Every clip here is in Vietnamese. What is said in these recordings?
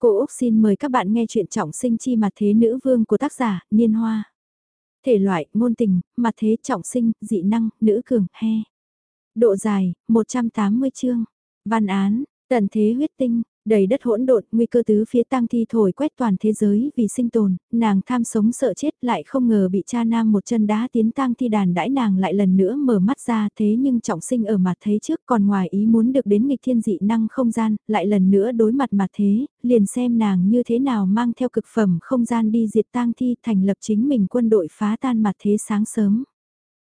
Cô Úc xin mời các bạn nghe chuyện trọng sinh chi mặt thế nữ vương của tác giả Niên Hoa. Thể loại, ngôn tình, mặt thế trọng sinh, dị năng, nữ cường, he. Độ dài, 180 chương. Văn án, tận thế huyết tinh, đầy đất hỗn độn, nguy cơ tứ phía tang thi thổi quét toàn thế giới vì sinh tồn, nàng tham sống sợ chết lại không ngờ bị cha nam một chân đá tiến tang thi đàn đãi nàng lại lần nữa mở mắt ra thế nhưng trọng sinh ở mặt thế trước còn ngoài ý muốn được đến nghịch thiên dị năng không gian, lại lần nữa đối mặt mặt thế, liền xem nàng như thế nào mang theo cực phẩm không gian đi diệt tang thi thành lập chính mình quân đội phá tan mặt thế sáng sớm.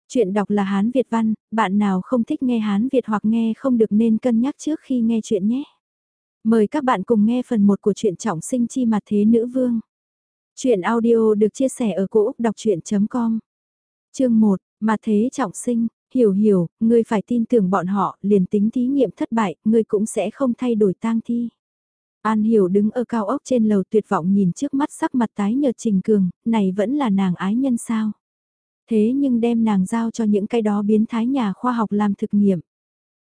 Chuyện đọc là Hán Việt văn, bạn nào không thích nghe Hán Việt hoặc nghe không được nên cân nhắc trước khi nghe chuyện nhé. Mời các bạn cùng nghe phần 1 của truyện trọng sinh chi mặt thế nữ vương. Chuyện audio được chia sẻ ở cỗ đọc chuyện.com Chương 1, mặt thế trọng sinh, hiểu hiểu, ngươi phải tin tưởng bọn họ, liền tính thí nghiệm thất bại, ngươi cũng sẽ không thay đổi tang thi. An hiểu đứng ở cao ốc trên lầu tuyệt vọng nhìn trước mắt sắc mặt tái nhợt trình cường, này vẫn là nàng ái nhân sao. Thế nhưng đem nàng giao cho những cái đó biến thái nhà khoa học làm thực nghiệm.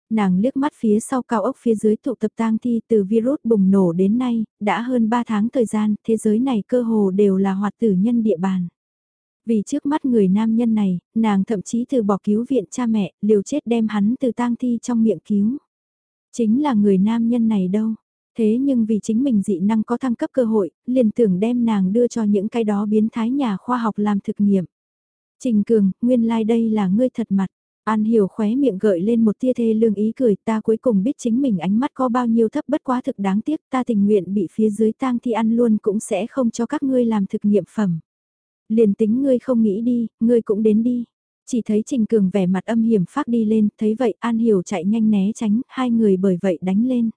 Nàng liếc mắt phía sau cao ốc phía dưới tụ tập tang thi từ virus bùng nổ đến nay, đã hơn 3 tháng thời gian, thế giới này cơ hồ đều là hoạt tử nhân địa bàn. Vì trước mắt người nam nhân này, nàng thậm chí từ bỏ cứu viện cha mẹ, liều chết đem hắn từ tang thi trong miệng cứu. Chính là người nam nhân này đâu. Thế nhưng vì chính mình dị năng có thăng cấp cơ hội, liền tưởng đem nàng đưa cho những cái đó biến thái nhà khoa học làm thực nghiệm. Trình Cường, nguyên lai like đây là ngươi thật mặt. An hiểu khóe miệng gợi lên một tia thê lương ý cười ta cuối cùng biết chính mình ánh mắt có bao nhiêu thấp bất quá thực đáng tiếc ta tình nguyện bị phía dưới tang thi ăn luôn cũng sẽ không cho các ngươi làm thực nghiệm phẩm. Liền tính ngươi không nghĩ đi, ngươi cũng đến đi. Chỉ thấy Trình Cường vẻ mặt âm hiểm phát đi lên, thấy vậy An Hiểu chạy nhanh né tránh, hai người bởi vậy đánh lên.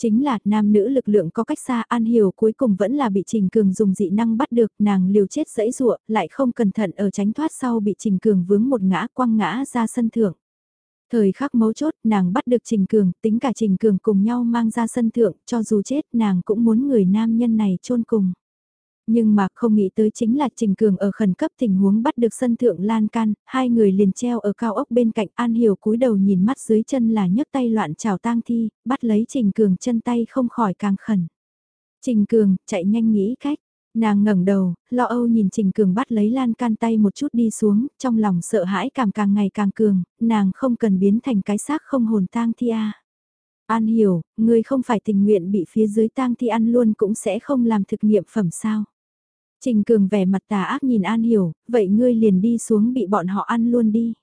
Chính là nam nữ lực lượng có cách xa, An Hiểu cuối cùng vẫn là bị Trình Cường dùng dị năng bắt được, nàng liều chết dẫy dụa lại không cẩn thận ở tránh thoát sau bị Trình Cường vướng một ngã quăng ngã ra sân thượng. Thời khắc mấu chốt, nàng bắt được Trình Cường, tính cả Trình Cường cùng nhau mang ra sân thượng, cho dù chết, nàng cũng muốn người nam nhân này chôn cùng. Nhưng mà không nghĩ tới chính là Trình Cường ở khẩn cấp tình huống bắt được sân thượng lan can, hai người liền treo ở cao ốc bên cạnh An Hiểu cúi đầu nhìn mắt dưới chân là nhấc tay loạn trào tang thi, bắt lấy Trình Cường chân tay không khỏi càng khẩn. Trình Cường, chạy nhanh nghĩ cách. Nàng ngẩng đầu, lo âu nhìn Trình Cường bắt lấy lan can tay một chút đi xuống, trong lòng sợ hãi càng càng ngày càng cường, nàng không cần biến thành cái xác không hồn tang thi a. An hiểu, người không phải tình nguyện bị phía dưới tang thi ăn luôn cũng sẽ không làm thực nghiệm phẩm sao. Trình Cường vẻ mặt tà ác nhìn An Hiểu, vậy ngươi liền đi xuống bị bọn họ ăn luôn đi.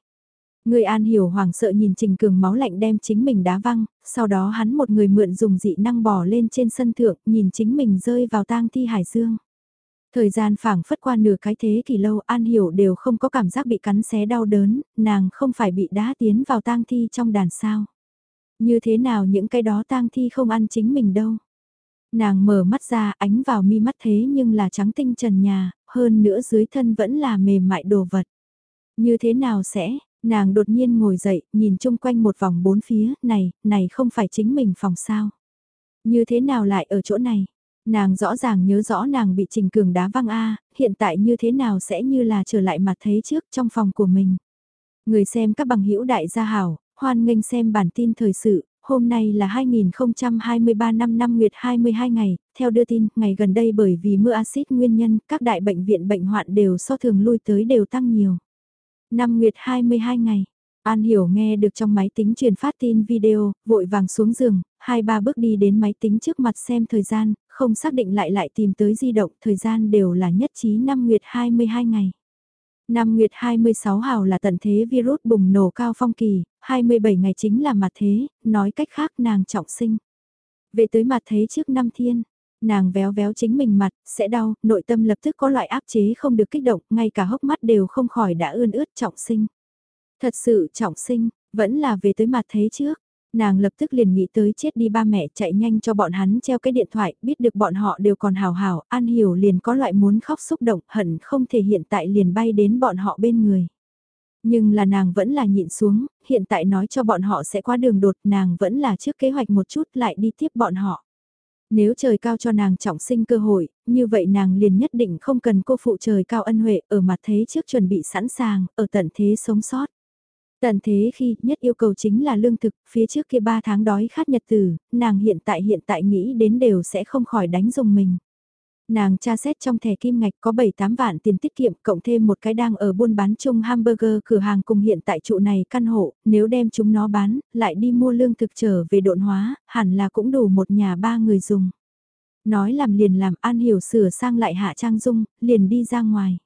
Ngươi An Hiểu hoảng sợ nhìn Trình Cường máu lạnh đem chính mình đá văng, sau đó hắn một người mượn dùng dị năng bò lên trên sân thượng, nhìn chính mình rơi vào tang thi hải dương. Thời gian phảng phất qua nửa cái thế kỷ lâu An Hiểu đều không có cảm giác bị cắn xé đau đớn, nàng không phải bị đá tiến vào tang thi trong đàn sao. Như thế nào những cái đó tang thi không ăn chính mình đâu. Nàng mở mắt ra ánh vào mi mắt thế nhưng là trắng tinh trần nhà, hơn nữa dưới thân vẫn là mềm mại đồ vật. Như thế nào sẽ, nàng đột nhiên ngồi dậy, nhìn chung quanh một vòng bốn phía, này, này không phải chính mình phòng sao. Như thế nào lại ở chỗ này? Nàng rõ ràng nhớ rõ nàng bị Trình Cường đá văng A, hiện tại như thế nào sẽ như là trở lại mặt thấy trước trong phòng của mình. Người xem các bằng hữu đại gia hảo, hoan nghênh xem bản tin thời sự, hôm nay là 2023 năm năm nguyệt 22 ngày, theo đưa tin, ngày gần đây bởi vì mưa axit nguyên nhân, các đại bệnh viện bệnh hoạn đều so thường lui tới đều tăng nhiều. Năm nguyệt 22 ngày, An Hiểu nghe được trong máy tính truyền phát tin video, vội vàng xuống giường, hai ba bước đi đến máy tính trước mặt xem thời gian, không xác định lại lại tìm tới di động, thời gian đều là nhất trí năm nguyệt 22 ngày. Năm Nguyệt 26 hào là tận thế virus bùng nổ cao phong kỳ, 27 ngày chính là mặt thế, nói cách khác nàng trọng sinh. Về tới mặt thế trước năm thiên, nàng véo véo chính mình mặt, sẽ đau, nội tâm lập tức có loại áp chế không được kích động, ngay cả hốc mắt đều không khỏi đã ươn ướt trọng sinh. Thật sự trọng sinh, vẫn là về tới mặt thế trước nàng lập tức liền nghĩ tới chết đi ba mẹ chạy nhanh cho bọn hắn treo cái điện thoại, biết được bọn họ đều còn hào hào, An Hiểu liền có loại muốn khóc xúc động, hận không thể hiện tại liền bay đến bọn họ bên người. Nhưng là nàng vẫn là nhịn xuống, hiện tại nói cho bọn họ sẽ qua đường đột nàng vẫn là trước kế hoạch một chút lại đi tiếp bọn họ. Nếu trời cao cho nàng trọng sinh cơ hội, như vậy nàng liền nhất định không cần cô phụ trời cao ân huệ ở mặt thế trước chuẩn bị sẵn sàng, ở tận thế sống sót. Tận thế khi nhất yêu cầu chính là lương thực, phía trước kia 3 tháng đói khát nhật tử, nàng hiện tại hiện tại nghĩ đến đều sẽ không khỏi đánh dùng mình. Nàng tra xét trong thẻ kim ngạch có 7-8 vạn tiền tiết kiệm cộng thêm một cái đang ở buôn bán chung hamburger cửa hàng cùng hiện tại trụ này căn hộ, nếu đem chúng nó bán, lại đi mua lương thực trở về độn hóa, hẳn là cũng đủ một nhà ba người dùng. Nói làm liền làm An Hiểu sửa sang lại hạ trang dung, liền đi ra ngoài.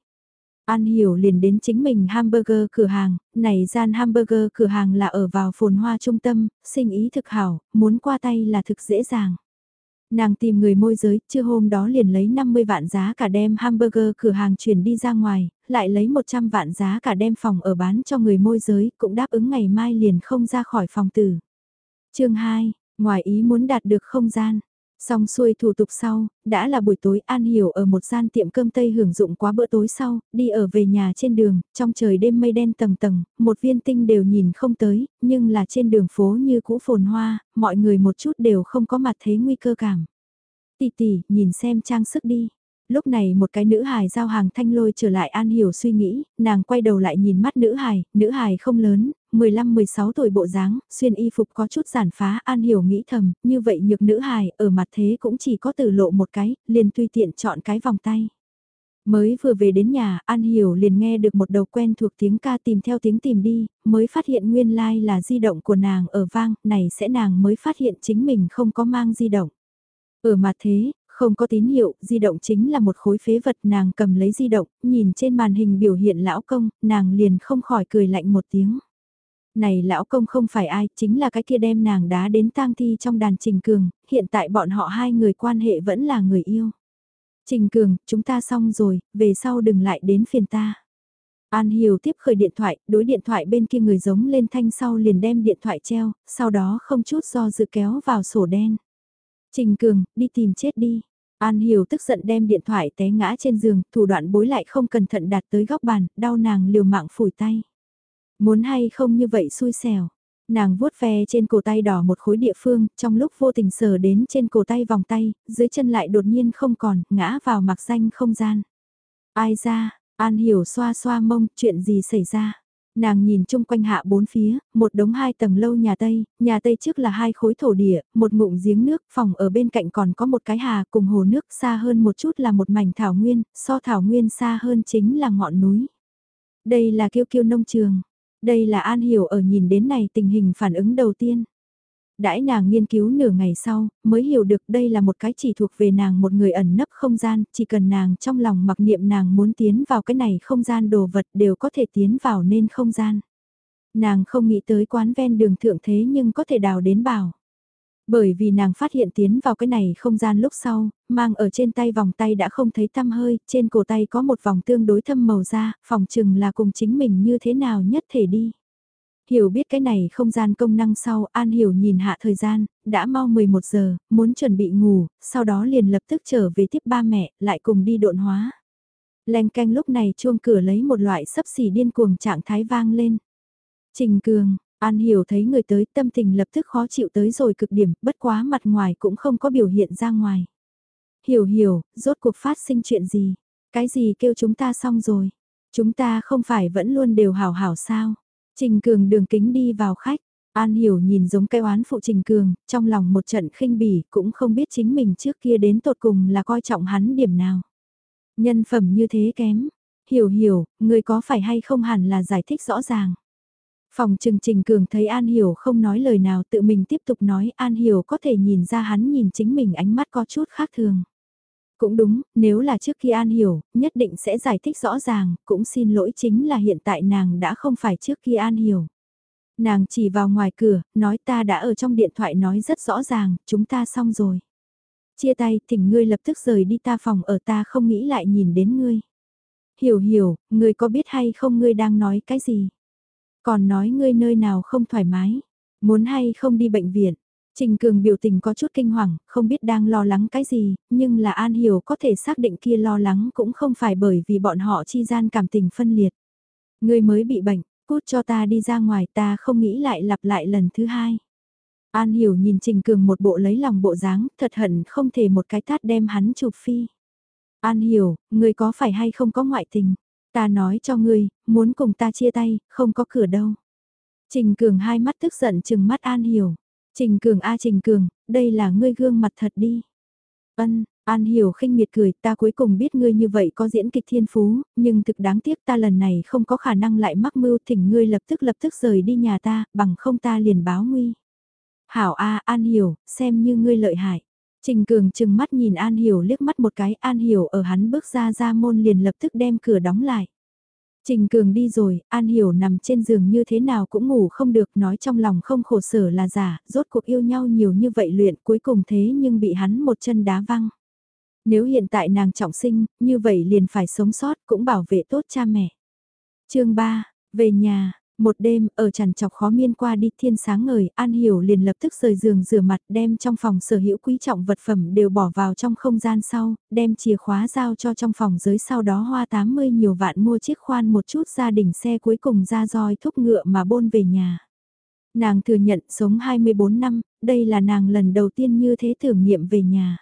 An Hiểu liền đến chính mình hamburger cửa hàng, này gian hamburger cửa hàng là ở vào phồn hoa trung tâm, sinh ý thực hảo, muốn qua tay là thực dễ dàng. Nàng tìm người môi giới, chưa hôm đó liền lấy 50 vạn giá cả đem hamburger cửa hàng chuyển đi ra ngoài, lại lấy 100 vạn giá cả đem phòng ở bán cho người môi giới, cũng đáp ứng ngày mai liền không ra khỏi phòng tử. chương 2, ngoài ý muốn đạt được không gian. Xong xuôi thủ tục sau, đã là buổi tối An Hiểu ở một gian tiệm cơm Tây hưởng dụng quá bữa tối sau, đi ở về nhà trên đường, trong trời đêm mây đen tầng tầng, một viên tinh đều nhìn không tới, nhưng là trên đường phố như cũ phồn hoa, mọi người một chút đều không có mặt thấy nguy cơ cảm. Tỷ tỷ, nhìn xem trang sức đi. Lúc này một cái nữ hài giao hàng thanh lôi trở lại An Hiểu suy nghĩ, nàng quay đầu lại nhìn mắt nữ hài, nữ hài không lớn, 15-16 tuổi bộ dáng, xuyên y phục có chút giản phá, An Hiểu nghĩ thầm, như vậy nhược nữ hài, ở mặt thế cũng chỉ có tử lộ một cái, liền tùy tiện chọn cái vòng tay. Mới vừa về đến nhà, An Hiểu liền nghe được một đầu quen thuộc tiếng ca tìm theo tiếng tìm đi, mới phát hiện nguyên lai like là di động của nàng ở vang, này sẽ nàng mới phát hiện chính mình không có mang di động. Ở mặt thế, không có tín hiệu, di động chính là một khối phế vật nàng cầm lấy di động, nhìn trên màn hình biểu hiện lão công, nàng liền không khỏi cười lạnh một tiếng. Này lão công không phải ai, chính là cái kia đem nàng đá đến tang thi trong đàn Trình Cường, hiện tại bọn họ hai người quan hệ vẫn là người yêu. Trình Cường, chúng ta xong rồi, về sau đừng lại đến phiền ta. An Hiểu tiếp khởi điện thoại, đối điện thoại bên kia người giống lên thanh sau liền đem điện thoại treo, sau đó không chút do dự kéo vào sổ đen. Trình Cường, đi tìm chết đi. An Hiểu tức giận đem điện thoại té ngã trên giường, thủ đoạn bối lại không cẩn thận đặt tới góc bàn, đau nàng liều mạng phủi tay. Muốn hay không như vậy xui xẻo. Nàng vuốt ve trên cổ tay đỏ một khối địa phương, trong lúc vô tình sờ đến trên cổ tay vòng tay, dưới chân lại đột nhiên không còn, ngã vào mặc danh không gian. Ai ra, An Hiểu xoa xoa mông, chuyện gì xảy ra? Nàng nhìn chung quanh hạ bốn phía, một đống hai tầng lâu nhà Tây, nhà Tây trước là hai khối thổ địa, một ngụm giếng nước, phòng ở bên cạnh còn có một cái hà cùng hồ nước xa hơn một chút là một mảnh thảo nguyên, so thảo nguyên xa hơn chính là ngọn núi. Đây là kiêu kiêu nông trường, đây là An Hiểu ở nhìn đến này tình hình phản ứng đầu tiên. Đãi nàng nghiên cứu nửa ngày sau, mới hiểu được đây là một cái chỉ thuộc về nàng một người ẩn nấp không gian, chỉ cần nàng trong lòng mặc niệm nàng muốn tiến vào cái này không gian đồ vật đều có thể tiến vào nên không gian. Nàng không nghĩ tới quán ven đường thượng thế nhưng có thể đào đến bảo. Bởi vì nàng phát hiện tiến vào cái này không gian lúc sau, mang ở trên tay vòng tay đã không thấy tăm hơi, trên cổ tay có một vòng tương đối thâm màu da, phòng chừng là cùng chính mình như thế nào nhất thể đi. Hiểu biết cái này không gian công năng sau, An Hiểu nhìn hạ thời gian, đã mau 11 giờ, muốn chuẩn bị ngủ, sau đó liền lập tức trở về tiếp ba mẹ, lại cùng đi độn hóa. Leng canh lúc này chuông cửa lấy một loại sấp xỉ điên cuồng trạng thái vang lên. Trình Cường, An Hiểu thấy người tới tâm tình lập tức khó chịu tới rồi cực điểm, bất quá mặt ngoài cũng không có biểu hiện ra ngoài. Hiểu hiểu, rốt cuộc phát sinh chuyện gì? Cái gì kêu chúng ta xong rồi? Chúng ta không phải vẫn luôn đều hảo hảo sao? Trình Cường đường kính đi vào khách. An Hiểu nhìn giống cái oán phụ Trình Cường, trong lòng một trận khinh bỉ, cũng không biết chính mình trước kia đến tột cùng là coi trọng hắn điểm nào. Nhân phẩm như thế kém. Hiểu hiểu, người có phải hay không hẳn là giải thích rõ ràng. Phòng trừng Trình Cường thấy An Hiểu không nói lời nào tự mình tiếp tục nói An Hiểu có thể nhìn ra hắn nhìn chính mình ánh mắt có chút khác thường. Cũng đúng, nếu là trước khi An hiểu, nhất định sẽ giải thích rõ ràng, cũng xin lỗi chính là hiện tại nàng đã không phải trước khi An hiểu. Nàng chỉ vào ngoài cửa, nói ta đã ở trong điện thoại nói rất rõ ràng, chúng ta xong rồi. Chia tay, thỉnh ngươi lập tức rời đi ta phòng ở ta không nghĩ lại nhìn đến ngươi. Hiểu hiểu, ngươi có biết hay không ngươi đang nói cái gì? Còn nói ngươi nơi nào không thoải mái? Muốn hay không đi bệnh viện? Trình Cường biểu tình có chút kinh hoàng, không biết đang lo lắng cái gì, nhưng là An Hiểu có thể xác định kia lo lắng cũng không phải bởi vì bọn họ chi gian cảm tình phân liệt. Người mới bị bệnh, cút cho ta đi ra ngoài ta không nghĩ lại lặp lại lần thứ hai. An Hiểu nhìn Trình Cường một bộ lấy lòng bộ dáng, thật hận không thể một cái tát đem hắn chụp phi. An Hiểu, người có phải hay không có ngoại tình? Ta nói cho ngươi, muốn cùng ta chia tay, không có cửa đâu. Trình Cường hai mắt tức giận chừng mắt An Hiểu. Trình Cường a Trình Cường, đây là ngươi gương mặt thật đi. Ân, An Hiểu khinh miệt cười, ta cuối cùng biết ngươi như vậy có diễn kịch thiên phú, nhưng thực đáng tiếc ta lần này không có khả năng lại mắc mưu thỉnh ngươi lập tức lập tức rời đi nhà ta, bằng không ta liền báo nguy. Hảo A, An Hiểu, xem như ngươi lợi hại. Trình Cường chừng mắt nhìn An Hiểu liếc mắt một cái, An Hiểu ở hắn bước ra ra môn liền lập tức đem cửa đóng lại. Trình Cường đi rồi, An Hiểu nằm trên giường như thế nào cũng ngủ không được, nói trong lòng không khổ sở là giả, rốt cuộc yêu nhau nhiều như vậy luyện cuối cùng thế nhưng bị hắn một chân đá văng. Nếu hiện tại nàng trọng sinh, như vậy liền phải sống sót cũng bảo vệ tốt cha mẹ. chương 3, về nhà, một đêm, ở tràn chọc khó miên qua đi thiên sáng ngời, An Hiểu liền lập tức rời giường rửa mặt đem trong phòng sở hữu quý trọng vật phẩm đều bỏ vào trong không gian sau, đem chìa khóa giao cho trong phòng dưới sau đó hoa 80 nhiều vạn mua chiếc khoan một chút gia đình xe cuối cùng ra roi thúc ngựa mà bôn về nhà. Nàng thừa nhận sống 24 năm, đây là nàng lần đầu tiên như thế thử nghiệm về nhà.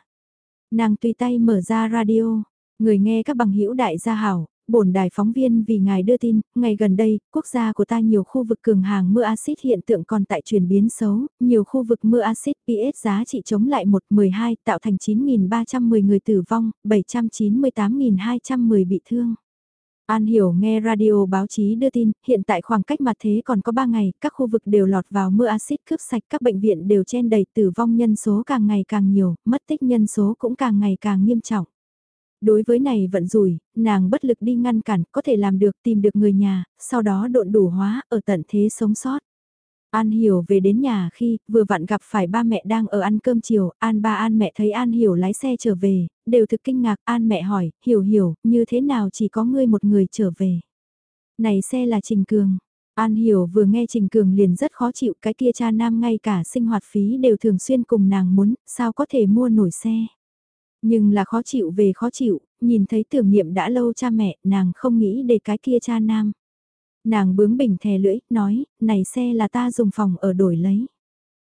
Nàng tùy tay mở ra radio, người nghe các bằng hữu đại gia hảo, bổn đài phóng viên vì ngài đưa tin, ngày gần đây, quốc gia của ta nhiều khu vực cường hàng mưa axit hiện tượng còn tại chuyển biến xấu, nhiều khu vực mưa axit PS giá trị chống lại 1-12 tạo thành 9.310 người tử vong, 798.210 bị thương. An Hiểu nghe radio báo chí đưa tin, hiện tại khoảng cách mặt thế còn có 3 ngày, các khu vực đều lọt vào mưa axit cướp sạch, các bệnh viện đều chen đầy tử vong nhân số càng ngày càng nhiều, mất tích nhân số cũng càng ngày càng nghiêm trọng. Đối với này vận rủi, nàng bất lực đi ngăn cản, có thể làm được tìm được người nhà, sau đó độn đủ hóa, ở tận thế sống sót. An Hiểu về đến nhà khi vừa vặn gặp phải ba mẹ đang ở ăn cơm chiều, An ba An mẹ thấy An Hiểu lái xe trở về, đều thực kinh ngạc, An mẹ hỏi, Hiểu Hiểu, như thế nào chỉ có ngươi một người trở về. Này xe là Trình Cường. An Hiểu vừa nghe Trình Cường liền rất khó chịu, cái kia cha nam ngay cả sinh hoạt phí đều thường xuyên cùng nàng muốn, sao có thể mua nổi xe. Nhưng là khó chịu về khó chịu, nhìn thấy tưởng niệm đã lâu cha mẹ, nàng không nghĩ để cái kia cha nam. Nàng bướng bỉnh thè lưỡi, nói, này xe là ta dùng phòng ở đổi lấy.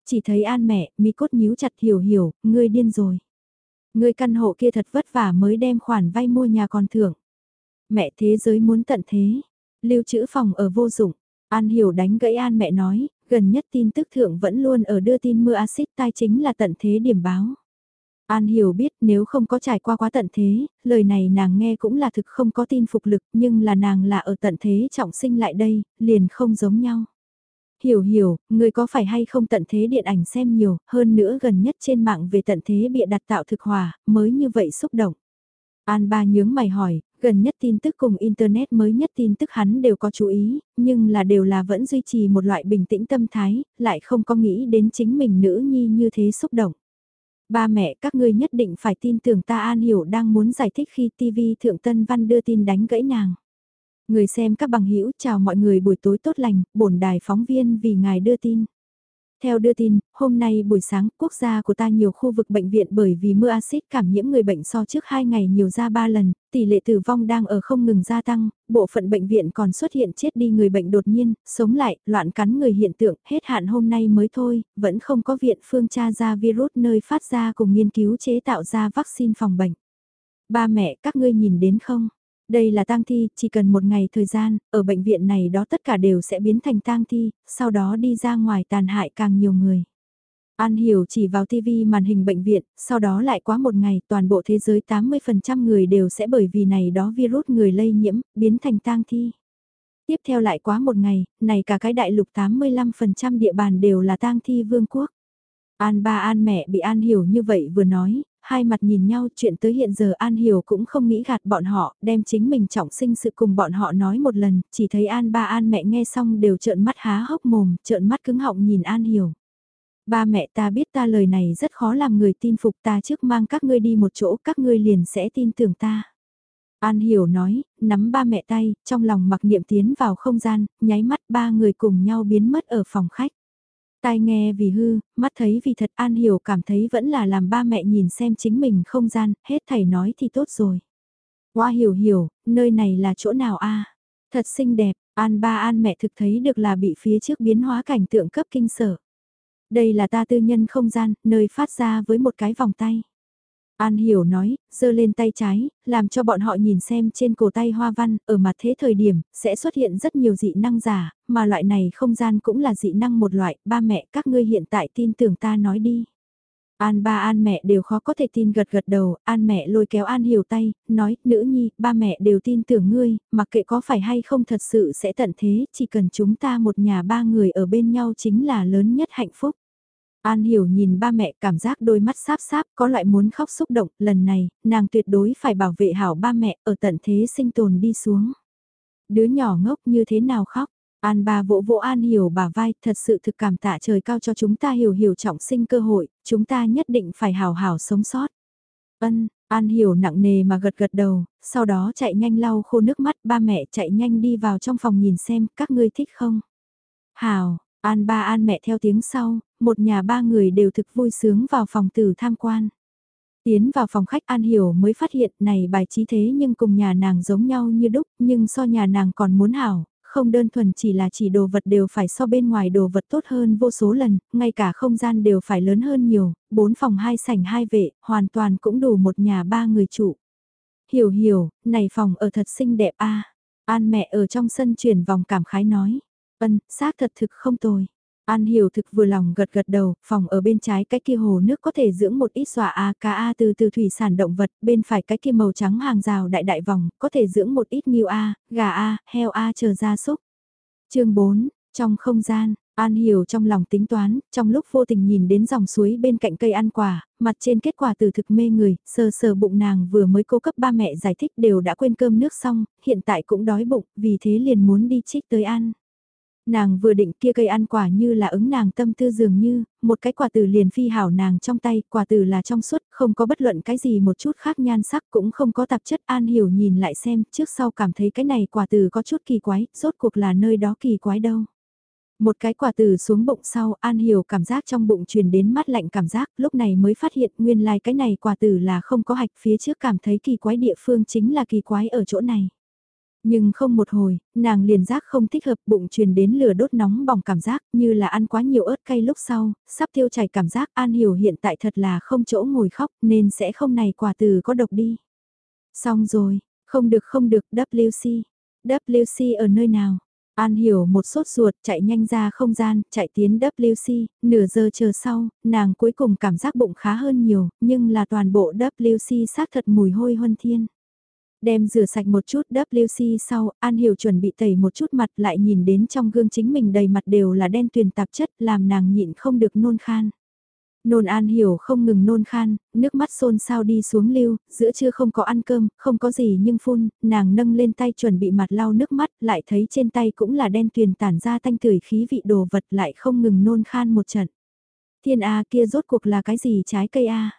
Chỉ thấy an mẹ, mi cốt nhíu chặt hiểu hiểu, ngươi điên rồi. Ngươi căn hộ kia thật vất vả mới đem khoản vay mua nhà còn thưởng. Mẹ thế giới muốn tận thế. Lưu trữ phòng ở vô dụng. An hiểu đánh gãy an mẹ nói, gần nhất tin tức thượng vẫn luôn ở đưa tin mưa axit tai chính là tận thế điểm báo. An hiểu biết nếu không có trải qua quá tận thế, lời này nàng nghe cũng là thực không có tin phục lực nhưng là nàng là ở tận thế trọng sinh lại đây, liền không giống nhau. Hiểu hiểu, người có phải hay không tận thế điện ảnh xem nhiều, hơn nữa gần nhất trên mạng về tận thế bịa đặt tạo thực hòa, mới như vậy xúc động. An ba nhướng mày hỏi, gần nhất tin tức cùng Internet mới nhất tin tức hắn đều có chú ý, nhưng là đều là vẫn duy trì một loại bình tĩnh tâm thái, lại không có nghĩ đến chính mình nữ nhi như thế xúc động. Ba mẹ các ngươi nhất định phải tin tưởng ta An Hiểu đang muốn giải thích khi TV Thượng Tân Văn đưa tin đánh gãy nàng. Người xem các bằng hữu chào mọi người buổi tối tốt lành, bổn đài phóng viên vì ngài đưa tin. Theo đưa tin, hôm nay buổi sáng, quốc gia của ta nhiều khu vực bệnh viện bởi vì mưa axit cảm nhiễm người bệnh so trước 2 ngày nhiều ra 3 lần, tỷ lệ tử vong đang ở không ngừng gia tăng, bộ phận bệnh viện còn xuất hiện chết đi người bệnh đột nhiên, sống lại, loạn cắn người hiện tượng, hết hạn hôm nay mới thôi, vẫn không có viện phương tra ra virus nơi phát ra cùng nghiên cứu chế tạo ra vaccine phòng bệnh. Ba mẹ, các ngươi nhìn đến không? Đây là tang thi, chỉ cần một ngày thời gian, ở bệnh viện này đó tất cả đều sẽ biến thành tang thi, sau đó đi ra ngoài tàn hại càng nhiều người. An Hiểu chỉ vào TV màn hình bệnh viện, sau đó lại quá một ngày toàn bộ thế giới 80% người đều sẽ bởi vì này đó virus người lây nhiễm, biến thành tang thi. Tiếp theo lại quá một ngày, này cả cái đại lục 85% địa bàn đều là tang thi vương quốc. An ba an mẹ bị an hiểu như vậy vừa nói, hai mặt nhìn nhau chuyện tới hiện giờ An Hiểu cũng không nghĩ gạt bọn họ, đem chính mình trọng sinh sự cùng bọn họ nói một lần, chỉ thấy An ba An mẹ nghe xong đều trợn mắt há hốc mồm, trợn mắt cứng họng nhìn An Hiểu. Ba mẹ ta biết ta lời này rất khó làm người tin phục ta trước mang các ngươi đi một chỗ các ngươi liền sẽ tin tưởng ta. An Hiểu nói, nắm ba mẹ tay, trong lòng mặc niệm tiến vào không gian, nháy mắt ba người cùng nhau biến mất ở phòng khách. Tai nghe vì hư, mắt thấy vì thật An Hiểu cảm thấy vẫn là làm ba mẹ nhìn xem chính mình không gian, hết thầy nói thì tốt rồi. Hoa hiểu hiểu, nơi này là chỗ nào a Thật xinh đẹp, An ba An mẹ thực thấy được là bị phía trước biến hóa cảnh tượng cấp kinh sở. Đây là ta tư nhân không gian, nơi phát ra với một cái vòng tay. An Hiểu nói, giơ lên tay trái, làm cho bọn họ nhìn xem trên cổ tay hoa văn, ở mặt thế thời điểm, sẽ xuất hiện rất nhiều dị năng giả, mà loại này không gian cũng là dị năng một loại, ba mẹ các ngươi hiện tại tin tưởng ta nói đi. An ba an mẹ đều khó có thể tin gật gật đầu, an mẹ lôi kéo an hiểu tay, nói, nữ nhi, ba mẹ đều tin tưởng ngươi, mặc kệ có phải hay không thật sự sẽ tận thế, chỉ cần chúng ta một nhà ba người ở bên nhau chính là lớn nhất hạnh phúc. An hiểu nhìn ba mẹ cảm giác đôi mắt sáp sáp có loại muốn khóc xúc động, lần này, nàng tuyệt đối phải bảo vệ hảo ba mẹ ở tận thế sinh tồn đi xuống. Đứa nhỏ ngốc như thế nào khóc, An ba vỗ vỗ An hiểu bà vai, thật sự thực cảm tạ trời cao cho chúng ta hiểu hiểu trọng sinh cơ hội, chúng ta nhất định phải hào hào sống sót. Ân, An hiểu nặng nề mà gật gật đầu, sau đó chạy nhanh lau khô nước mắt ba mẹ chạy nhanh đi vào trong phòng nhìn xem các ngươi thích không. Hào, An ba An mẹ theo tiếng sau, một nhà ba người đều thực vui sướng vào phòng tử tham quan. Tiến vào phòng khách An Hiểu mới phát hiện này bài trí thế nhưng cùng nhà nàng giống nhau như đúc nhưng so nhà nàng còn muốn hảo, không đơn thuần chỉ là chỉ đồ vật đều phải so bên ngoài đồ vật tốt hơn vô số lần, ngay cả không gian đều phải lớn hơn nhiều, bốn phòng hai sảnh hai vệ, hoàn toàn cũng đủ một nhà ba người trụ. Hiểu hiểu, này phòng ở thật xinh đẹp a An mẹ ở trong sân chuyển vòng cảm khái nói. Ân, xác thật thực không tồi. An hiểu thực vừa lòng gật gật đầu, phòng ở bên trái cái kia hồ nước có thể dưỡng một ít xòa A cá A từ từ thủy sản động vật, bên phải cái kia màu trắng hàng rào đại đại vòng, có thể dưỡng một ít nghiêu A, gà A, heo A chờ ra súc. chương 4, trong không gian, An hiểu trong lòng tính toán, trong lúc vô tình nhìn đến dòng suối bên cạnh cây ăn quả, mặt trên kết quả từ thực mê người, sờ sờ bụng nàng vừa mới cố cấp ba mẹ giải thích đều đã quên cơm nước xong, hiện tại cũng đói bụng, vì thế liền muốn đi trích tới ăn. Nàng vừa định kia cây ăn quả như là ứng nàng tâm tư dường như, một cái quả tử liền phi hảo nàng trong tay, quả tử là trong suốt, không có bất luận cái gì một chút khác nhan sắc cũng không có tạp chất an hiểu nhìn lại xem, trước sau cảm thấy cái này quả tử có chút kỳ quái, rốt cuộc là nơi đó kỳ quái đâu. Một cái quả từ xuống bụng sau, An Hiểu cảm giác trong bụng truyền đến mát lạnh cảm giác, lúc này mới phát hiện nguyên lai like cái này quả từ là không có hạch phía trước cảm thấy kỳ quái địa phương chính là kỳ quái ở chỗ này. Nhưng không một hồi, nàng liền giác không thích hợp bụng truyền đến lửa đốt nóng bỏng cảm giác như là ăn quá nhiều ớt cay lúc sau, sắp tiêu chảy cảm giác An Hiểu hiện tại thật là không chỗ ngồi khóc nên sẽ không này quả từ có độc đi. Xong rồi, không được không được WC. WC ở nơi nào? An hiểu một sốt ruột chạy nhanh ra không gian, chạy tiến WC, nửa giờ chờ sau, nàng cuối cùng cảm giác bụng khá hơn nhiều, nhưng là toàn bộ WC xác thật mùi hôi huân thiên. Đem rửa sạch một chút WC sau, An Hiểu chuẩn bị tẩy một chút mặt lại nhìn đến trong gương chính mình đầy mặt đều là đen tuyền tạp chất làm nàng nhịn không được nôn khan. Nôn An Hiểu không ngừng nôn khan, nước mắt xôn sao đi xuống lưu, giữa trưa không có ăn cơm, không có gì nhưng phun, nàng nâng lên tay chuẩn bị mặt lau nước mắt, lại thấy trên tay cũng là đen tuyền tản ra tanh tưởi khí vị đồ vật lại không ngừng nôn khan một trận. Thiên A kia rốt cuộc là cái gì trái cây A?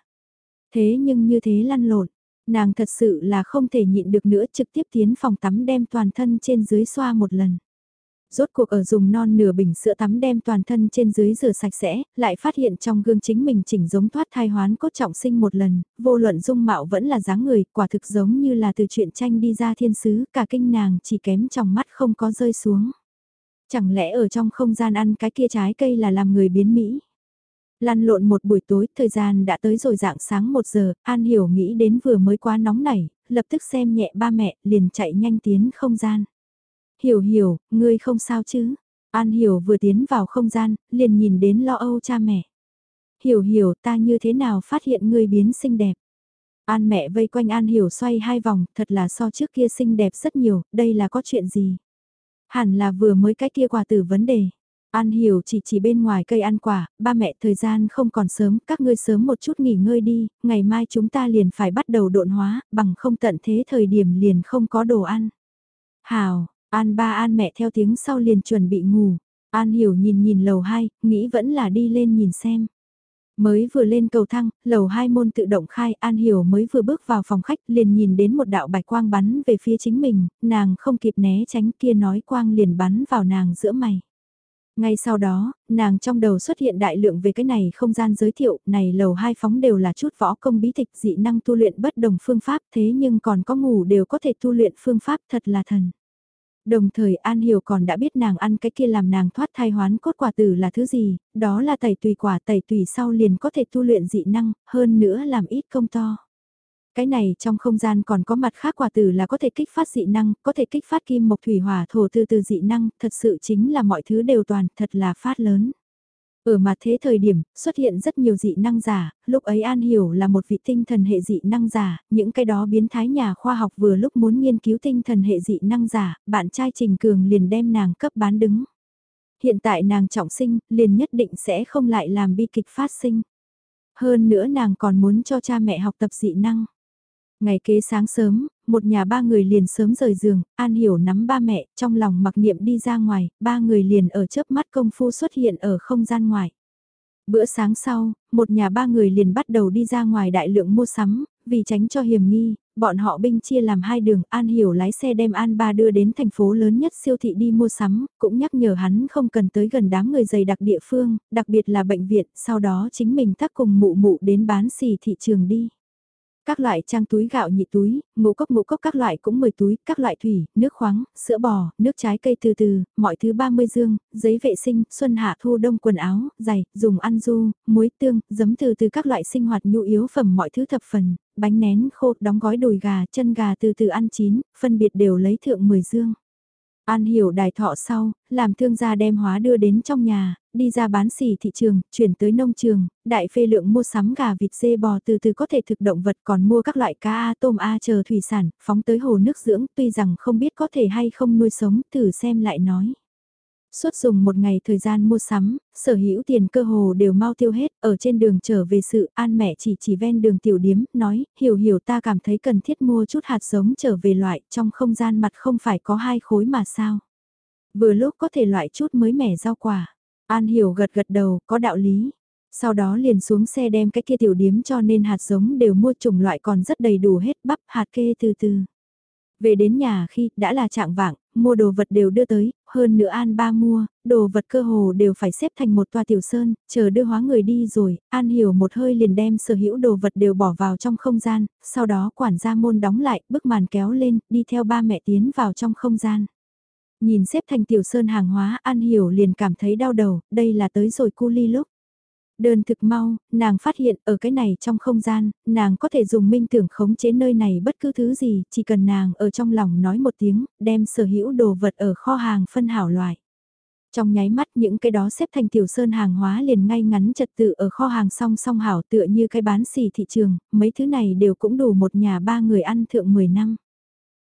Thế nhưng như thế lăn lộn, Nàng thật sự là không thể nhịn được nữa trực tiếp tiến phòng tắm đem toàn thân trên dưới xoa một lần. Rốt cuộc ở dùng non nửa bình sữa tắm đem toàn thân trên dưới rửa sạch sẽ, lại phát hiện trong gương chính mình chỉnh giống thoát thai hoán cốt trọng sinh một lần, vô luận dung mạo vẫn là dáng người, quả thực giống như là từ chuyện tranh đi ra thiên sứ, cả kinh nàng chỉ kém trong mắt không có rơi xuống. Chẳng lẽ ở trong không gian ăn cái kia trái cây là làm người biến Mỹ? Lăn lộn một buổi tối, thời gian đã tới rồi dạng sáng một giờ, An Hiểu nghĩ đến vừa mới quá nóng nảy, lập tức xem nhẹ ba mẹ, liền chạy nhanh tiến không gian. Hiểu hiểu, ngươi không sao chứ? An Hiểu vừa tiến vào không gian, liền nhìn đến lo âu cha mẹ. Hiểu hiểu ta như thế nào phát hiện ngươi biến xinh đẹp. An mẹ vây quanh An Hiểu xoay hai vòng, thật là so trước kia xinh đẹp rất nhiều, đây là có chuyện gì? Hẳn là vừa mới cái kia quà tử vấn đề. An hiểu chỉ chỉ bên ngoài cây ăn quả, ba mẹ thời gian không còn sớm, các ngươi sớm một chút nghỉ ngơi đi, ngày mai chúng ta liền phải bắt đầu độn hóa, bằng không tận thế thời điểm liền không có đồ ăn. Hào, An ba An mẹ theo tiếng sau liền chuẩn bị ngủ, An hiểu nhìn nhìn lầu 2, nghĩ vẫn là đi lên nhìn xem. Mới vừa lên cầu thang, lầu hai môn tự động khai, An Hiểu mới vừa bước vào phòng khách liền nhìn đến một đạo bạch quang bắn về phía chính mình, nàng không kịp né tránh kia nói quang liền bắn vào nàng giữa mày. Ngay sau đó, nàng trong đầu xuất hiện đại lượng về cái này không gian giới thiệu, này lầu hai phóng đều là chút võ công bí tịch dị năng tu luyện bất đồng phương pháp thế nhưng còn có ngủ đều có thể tu luyện phương pháp thật là thần. Đồng thời An Hiểu còn đã biết nàng ăn cái kia làm nàng thoát thai hoán cốt quả tử là thứ gì, đó là tẩy tùy quả tẩy tùy sau liền có thể tu luyện dị năng, hơn nữa làm ít công to. Cái này trong không gian còn có mặt khác quả tử là có thể kích phát dị năng, có thể kích phát kim mộc thủy hỏa thổ từ từ dị năng, thật sự chính là mọi thứ đều toàn, thật là phát lớn. Ở mặt thế thời điểm, xuất hiện rất nhiều dị năng giả, lúc ấy An Hiểu là một vị tinh thần hệ dị năng giả, những cái đó biến thái nhà khoa học vừa lúc muốn nghiên cứu tinh thần hệ dị năng giả, bạn trai Trình Cường liền đem nàng cấp bán đứng. Hiện tại nàng trọng sinh, liền nhất định sẽ không lại làm bi kịch phát sinh. Hơn nữa nàng còn muốn cho cha mẹ học tập dị năng. Ngày kế sáng sớm, một nhà ba người liền sớm rời giường, An Hiểu nắm ba mẹ, trong lòng mặc niệm đi ra ngoài, ba người liền ở chớp mắt công phu xuất hiện ở không gian ngoài. Bữa sáng sau, một nhà ba người liền bắt đầu đi ra ngoài đại lượng mua sắm, vì tránh cho hiểm nghi, bọn họ binh chia làm hai đường, An Hiểu lái xe đem An Ba đưa đến thành phố lớn nhất siêu thị đi mua sắm, cũng nhắc nhở hắn không cần tới gần đám người dày đặc địa phương, đặc biệt là bệnh viện, sau đó chính mình tác cùng mụ mụ đến bán xì thị trường đi. Các loại trang túi gạo nhị túi, ngũ cốc ngũ cốc các loại cũng 10 túi, các loại thủy, nước khoáng, sữa bò, nước trái cây từ từ, mọi thứ 30 dương, giấy vệ sinh, xuân hạ thu đông quần áo, giày, dùng ăn du, muối tương, giấm từ từ các loại sinh hoạt nhu yếu phẩm mọi thứ thập phần, bánh nén khô, đóng gói đùi gà, chân gà từ từ ăn chín, phân biệt đều lấy thượng 10 dương. An hiểu đài thọ sau, làm thương gia đem hóa đưa đến trong nhà, đi ra bán xỉ thị trường, chuyển tới nông trường, đại phê lượng mua sắm gà vịt dê bò từ từ có thể thực động vật còn mua các loại cá A tôm A chờ thủy sản, phóng tới hồ nước dưỡng tuy rằng không biết có thể hay không nuôi sống, thử xem lại nói. Suốt dùng một ngày thời gian mua sắm, sở hữu tiền cơ hồ đều mau tiêu hết, ở trên đường trở về sự an mẹ chỉ chỉ ven đường tiểu điếm, nói, hiểu hiểu ta cảm thấy cần thiết mua chút hạt giống trở về loại, trong không gian mặt không phải có hai khối mà sao. Vừa lúc có thể loại chút mới mẻ rau quả. An hiểu gật gật đầu, có đạo lý. Sau đó liền xuống xe đem cái kia tiểu điếm cho nên hạt giống đều mua chủng loại còn rất đầy đủ hết bắp hạt kê từ từ. Về đến nhà khi đã là trạng vạng, mua đồ vật đều đưa tới, hơn nữa An ba mua, đồ vật cơ hồ đều phải xếp thành một toa tiểu sơn, chờ đưa hóa người đi rồi, An hiểu một hơi liền đem sở hữu đồ vật đều bỏ vào trong không gian, sau đó quản gia môn đóng lại, bức màn kéo lên, đi theo ba mẹ tiến vào trong không gian. Nhìn xếp thành tiểu sơn hàng hóa An Hiểu liền cảm thấy đau đầu, đây là tới rồi cu ly lúc. Đơn thực mau, nàng phát hiện ở cái này trong không gian, nàng có thể dùng minh tưởng khống chế nơi này bất cứ thứ gì, chỉ cần nàng ở trong lòng nói một tiếng, đem sở hữu đồ vật ở kho hàng phân hảo loại. Trong nháy mắt những cái đó xếp thành tiểu sơn hàng hóa liền ngay ngắn trật tự ở kho hàng song song hảo tựa như cái bán xì thị trường, mấy thứ này đều cũng đủ một nhà ba người ăn thượng 10 năm.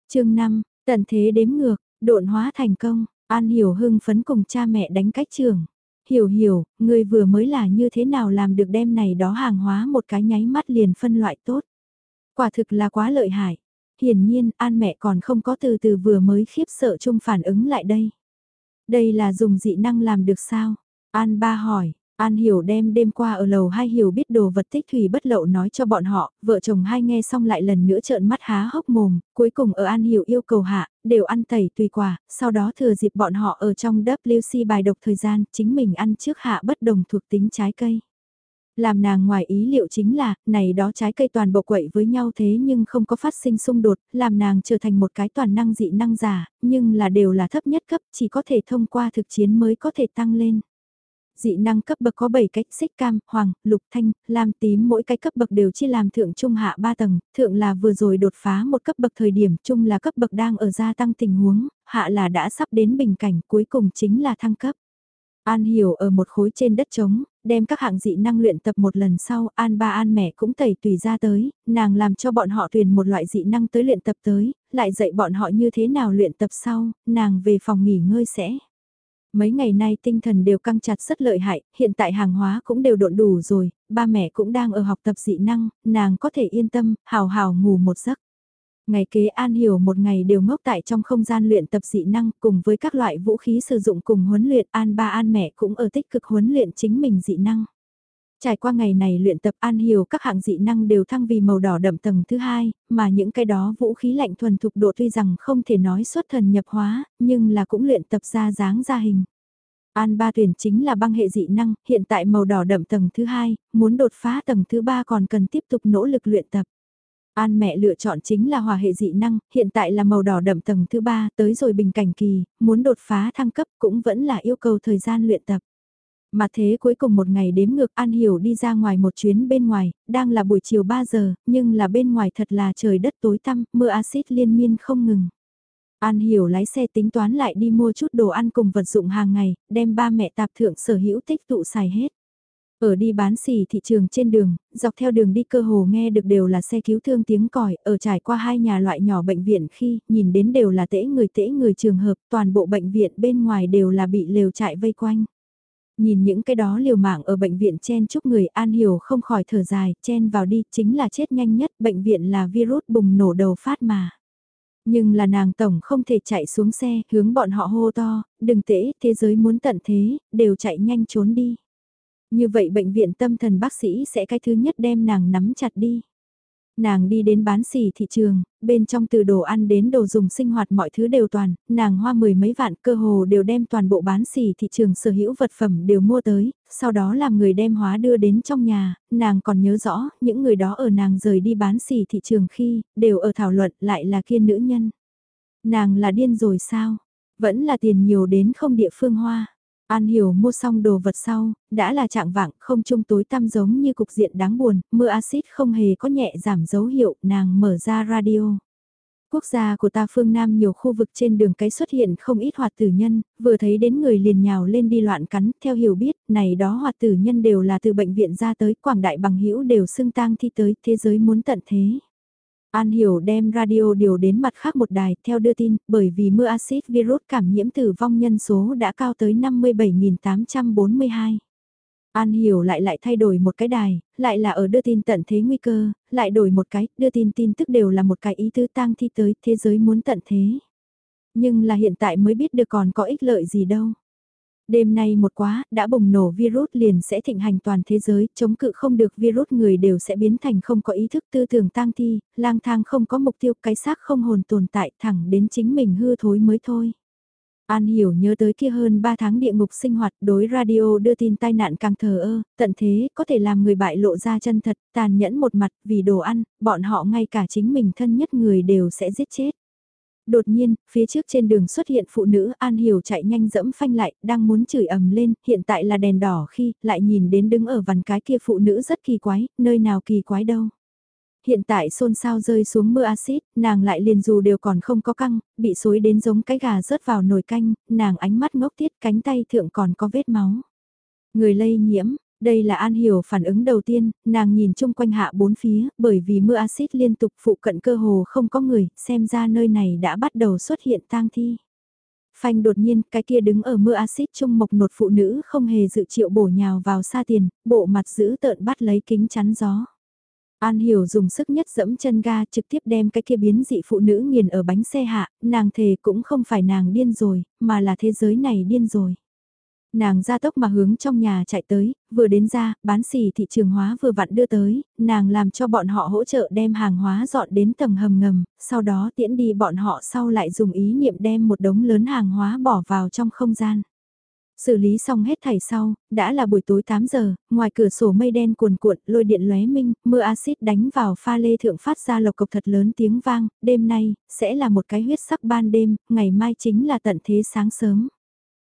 chương 5, tận thế đếm ngược, độn hóa thành công, An Hiểu hưng phấn cùng cha mẹ đánh cách trường. Hiểu hiểu, người vừa mới là như thế nào làm được đem này đó hàng hóa một cái nháy mắt liền phân loại tốt. Quả thực là quá lợi hại. Hiển nhiên, An mẹ còn không có từ từ vừa mới khiếp sợ chung phản ứng lại đây. Đây là dùng dị năng làm được sao? An ba hỏi, An Hiểu đem đêm qua ở lầu hai Hiểu biết đồ vật tích thủy bất lậu nói cho bọn họ, vợ chồng hai nghe xong lại lần nữa trợn mắt há hốc mồm, cuối cùng ở An Hiểu yêu cầu hạ, đều ăn tẩy tùy quả, sau đó thừa dịp bọn họ ở trong WC bài độc thời gian, chính mình ăn trước hạ bất đồng thuộc tính trái cây. Làm nàng ngoài ý liệu chính là, này đó trái cây toàn bộ quậy với nhau thế nhưng không có phát sinh xung đột, làm nàng trở thành một cái toàn năng dị năng giả, nhưng là đều là thấp nhất cấp, chỉ có thể thông qua thực chiến mới có thể tăng lên dị năng cấp bậc có 7 cách xích cam, hoàng, lục thanh, lam tím mỗi cái cấp bậc đều chia làm thượng trung hạ 3 tầng, thượng là vừa rồi đột phá một cấp bậc thời điểm, trung là cấp bậc đang ở gia tăng tình huống, hạ là đã sắp đến bình cảnh, cuối cùng chính là thăng cấp. An hiểu ở một khối trên đất trống, đem các hạng dị năng luyện tập một lần sau, An ba An mẹ cũng tẩy tùy ra tới, nàng làm cho bọn họ tuyển một loại dị năng tới luyện tập tới, lại dạy bọn họ như thế nào luyện tập sau, nàng về phòng nghỉ ngơi sẽ. Mấy ngày nay tinh thần đều căng chặt rất lợi hại, hiện tại hàng hóa cũng đều độn đủ rồi, ba mẹ cũng đang ở học tập dị năng, nàng có thể yên tâm, hào hào ngủ một giấc. Ngày kế An Hiểu một ngày đều ngốc tại trong không gian luyện tập dị năng cùng với các loại vũ khí sử dụng cùng huấn luyện An ba An mẹ cũng ở tích cực huấn luyện chính mình dị năng. Trải qua ngày này luyện tập An Hiểu các hạng dị năng đều thăng vì màu đỏ đậm tầng thứ hai, mà những cái đó vũ khí lạnh thuần thục độ tuy rằng không thể nói xuất thần nhập hóa, nhưng là cũng luyện tập ra dáng ra hình. An ba tuyển chính là băng hệ dị năng, hiện tại màu đỏ đậm tầng thứ hai, muốn đột phá tầng thứ ba còn cần tiếp tục nỗ lực luyện tập. An mẹ lựa chọn chính là hòa hệ dị năng, hiện tại là màu đỏ đậm tầng thứ ba, tới rồi bình cảnh kỳ, muốn đột phá thăng cấp cũng vẫn là yêu cầu thời gian luyện tập. Mà thế cuối cùng một ngày đếm ngược An Hiểu đi ra ngoài một chuyến bên ngoài, đang là buổi chiều 3 giờ, nhưng là bên ngoài thật là trời đất tối tăm, mưa axit liên miên không ngừng. An Hiểu lái xe tính toán lại đi mua chút đồ ăn cùng vật dụng hàng ngày, đem ba mẹ tạp thượng sở hữu tích tụ xài hết. Ở đi bán xì thị trường trên đường, dọc theo đường đi cơ hồ nghe được đều là xe cứu thương tiếng còi, ở trải qua hai nhà loại nhỏ bệnh viện khi nhìn đến đều là tễ người tễ người trường hợp, toàn bộ bệnh viện bên ngoài đều là bị lều trại vây quanh. Nhìn những cái đó liều mạng ở bệnh viện chen chúc người An Hiểu không khỏi thở dài, chen vào đi, chính là chết nhanh nhất, bệnh viện là virus bùng nổ đầu phát mà. Nhưng là nàng tổng không thể chạy xuống xe, hướng bọn họ hô to, đừng tễ, thế giới muốn tận thế, đều chạy nhanh trốn đi. Như vậy bệnh viện tâm thần bác sĩ sẽ cái thứ nhất đem nàng nắm chặt đi. Nàng đi đến bán xỉ thị trường, bên trong từ đồ ăn đến đồ dùng sinh hoạt mọi thứ đều toàn, nàng hoa mười mấy vạn cơ hồ đều đem toàn bộ bán xỉ thị trường sở hữu vật phẩm đều mua tới, sau đó làm người đem hóa đưa đến trong nhà, nàng còn nhớ rõ, những người đó ở nàng rời đi bán xỉ thị trường khi, đều ở thảo luận lại là kia nữ nhân. Nàng là điên rồi sao? Vẫn là tiền nhiều đến không địa phương hoa. An Hiểu mua xong đồ vật sau, đã là trạng vạng không trung tối tăm giống như cục diện đáng buồn, mưa axit không hề có nhẹ giảm dấu hiệu, nàng mở ra radio. Quốc gia của ta phương Nam nhiều khu vực trên đường cái xuất hiện không ít hoạt tử nhân, vừa thấy đến người liền nhào lên đi loạn cắn, theo hiểu biết, này đó hoạt tử nhân đều là từ bệnh viện ra tới, quảng đại bằng hữu đều xưng tang thi tới, thế giới muốn tận thế. An Hiểu đem radio điều đến mặt khác một đài, theo đưa tin, bởi vì mưa axit virus cảm nhiễm tử vong nhân số đã cao tới 57.842. An Hiểu lại lại thay đổi một cái đài, lại là ở đưa tin tận thế nguy cơ, lại đổi một cái, đưa tin tin tức đều là một cái ý tứ tang thi tới, thế giới muốn tận thế. Nhưng là hiện tại mới biết được còn có ích lợi gì đâu. Đêm nay một quá, đã bùng nổ virus liền sẽ thịnh hành toàn thế giới, chống cự không được virus người đều sẽ biến thành không có ý thức tư tưởng tang thi, lang thang không có mục tiêu, cái xác không hồn tồn tại thẳng đến chính mình hư thối mới thôi. An hiểu nhớ tới kia hơn 3 tháng địa ngục sinh hoạt đối radio đưa tin tai nạn càng thờ ơ, tận thế có thể làm người bại lộ ra chân thật, tàn nhẫn một mặt vì đồ ăn, bọn họ ngay cả chính mình thân nhất người đều sẽ giết chết. Đột nhiên, phía trước trên đường xuất hiện phụ nữ An Hiểu chạy nhanh dẫm phanh lại, đang muốn chửi ầm lên, hiện tại là đèn đỏ khi, lại nhìn đến đứng ở vằn cái kia phụ nữ rất kỳ quái, nơi nào kỳ quái đâu. Hiện tại xôn xao rơi xuống mưa axit, nàng lại liền dù đều còn không có căng, bị xối đến giống cái gà rớt vào nồi canh, nàng ánh mắt ngốc tiết cánh tay thượng còn có vết máu. Người lây nhiễm, đây là An Hiểu phản ứng đầu tiên, nàng nhìn chung quanh hạ bốn phía, bởi vì mưa axit liên tục phụ cận cơ hồ không có người, xem ra nơi này đã bắt đầu xuất hiện tang thi. Phanh đột nhiên, cái kia đứng ở mưa axit chung mộc nột phụ nữ không hề dự triệu bổ nhào vào xa tiền, bộ mặt giữ tợn bắt lấy kính chắn gió. An Hiểu dùng sức nhất dẫm chân ga trực tiếp đem cái kia biến dị phụ nữ nghiền ở bánh xe hạ, nàng thề cũng không phải nàng điên rồi, mà là thế giới này điên rồi. Nàng ra tốc mà hướng trong nhà chạy tới, vừa đến ra, bán xì thị trường hóa vừa vặn đưa tới, nàng làm cho bọn họ hỗ trợ đem hàng hóa dọn đến tầng hầm ngầm, sau đó tiễn đi bọn họ sau lại dùng ý niệm đem một đống lớn hàng hóa bỏ vào trong không gian. Xử lý xong hết thảy sau, đã là buổi tối 8 giờ, ngoài cửa sổ mây đen cuồn cuộn, lôi điện lóe minh, mưa axit đánh vào pha lê thượng phát ra lộc cộc thật lớn tiếng vang, đêm nay, sẽ là một cái huyết sắc ban đêm, ngày mai chính là tận thế sáng sớm.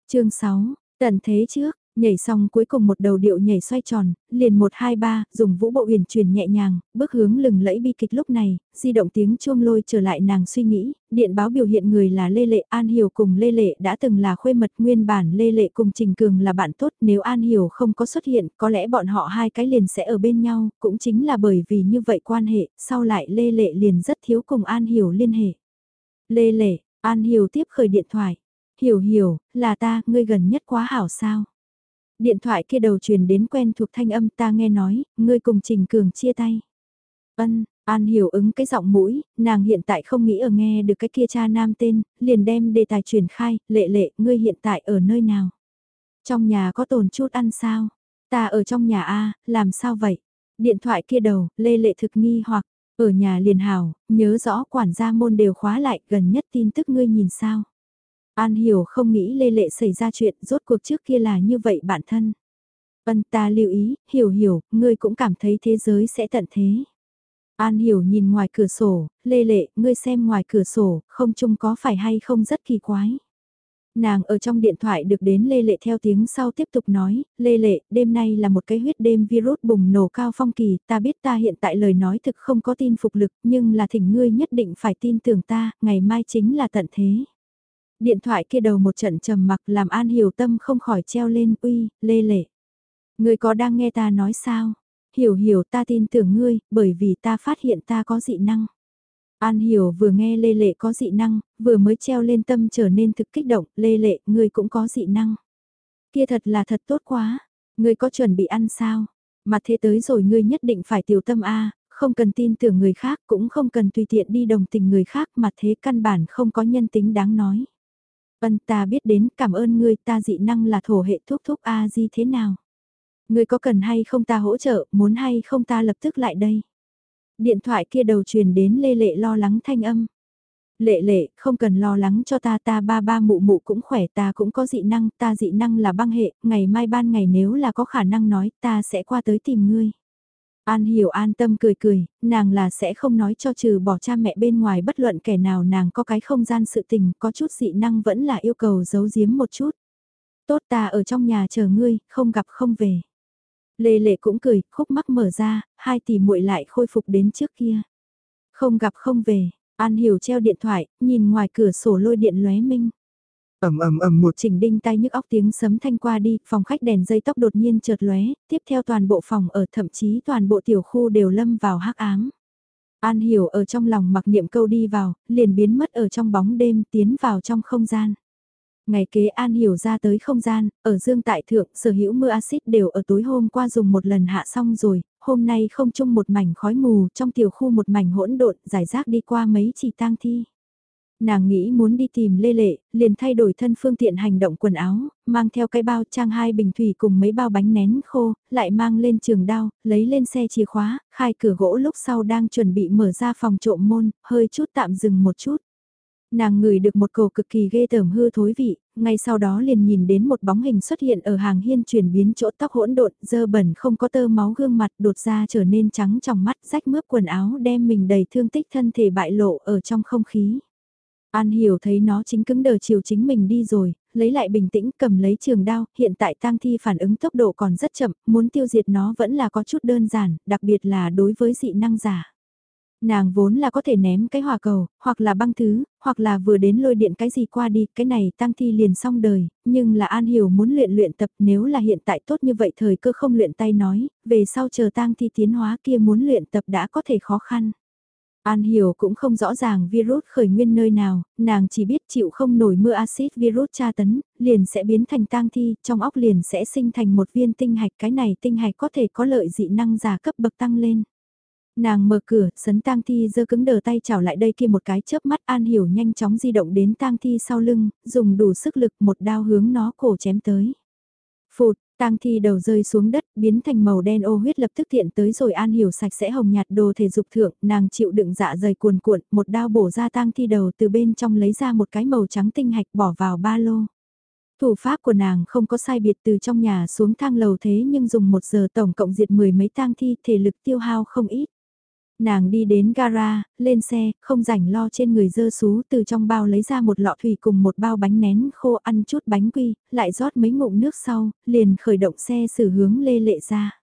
chương 6, tận thế trước, nhảy xong cuối cùng một đầu điệu nhảy xoay tròn, liền 1 2 3, dùng vũ bộ uyển chuyển nhẹ nhàng, bước hướng lừng lẫy bi kịch lúc này, di động tiếng chuông lôi trở lại nàng suy nghĩ, điện báo biểu hiện người là Lê Lệ An Hiểu cùng Lê Lệ đã từng là khuê mật nguyên bản Lê Lệ cùng Trình Cường là bạn tốt, nếu An Hiểu không có xuất hiện, có lẽ bọn họ hai cái liền sẽ ở bên nhau, cũng chính là bởi vì như vậy quan hệ, sau lại Lê Lệ liền rất thiếu cùng An Hiểu liên hệ. Lê Lệ, An Hiểu tiếp khởi điện thoại. Hiểu hiểu, là ta, ngươi gần nhất quá hảo sao? Điện thoại kia đầu truyền đến quen thuộc thanh âm ta nghe nói, ngươi cùng Trình Cường chia tay. Ân, An hiểu ứng cái giọng mũi, nàng hiện tại không nghĩ ở nghe được cái kia cha nam tên, liền đem đề tài truyền khai, lệ lệ, ngươi hiện tại ở nơi nào? Trong nhà có tồn chút ăn sao? Ta ở trong nhà A, làm sao vậy? Điện thoại kia đầu, lê lệ thực nghi hoặc, ở nhà liền hào, nhớ rõ quản gia môn đều khóa lại, gần nhất tin tức ngươi nhìn sao? An hiểu không nghĩ lê lệ xảy ra chuyện, rốt cuộc trước kia là như vậy bản thân. Vân ta lưu ý, hiểu hiểu, ngươi cũng cảm thấy thế giới sẽ tận thế. An hiểu nhìn ngoài cửa sổ, lê lệ, ngươi xem ngoài cửa sổ, không chung có phải hay không rất kỳ quái. Nàng ở trong điện thoại được đến Lê Lệ theo tiếng sau tiếp tục nói, Lê Lệ, đêm nay là một cái huyết đêm virus bùng nổ cao phong kỳ, ta biết ta hiện tại lời nói thực không có tin phục lực, nhưng là thỉnh ngươi nhất định phải tin tưởng ta, ngày mai chính là tận thế. Điện thoại kia đầu một trận trầm mặc làm An Hiểu Tâm không khỏi treo lên, uy, Lê Lệ. Ngươi có đang nghe ta nói sao? Hiểu hiểu ta tin tưởng ngươi, bởi vì ta phát hiện ta có dị năng. An Hiểu vừa nghe Lê Lệ có dị năng, vừa mới treo lên tâm trở nên thực kích động, Lê Lệ, ngươi cũng có dị năng. Kia thật là thật tốt quá, ngươi có chuẩn bị ăn sao? Mà thế tới rồi ngươi nhất định phải tiểu tâm A, không cần tin tưởng người khác, cũng không cần tùy tiện đi đồng tình người khác mà thế căn bản không có nhân tính đáng nói. Vân ta biết đến cảm ơn ngươi ta dị năng là thổ hệ thuốc thúc A di thế nào? Ngươi có cần hay không ta hỗ trợ, muốn hay không ta lập tức lại đây? Điện thoại kia đầu truyền đến lê lệ lo lắng thanh âm. Lệ lệ, không cần lo lắng cho ta ta ba ba mụ mụ cũng khỏe ta cũng có dị năng, ta dị năng là băng hệ, ngày mai ban ngày nếu là có khả năng nói ta sẽ qua tới tìm ngươi. An hiểu an tâm cười cười, nàng là sẽ không nói cho trừ bỏ cha mẹ bên ngoài bất luận kẻ nào nàng có cái không gian sự tình, có chút dị năng vẫn là yêu cầu giấu giếm một chút. Tốt ta ở trong nhà chờ ngươi, không gặp không về. Lê Lệ cũng cười, khúc mắc mở ra, hai tỷ muội lại khôi phục đến trước kia. Không gặp không về, An Hiểu treo điện thoại, nhìn ngoài cửa sổ lôi điện lóe minh ầm ầm ầm một chỉnh đinh tai nhức óc tiếng sấm thanh qua đi, phòng khách đèn dây tóc đột nhiên chợt lóe, tiếp theo toàn bộ phòng ở thậm chí toàn bộ tiểu khu đều lâm vào hắc ám. An Hiểu ở trong lòng mặc niệm câu đi vào, liền biến mất ở trong bóng đêm tiến vào trong không gian. Ngày kế An Hiểu ra tới không gian, ở dương tại thượng, sở hữu mưa axit đều ở tối hôm qua dùng một lần hạ xong rồi, hôm nay không chung một mảnh khói mù, trong tiểu khu một mảnh hỗn độn, giải rác đi qua mấy chỉ tang thi. Nàng nghĩ muốn đi tìm Lê Lệ, liền thay đổi thân phương tiện hành động quần áo, mang theo cái bao trang hai bình thủy cùng mấy bao bánh nén khô, lại mang lên trường đao, lấy lên xe chìa khóa, khai cửa gỗ lúc sau đang chuẩn bị mở ra phòng trộm môn, hơi chút tạm dừng một chút. Nàng ngửi được một cổ cực kỳ ghê tởm hư thối vị, ngay sau đó liền nhìn đến một bóng hình xuất hiện ở hàng hiên chuyển biến chỗ tóc hỗn độn, dơ bẩn không có tơ máu gương mặt đột ra trở nên trắng trong mắt rách mướp quần áo đem mình đầy thương tích thân thể bại lộ ở trong không khí. An hiểu thấy nó chính cứng đờ chiều chính mình đi rồi, lấy lại bình tĩnh cầm lấy trường đao, hiện tại tang thi phản ứng tốc độ còn rất chậm, muốn tiêu diệt nó vẫn là có chút đơn giản, đặc biệt là đối với dị năng giả. Nàng vốn là có thể ném cái hỏa cầu, hoặc là băng thứ, hoặc là vừa đến lôi điện cái gì qua đi, cái này tăng thi liền xong đời, nhưng là An Hiểu muốn luyện luyện tập nếu là hiện tại tốt như vậy thời cơ không luyện tay nói, về sau chờ tăng thi tiến hóa kia muốn luyện tập đã có thể khó khăn. An Hiểu cũng không rõ ràng virus khởi nguyên nơi nào, nàng chỉ biết chịu không nổi mưa axit virus tra tấn, liền sẽ biến thành tang thi, trong óc liền sẽ sinh thành một viên tinh hạch, cái này tinh hạch có thể có lợi dị năng giả cấp bậc tăng lên. Nàng mở cửa, sấn tang thi giơ cứng đờ tay chảo lại đây kia một cái chớp mắt An Hiểu nhanh chóng di động đến tang thi sau lưng, dùng đủ sức lực một đao hướng nó cổ chém tới. Phụt, tang thi đầu rơi xuống đất, biến thành màu đen ô huyết lập tức tiện tới rồi An Hiểu sạch sẽ hồng nhạt đồ thể dục thượng, nàng chịu đựng dạ dày cuồn cuộn, một đao bổ ra tang thi đầu từ bên trong lấy ra một cái màu trắng tinh hạch bỏ vào ba lô. Thủ pháp của nàng không có sai biệt từ trong nhà xuống thang lầu thế nhưng dùng một giờ tổng cộng diệt mười mấy tang thi thể lực tiêu hao không ít. Nàng đi đến gara, lên xe, không rảnh lo trên người dơ sú từ trong bao lấy ra một lọ thủy cùng một bao bánh nén khô ăn chút bánh quy, lại rót mấy ngụm nước sau, liền khởi động xe xử hướng Lê Lệ ra.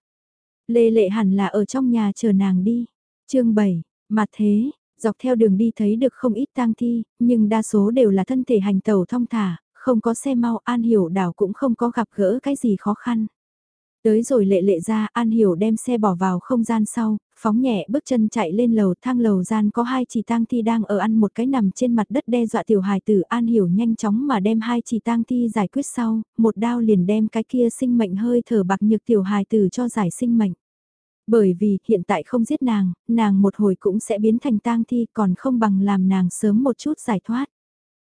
Lê Lệ hẳn là ở trong nhà chờ nàng đi. chương 7, mặt thế, dọc theo đường đi thấy được không ít tang thi, nhưng đa số đều là thân thể hành tàu thong thả, không có xe mau An Hiểu đảo cũng không có gặp gỡ cái gì khó khăn. Tới rồi lệ lệ ra, An Hiểu đem xe bỏ vào không gian sau, phóng nhẹ bước chân chạy lên lầu thang lầu gian có hai chỉ tang thi đang ở ăn một cái nằm trên mặt đất đe dọa tiểu hài tử An Hiểu nhanh chóng mà đem hai chỉ tang thi giải quyết sau, một đao liền đem cái kia sinh mệnh hơi thở bạc nhược tiểu hài tử cho giải sinh mệnh. Bởi vì hiện tại không giết nàng, nàng một hồi cũng sẽ biến thành tang thi còn không bằng làm nàng sớm một chút giải thoát.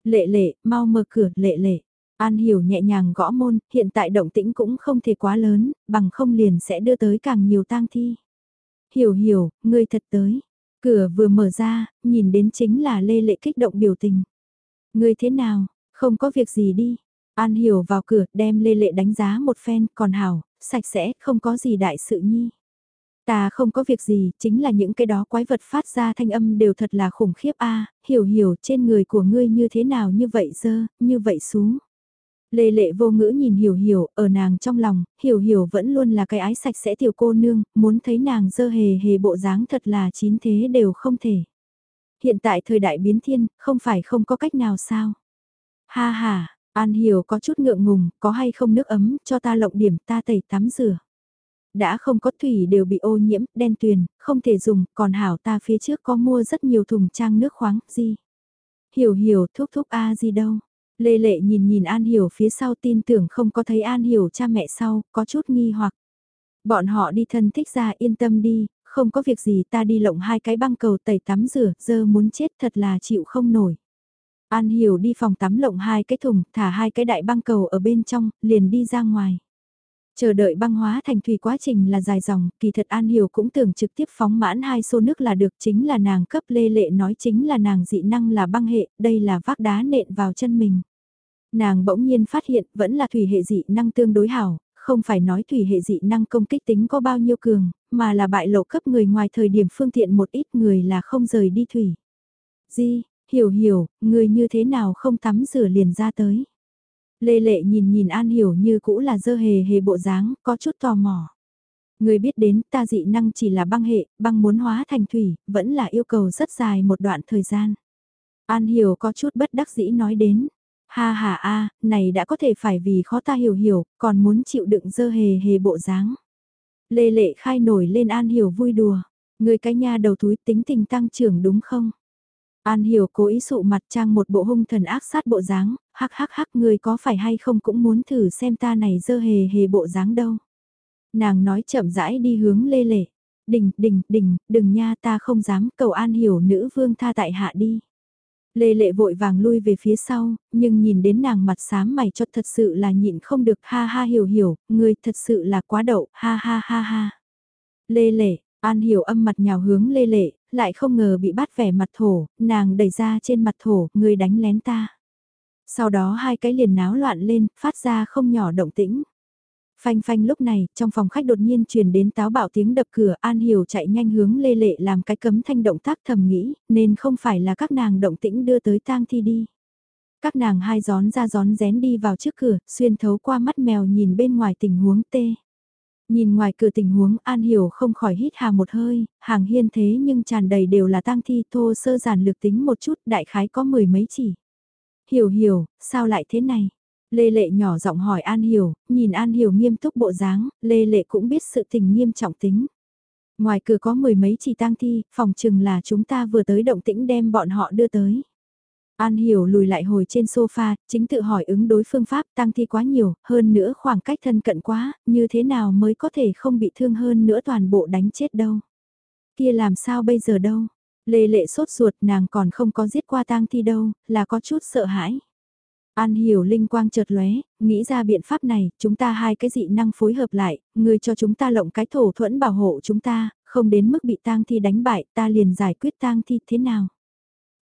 Lệ lệ, mau mở cửa, lệ lệ. An hiểu nhẹ nhàng gõ môn, hiện tại động tĩnh cũng không thể quá lớn, bằng không liền sẽ đưa tới càng nhiều tang thi. Hiểu hiểu, ngươi thật tới. Cửa vừa mở ra, nhìn đến chính là Lê Lệ kích động biểu tình. Ngươi thế nào, không có việc gì đi. An hiểu vào cửa, đem Lê Lệ đánh giá một phen, còn hảo, sạch sẽ, không có gì đại sự nhi. Ta không có việc gì, chính là những cái đó quái vật phát ra thanh âm đều thật là khủng khiếp a hiểu hiểu trên người của ngươi như thế nào như vậy dơ, như vậy xuống. Lê lệ vô ngữ nhìn hiểu hiểu, ở nàng trong lòng, hiểu hiểu vẫn luôn là cái ái sạch sẽ tiểu cô nương, muốn thấy nàng dơ hề hề bộ dáng thật là chín thế đều không thể. Hiện tại thời đại biến thiên, không phải không có cách nào sao? Ha ha, An hiểu có chút ngượng ngùng, có hay không nước ấm, cho ta lộng điểm ta tẩy tắm rửa. Đã không có thủy đều bị ô nhiễm, đen tuyền, không thể dùng, còn hảo ta phía trước có mua rất nhiều thùng trang nước khoáng, gì? Hiểu hiểu, thúc thúc A gì đâu? Lê Lệ nhìn nhìn An Hiểu phía sau tin tưởng không có thấy An Hiểu cha mẹ sau, có chút nghi hoặc. Bọn họ đi thân thích ra yên tâm đi, không có việc gì ta đi lộng hai cái băng cầu tẩy tắm rửa, giờ muốn chết thật là chịu không nổi. An Hiểu đi phòng tắm lộng hai cái thùng, thả hai cái đại băng cầu ở bên trong, liền đi ra ngoài. Chờ đợi băng hóa thành thủy quá trình là dài dòng, kỳ thật An Hiểu cũng tưởng trực tiếp phóng mãn hai xô nước là được chính là nàng cấp lê lệ nói chính là nàng dị năng là băng hệ, đây là vác đá nện vào chân mình. Nàng bỗng nhiên phát hiện vẫn là thủy hệ dị năng tương đối hảo, không phải nói thủy hệ dị năng công kích tính có bao nhiêu cường, mà là bại lộ cấp người ngoài thời điểm phương tiện một ít người là không rời đi thủy. Di, hiểu hiểu, người như thế nào không tắm rửa liền ra tới. Lê lệ nhìn nhìn An Hiểu như cũ là dơ hề hề bộ dáng, có chút tò mò. Người biết đến ta dị năng chỉ là băng hệ, băng muốn hóa thành thủy, vẫn là yêu cầu rất dài một đoạn thời gian. An Hiểu có chút bất đắc dĩ nói đến. Ha ha a, này đã có thể phải vì khó ta hiểu hiểu, còn muốn chịu đựng dơ hề hề bộ dáng. Lê lệ khai nổi lên An Hiểu vui đùa. Người cái nha đầu túi tính tình tăng trưởng đúng không? An Hiểu cố ý sụ mặt trang một bộ hung thần ác sát bộ dáng, hắc hắc hắc người có phải hay không cũng muốn thử xem ta này dơ hề hề bộ dáng đâu. Nàng nói chậm rãi đi hướng lê lệ. Đình, đình, đình, đừng nha ta không dám cầu An Hiểu nữ vương tha tại hạ đi. Lê lệ vội vàng lui về phía sau, nhưng nhìn đến nàng mặt xám mày cho thật sự là nhịn không được ha ha hiểu hiểu, người thật sự là quá đậu, ha ha ha ha. Lê lệ, An hiểu âm mặt nhào hướng lê lệ, lại không ngờ bị bắt vẻ mặt thổ, nàng đẩy ra trên mặt thổ, người đánh lén ta. Sau đó hai cái liền náo loạn lên, phát ra không nhỏ động tĩnh. Phanh phanh lúc này, trong phòng khách đột nhiên truyền đến táo bạo tiếng đập cửa, An Hiểu chạy nhanh hướng Lê Lệ làm cái cấm thanh động tác thầm nghĩ, nên không phải là các nàng động tĩnh đưa tới tang thi đi. Các nàng hai gión ra gión rén đi vào trước cửa, xuyên thấu qua mắt mèo nhìn bên ngoài tình huống tê. Nhìn ngoài cửa tình huống An Hiểu không khỏi hít hà một hơi, hàng hiên thế nhưng tràn đầy đều là tang thi thô sơ giản lược tính một chút đại khái có mười mấy chỉ. Hiểu hiểu, sao lại thế này? Lê Lệ nhỏ giọng hỏi An Hiểu, nhìn An Hiểu nghiêm túc bộ dáng, Lê Lệ cũng biết sự tình nghiêm trọng tính. Ngoài cửa có mười mấy chỉ tang thi, phòng chừng là chúng ta vừa tới động tĩnh đem bọn họ đưa tới. An Hiểu lùi lại hồi trên sofa, chính tự hỏi ứng đối phương pháp tăng thi quá nhiều, hơn nữa khoảng cách thân cận quá, như thế nào mới có thể không bị thương hơn nữa toàn bộ đánh chết đâu. Kia làm sao bây giờ đâu? Lê lệ sốt ruột nàng còn không có giết qua tang thi đâu, là có chút sợ hãi. An hiểu linh quang chợt lóe, nghĩ ra biện pháp này, chúng ta hai cái dị năng phối hợp lại, người cho chúng ta lộng cái thổ thuẫn bảo hộ chúng ta, không đến mức bị tang thi đánh bại, ta liền giải quyết tang thi thế nào.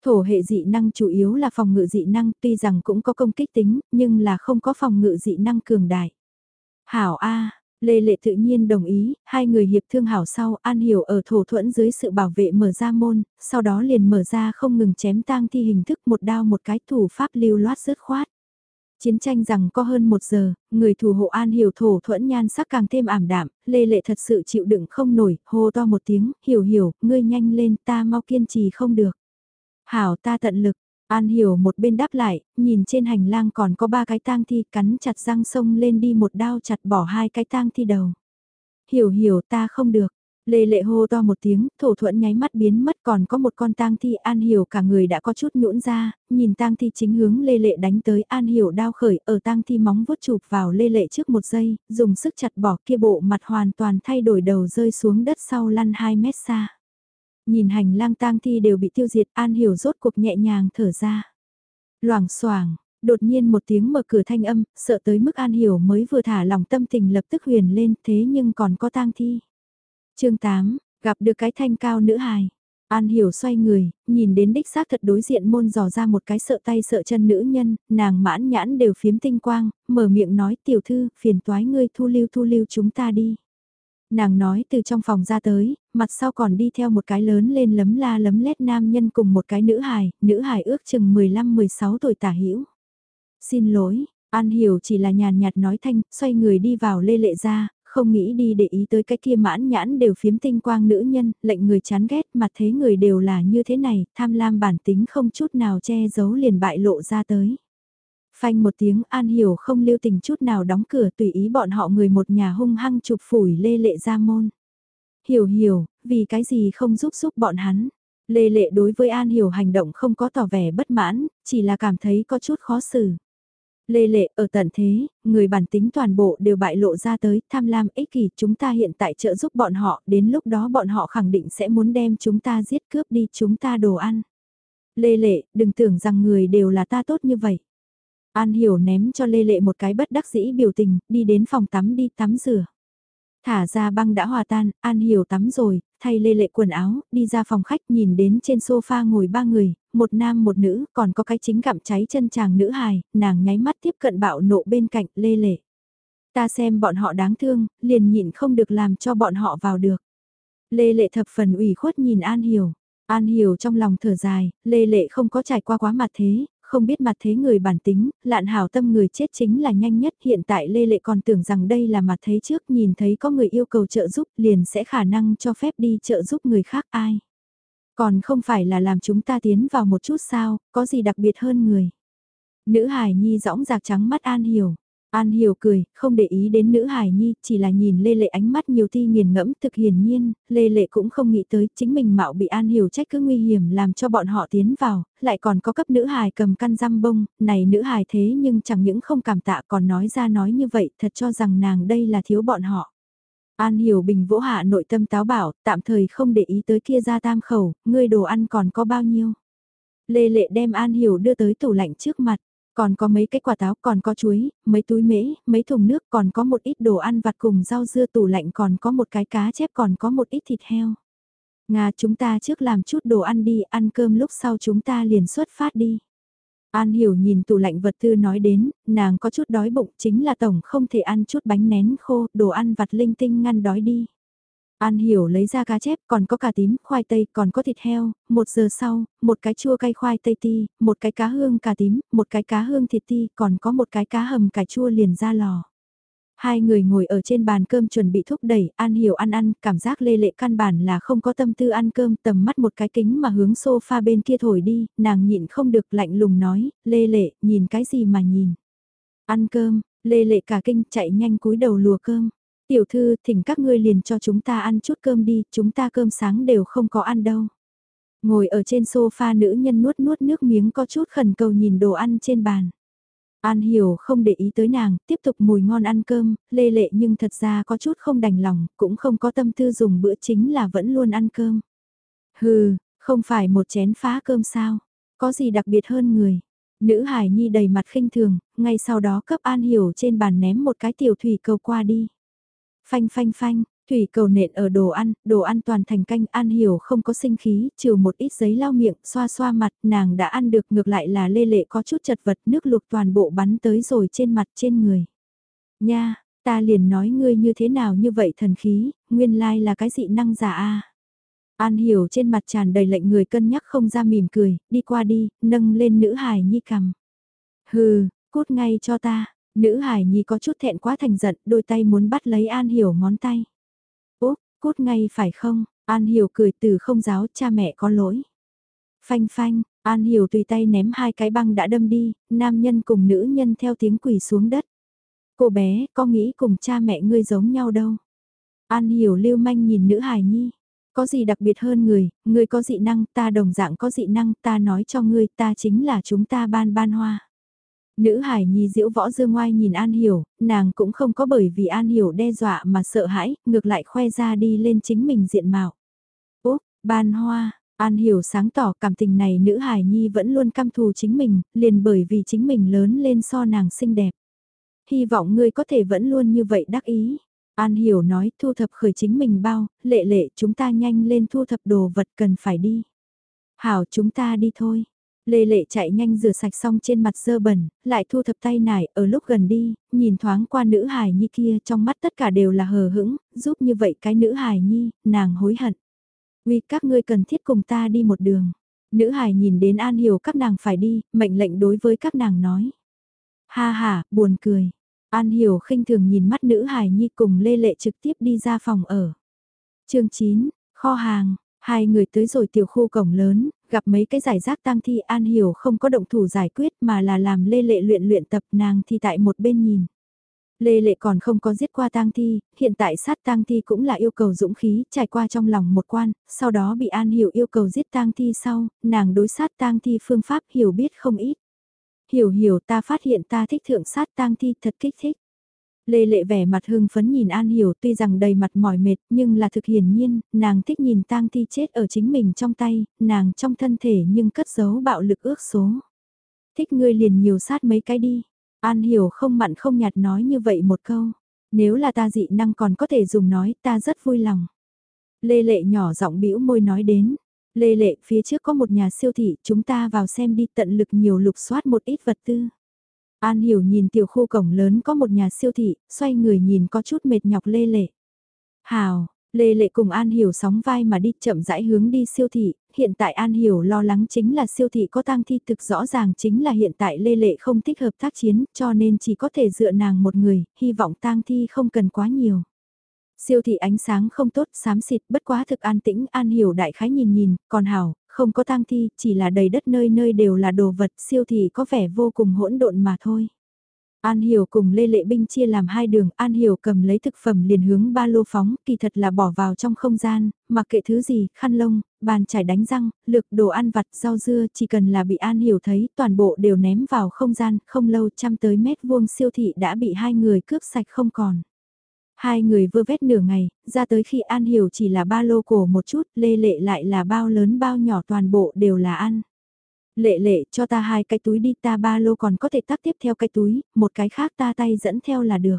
Thổ hệ dị năng chủ yếu là phòng ngự dị năng tuy rằng cũng có công kích tính, nhưng là không có phòng ngự dị năng cường đại. Hảo A, Lê Lệ tự nhiên đồng ý, hai người hiệp thương hảo sau, An Hiểu ở thổ thuẫn dưới sự bảo vệ mở ra môn, sau đó liền mở ra không ngừng chém tang thi hình thức một đao một cái thủ pháp lưu loát rớt khoát. Chiến tranh rằng có hơn một giờ, người thủ hộ An Hiểu thổ thuẫn nhan sắc càng thêm ảm đạm, Lê Lệ thật sự chịu đựng không nổi, hô to một tiếng, hiểu hiểu, ngươi nhanh lên ta mau kiên trì không được. Hảo ta tận lực, An hiểu một bên đáp lại, nhìn trên hành lang còn có ba cái tang thi cắn chặt răng sông lên đi một đao chặt bỏ hai cái tang thi đầu. Hiểu hiểu ta không được. Lê lệ hô to một tiếng, thổ thuẫn nháy mắt biến mất còn có một con tang thi an hiểu cả người đã có chút nhũn ra, nhìn tang thi chính hướng lê lệ đánh tới an hiểu đao khởi ở tang thi móng vuốt chụp vào lê lệ trước một giây, dùng sức chặt bỏ kia bộ mặt hoàn toàn thay đổi đầu rơi xuống đất sau lăn 2 mét xa. Nhìn hành lang tang thi đều bị tiêu diệt An Hiểu rốt cuộc nhẹ nhàng thở ra. Loảng xoảng đột nhiên một tiếng mở cửa thanh âm, sợ tới mức An Hiểu mới vừa thả lòng tâm tình lập tức huyền lên thế nhưng còn có tang thi. chương 8, gặp được cái thanh cao nữ hài. An Hiểu xoay người, nhìn đến đích xác thật đối diện môn dò ra một cái sợ tay sợ chân nữ nhân, nàng mãn nhãn đều phiếm tinh quang, mở miệng nói tiểu thư, phiền toái ngươi thu lưu thu lưu chúng ta đi. Nàng nói từ trong phòng ra tới, mặt sau còn đi theo một cái lớn lên lấm la lấm lét nam nhân cùng một cái nữ hài, nữ hài ước chừng 15-16 tuổi tả hữu Xin lỗi, An Hiểu chỉ là nhàn nhạt nói thanh, xoay người đi vào lê lệ ra, không nghĩ đi để ý tới cái kia mãn nhãn đều phiếm tinh quang nữ nhân, lệnh người chán ghét mà thế người đều là như thế này, tham lam bản tính không chút nào che giấu liền bại lộ ra tới. Phanh một tiếng An Hiểu không lưu tình chút nào đóng cửa tùy ý bọn họ người một nhà hung hăng chụp phủi lê lệ ra môn. Hiểu hiểu, vì cái gì không giúp giúp bọn hắn. Lê lệ đối với An Hiểu hành động không có tỏ vẻ bất mãn, chỉ là cảm thấy có chút khó xử. Lê lệ ở tận thế, người bản tính toàn bộ đều bại lộ ra tới, tham lam ích kỷ chúng ta hiện tại trợ giúp bọn họ, đến lúc đó bọn họ khẳng định sẽ muốn đem chúng ta giết cướp đi chúng ta đồ ăn. Lê lệ, đừng tưởng rằng người đều là ta tốt như vậy. An hiểu ném cho Lê lệ một cái bất đắc dĩ biểu tình, đi đến phòng tắm đi tắm rửa. Thả ra băng đã hòa tan, An Hiểu tắm rồi, thay lê lệ quần áo, đi ra phòng khách nhìn đến trên sofa ngồi ba người, một nam một nữ, còn có cái chính gặm cháy chân chàng nữ hài, nàng nháy mắt tiếp cận bạo nộ bên cạnh lê lệ. Ta xem bọn họ đáng thương, liền nhịn không được làm cho bọn họ vào được. Lê lệ thập phần ủy khuất nhìn An Hiểu. An Hiểu trong lòng thở dài, Lê Lệ không có trải qua quá mặt thế, không biết mặt thế người bản tính, lạn hảo tâm người chết chính là nhanh nhất. Hiện tại Lê Lệ còn tưởng rằng đây là mặt thế trước nhìn thấy có người yêu cầu trợ giúp liền sẽ khả năng cho phép đi trợ giúp người khác ai. Còn không phải là làm chúng ta tiến vào một chút sao, có gì đặc biệt hơn người. Nữ hài nhi rõng rạc trắng mắt An Hiểu. An Hiểu cười, không để ý đến nữ hài nhi, chỉ là nhìn Lê Lệ ánh mắt nhiều thi nghiền ngẫm thực hiển nhiên, Lê Lệ cũng không nghĩ tới chính mình mạo bị An Hiểu trách cứ nguy hiểm làm cho bọn họ tiến vào, lại còn có cấp nữ hài cầm căn răm bông, này nữ hài thế nhưng chẳng những không cảm tạ còn nói ra nói như vậy thật cho rằng nàng đây là thiếu bọn họ. An Hiểu bình vỗ hạ nội tâm táo bảo, tạm thời không để ý tới kia ra tam khẩu, ngươi đồ ăn còn có bao nhiêu. Lê Lệ đem An Hiểu đưa tới tủ lạnh trước mặt. Còn có mấy cái quả táo, còn có chuối, mấy túi mễ, mấy thùng nước, còn có một ít đồ ăn vặt cùng rau dưa tủ lạnh, còn có một cái cá chép, còn có một ít thịt heo. Nga chúng ta trước làm chút đồ ăn đi, ăn cơm lúc sau chúng ta liền xuất phát đi. An hiểu nhìn tủ lạnh vật tư nói đến, nàng có chút đói bụng chính là tổng không thể ăn chút bánh nén khô, đồ ăn vặt linh tinh ngăn đói đi. An Hiểu lấy ra cá chép, còn có cà tím, khoai tây, còn có thịt heo, một giờ sau, một cái chua cay khoai tây ti, một cái cá hương cà tím, một cái cá hương thịt ti, còn có một cái cá hầm cà chua liền ra lò. Hai người ngồi ở trên bàn cơm chuẩn bị thúc đẩy, An Hiểu ăn ăn, cảm giác lê lệ căn bản là không có tâm tư ăn cơm, tầm mắt một cái kính mà hướng sofa bên kia thổi đi, nàng nhịn không được lạnh lùng nói, lê lệ, nhìn cái gì mà nhìn. Ăn cơm, lê lệ cả kinh chạy nhanh cúi đầu lùa cơm. Tiểu thư, thỉnh các ngươi liền cho chúng ta ăn chút cơm đi, chúng ta cơm sáng đều không có ăn đâu. Ngồi ở trên sofa nữ nhân nuốt nuốt nước miếng có chút khẩn cầu nhìn đồ ăn trên bàn. An hiểu không để ý tới nàng, tiếp tục mùi ngon ăn cơm, lê lệ nhưng thật ra có chút không đành lòng, cũng không có tâm tư dùng bữa chính là vẫn luôn ăn cơm. Hừ, không phải một chén phá cơm sao, có gì đặc biệt hơn người. Nữ hải nhi đầy mặt khinh thường, ngay sau đó cấp an hiểu trên bàn ném một cái tiểu thủy cầu qua đi. Phanh phanh phanh, thủy cầu nện ở đồ ăn, đồ ăn toàn thành canh An Hiểu không có sinh khí, trừ một ít giấy lau miệng, xoa xoa mặt, nàng đã ăn được ngược lại là lê lệ có chút chật vật, nước luộc toàn bộ bắn tới rồi trên mặt trên người. Nha, ta liền nói ngươi như thế nào như vậy thần khí, nguyên lai là cái dị năng giả a. An Hiểu trên mặt tràn đầy lệnh người cân nhắc không ra mỉm cười, đi qua đi, nâng lên nữ hài nhi cầm. Hừ, cút ngay cho ta, Nữ hải nhi có chút thẹn quá thành giận, đôi tay muốn bắt lấy An Hiểu ngón tay. Úp, cút ngay phải không? An Hiểu cười từ không giáo cha mẹ có lỗi. Phanh phanh, An Hiểu tùy tay ném hai cái băng đã đâm đi, nam nhân cùng nữ nhân theo tiếng quỳ xuống đất. Cô bé, có nghĩ cùng cha mẹ ngươi giống nhau đâu? An Hiểu lưu manh nhìn nữ hải nhi. Có gì đặc biệt hơn người, ngươi có dị năng, ta đồng dạng có dị năng, ta nói cho ngươi, ta chính là chúng ta ban ban hoa. Nữ hải nhi diễu võ dương ngoai nhìn An Hiểu, nàng cũng không có bởi vì An Hiểu đe dọa mà sợ hãi, ngược lại khoe ra đi lên chính mình diện mạo. Úp, ban hoa, An Hiểu sáng tỏ cảm tình này nữ hải nhi vẫn luôn căm thù chính mình, liền bởi vì chính mình lớn lên so nàng xinh đẹp. Hy vọng ngươi có thể vẫn luôn như vậy đắc ý. An Hiểu nói thu thập khởi chính mình bao, lệ lệ chúng ta nhanh lên thu thập đồ vật cần phải đi. Hảo chúng ta đi thôi. Lê Lệ chạy nhanh rửa sạch xong trên mặt dơ bẩn, lại thu thập tay nải ở lúc gần đi, nhìn thoáng qua nữ hài nhi kia trong mắt tất cả đều là hờ hững, giúp như vậy cái nữ hài nhi, nàng hối hận. Vì các ngươi cần thiết cùng ta đi một đường. Nữ hài nhìn đến An Hiểu các nàng phải đi, mệnh lệnh đối với các nàng nói. Ha ha, buồn cười. An Hiểu khinh thường nhìn mắt nữ hài nhi cùng Lê Lệ trực tiếp đi ra phòng ở. chương 9, kho hàng, hai người tới rồi tiểu khu cổng lớn, gặp mấy cái giải rác tang thi An Hiểu không có động thủ giải quyết mà là làm Lê Lệ luyện luyện tập nàng thì tại một bên nhìn. Lê Lệ còn không có giết qua tang thi, hiện tại sát tang thi cũng là yêu cầu dũng khí, trải qua trong lòng một quan, sau đó bị An Hiểu yêu cầu giết tang thi sau, nàng đối sát tang thi phương pháp hiểu biết không ít. Hiểu hiểu ta phát hiện ta thích thượng sát tang thi thật kích thích. Lê Lệ vẻ mặt hưng phấn nhìn An Hiểu tuy rằng đầy mặt mỏi mệt nhưng là thực hiển nhiên, nàng thích nhìn tang thi chết ở chính mình trong tay, nàng trong thân thể nhưng cất giấu bạo lực ước số. Thích ngươi liền nhiều sát mấy cái đi. An Hiểu không mặn không nhạt nói như vậy một câu. Nếu là ta dị năng còn có thể dùng nói ta rất vui lòng. Lê Lệ nhỏ giọng bĩu môi nói đến. Lê Lệ phía trước có một nhà siêu thị chúng ta vào xem đi tận lực nhiều lục soát một ít vật tư. An Hiểu nhìn tiểu khu cổng lớn có một nhà siêu thị, xoay người nhìn có chút mệt nhọc Lê Lệ. Hào, Lê Lệ cùng An Hiểu sóng vai mà đi chậm rãi hướng đi siêu thị, hiện tại An Hiểu lo lắng chính là siêu thị có tang thi thực rõ ràng chính là hiện tại Lê Lệ không thích hợp tác chiến cho nên chỉ có thể dựa nàng một người, hy vọng tang thi không cần quá nhiều. Siêu thị ánh sáng không tốt, xám xịt, bất quá thực an tĩnh, An Hiểu đại khái nhìn nhìn, còn Hảo, không có tang thi, chỉ là đầy đất nơi nơi đều là đồ vật, siêu thị có vẻ vô cùng hỗn độn mà thôi. An Hiểu cùng Lê Lệ Binh chia làm hai đường, An Hiểu cầm lấy thực phẩm liền hướng ba lô phóng, kỳ thật là bỏ vào trong không gian, mặc kệ thứ gì, khăn lông, bàn chải đánh răng, lược đồ ăn vặt, rau dưa, chỉ cần là bị An Hiểu thấy, toàn bộ đều ném vào không gian, không lâu trăm tới mét vuông siêu thị đã bị hai người cướp sạch không còn. Hai người vừa vét nửa ngày, ra tới khi An Hiểu chỉ là ba lô cổ một chút, Lê Lệ lại là bao lớn bao nhỏ toàn bộ đều là ăn. Lệ lệ cho ta hai cái túi đi ta ba lô còn có thể tắt tiếp theo cái túi, một cái khác ta tay dẫn theo là được.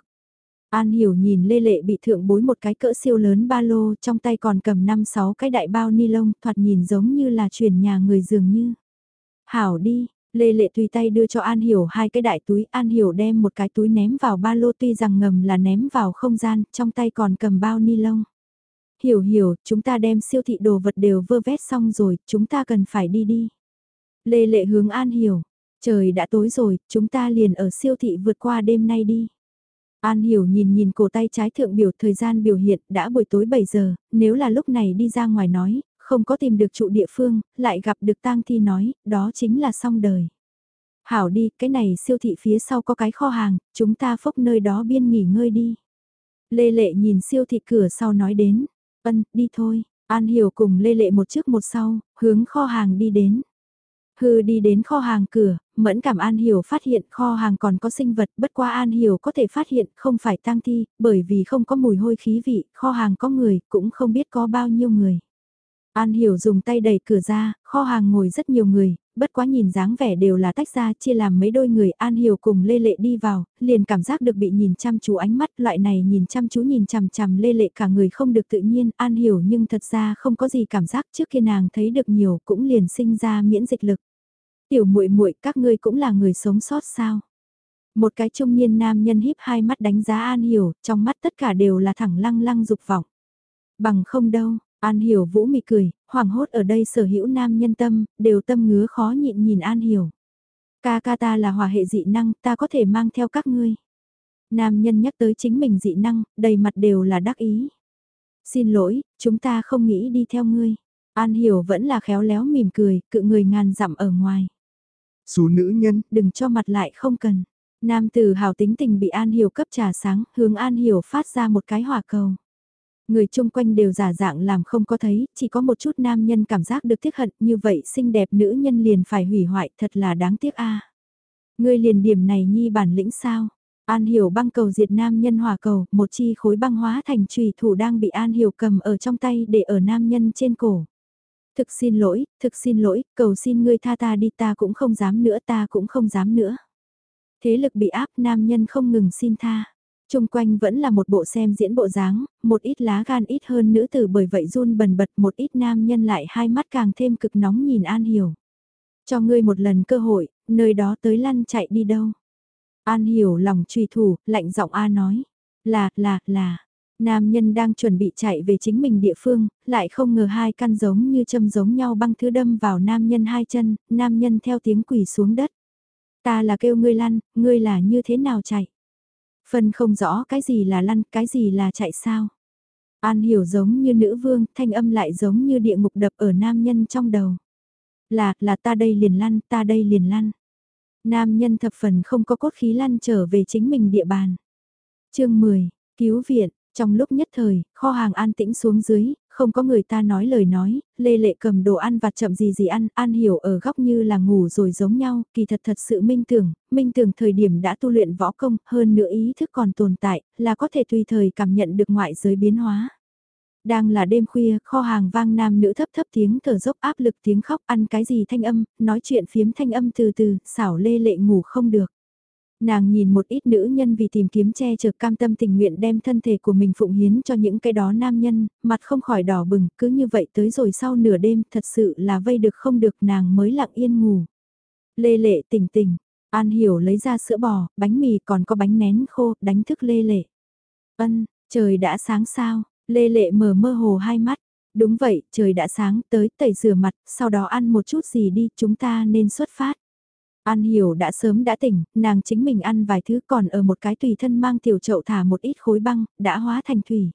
An hiểu nhìn Lê Lệ bị thượng bối một cái cỡ siêu lớn ba lô trong tay còn cầm 5-6 cái đại bao ni lông thoạt nhìn giống như là chuyển nhà người dường như. Hảo đi, Lê Lệ tùy tay đưa cho An Hiểu hai cái đại túi, An Hiểu đem một cái túi ném vào ba lô tuy rằng ngầm là ném vào không gian, trong tay còn cầm bao ni lông. Hiểu hiểu, chúng ta đem siêu thị đồ vật đều vơ vét xong rồi, chúng ta cần phải đi đi. Lê Lệ hướng An Hiểu, trời đã tối rồi, chúng ta liền ở siêu thị vượt qua đêm nay đi. An Hiểu nhìn nhìn cổ tay trái thượng biểu thời gian biểu hiện đã buổi tối 7 giờ, nếu là lúc này đi ra ngoài nói, không có tìm được trụ địa phương, lại gặp được tang thi nói, đó chính là xong đời. Hảo đi, cái này siêu thị phía sau có cái kho hàng, chúng ta phốc nơi đó biên nghỉ ngơi đi. Lê Lệ nhìn siêu thị cửa sau nói đến, ân, đi thôi, An Hiểu cùng Lê Lệ một trước một sau, hướng kho hàng đi đến. Hư đi đến kho hàng cửa, mẫn cảm An Hiểu phát hiện kho hàng còn có sinh vật, bất qua An Hiểu có thể phát hiện không phải tang thi, bởi vì không có mùi hôi khí vị, kho hàng có người, cũng không biết có bao nhiêu người. An Hiểu dùng tay đẩy cửa ra, kho hàng ngồi rất nhiều người, bất quá nhìn dáng vẻ đều là tách ra chia làm mấy đôi người An Hiểu cùng Lê Lệ đi vào, liền cảm giác được bị nhìn chăm chú ánh mắt loại này nhìn chăm chú nhìn chằm chằm Lê Lệ cả người không được tự nhiên An Hiểu nhưng thật ra không có gì cảm giác trước khi nàng thấy được nhiều cũng liền sinh ra miễn dịch lực. Tiểu muội muội các ngươi cũng là người sống sót sao? Một cái trung niên nam nhân híp hai mắt đánh giá An Hiểu, trong mắt tất cả đều là thẳng lăng lăng dục vọng. Bằng không đâu, An Hiểu vũ mị cười, hoàng hốt ở đây sở hữu nam nhân tâm, đều tâm ngứa khó nhịn nhìn An Hiểu. Ca ca ta là hòa hệ dị năng, ta có thể mang theo các ngươi. Nam nhân nhắc tới chính mình dị năng, đầy mặt đều là đắc ý. Xin lỗi, chúng ta không nghĩ đi theo ngươi. An Hiểu vẫn là khéo léo mỉm cười, cự người ngàn dặm ở ngoài. Số nữ nhân, đừng cho mặt lại không cần. Nam tử hào tính tình bị An Hiểu cấp trà sáng, hướng An Hiểu phát ra một cái hỏa cầu. Người chung quanh đều giả dạng làm không có thấy, chỉ có một chút nam nhân cảm giác được tiếc hận như vậy xinh đẹp nữ nhân liền phải hủy hoại thật là đáng tiếc a. Ngươi liền điểm này nhi bản lĩnh sao? An Hiểu băng cầu diệt nam nhân hòa cầu, một chi khối băng hóa thành trùy thủ đang bị An Hiểu cầm ở trong tay để ở nam nhân trên cổ. Thực xin lỗi, thực xin lỗi, cầu xin ngươi tha ta đi ta cũng không dám nữa ta cũng không dám nữa. Thế lực bị áp nam nhân không ngừng xin tha. Trung quanh vẫn là một bộ xem diễn bộ dáng, một ít lá gan ít hơn nữ tử bởi vậy run bần bật một ít nam nhân lại hai mắt càng thêm cực nóng nhìn An Hiểu. Cho ngươi một lần cơ hội, nơi đó tới lăn chạy đi đâu. An Hiểu lòng truy thủ, lạnh giọng A nói. Là, là, là. Nam nhân đang chuẩn bị chạy về chính mình địa phương, lại không ngờ hai căn giống như châm giống nhau băng thứ đâm vào nam nhân hai chân, nam nhân theo tiếng quỳ xuống đất. Ta là kêu ngươi lăn, ngươi là như thế nào chạy? Phân không rõ cái gì là lăn, cái gì là chạy sao? An hiểu giống như nữ vương, thanh âm lại giống như địa ngục đập ở nam nhân trong đầu. Là, là ta đây liền lăn, ta đây liền lăn. Nam nhân thập phần không có cốt khí lăn trở về chính mình địa bàn. chương 10, cứu viện, trong lúc nhất thời, kho hàng an tĩnh xuống dưới, không có người ta nói lời nói, lê lệ cầm đồ ăn vặt chậm gì gì ăn, an hiểu ở góc như là ngủ rồi giống nhau, kỳ thật thật sự minh tưởng, minh tưởng thời điểm đã tu luyện võ công, hơn nữa ý thức còn tồn tại, là có thể tùy thời cảm nhận được ngoại giới biến hóa. Đang là đêm khuya, kho hàng vang nam nữ thấp thấp tiếng thở dốc áp lực tiếng khóc ăn cái gì thanh âm, nói chuyện phiếm thanh âm từ từ, xảo lê lệ ngủ không được. Nàng nhìn một ít nữ nhân vì tìm kiếm che chở cam tâm tình nguyện đem thân thể của mình phụng hiến cho những cái đó nam nhân, mặt không khỏi đỏ bừng, cứ như vậy tới rồi sau nửa đêm thật sự là vây được không được nàng mới lặng yên ngủ. Lê lệ tỉnh tỉnh, An Hiểu lấy ra sữa bò, bánh mì còn có bánh nén khô, đánh thức Lê lệ. Ân, trời đã sáng sao, Lê lệ mở mơ hồ hai mắt. Đúng vậy, trời đã sáng, tới tẩy rửa mặt, sau đó ăn một chút gì đi, chúng ta nên xuất phát. An Hiểu đã sớm đã tỉnh, nàng chính mình ăn vài thứ còn ở một cái tùy thân mang tiểu chậu thả một ít khối băng, đã hóa thành thủy.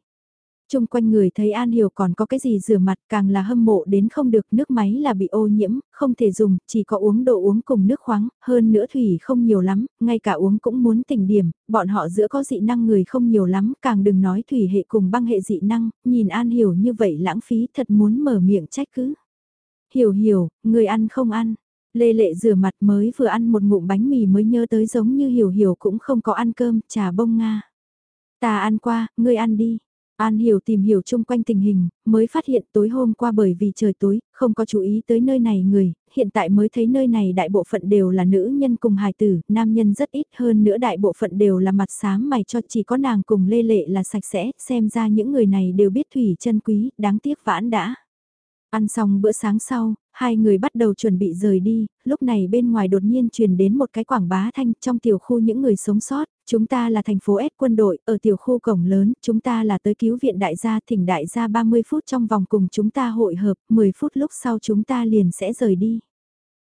Trung quanh người thấy An Hiểu còn có cái gì rửa mặt càng là hâm mộ đến không được nước máy là bị ô nhiễm, không thể dùng, chỉ có uống đồ uống cùng nước khoáng, hơn nữa thủy không nhiều lắm, ngay cả uống cũng muốn tỉnh điểm, bọn họ giữa có dị năng người không nhiều lắm, càng đừng nói thủy hệ cùng băng hệ dị năng, nhìn An Hiểu như vậy lãng phí thật muốn mở miệng trách cứ. Hiểu hiểu, người ăn không ăn, Lê Lệ rửa mặt mới vừa ăn một ngụm bánh mì mới nhớ tới giống như Hiểu Hiểu cũng không có ăn cơm, trà bông Nga. Ta ăn qua, ngươi ăn đi. An Hiểu tìm hiểu chung quanh tình hình, mới phát hiện tối hôm qua bởi vì trời tối, không có chú ý tới nơi này người, hiện tại mới thấy nơi này đại bộ phận đều là nữ nhân cùng hài tử, nam nhân rất ít hơn nữa đại bộ phận đều là mặt xám mày cho chỉ có nàng cùng lê lệ là sạch sẽ, xem ra những người này đều biết thủy chân quý, đáng tiếc vãn đã. Ăn xong bữa sáng sau, hai người bắt đầu chuẩn bị rời đi, lúc này bên ngoài đột nhiên truyền đến một cái quảng bá thanh trong tiểu khu những người sống sót, chúng ta là thành phố S quân đội, ở tiểu khu cổng lớn, chúng ta là tới cứu viện đại gia, thỉnh đại gia 30 phút trong vòng cùng chúng ta hội hợp, 10 phút lúc sau chúng ta liền sẽ rời đi.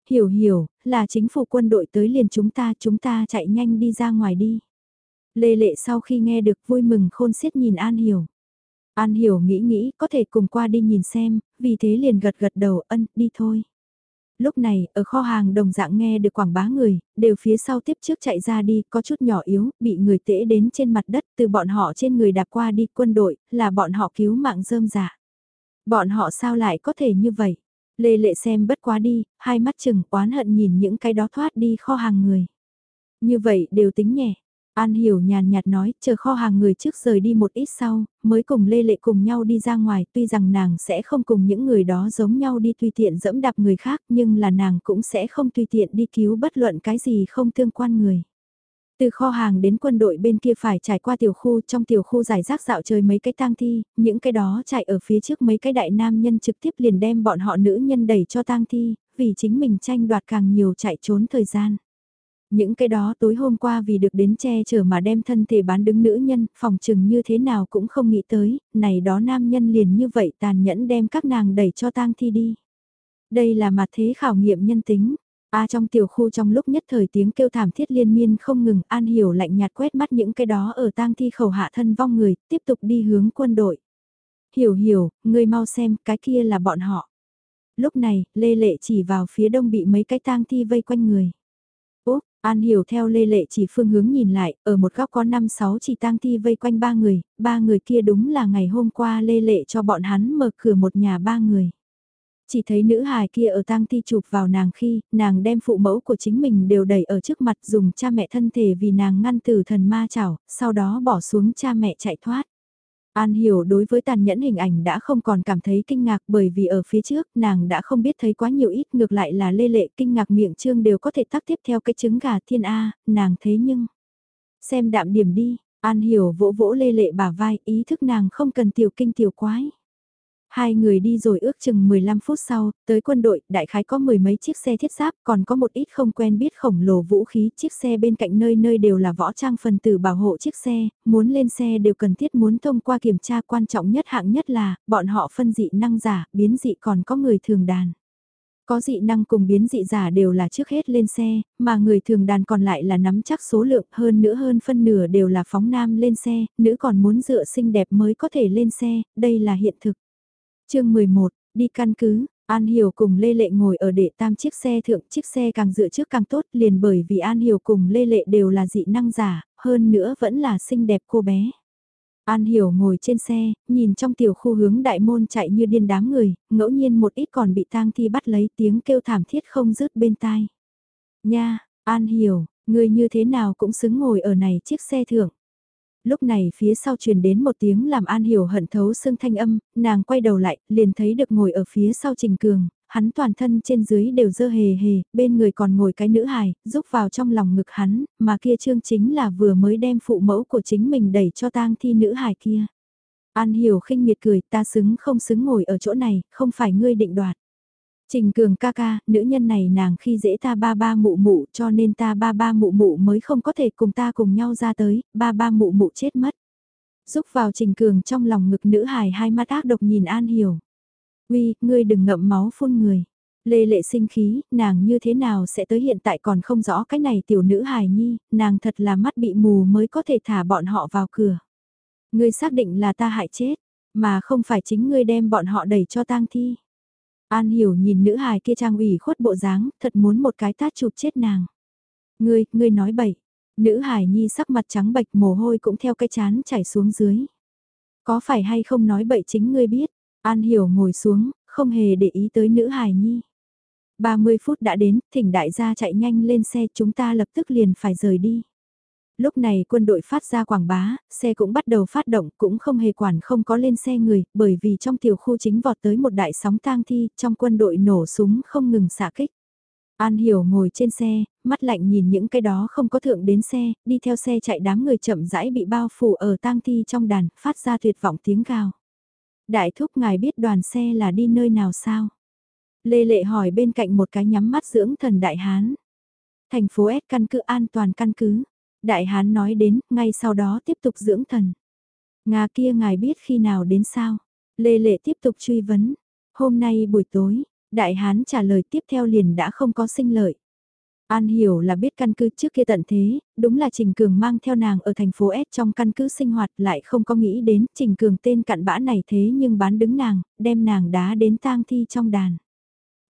Hiểu hiểu, là chính phủ quân đội tới liền chúng ta, chúng ta chạy nhanh đi ra ngoài đi. Lê lệ sau khi nghe được vui mừng khôn xiết nhìn An Hiểu. An Hiểu nghĩ nghĩ có thể cùng qua đi nhìn xem, vì thế liền gật gật đầu ân, đi thôi. Lúc này, ở kho hàng đồng dạng nghe được quảng bá người, đều phía sau tiếp trước chạy ra đi, có chút nhỏ yếu, bị người tễ đến trên mặt đất, từ bọn họ trên người đạp qua đi quân đội, là bọn họ cứu mạng rơm giả. Bọn họ sao lại có thể như vậy? Lê lệ xem bất quá đi, hai mắt chừng oán hận nhìn những cái đó thoát đi kho hàng người. Như vậy đều tính nhẹ, An Hiểu nhàn nhạt nói, chờ kho hàng người trước rời đi một ít sau, mới cùng Lê Lệ cùng nhau đi ra ngoài, tuy rằng nàng sẽ không cùng những người đó giống nhau đi tùy tiện dẫm đạp người khác, nhưng là nàng cũng sẽ không tùy tiện đi cứu bất luận cái gì không tương quan người. Từ kho hàng đến quân đội bên kia phải trải qua tiểu khu, trong tiểu khu giải rác dạo trời mấy cái tang thi, những cái đó chạy ở phía trước mấy cái đại nam nhân trực tiếp liền đem bọn họ nữ nhân đẩy cho tang thi, vì chính mình tranh đoạt càng nhiều chạy trốn thời gian. Những cái đó tối hôm qua vì được đến che chở mà đem thân thể bán đứng nữ nhân, phòng chừng như thế nào cũng không nghĩ tới, này đó nam nhân liền như vậy tàn nhẫn đem các nàng đẩy cho tang thi đi. Đây là mặt thế khảo nghiệm nhân tính. A trong tiểu khu trong lúc nhất thời tiếng kêu thảm thiết liên miên không ngừng, An Hiểu lạnh nhạt quét mắt những cái đó ở tang thi khẩu hạ thân vong người, tiếp tục đi hướng quân đội. Hiểu hiểu, người mau xem, cái kia là bọn họ. Lúc này, Lê Lệ chỉ vào phía đông bị mấy cái tang thi vây quanh người. An hiểu theo lê lệ chỉ phương hướng nhìn lại, ở một góc có 5-6 chỉ tang thi vây quanh ba người, ba người kia đúng là ngày hôm qua lê lệ cho bọn hắn mở cửa một nhà ba người. Chỉ thấy nữ hài kia ở tang thi chụp vào nàng khi, nàng đem phụ mẫu của chính mình đều đẩy ở trước mặt dùng cha mẹ thân thể vì nàng ngăn từ thần ma chảo, sau đó bỏ xuống cha mẹ chạy thoát. An hiểu đối với tàn nhẫn hình ảnh đã không còn cảm thấy kinh ngạc bởi vì ở phía trước nàng đã không biết thấy quá nhiều ít ngược lại là lê lệ kinh ngạc miệng trương đều có thể tắc tiếp theo cái trứng gà thiên A, nàng thế nhưng. Xem đạm điểm đi, An hiểu vỗ vỗ lê lệ bả vai ý thức nàng không cần tiểu kinh tiểu quái. Hai người đi rồi ước chừng 15 phút sau, tới quân đội, đại khái có mười mấy chiếc xe thiết giáp, còn có một ít không quen biết khổng lồ vũ khí, chiếc xe bên cạnh nơi nơi đều là võ trang phần tử bảo hộ chiếc xe, muốn lên xe đều cần thiết muốn thông qua kiểm tra quan trọng nhất hạng nhất là, bọn họ phân dị năng giả, biến dị còn có người thường đàn. Có dị năng cùng biến dị giả đều là trước hết lên xe, mà người thường đàn còn lại là nắm chắc số lượng hơn nữa hơn phân nửa đều là phóng nam lên xe, nữ còn muốn dựa xinh đẹp mới có thể lên xe, đây là hiện thực chương 11, đi căn cứ, An Hiểu cùng Lê Lệ ngồi ở đệ tam chiếc xe thượng, chiếc xe càng dựa trước càng tốt liền bởi vì An Hiểu cùng Lê Lệ đều là dị năng giả, hơn nữa vẫn là xinh đẹp cô bé. An Hiểu ngồi trên xe, nhìn trong tiểu khu hướng đại môn chạy như điên đám người, ngẫu nhiên một ít còn bị tang thi bắt lấy tiếng kêu thảm thiết không dứt bên tai. Nha, An Hiểu, người như thế nào cũng xứng ngồi ở này chiếc xe thượng Lúc này phía sau truyền đến một tiếng làm An Hiểu hận thấu xương thanh âm, nàng quay đầu lại, liền thấy được ngồi ở phía sau Trình Cường, hắn toàn thân trên dưới đều dơ hề hề, bên người còn ngồi cái nữ hài, giúp vào trong lòng ngực hắn, mà kia trương chính là vừa mới đem phụ mẫu của chính mình đẩy cho tang thi nữ hài kia. An hiểu khinh miệt cười, ta xứng không xứng ngồi ở chỗ này, không phải ngươi định đoạt. Trình cường ca ca, nữ nhân này nàng khi dễ ta ba ba mụ mụ cho nên ta ba ba mụ mụ mới không có thể cùng ta cùng nhau ra tới, ba ba mụ mụ chết mất. Giúp vào trình cường trong lòng ngực nữ hài hai mắt ác độc nhìn An hiểu. Uy, ngươi đừng ngậm máu phun người. Lê lệ sinh khí, nàng như thế nào sẽ tới hiện tại còn không rõ cái này tiểu nữ hài nhi, nàng thật là mắt bị mù mới có thể thả bọn họ vào cửa. Ngươi xác định là ta hại chết, mà không phải chính ngươi đem bọn họ đẩy cho tang thi. An hiểu nhìn nữ hài kia trang ủy khuất bộ dáng, thật muốn một cái tát chụp chết nàng. Ngươi, ngươi nói bậy. Nữ hài nhi sắc mặt trắng bệch mồ hôi cũng theo cái chán chảy xuống dưới. Có phải hay không nói bậy chính ngươi biết, An Hiểu ngồi xuống, không hề để ý tới nữ hài nhi. 30 phút đã đến, thỉnh đại gia chạy nhanh lên xe chúng ta lập tức liền phải rời đi. Lúc này quân đội phát ra quảng bá, xe cũng bắt đầu phát động cũng không hề quản không có lên xe người, bởi vì trong tiểu khu chính vọt tới một đại sóng tang thi, trong quân đội nổ súng không ngừng xả kích. An Hiểu ngồi trên xe, mắt lạnh nhìn những cái đó không có thượng đến xe, đi theo xe chạy đám người chậm rãi bị bao phủ ở tang thi trong đàn, phát ra tuyệt vọng tiếng gào. Đại thúc ngài biết đoàn xe là đi nơi nào sao? Lê Lệ hỏi bên cạnh một cái nhắm mắt dưỡng thần Đại Hán. Thành phố S căn cứ an toàn căn cứ. Đại Hán nói đến, ngay sau đó tiếp tục dưỡng thần. Nga kia ngài biết khi nào đến sao? Lê Lệ tiếp tục truy vấn. Hôm nay buổi tối, Đại Hán trả lời tiếp theo liền đã không có sinh lợi. An hiểu là biết căn cứ trước kia tận thế, đúng là Trình Cường mang theo nàng ở thành phố S trong căn cứ sinh hoạt lại không có nghĩ đến Trình Cường tên cặn bã này thế nhưng bán đứng nàng, đem nàng đá đến tang thi trong đàn.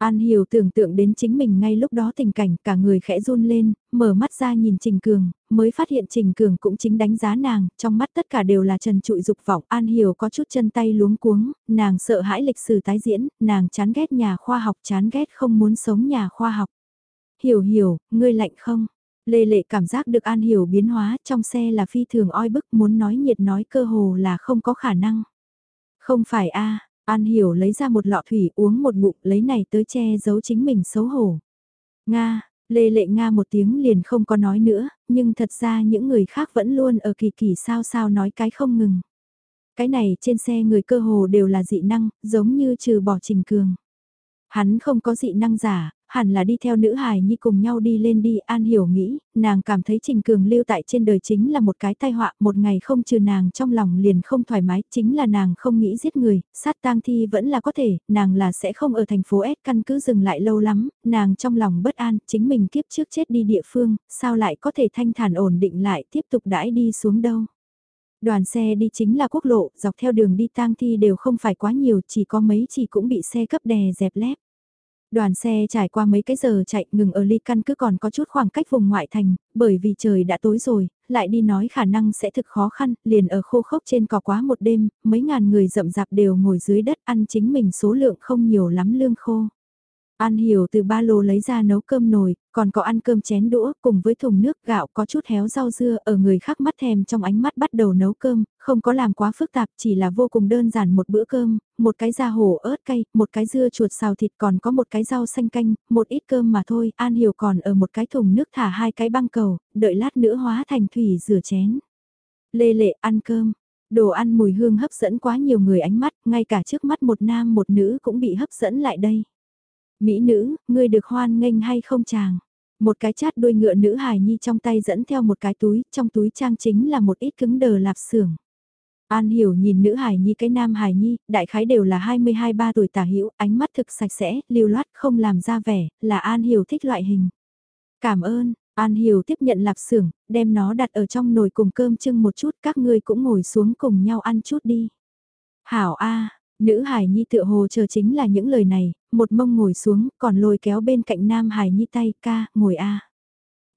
An Hiểu tưởng tượng đến chính mình ngay lúc đó tình cảnh cả người khẽ run lên, mở mắt ra nhìn Trình Cường, mới phát hiện Trình Cường cũng chính đánh giá nàng, trong mắt tất cả đều là trần trụi dục vọng. An Hiểu có chút chân tay luống cuống, nàng sợ hãi lịch sử tái diễn, nàng chán ghét nhà khoa học chán ghét không muốn sống nhà khoa học. Hiểu hiểu, ngươi lạnh không? Lê lệ cảm giác được An Hiểu biến hóa trong xe là phi thường oi bức muốn nói nhiệt nói cơ hồ là không có khả năng. Không phải a An Hiểu lấy ra một lọ thủy uống một ngụm lấy này tới che giấu chính mình xấu hổ. Nga, Lê lệ Nga một tiếng liền không có nói nữa, nhưng thật ra những người khác vẫn luôn ở kỳ kỳ sao sao nói cái không ngừng. Cái này trên xe người cơ hồ đều là dị năng, giống như trừ bỏ trình cường. Hắn không có dị năng giả, hẳn là đi theo nữ hài nhi cùng nhau đi lên đi, An Hiểu nghĩ, nàng cảm thấy Trình Cường lưu tại trên đời chính là một cái tai họa, một ngày không trừ nàng trong lòng liền không thoải mái, chính là nàng không nghĩ giết người, sát tang thi vẫn là có thể, nàng là sẽ không ở thành phố S căn cứ dừng lại lâu lắm, nàng trong lòng bất an, chính mình kiếp trước chết đi địa phương, sao lại có thể thanh thản ổn định lại tiếp tục đãi đi xuống đâu. Đoàn xe đi chính là quốc lộ, dọc theo đường đi tang thi đều không phải quá nhiều, chỉ có mấy chỉ cũng bị xe cấp đè dẹp lép. Đoàn xe trải qua mấy cái giờ chạy ngừng ở ly căn cứ còn có chút khoảng cách vùng ngoại thành, bởi vì trời đã tối rồi, lại đi nói khả năng sẽ thực khó khăn, liền ở khô khốc trên cỏ quá một đêm, mấy ngàn người rậm rạp đều ngồi dưới đất ăn chính mình số lượng không nhiều lắm lương khô. An Hiểu từ ba lô lấy ra nấu cơm nồi, còn có ăn cơm chén đũa cùng với thùng nước gạo có chút héo rau dưa ở người khác mắt thèm trong ánh mắt bắt đầu nấu cơm, không có làm quá phức tạp chỉ là vô cùng đơn giản một bữa cơm, một cái da hổ ớt cay, một cái dưa chuột xào thịt còn có một cái rau xanh canh, một ít cơm mà thôi, An Hiểu còn ở một cái thùng nước thả hai cái băng cầu, đợi lát nữa hóa thành thủy rửa chén. Lê lệ ăn cơm. Đồ ăn mùi hương hấp dẫn quá nhiều người ánh mắt, ngay cả trước mắt một nam một nữ cũng bị hấp dẫn lại đây. Mỹ nữ, ngươi được hoan nghênh hay không chàng? Một cái chát đuôi ngựa nữ hài nhi trong tay dẫn theo một cái túi, trong túi trang chính là một ít cứng đờ lạp xưởng. An hiểu nhìn nữ hài nhi cái nam hài nhi, đại khái đều là 22-3 tuổi tả hữu ánh mắt thực sạch sẽ, lưu loát không làm ra vẻ, là An hiểu thích loại hình. Cảm ơn, An hiểu tiếp nhận lạp xưởng, đem nó đặt ở trong nồi cùng cơm chưng một chút, các ngươi cũng ngồi xuống cùng nhau ăn chút đi. Hảo A, nữ hài nhi tựa hồ chờ chính là những lời này, một mông ngồi xuống, còn lôi kéo bên cạnh nam Hải nhi tay ca, ngồi A.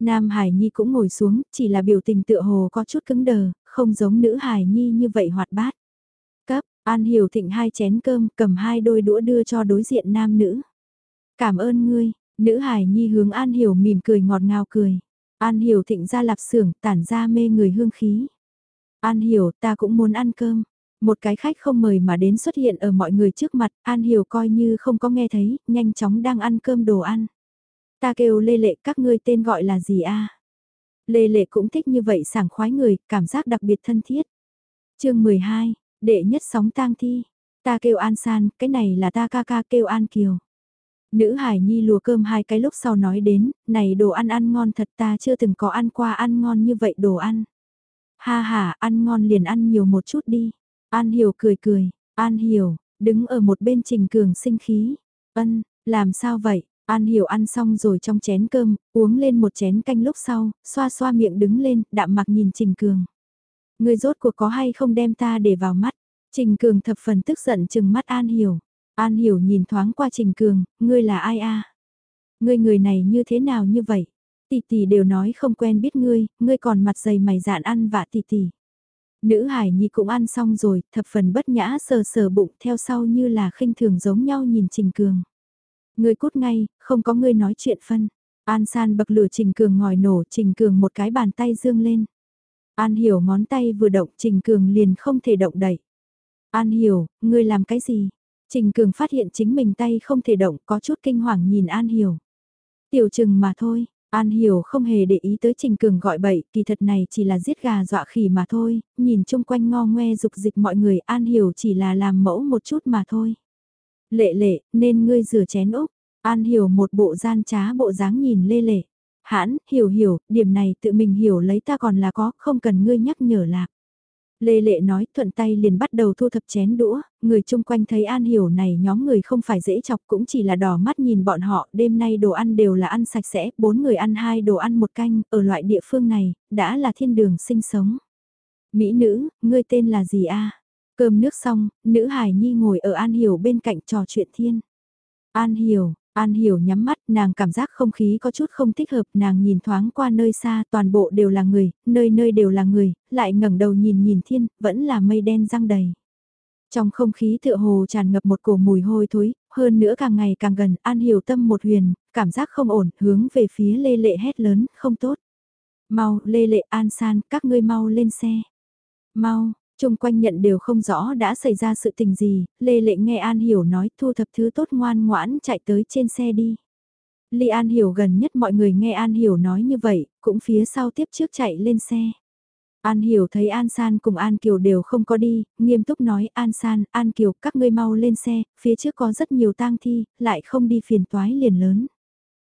Nam Hải Nhi cũng ngồi xuống, chỉ là biểu tình tựa hồ có chút cứng đờ, không giống nữ Hải Nhi như vậy hoạt bát. Cấp, An Hiểu thịnh hai chén cơm, cầm hai đôi đũa đưa cho đối diện nam nữ. Cảm ơn ngươi, nữ Hải Nhi hướng An Hiểu mỉm cười ngọt ngào cười. An Hiểu thịnh ra lạp xưởng tản ra mê người hương khí. An Hiểu ta cũng muốn ăn cơm. Một cái khách không mời mà đến xuất hiện ở mọi người trước mặt, An Hiểu coi như không có nghe thấy, nhanh chóng đang ăn cơm đồ ăn. Ta kêu Lê Lệ các ngươi tên gọi là gì a? Lê Lệ cũng thích như vậy sảng khoái người, cảm giác đặc biệt thân thiết. chương 12, đệ nhất sóng tang thi. Ta kêu An San, cái này là ta ca ca kêu An Kiều. Nữ Hải Nhi lùa cơm hai cái lúc sau nói đến, này đồ ăn ăn ngon thật ta chưa từng có ăn qua ăn ngon như vậy đồ ăn. Ha ha, ăn ngon liền ăn nhiều một chút đi. An Hiểu cười cười, An Hiểu, đứng ở một bên Trình Cường sinh khí. Ân, làm sao vậy? An Hiểu ăn xong rồi trong chén cơm, uống lên một chén canh lúc sau, xoa xoa miệng đứng lên, đạm mặc nhìn Trình Cường. Người rốt cuộc có hay không đem ta để vào mắt? Trình Cường thập phần tức giận chừng mắt An Hiểu. An Hiểu nhìn thoáng qua Trình Cường, ngươi là ai a? Ngươi người này như thế nào như vậy? Tỷ tỷ đều nói không quen biết ngươi, ngươi còn mặt dày mày dạn ăn vạ tỷ tỷ. Nữ Hải Nhi cũng ăn xong rồi, thập phần bất nhã sờ sờ bụng theo sau như là khinh thường giống nhau nhìn Trình Cường. người cút ngay, không có người nói chuyện phân. An San bậc lửa Trình Cường ngòi nổ Trình Cường một cái bàn tay dương lên. An Hiểu ngón tay vừa động Trình Cường liền không thể động đẩy. An Hiểu, ngươi làm cái gì? Trình Cường phát hiện chính mình tay không thể động có chút kinh hoàng nhìn An Hiểu. Tiểu trừng mà thôi, An Hiểu không hề để ý tới Trình Cường gọi bậy, kỳ thật này chỉ là giết gà dọa khỉ mà thôi, nhìn chung quanh ngo ngoe dục dịch mọi người An Hiểu chỉ là làm mẫu một chút mà thôi. Lệ lệ, nên ngươi rửa chén Úc. An hiểu một bộ gian trá bộ dáng nhìn lê lệ. Hãn, hiểu hiểu, điểm này tự mình hiểu lấy ta còn là có, không cần ngươi nhắc nhở lạc. Lê Lệ nói thuận tay liền bắt đầu thu thập chén đũa, người chung quanh thấy An Hiểu này nhóm người không phải dễ chọc cũng chỉ là đỏ mắt nhìn bọn họ, đêm nay đồ ăn đều là ăn sạch sẽ, bốn người ăn hai đồ ăn một canh, ở loại địa phương này, đã là thiên đường sinh sống. Mỹ nữ, ngươi tên là gì a? Cơm nước xong, nữ Hải Nhi ngồi ở An Hiểu bên cạnh trò chuyện thiên. An Hiểu, An Hiểu nhắm mắt, nàng cảm giác không khí có chút không thích hợp, nàng nhìn thoáng qua nơi xa, toàn bộ đều là người, nơi nơi đều là người, lại ngẩng đầu nhìn nhìn thiên, vẫn là mây đen răng đầy. Trong không khí tựa hồ tràn ngập một cổ mùi hôi thối, hơn nữa càng ngày càng gần, An Hiểu tâm một huyền, cảm giác không ổn, hướng về phía Lê Lệ hét lớn, không tốt. Mau, Lê Lệ An San, các ngươi mau lên xe. Mau, Trung quanh nhận đều không rõ đã xảy ra sự tình gì, Lê Lệ nghe An Hiểu nói thu thập thứ tốt ngoan ngoãn chạy tới trên xe đi. Ly An Hiểu gần nhất mọi người nghe An Hiểu nói như vậy, cũng phía sau tiếp trước chạy lên xe. An Hiểu thấy An San cùng An Kiều đều không có đi, nghiêm túc nói An San, An Kiều các ngươi mau lên xe, phía trước có rất nhiều tang thi, lại không đi phiền toái liền lớn.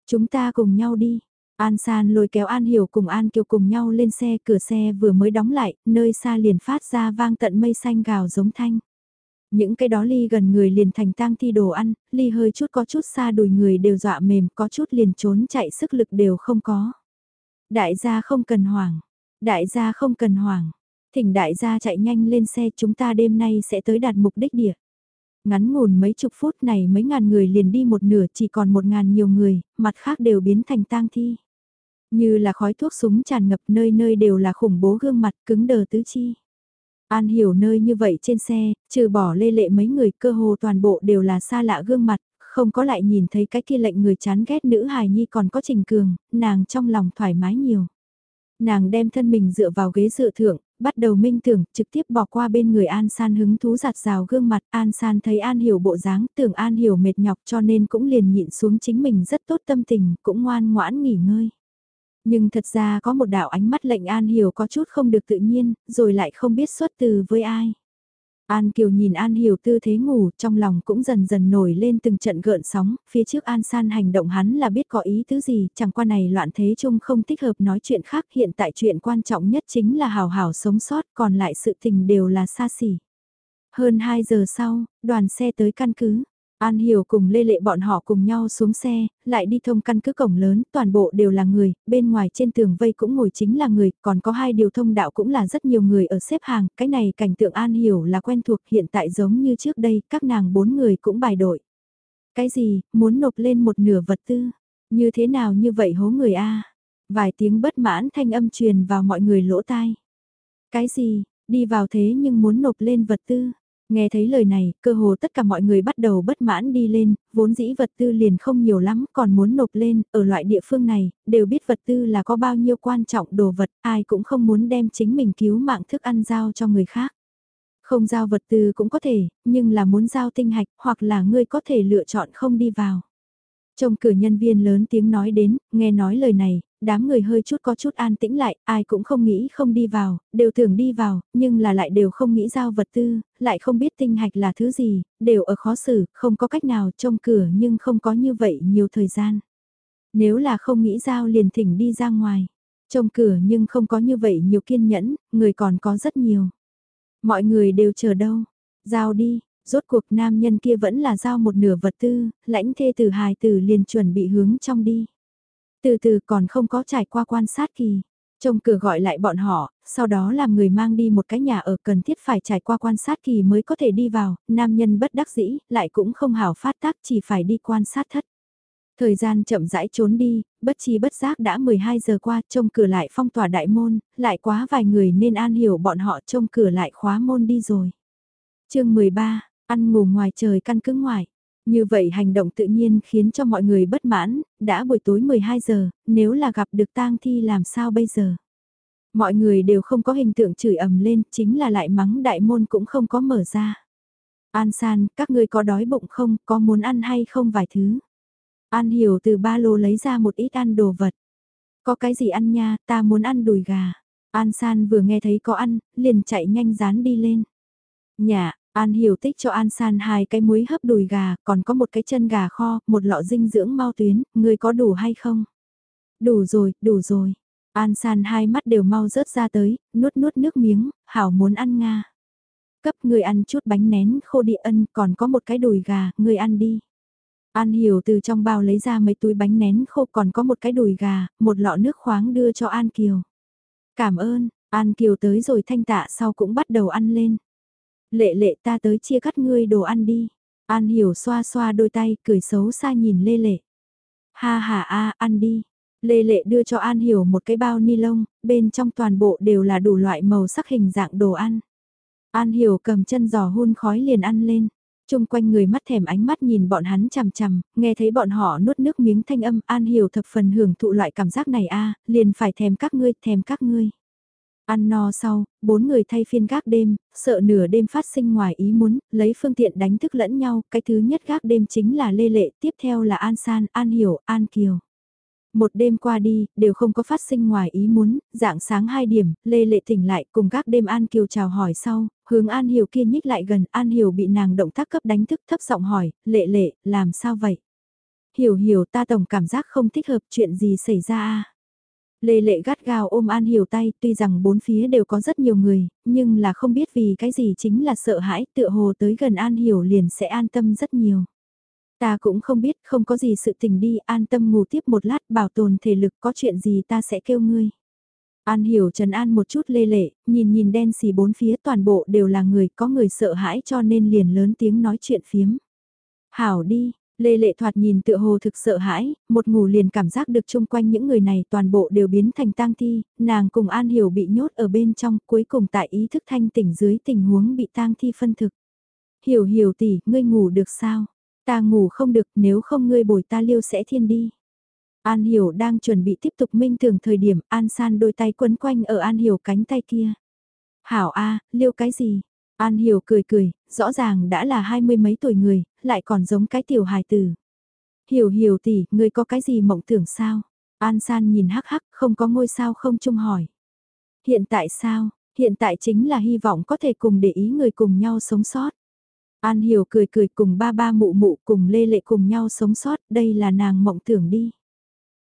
Chúng ta cùng nhau đi, An San lôi kéo An Hiểu cùng An Kiều cùng nhau lên xe, cửa xe vừa mới đóng lại, nơi xa liền phát ra vang tận mây xanh gào giống thanh. Những cái đó ly gần người liền thành tang thi đồ ăn, ly hơi chút có chút xa đùi người đều dọa mềm, có chút liền trốn chạy sức lực đều không có. Đại gia không cần hoảng, đại gia không cần hoảng, thỉnh đại gia chạy nhanh lên xe chúng ta đêm nay sẽ tới đạt mục đích địa. Ngắn ngủn mấy chục phút này mấy ngàn người liền đi một nửa chỉ còn một ngàn nhiều người, mặt khác đều biến thành tang thi. Như là khói thuốc súng tràn ngập nơi nơi đều là khủng bố gương mặt cứng đờ tứ chi. An hiểu nơi như vậy trên xe, trừ bỏ lê lệ mấy người cơ hồ toàn bộ đều là xa lạ gương mặt, không có lại nhìn thấy cái kia lệnh người chán ghét nữ hài nhi còn có trình cường, nàng trong lòng thoải mái nhiều. Nàng đem thân mình dựa vào ghế dựa thượng, bắt đầu minh tưởng, trực tiếp bỏ qua bên người An San hứng thú giặt rào gương mặt. An San thấy An Hiểu bộ dáng, tưởng An Hiểu mệt nhọc cho nên cũng liền nhịn xuống chính mình rất tốt tâm tình, cũng ngoan ngoãn nghỉ ngơi. Nhưng thật ra có một đạo ánh mắt lệnh An Hiểu có chút không được tự nhiên, rồi lại không biết xuất từ với ai. An Kiều nhìn An Hiểu tư thế ngủ, trong lòng cũng dần dần nổi lên từng trận gợn sóng, phía trước An San hành động hắn là biết có ý tứ gì, chẳng qua này loạn thế chung không thích hợp nói chuyện khác, hiện tại chuyện quan trọng nhất chính là hào hảo sống sót, còn lại sự tình đều là xa xỉ. Hơn 2 giờ sau, đoàn xe tới căn cứ. An Hiểu cùng Lê Lệ bọn họ cùng nhau xuống xe, lại đi thông căn cứ cổng lớn, toàn bộ đều là người, bên ngoài trên tường vây cũng ngồi chính là người, còn có hai điều thông đạo cũng là rất nhiều người ở xếp hàng, cái này cảnh tượng An Hiểu là quen thuộc hiện tại giống như trước đây, các nàng bốn người cũng bài đội. Cái gì, muốn nộp lên một nửa vật tư, như thế nào như vậy hố người A? Vài tiếng bất mãn thanh âm truyền vào mọi người lỗ tai. Cái gì, đi vào thế nhưng muốn nộp lên vật tư. Nghe thấy lời này, cơ hồ tất cả mọi người bắt đầu bất mãn đi lên, vốn dĩ vật tư liền không nhiều lắm, còn muốn nộp lên, ở loại địa phương này, đều biết vật tư là có bao nhiêu quan trọng đồ vật, ai cũng không muốn đem chính mình cứu mạng thức ăn giao cho người khác. Không giao vật tư cũng có thể, nhưng là muốn giao tinh hạch, hoặc là ngươi có thể lựa chọn không đi vào. Trong cửa nhân viên lớn tiếng nói đến, nghe nói lời này, đám người hơi chút có chút an tĩnh lại, ai cũng không nghĩ không đi vào, đều tưởng đi vào, nhưng là lại đều không nghĩ giao vật tư, lại không biết tinh hạch là thứ gì, đều ở khó xử, không có cách nào trông cửa nhưng không có như vậy nhiều thời gian. Nếu là không nghĩ giao liền thỉnh đi ra ngoài, trông cửa nhưng không có như vậy nhiều kiên nhẫn, người còn có rất nhiều. Mọi người đều chờ đâu, giao đi, Rốt cuộc nam nhân kia vẫn là giao một nửa vật tư, lãnh thê từ hài tử liền chuẩn bị hướng trong đi. Từ từ còn không có trải qua quan sát kỳ. Trông cửa gọi lại bọn họ, sau đó làm người mang đi một cái nhà ở cần thiết phải trải qua quan sát kỳ mới có thể đi vào, nam nhân bất đắc dĩ, lại cũng không hảo phát tác chỉ phải đi quan sát thất. Thời gian chậm rãi trốn đi, bất chi bất giác đã 12 giờ qua, trông cửa lại phong tỏa đại môn, lại quá vài người nên an hiểu bọn họ trông cửa lại khóa môn đi rồi. chương 13, ăn ngủ ngoài trời căn cứ ngoài. Như vậy hành động tự nhiên khiến cho mọi người bất mãn, đã buổi tối 12 giờ, nếu là gặp được tang thi làm sao bây giờ? Mọi người đều không có hình tượng chửi ầm lên, chính là lại mắng đại môn cũng không có mở ra. An san, các ngươi có đói bụng không, có muốn ăn hay không vài thứ? An hiểu từ ba lô lấy ra một ít ăn đồ vật. Có cái gì ăn nha, ta muốn ăn đùi gà. An san vừa nghe thấy có ăn, liền chạy nhanh dán đi lên. Nhà, An hiểu tích cho An San hai cái muối hấp đùi gà, còn có một cái chân gà kho, một lọ dinh dưỡng mau tuyến, người có đủ hay không? Đủ rồi, đủ rồi. An San hai mắt đều mau rớt ra tới, nuốt nuốt nước miếng, hảo muốn ăn Nga. Cấp người ăn chút bánh nén khô đi ân, còn có một cái đùi gà, người ăn đi. An hiểu từ trong bao lấy ra mấy túi bánh nén khô còn có một cái đùi gà, một lọ nước khoáng đưa cho An Kiều. Cảm ơn, An Kiều tới rồi thanh tạ sau cũng bắt đầu ăn lên. Lệ lệ ta tới chia cắt ngươi đồ ăn đi. An hiểu xoa xoa đôi tay, cười xấu xa nhìn lê lệ. Ha ha a, ăn đi. Lê lệ đưa cho An hiểu một cái bao ni lông, bên trong toàn bộ đều là đủ loại màu sắc hình dạng đồ ăn. An hiểu cầm chân giò hun khói liền ăn lên. Trung quanh người mắt thèm ánh mắt nhìn bọn hắn chằm chằm, nghe thấy bọn họ nuốt nước miếng thanh âm, An hiểu thập phần hưởng thụ loại cảm giác này a, liền phải thèm các ngươi, thèm các ngươi. Ăn no sau, bốn người thay phiên gác đêm, sợ nửa đêm phát sinh ngoài ý muốn, lấy phương tiện đánh thức lẫn nhau, cái thứ nhất gác đêm chính là Lê Lệ, tiếp theo là An San, An Hiểu, An Kiều. Một đêm qua đi, đều không có phát sinh ngoài ý muốn, dạng sáng 2 điểm, Lê Lệ tỉnh lại cùng gác đêm An Kiều chào hỏi sau, hướng An Hiểu kia nhích lại gần, An Hiểu bị nàng động tác cấp đánh thức thấp giọng hỏi, Lệ Lệ, làm sao vậy? Hiểu hiểu ta tổng cảm giác không thích hợp chuyện gì xảy ra à? Lê Lệ gắt gao ôm An Hiểu tay, tuy rằng bốn phía đều có rất nhiều người, nhưng là không biết vì cái gì chính là sợ hãi, tựa hồ tới gần An Hiểu liền sẽ an tâm rất nhiều. Ta cũng không biết, không có gì sự tình đi, an tâm ngủ tiếp một lát, bảo tồn thể lực, có chuyện gì ta sẽ kêu ngươi. An Hiểu trần an một chút lê lệ, nhìn nhìn đen xì bốn phía toàn bộ đều là người, có người sợ hãi cho nên liền lớn tiếng nói chuyện phiếm. Hảo đi, Lê Lệ Thoạt nhìn tựa hồ thực sợ hãi, một ngủ liền cảm giác được chung quanh những người này toàn bộ đều biến thành tang thi, nàng cùng An Hiểu bị nhốt ở bên trong, cuối cùng tại ý thức thanh tỉnh dưới tình huống bị tang thi phân thực. Hiểu hiểu tỷ, ngươi ngủ được sao? Ta ngủ không được, nếu không ngươi bồi ta liêu sẽ thiên đi. An Hiểu đang chuẩn bị tiếp tục minh tưởng thời điểm An San đôi tay quấn quanh ở An Hiểu cánh tay kia. Hảo A, liêu cái gì? An Hiểu cười cười, rõ ràng đã là hai mươi mấy tuổi người, lại còn giống cái tiểu hài tử. Hiểu hiểu tỷ, người có cái gì mộng tưởng sao? An San nhìn hắc hắc, không có ngôi sao không chung hỏi. Hiện tại sao, hiện tại chính là hy vọng có thể cùng để ý người cùng nhau sống sót. An Hiểu cười cười cùng ba ba mụ mụ cùng Lê Lệ cùng nhau sống sót, đây là nàng mộng tưởng đi.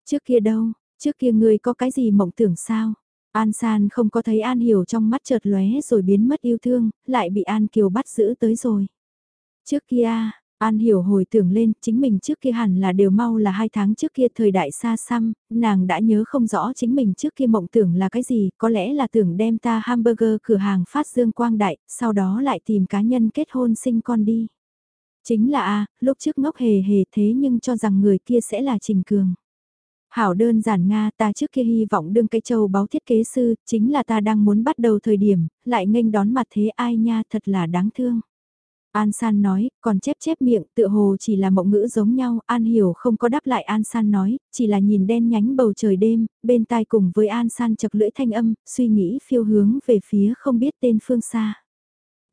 Trước kia đâu, trước kia ngươi có cái gì mộng tưởng sao? An San không có thấy An Hiểu trong mắt chợt lóe rồi biến mất yêu thương, lại bị An Kiều bắt giữ tới rồi. Trước kia, An hiểu hồi tưởng lên, chính mình trước kia hẳn là đều mau là hai tháng trước kia thời đại xa xăm, nàng đã nhớ không rõ chính mình trước kia mộng tưởng là cái gì, có lẽ là tưởng đem ta hamburger cửa hàng phát dương quang đại, sau đó lại tìm cá nhân kết hôn sinh con đi. Chính là a lúc trước ngốc hề hề thế nhưng cho rằng người kia sẽ là Trình Cường. Hảo đơn giản Nga ta trước kia hy vọng đương cái châu báo thiết kế sư, chính là ta đang muốn bắt đầu thời điểm, lại nghênh đón mặt thế ai nha thật là đáng thương. An San nói, còn chép chép miệng, tựa hồ chỉ là mộng ngữ giống nhau, An Hiểu không có đáp lại An San nói, chỉ là nhìn đen nhánh bầu trời đêm, bên tai cùng với An San chật lưỡi thanh âm, suy nghĩ phiêu hướng về phía không biết tên phương xa.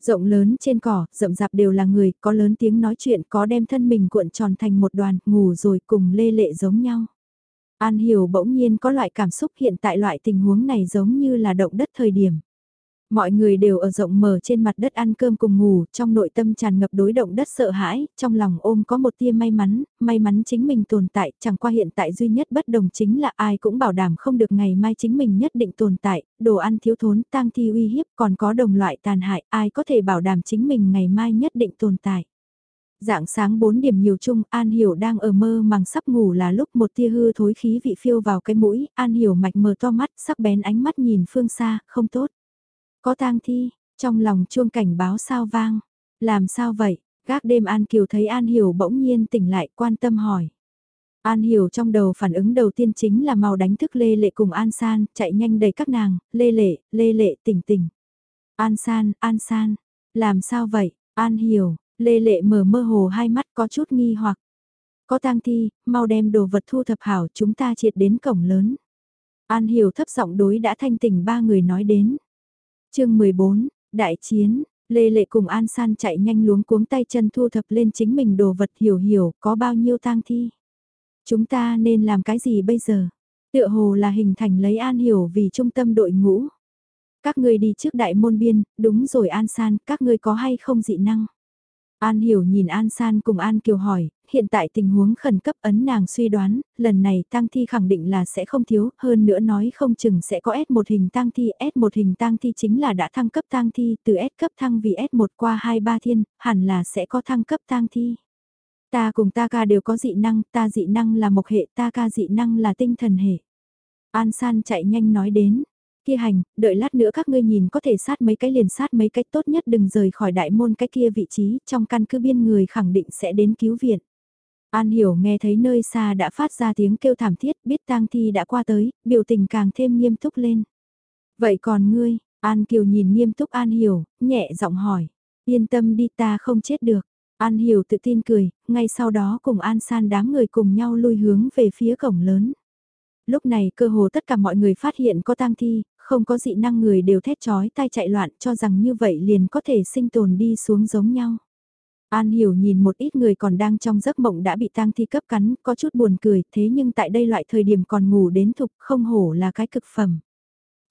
Rộng lớn trên cỏ, rậm rạp đều là người, có lớn tiếng nói chuyện, có đem thân mình cuộn tròn thành một đoàn, ngủ rồi cùng lê lệ giống nhau. An Hiểu bỗng nhiên có loại cảm xúc hiện tại loại tình huống này giống như là động đất thời điểm. Mọi người đều ở rộng mở trên mặt đất ăn cơm cùng ngủ, trong nội tâm tràn ngập đối động đất sợ hãi, trong lòng ôm có một tia may mắn, may mắn chính mình tồn tại, chẳng qua hiện tại duy nhất bất đồng chính là ai cũng bảo đảm không được ngày mai chính mình nhất định tồn tại, đồ ăn thiếu thốn, tang thi uy hiếp, còn có đồng loại tàn hại, ai có thể bảo đảm chính mình ngày mai nhất định tồn tại. Dạng sáng 4 điểm nhiều chung, An Hiểu đang ở mơ màng sắp ngủ là lúc một tia hư thối khí vị phiêu vào cái mũi, An Hiểu mạch mờ to mắt, sắc bén ánh mắt nhìn phương xa, không tốt. Có tang thi, trong lòng chuông cảnh báo sao vang. Làm sao vậy? Gác đêm An Kiều thấy An Hiểu bỗng nhiên tỉnh lại quan tâm hỏi. An Hiểu trong đầu phản ứng đầu tiên chính là màu đánh thức Lê Lệ cùng An San, chạy nhanh đầy các nàng, Lê Lệ, Lê Lệ tỉnh tỉnh. An San, An San, làm sao vậy? An Hiểu, Lê Lệ mở mơ hồ hai mắt có chút nghi hoặc. Có tang thi, mau đem đồ vật thu thập hảo chúng ta triệt đến cổng lớn. An Hiểu thấp giọng đối đã thanh tỉnh ba người nói đến chương 14, Đại Chiến, Lê Lệ cùng An San chạy nhanh luống cuống tay chân thu thập lên chính mình đồ vật hiểu hiểu có bao nhiêu tang thi. Chúng ta nên làm cái gì bây giờ? Tựa hồ là hình thành lấy An Hiểu vì trung tâm đội ngũ. Các ngươi đi trước đại môn biên, đúng rồi An San, các ngươi có hay không dị năng? An Hiểu nhìn An San cùng An Kiều hỏi, hiện tại tình huống khẩn cấp ấn nàng suy đoán, lần này tang thi khẳng định là sẽ không thiếu, hơn nữa nói không chừng sẽ có S1 hình tang thi, S1 hình tang thi chính là đã thăng cấp tang thi, từ S cấp thăng vì S1 qua 2-3 thiên, hẳn là sẽ có thăng cấp tang thi. Ta cùng ta ca đều có dị năng, ta dị năng là mộc hệ, ta ca dị năng là tinh thần hệ. An San chạy nhanh nói đến, kia hành, đợi lát nữa các ngươi nhìn có thể sát mấy cái liền sát mấy cái tốt nhất đừng rời khỏi đại môn cái kia vị trí, trong căn cứ biên người khẳng định sẽ đến cứu viện. An hiểu nghe thấy nơi xa đã phát ra tiếng kêu thảm thiết, biết tang thi đã qua tới, biểu tình càng thêm nghiêm túc lên. Vậy còn ngươi, An Kiều nhìn nghiêm túc An hiểu, nhẹ giọng hỏi, yên tâm đi ta không chết được. An hiểu tự tin cười, ngay sau đó cùng An san đám người cùng nhau lui hướng về phía cổng lớn. Lúc này cơ hồ tất cả mọi người phát hiện có tang thi, không có dị năng người đều thét chói tai chạy loạn cho rằng như vậy liền có thể sinh tồn đi xuống giống nhau. An hiểu nhìn một ít người còn đang trong giấc mộng đã bị tang thi cấp cắn, có chút buồn cười, thế nhưng tại đây loại thời điểm còn ngủ đến thục không hổ là cái cực phẩm.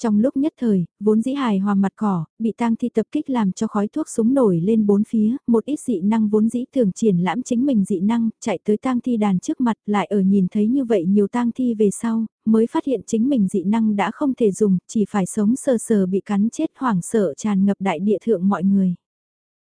Trong lúc nhất thời, vốn dĩ hài hòa mặt cỏ, bị tang thi tập kích làm cho khói thuốc súng nổi lên bốn phía, một ít dị năng vốn dĩ thường triển lãm chính mình dị năng, chạy tới tang thi đàn trước mặt lại ở nhìn thấy như vậy nhiều tang thi về sau, mới phát hiện chính mình dị năng đã không thể dùng, chỉ phải sống sờ sờ bị cắn chết hoảng sợ tràn ngập đại địa thượng mọi người.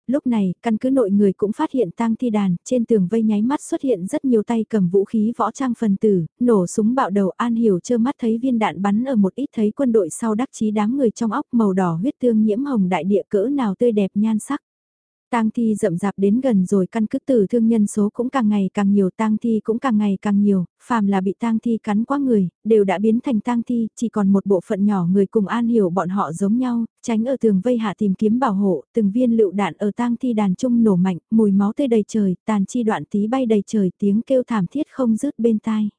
Lúc này, căn cứ nội người cũng phát hiện tang thi đàn, trên tường vây nháy mắt xuất hiện rất nhiều tay cầm vũ khí võ trang phần tử, nổ súng bạo đầu an hiểu trơ mắt thấy viên đạn bắn ở một ít thấy quân đội sau đắc chí đám người trong óc màu đỏ huyết tương nhiễm hồng đại địa cỡ nào tươi đẹp nhan sắc. Tang thi rậm rạp đến gần rồi căn cứ tử thương nhân số cũng càng ngày càng nhiều, tang thi cũng càng ngày càng nhiều, phàm là bị tang thi cắn quá người, đều đã biến thành tang thi, chỉ còn một bộ phận nhỏ người cùng an hiểu bọn họ giống nhau, tránh ở tường vây hạ tìm kiếm bảo hộ, từng viên lựu đạn ở tang thi đàn trung nổ mạnh, mùi máu tươi đầy trời, tàn chi đoạn tí bay đầy trời, tiếng kêu thảm thiết không dứt bên tai.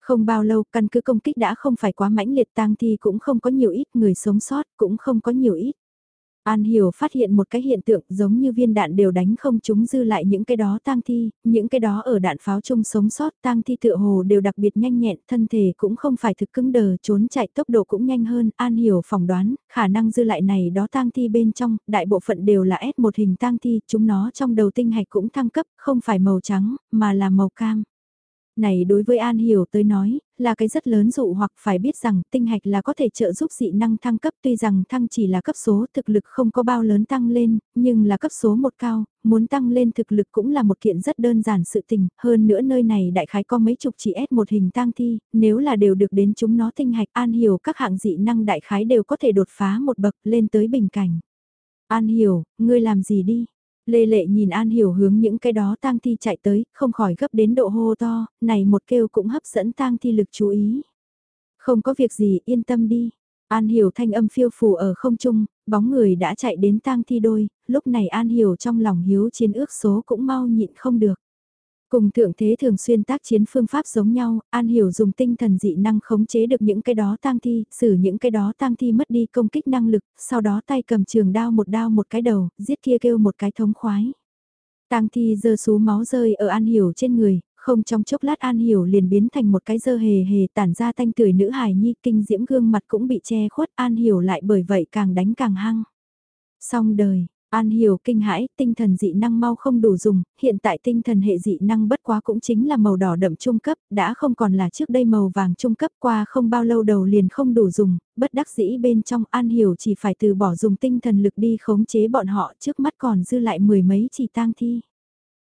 Không bao lâu, căn cứ công kích đã không phải quá mãnh liệt tang thi cũng không có nhiều ít, người sống sót cũng không có nhiều ít. An Hiểu phát hiện một cái hiện tượng giống như viên đạn đều đánh không chúng dư lại những cái đó tang thi, những cái đó ở đạn pháo chung sống sót tang thi tựa hồ đều đặc biệt nhanh nhẹn, thân thể cũng không phải thực cứng đờ, trốn chạy tốc độ cũng nhanh hơn, An Hiểu phỏng đoán, khả năng dư lại này đó tang thi bên trong, đại bộ phận đều là s1 hình tang thi, chúng nó trong đầu tinh hạch cũng thăng cấp, không phải màu trắng, mà là màu cam. Này đối với An Hiểu tới nói, là cái rất lớn dụ hoặc phải biết rằng tinh hạch là có thể trợ giúp dị năng thăng cấp tuy rằng thăng chỉ là cấp số thực lực không có bao lớn tăng lên, nhưng là cấp số một cao, muốn tăng lên thực lực cũng là một kiện rất đơn giản sự tình, hơn nữa nơi này đại khái có mấy chục chỉ S một hình tăng thi, nếu là đều được đến chúng nó tinh hạch An Hiểu các hạng dị năng đại khái đều có thể đột phá một bậc lên tới bình cảnh. An Hiểu, ngươi làm gì đi? Lê Lệ nhìn An Hiểu hướng những cái đó tang thi chạy tới, không khỏi gấp đến độ hô to, này một kêu cũng hấp dẫn tang thi lực chú ý. Không có việc gì, yên tâm đi. An Hiểu thanh âm phiêu phù ở không trung, bóng người đã chạy đến tang thi đôi, lúc này An Hiểu trong lòng hiếu chiến ước số cũng mau nhịn không được. Cùng thượng thế thường xuyên tác chiến phương pháp giống nhau, An Hiểu dùng tinh thần dị năng khống chế được những cái đó tang thi, xử những cái đó tang thi mất đi công kích năng lực, sau đó tay cầm trường đao một đao một cái đầu, giết kia kêu một cái thống khoái. Tang thi dơ sú máu rơi ở An Hiểu trên người, không trong chốc lát An Hiểu liền biến thành một cái dơ hề hề tản ra thanh tuổi nữ hài nhi kinh diễm gương mặt cũng bị che khuất An Hiểu lại bởi vậy càng đánh càng hăng. Xong đời, An hiểu kinh hãi, tinh thần dị năng mau không đủ dùng, hiện tại tinh thần hệ dị năng bất quá cũng chính là màu đỏ đậm trung cấp, đã không còn là trước đây màu vàng trung cấp qua không bao lâu đầu liền không đủ dùng, bất đắc dĩ bên trong An hiểu chỉ phải từ bỏ dùng tinh thần lực đi khống chế bọn họ trước mắt còn dư lại mười mấy chỉ tang thi.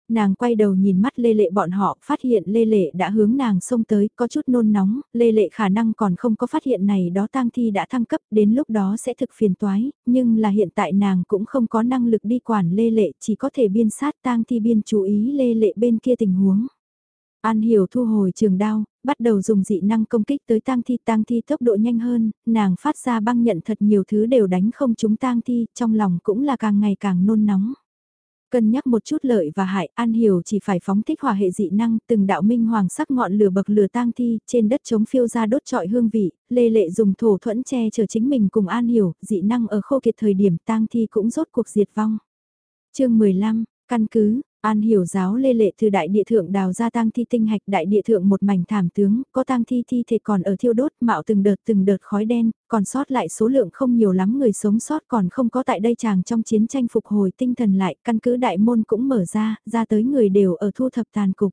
Nàng quay đầu nhìn mắt Lê Lệ bọn họ, phát hiện Lê Lệ đã hướng nàng xông tới, có chút nôn nóng, Lê Lệ khả năng còn không có phát hiện này đó tang thi đã thăng cấp, đến lúc đó sẽ thực phiền toái, nhưng là hiện tại nàng cũng không có năng lực đi quản Lê Lệ, chỉ có thể biên sát tang thi biên chú ý Lê Lệ bên kia tình huống. An Hiểu thu hồi trường đao, bắt đầu dùng dị năng công kích tới tang thi tang thi tốc độ nhanh hơn, nàng phát ra băng nhận thật nhiều thứ đều đánh không chúng tang thi, trong lòng cũng là càng ngày càng nôn nóng. Cân nhắc một chút lợi và hại, An Hiểu chỉ phải phóng thích hỏa hệ dị năng, từng đạo minh hoàng sắc ngọn lửa bậc lửa tang thi, trên đất chống phiêu ra đốt trọi hương vị, Lê Lệ dùng thổ thuẫn che chở chính mình cùng An Hiểu, dị năng ở khô kiệt thời điểm tang thi cũng rốt cuộc diệt vong. chương 15, căn cứ, An hiểu giáo lê lệ từ đại địa thượng đào ra tang thi tinh hạch đại địa thượng một mảnh thảm tướng, có tang thi thi thể còn ở thiêu đốt mạo từng đợt từng đợt khói đen, còn sót lại số lượng không nhiều lắm người sống sót còn không có tại đây chàng trong chiến tranh phục hồi tinh thần lại, căn cứ đại môn cũng mở ra, ra tới người đều ở thu thập tàn cục.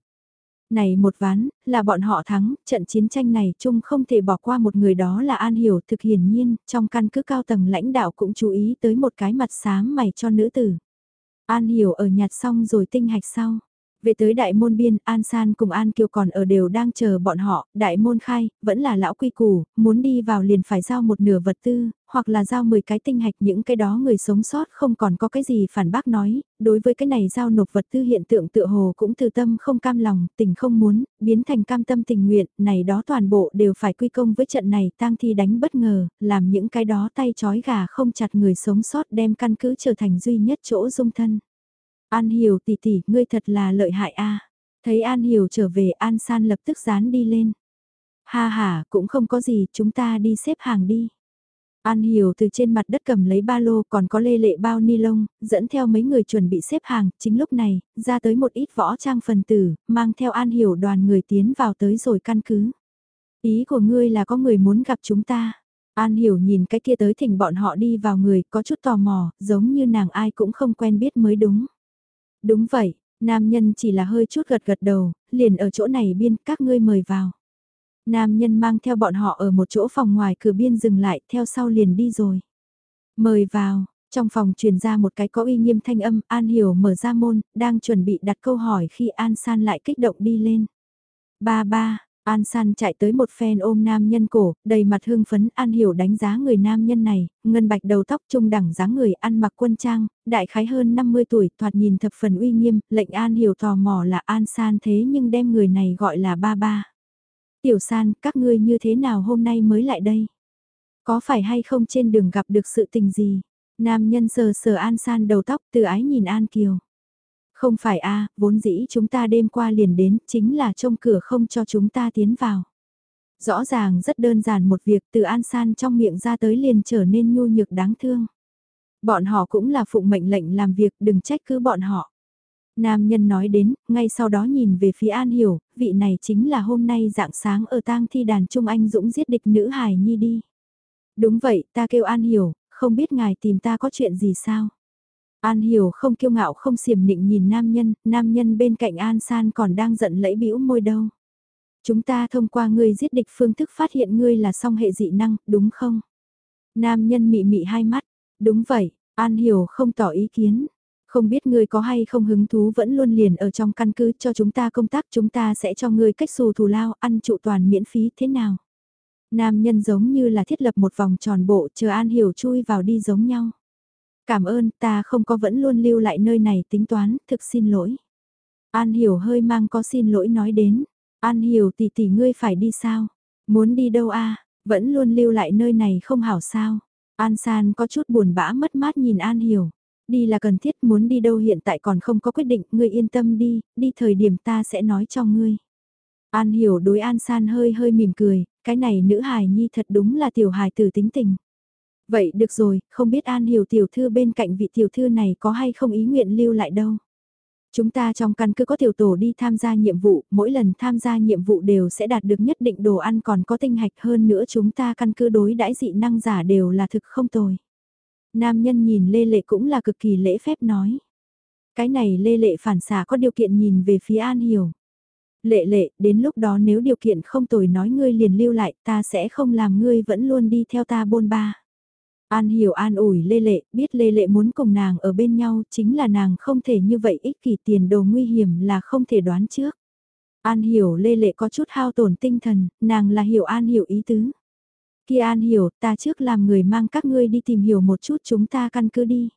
Này một ván, là bọn họ thắng, trận chiến tranh này chung không thể bỏ qua một người đó là An Hiểu thực hiển nhiên, trong căn cứ cao tầng lãnh đạo cũng chú ý tới một cái mặt xám mày cho nữ tử. An Hiểu ở nhặt xong rồi tinh hạch sau. Về tới đại môn biên, An San cùng An Kiều còn ở đều đang chờ bọn họ, đại môn khai, vẫn là lão quy củ, muốn đi vào liền phải giao một nửa vật tư, hoặc là giao 10 cái tinh hạch những cái đó người sống sót không còn có cái gì phản bác nói, đối với cái này giao nộp vật tư hiện tượng tựa hồ cũng từ tâm không cam lòng, tình không muốn, biến thành cam tâm tình nguyện, này đó toàn bộ đều phải quy công với trận này tang thi đánh bất ngờ, làm những cái đó tay chói gà không chặt người sống sót đem căn cứ trở thành duy nhất chỗ dung thân. An Hiểu tỷ tỷ, ngươi thật là lợi hại a. Thấy An Hiểu trở về An San lập tức dán đi lên. Ha ha, cũng không có gì, chúng ta đi xếp hàng đi. An Hiểu từ trên mặt đất cầm lấy ba lô còn có lê lệ bao ni lông, dẫn theo mấy người chuẩn bị xếp hàng, chính lúc này, ra tới một ít võ trang phần tử, mang theo An Hiểu đoàn người tiến vào tới rồi căn cứ. Ý của ngươi là có người muốn gặp chúng ta. An Hiểu nhìn cái kia tới thỉnh bọn họ đi vào người, có chút tò mò, giống như nàng ai cũng không quen biết mới đúng. Đúng vậy, nam nhân chỉ là hơi chút gật gật đầu, liền ở chỗ này biên các ngươi mời vào. Nam nhân mang theo bọn họ ở một chỗ phòng ngoài cửa biên dừng lại theo sau liền đi rồi. Mời vào, trong phòng truyền ra một cái có uy nghiêm thanh âm, An Hiểu mở ra môn, đang chuẩn bị đặt câu hỏi khi An San lại kích động đi lên. Ba ba, An San chạy tới một phen ôm nam nhân cổ, đầy mặt hương phấn An Hiểu đánh giá người nam nhân này, ngân bạch đầu tóc trung đẳng dáng người ăn mặc quân trang, đại khái hơn 50 tuổi, thoạt nhìn thập phần uy nghiêm, lệnh An Hiểu tò mò là An San thế nhưng đem người này gọi là ba ba. Tiểu San, các ngươi như thế nào hôm nay mới lại đây? Có phải hay không trên đường gặp được sự tình gì? Nam nhân sờ sờ An San đầu tóc từ ái nhìn An Kiều. Không phải a vốn dĩ chúng ta đêm qua liền đến, chính là trông cửa không cho chúng ta tiến vào. Rõ ràng rất đơn giản một việc từ An San trong miệng ra tới liền trở nên nhu nhược đáng thương. Bọn họ cũng là phụng mệnh lệnh làm việc đừng trách cứ bọn họ. Nam nhân nói đến, ngay sau đó nhìn về phía An Hiểu, vị này chính là hôm nay dạng sáng ở tang thi đàn Trung Anh Dũng giết địch nữ hài nhi đi. Đúng vậy, ta kêu An Hiểu, không biết ngài tìm ta có chuyện gì sao? An Hiểu không kiêu ngạo không xiểm nịnh nhìn nam nhân, nam nhân bên cạnh An San còn đang giận lẫy bĩu môi đâu. Chúng ta thông qua ngươi giết địch phương thức phát hiện ngươi là song hệ dị năng, đúng không? Nam nhân mị mị hai mắt, đúng vậy, An Hiểu không tỏ ý kiến. Không biết ngươi có hay không hứng thú vẫn luôn liền ở trong căn cứ cho chúng ta công tác chúng ta sẽ cho ngươi cách xù thù lao ăn trụ toàn miễn phí thế nào? Nam nhân giống như là thiết lập một vòng tròn bộ chờ An Hiểu chui vào đi giống nhau. Cảm ơn ta không có vẫn luôn lưu lại nơi này tính toán, thực xin lỗi. An Hiểu hơi mang có xin lỗi nói đến. An Hiểu tỷ tỷ ngươi phải đi sao? Muốn đi đâu a? Vẫn luôn lưu lại nơi này không hảo sao? An San có chút buồn bã mất mát nhìn An Hiểu. Đi là cần thiết muốn đi đâu hiện tại còn không có quyết định, ngươi yên tâm đi, đi thời điểm ta sẽ nói cho ngươi. An Hiểu đối An San hơi hơi mỉm cười, cái này nữ hài nhi thật đúng là tiểu hài tử tính tình. Vậy được rồi, không biết An Hiểu tiểu thư bên cạnh vị tiểu thư này có hay không ý nguyện lưu lại đâu. Chúng ta trong căn cứ có tiểu tổ đi tham gia nhiệm vụ, mỗi lần tham gia nhiệm vụ đều sẽ đạt được nhất định đồ ăn còn có tinh hạch hơn nữa chúng ta căn cứ đối đãi dị năng giả đều là thực không tồi. Nam nhân nhìn Lê Lệ cũng là cực kỳ lễ phép nói. Cái này Lê Lệ phản xả có điều kiện nhìn về phía An Hiểu. Lệ lệ, đến lúc đó nếu điều kiện không tồi nói ngươi liền lưu lại ta sẽ không làm ngươi vẫn luôn đi theo ta bôn ba. An hiểu an ủi Lê Lệ, biết Lê Lệ muốn cùng nàng ở bên nhau, chính là nàng không thể như vậy ích kỷ tiền đồ nguy hiểm là không thể đoán trước. An hiểu Lê Lệ có chút hao tổn tinh thần, nàng là hiểu An hiểu ý tứ. Kia An hiểu, ta trước làm người mang các ngươi đi tìm hiểu một chút chúng ta căn cứ đi.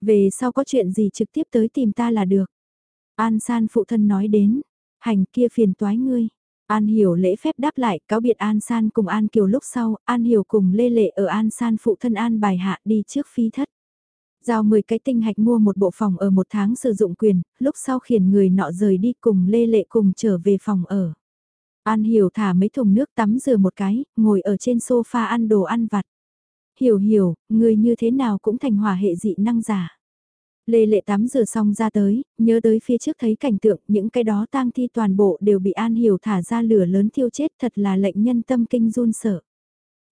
Về sau có chuyện gì trực tiếp tới tìm ta là được. An san phụ thân nói đến, hành kia phiền toái ngươi. An Hiểu lễ phép đáp lại, cáo biệt An San cùng An Kiều lúc sau, An Hiểu cùng Lê Lệ ở An San phụ thân An bài hạ đi trước phi thất. Giao 10 cái tinh hạch mua một bộ phòng ở một tháng sử dụng quyền, lúc sau khiển người nọ rời đi cùng Lê Lệ cùng trở về phòng ở. An Hiểu thả mấy thùng nước tắm rửa một cái, ngồi ở trên sofa ăn đồ ăn vặt. Hiểu hiểu, người như thế nào cũng thành hỏa hệ dị năng giả. Lê lệ tắm rửa xong ra tới, nhớ tới phía trước thấy cảnh tượng, những cái đó tang thi toàn bộ đều bị An Hiểu thả ra lửa lớn thiêu chết thật là lệnh nhân tâm kinh run sợ.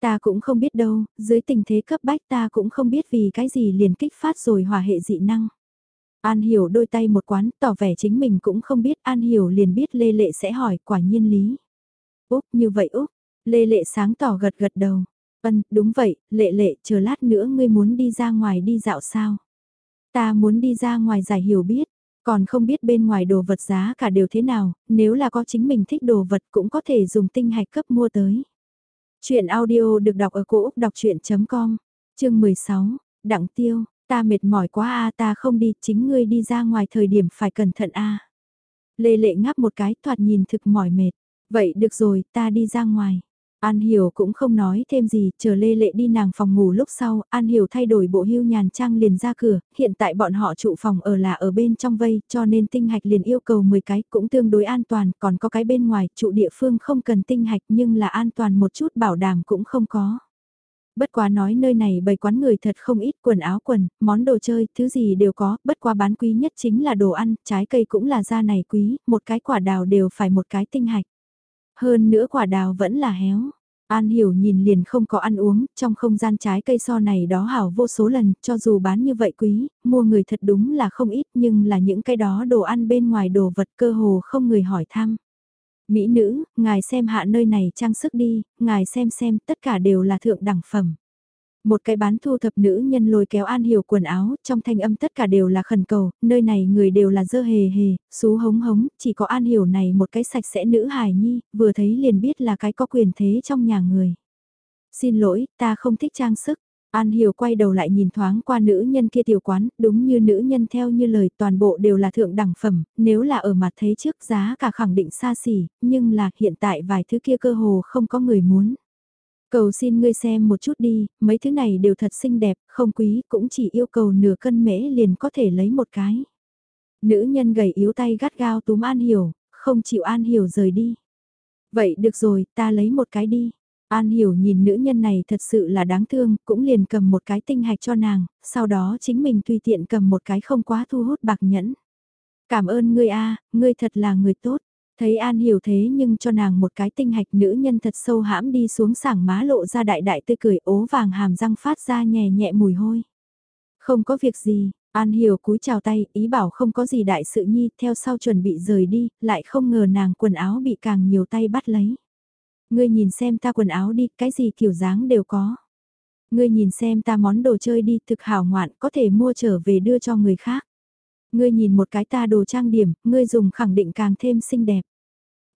Ta cũng không biết đâu, dưới tình thế cấp bách ta cũng không biết vì cái gì liền kích phát rồi hỏa hệ dị năng. An Hiểu đôi tay một quán, tỏ vẻ chính mình cũng không biết, An Hiểu liền biết Lê Lệ sẽ hỏi, quả nhiên lý. Úc, như vậy Úc, Lê Lệ sáng tỏ gật gật đầu. vân đúng vậy, Lệ Lệ, chờ lát nữa ngươi muốn đi ra ngoài đi dạo sao? Ta muốn đi ra ngoài giải hiểu biết, còn không biết bên ngoài đồ vật giá cả đều thế nào, nếu là có chính mình thích đồ vật cũng có thể dùng tinh hạch cấp mua tới. Chuyện audio được đọc ở cổ Úc đọc chuyện.com, chương 16, Đặng Tiêu, ta mệt mỏi quá a ta không đi, chính ngươi đi ra ngoài thời điểm phải cẩn thận a Lê lệ ngáp một cái thoạt nhìn thực mỏi mệt, vậy được rồi, ta đi ra ngoài. An Hiểu cũng không nói thêm gì, chờ Lê Lệ đi nàng phòng ngủ lúc sau, An Hiểu thay đổi bộ hưu nhàn trang liền ra cửa, hiện tại bọn họ trụ phòng ở là ở bên trong vây, cho nên tinh hạch liền yêu cầu 10 cái, cũng tương đối an toàn, còn có cái bên ngoài, trụ địa phương không cần tinh hạch nhưng là an toàn một chút bảo đảm cũng không có. Bất quá nói nơi này bày quán người thật không ít quần áo quần, món đồ chơi, thứ gì đều có, bất quá bán quý nhất chính là đồ ăn, trái cây cũng là da này quý, một cái quả đào đều phải một cái tinh hạch. Hơn nữa quả đào vẫn là héo. An hiểu nhìn liền không có ăn uống, trong không gian trái cây so này đó hảo vô số lần, cho dù bán như vậy quý, mua người thật đúng là không ít nhưng là những cái đó đồ ăn bên ngoài đồ vật cơ hồ không người hỏi thăm. Mỹ nữ, ngài xem hạ nơi này trang sức đi, ngài xem xem tất cả đều là thượng đẳng phẩm. Một cái bán thu thập nữ nhân lôi kéo An Hiểu quần áo, trong thanh âm tất cả đều là khẩn cầu, nơi này người đều là dơ hề hề, xú hống hống, chỉ có An Hiểu này một cái sạch sẽ nữ hài nhi, vừa thấy liền biết là cái có quyền thế trong nhà người. Xin lỗi, ta không thích trang sức. An Hiểu quay đầu lại nhìn thoáng qua nữ nhân kia tiểu quán, đúng như nữ nhân theo như lời toàn bộ đều là thượng đẳng phẩm, nếu là ở mặt thế trước giá cả khẳng định xa xỉ, nhưng là hiện tại vài thứ kia cơ hồ không có người muốn. Cầu xin ngươi xem một chút đi, mấy thứ này đều thật xinh đẹp, không quý, cũng chỉ yêu cầu nửa cân mễ liền có thể lấy một cái. Nữ nhân gầy yếu tay gắt gao túm An Hiểu, không chịu An Hiểu rời đi. Vậy được rồi, ta lấy một cái đi. An hiểu nhìn nữ nhân này thật sự là đáng thương, cũng liền cầm một cái tinh hạch cho nàng, sau đó chính mình tùy tiện cầm một cái không quá thu hút bạc nhẫn. Cảm ơn ngươi a, ngươi thật là người tốt. Thấy An hiểu thế nhưng cho nàng một cái tinh hạch nữ nhân thật sâu hãm đi xuống sảng má lộ ra đại đại tươi cười ố vàng hàm răng phát ra nhẹ nhẹ mùi hôi. Không có việc gì, An hiểu cúi chào tay, ý bảo không có gì đại sự nhi, theo sau chuẩn bị rời đi, lại không ngờ nàng quần áo bị càng nhiều tay bắt lấy. Ngươi nhìn xem ta quần áo đi, cái gì kiểu dáng đều có. Ngươi nhìn xem ta món đồ chơi đi, thực hảo ngoạn, có thể mua trở về đưa cho người khác. Ngươi nhìn một cái ta đồ trang điểm, ngươi dùng khẳng định càng thêm xinh đẹp.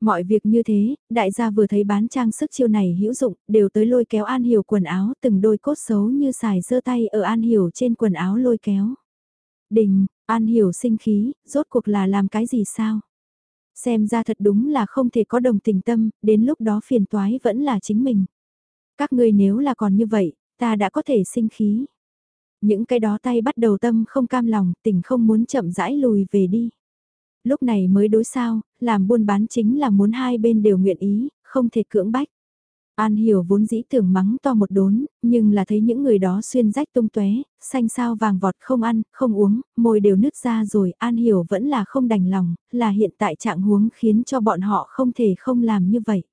Mọi việc như thế, đại gia vừa thấy bán trang sức chiêu này hữu dụng, đều tới lôi kéo An Hiểu quần áo, từng đôi cốt xấu như xài giơ tay ở An Hiểu trên quần áo lôi kéo. Đình, An Hiểu sinh khí, rốt cuộc là làm cái gì sao? Xem ra thật đúng là không thể có đồng tình tâm, đến lúc đó phiền toái vẫn là chính mình. Các ngươi nếu là còn như vậy, ta đã có thể sinh khí. Những cái đó tay bắt đầu tâm không cam lòng, tình không muốn chậm rãi lùi về đi. Lúc này mới đối sao, làm buôn bán chính là muốn hai bên đều nguyện ý, không thể cưỡng bách. An hiểu vốn dĩ tưởng mắng to một đốn, nhưng là thấy những người đó xuyên rách tung tóe, xanh sao vàng vọt không ăn, không uống, môi đều nứt ra rồi, An hiểu vẫn là không đành lòng, là hiện tại trạng huống khiến cho bọn họ không thể không làm như vậy.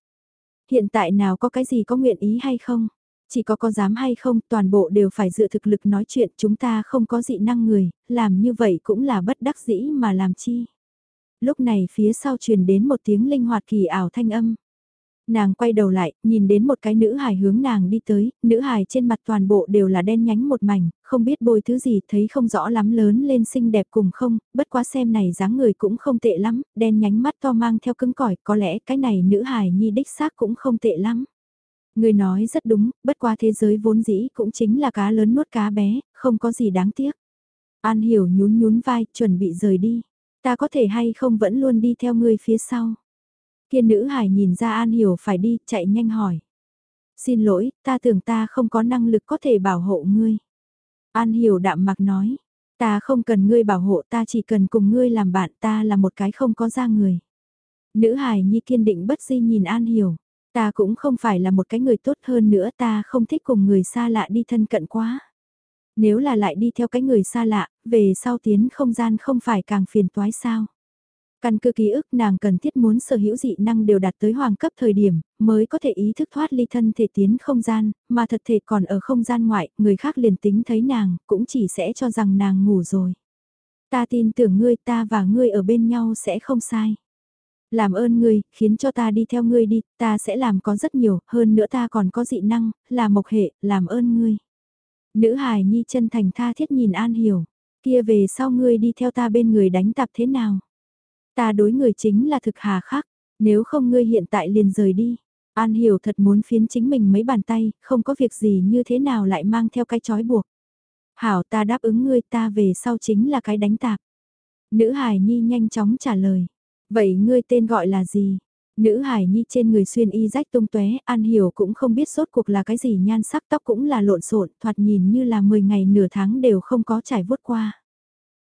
Hiện tại nào có cái gì có nguyện ý hay không? Chỉ có có dám hay không, toàn bộ đều phải dựa thực lực nói chuyện, chúng ta không có dị năng người, làm như vậy cũng là bất đắc dĩ mà làm chi. Lúc này phía sau truyền đến một tiếng linh hoạt kỳ ảo thanh âm. Nàng quay đầu lại, nhìn đến một cái nữ hài hướng nàng đi tới, nữ hài trên mặt toàn bộ đều là đen nhánh một mảnh, không biết bôi thứ gì, thấy không rõ lắm lớn lên xinh đẹp cùng không, bất quá xem này dáng người cũng không tệ lắm, đen nhánh mắt to mang theo cứng cỏi, có lẽ cái này nữ hài nhi đích xác cũng không tệ lắm. Người nói rất đúng, bất qua thế giới vốn dĩ cũng chính là cá lớn nuốt cá bé, không có gì đáng tiếc. An hiểu nhún nhún vai, chuẩn bị rời đi. Ta có thể hay không vẫn luôn đi theo ngươi phía sau. Kiên nữ hải nhìn ra An Hiểu phải đi, chạy nhanh hỏi. Xin lỗi, ta tưởng ta không có năng lực có thể bảo hộ ngươi. An Hiểu đạm mặc nói, ta không cần ngươi bảo hộ ta chỉ cần cùng ngươi làm bạn ta là một cái không có ra người. Nữ hải nhi kiên định bất di nhìn An Hiểu, ta cũng không phải là một cái người tốt hơn nữa ta không thích cùng người xa lạ đi thân cận quá. Nếu là lại đi theo cái người xa lạ, về sau tiến không gian không phải càng phiền toái sao. Căn cứ ký ức nàng cần thiết muốn sở hữu dị năng đều đạt tới hoàng cấp thời điểm, mới có thể ý thức thoát ly thân thể tiến không gian, mà thật thể còn ở không gian ngoại, người khác liền tính thấy nàng, cũng chỉ sẽ cho rằng nàng ngủ rồi. Ta tin tưởng ngươi ta và ngươi ở bên nhau sẽ không sai. Làm ơn ngươi, khiến cho ta đi theo ngươi đi, ta sẽ làm có rất nhiều, hơn nữa ta còn có dị năng, là mộc hệ, làm ơn ngươi. Nữ hài nhi chân thành tha thiết nhìn An Hiểu, kia về sau ngươi đi theo ta bên người đánh tạp thế nào? Ta đối người chính là thực hà khắc, nếu không ngươi hiện tại liền rời đi. An hiểu thật muốn phiến chính mình mấy bàn tay, không có việc gì như thế nào lại mang theo cái chói buộc. Hảo ta đáp ứng ngươi ta về sau chính là cái đánh tạp. Nữ hải nhi nhanh chóng trả lời. Vậy ngươi tên gọi là gì? Nữ hải nhi trên người xuyên y rách tung tóe, An Hiểu cũng không biết sốt cuộc là cái gì nhan sắc tóc cũng là lộn xộn, thoạt nhìn như là 10 ngày nửa tháng đều không có trải vuốt qua.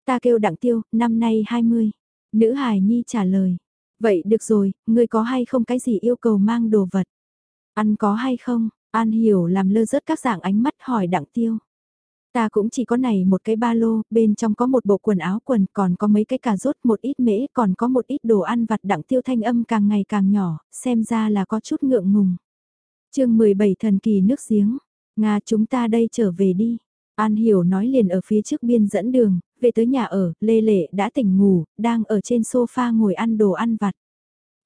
Ta kêu đặng tiêu, năm nay 20. Nữ hải nhi trả lời. Vậy được rồi, ngươi có hay không cái gì yêu cầu mang đồ vật? Ăn có hay không? An hiểu làm lơ rớt các dạng ánh mắt hỏi đặng tiêu. Ta cũng chỉ có này một cái ba lô, bên trong có một bộ quần áo quần, còn có mấy cái cà rốt, một ít mễ, còn có một ít đồ ăn vặt đặng tiêu thanh âm càng ngày càng nhỏ, xem ra là có chút ngượng ngùng. chương 17 thần kỳ nước giếng, Nga chúng ta đây trở về đi. An Hiểu nói liền ở phía trước biên dẫn đường, về tới nhà ở, Lê Lệ đã tỉnh ngủ, đang ở trên sofa ngồi ăn đồ ăn vặt.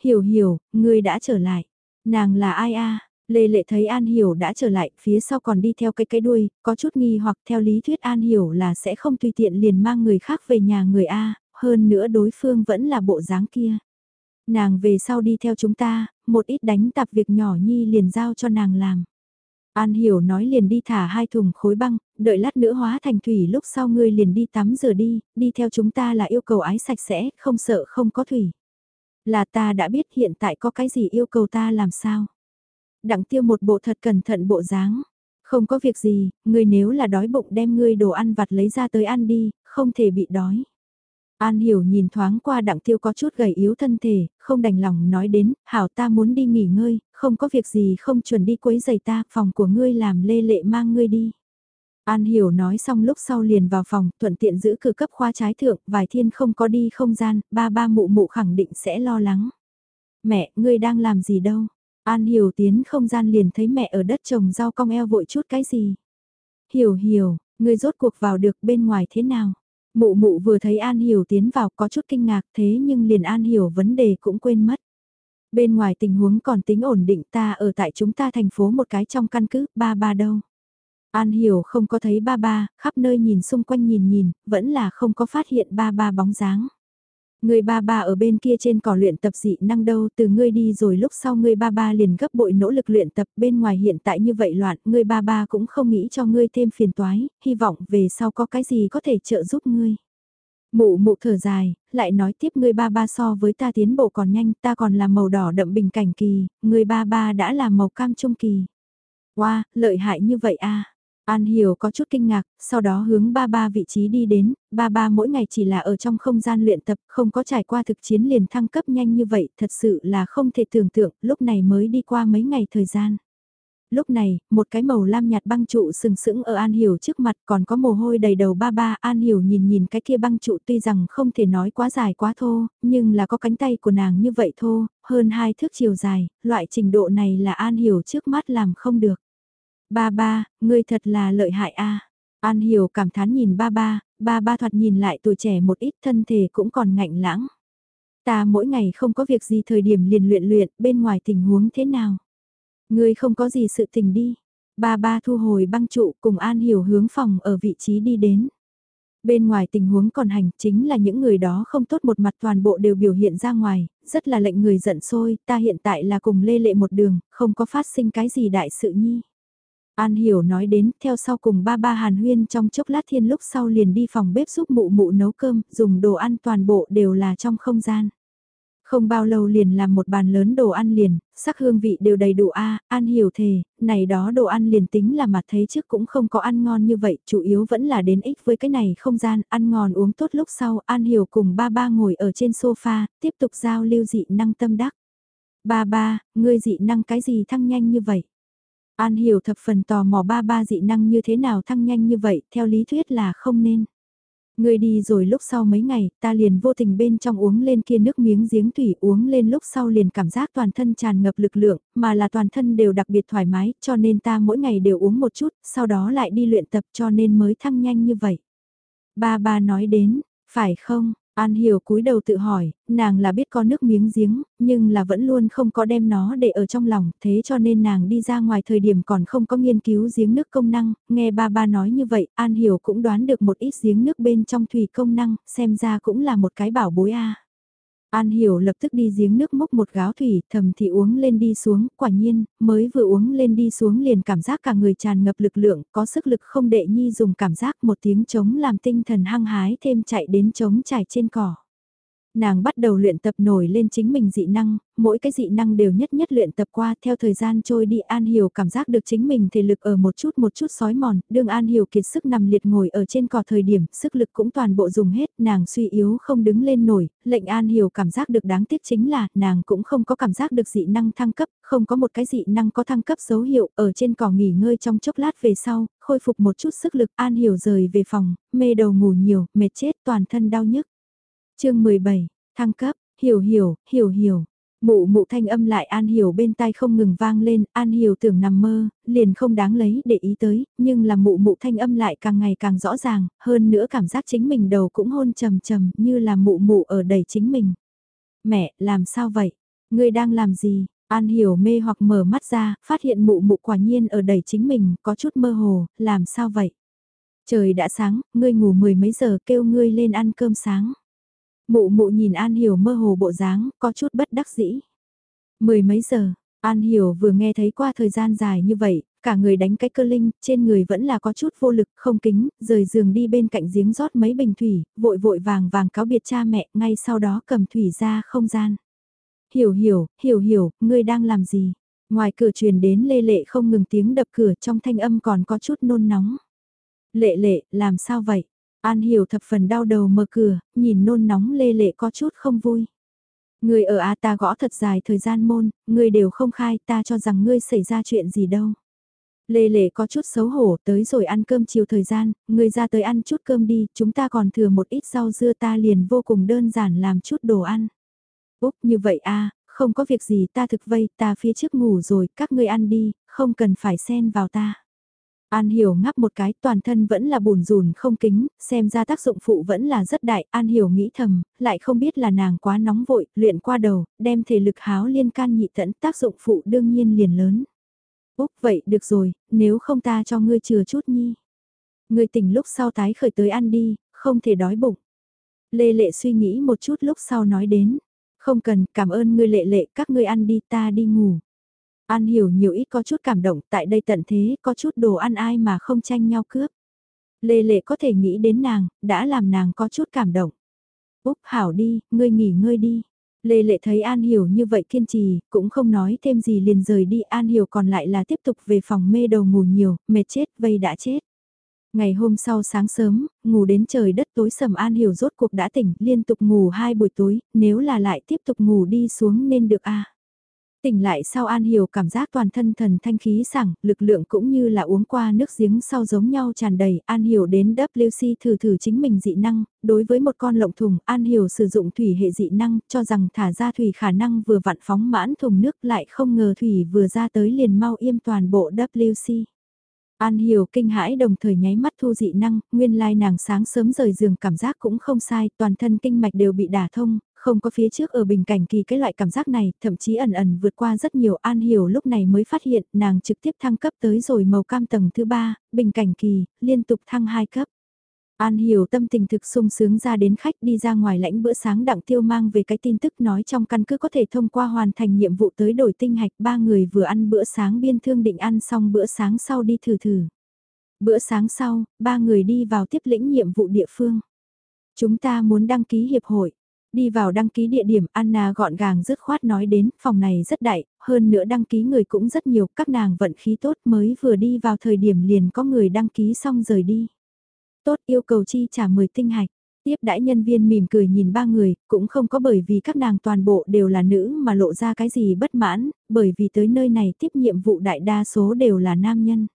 Hiểu hiểu, ngươi đã trở lại. Nàng là ai a? Lê Lệ thấy An Hiểu đã trở lại, phía sau còn đi theo cái cái đuôi, có chút nghi hoặc theo lý thuyết An Hiểu là sẽ không tùy tiện liền mang người khác về nhà người A, hơn nữa đối phương vẫn là bộ dáng kia. Nàng về sau đi theo chúng ta, một ít đánh tạp việc nhỏ nhi liền giao cho nàng làm. An hiểu nói liền đi thả hai thùng khối băng, đợi lát nữa hóa thành thủy lúc sau ngươi liền đi tắm rửa đi, đi theo chúng ta là yêu cầu ái sạch sẽ, không sợ không có thủy. Là ta đã biết hiện tại có cái gì yêu cầu ta làm sao. Đặng tiêu một bộ thật cẩn thận bộ dáng. Không có việc gì, ngươi nếu là đói bụng đem ngươi đồ ăn vặt lấy ra tới ăn đi, không thể bị đói. An Hiểu nhìn thoáng qua đặng tiêu có chút gầy yếu thân thể, không đành lòng nói đến, hảo ta muốn đi nghỉ ngơi, không có việc gì không chuẩn đi quấy giày ta, phòng của ngươi làm lê lệ mang ngươi đi. An Hiểu nói xong lúc sau liền vào phòng, thuận tiện giữ cửa cấp khoa trái thượng, vài thiên không có đi không gian, ba ba mụ mụ khẳng định sẽ lo lắng. Mẹ, ngươi đang làm gì đâu? An Hiểu tiến không gian liền thấy mẹ ở đất trồng rau cong eo vội chút cái gì. Hiểu hiểu, người rốt cuộc vào được bên ngoài thế nào? Mụ mụ vừa thấy An Hiểu tiến vào có chút kinh ngạc thế nhưng liền An Hiểu vấn đề cũng quên mất. Bên ngoài tình huống còn tính ổn định ta ở tại chúng ta thành phố một cái trong căn cứ, ba ba đâu. An Hiểu không có thấy ba ba, khắp nơi nhìn xung quanh nhìn nhìn, vẫn là không có phát hiện ba ba bóng dáng. Người ba ba ở bên kia trên cỏ luyện tập dị năng đâu, từ ngươi đi rồi lúc sau ngươi ba ba liền gấp bội nỗ lực luyện tập bên ngoài hiện tại như vậy loạn, ngươi ba ba cũng không nghĩ cho ngươi thêm phiền toái, hy vọng về sau có cái gì có thể trợ giúp ngươi. Mụ mụ thở dài, lại nói tiếp ngươi ba ba so với ta tiến bộ còn nhanh, ta còn là màu đỏ đậm bình cảnh kỳ, ngươi ba ba đã là màu cam trung kỳ. Wow, lợi hại như vậy à. An Hiểu có chút kinh ngạc, sau đó hướng ba ba vị trí đi đến, ba ba mỗi ngày chỉ là ở trong không gian luyện tập, không có trải qua thực chiến liền thăng cấp nhanh như vậy, thật sự là không thể tưởng tượng, lúc này mới đi qua mấy ngày thời gian. Lúc này, một cái màu lam nhạt băng trụ sừng sững ở An Hiểu trước mặt còn có mồ hôi đầy đầu ba ba. An Hiểu nhìn nhìn cái kia băng trụ tuy rằng không thể nói quá dài quá thô, nhưng là có cánh tay của nàng như vậy thô, hơn hai thước chiều dài, loại trình độ này là An Hiểu trước mắt làm không được. Ba ba, ngươi thật là lợi hại a. An Hiểu cảm thán nhìn ba ba, ba ba thoạt nhìn lại tuổi trẻ một ít thân thể cũng còn ngạnh lãng. Ta mỗi ngày không có việc gì thời điểm liền luyện luyện, bên ngoài tình huống thế nào? Ngươi không có gì sự tình đi. Ba ba thu hồi băng trụ cùng An Hiểu hướng phòng ở vị trí đi đến. Bên ngoài tình huống còn hành chính là những người đó không tốt một mặt toàn bộ đều biểu hiện ra ngoài, rất là lệnh người giận sôi ta hiện tại là cùng lê lệ một đường, không có phát sinh cái gì đại sự nhi. An Hiểu nói đến, theo sau cùng ba ba Hàn Huyên trong chốc lát thiên lúc sau liền đi phòng bếp giúp mụ mụ nấu cơm, dùng đồ ăn toàn bộ đều là trong không gian. Không bao lâu liền làm một bàn lớn đồ ăn liền, sắc hương vị đều đầy đủ a An Hiểu thề, này đó đồ ăn liền tính là mặt thấy trước cũng không có ăn ngon như vậy, chủ yếu vẫn là đến ích với cái này không gian, ăn ngon uống tốt lúc sau, An Hiểu cùng ba ba ngồi ở trên sofa, tiếp tục giao lưu dị năng tâm đắc. Ba ba, ngươi dị năng cái gì thăng nhanh như vậy? An hiểu thập phần tò mò ba ba dị năng như thế nào thăng nhanh như vậy, theo lý thuyết là không nên. Người đi rồi lúc sau mấy ngày, ta liền vô tình bên trong uống lên kia nước miếng giếng thủy uống lên lúc sau liền cảm giác toàn thân tràn ngập lực lượng, mà là toàn thân đều đặc biệt thoải mái, cho nên ta mỗi ngày đều uống một chút, sau đó lại đi luyện tập cho nên mới thăng nhanh như vậy. Ba ba nói đến, phải không, An Hiểu cúi đầu tự hỏi, nàng là biết có nước miếng giếng, nhưng là vẫn luôn không có đem nó để ở trong lòng, thế cho nên nàng đi ra ngoài thời điểm còn không có nghiên cứu giếng nước công năng, nghe ba ba nói như vậy, An Hiểu cũng đoán được một ít giếng nước bên trong thủy công năng, xem ra cũng là một cái bảo bối a. An Hiểu lập tức đi giếng nước múc một gáo thủy, thầm thì uống lên đi xuống, quả nhiên, mới vừa uống lên đi xuống liền cảm giác cả người tràn ngập lực lượng, có sức lực không đệ nhi dùng cảm giác một tiếng trống làm tinh thần hăng hái thêm chạy đến trống trải trên cỏ nàng bắt đầu luyện tập nổi lên chính mình dị năng, mỗi cái dị năng đều nhất nhất luyện tập qua theo thời gian trôi đi An Hiểu cảm giác được chính mình thể lực ở một chút một chút sói mòn, đương An Hiểu kiệt sức nằm liệt ngồi ở trên cỏ thời điểm, sức lực cũng toàn bộ dùng hết, nàng suy yếu không đứng lên nổi, lệnh An Hiểu cảm giác được đáng tiếc chính là nàng cũng không có cảm giác được dị năng thăng cấp, không có một cái dị năng có thăng cấp dấu hiệu ở trên cỏ nghỉ ngơi trong chốc lát về sau, khôi phục một chút sức lực An Hiểu rời về phòng, mê đầu ngủ nhiều, mệt chết toàn thân đau nhức chương 17, thăng cấp, hiểu hiểu, hiểu hiểu. Mụ mụ thanh âm lại An Hiểu bên tai không ngừng vang lên, An Hiểu tưởng nằm mơ, liền không đáng lấy để ý tới, nhưng là mụ mụ thanh âm lại càng ngày càng rõ ràng, hơn nữa cảm giác chính mình đầu cũng hôn trầm trầm như là mụ mụ ở đầy chính mình. Mẹ, làm sao vậy? Ngươi đang làm gì? An Hiểu mê hoặc mở mắt ra, phát hiện mụ mụ quả nhiên ở đầy chính mình, có chút mơ hồ, làm sao vậy? Trời đã sáng, ngươi ngủ mười mấy giờ kêu ngươi lên ăn cơm sáng. Mụ mụ nhìn An Hiểu mơ hồ bộ dáng, có chút bất đắc dĩ. Mười mấy giờ, An Hiểu vừa nghe thấy qua thời gian dài như vậy, cả người đánh cái cơ linh, trên người vẫn là có chút vô lực, không kính, rời giường đi bên cạnh giếng rót mấy bình thủy, vội vội vàng vàng cáo biệt cha mẹ, ngay sau đó cầm thủy ra không gian. Hiểu hiểu, hiểu hiểu, ngươi đang làm gì? Ngoài cửa truyền đến lê lệ không ngừng tiếng đập cửa trong thanh âm còn có chút nôn nóng. Lệ lệ, làm sao vậy? An Hiểu thập phần đau đầu mở cửa, nhìn nôn nóng lê lệ có chút không vui. Người ở A ta gõ thật dài thời gian môn, người đều không khai ta cho rằng ngươi xảy ra chuyện gì đâu. Lê Lệ có chút xấu hổ tới rồi ăn cơm chiều thời gian, người ra tới ăn chút cơm đi, chúng ta còn thừa một ít rau dưa ta liền vô cùng đơn giản làm chút đồ ăn. Úc như vậy a không có việc gì ta thực vây, ta phía trước ngủ rồi, các ngươi ăn đi, không cần phải xen vào ta. An Hiểu ngắp một cái toàn thân vẫn là bùn rùn không kính, xem ra tác dụng phụ vẫn là rất đại, An Hiểu nghĩ thầm, lại không biết là nàng quá nóng vội, luyện qua đầu, đem thể lực háo liên can nhị tẫn tác dụng phụ đương nhiên liền lớn. Úc vậy được rồi, nếu không ta cho ngươi chừa chút nhi. Ngươi tỉnh lúc sau tái khởi tới ăn đi, không thể đói bụng. Lê Lệ suy nghĩ một chút lúc sau nói đến, không cần, cảm ơn ngươi Lệ Lệ, các ngươi ăn đi ta đi ngủ. An hiểu nhiều ít có chút cảm động, tại đây tận thế có chút đồ ăn ai mà không tranh nhau cướp. Lê Lệ có thể nghĩ đến nàng, đã làm nàng có chút cảm động. Úc hảo đi, ngươi nghỉ ngơi đi. Lê Lệ thấy An Hiểu như vậy kiên trì, cũng không nói thêm gì liền rời đi. An Hiểu còn lại là tiếp tục về phòng mê đầu ngủ nhiều, mệt chết, vây đã chết. Ngày hôm sau sáng sớm, ngủ đến trời đất tối sầm An Hiểu rốt cuộc đã tỉnh, liên tục ngủ hai buổi tối, nếu là lại tiếp tục ngủ đi xuống nên được a Tỉnh lại sau An Hiểu cảm giác toàn thân thần thanh khí sảng, lực lượng cũng như là uống qua nước giếng sau giống nhau tràn đầy. An Hiểu đến WC thử thử chính mình dị năng, đối với một con lộng thùng, An Hiểu sử dụng thủy hệ dị năng, cho rằng thả ra thủy khả năng vừa vặn phóng mãn thùng nước lại không ngờ thủy vừa ra tới liền mau im toàn bộ WC. An Hiểu kinh hãi đồng thời nháy mắt thu dị năng, nguyên lai nàng sáng sớm rời giường cảm giác cũng không sai, toàn thân kinh mạch đều bị đả thông, không có phía trước ở bình cảnh kỳ cái loại cảm giác này, thậm chí ẩn ẩn vượt qua rất nhiều An Hiểu lúc này mới phát hiện nàng trực tiếp thăng cấp tới rồi màu cam tầng thứ ba, bình cảnh kỳ, liên tục thăng hai cấp. An Hiểu tâm tình thực sung sướng ra đến khách đi ra ngoài lãnh bữa sáng đặng tiêu mang về cái tin tức nói trong căn cứ có thể thông qua hoàn thành nhiệm vụ tới đổi tinh hạch ba người vừa ăn bữa sáng biên thương định ăn xong bữa sáng sau đi thử thử. Bữa sáng sau, ba người đi vào tiếp lĩnh nhiệm vụ địa phương. Chúng ta muốn đăng ký hiệp hội. Đi vào đăng ký địa điểm Anna gọn gàng dứt khoát nói đến phòng này rất đại, hơn nữa đăng ký người cũng rất nhiều, các nàng vận khí tốt mới vừa đi vào thời điểm liền có người đăng ký xong rời đi. Tốt yêu cầu chi trả 10 tinh hạch. Tiếp đãi nhân viên mỉm cười nhìn ba người, cũng không có bởi vì các nàng toàn bộ đều là nữ mà lộ ra cái gì bất mãn, bởi vì tới nơi này tiếp nhiệm vụ đại đa số đều là nam nhân.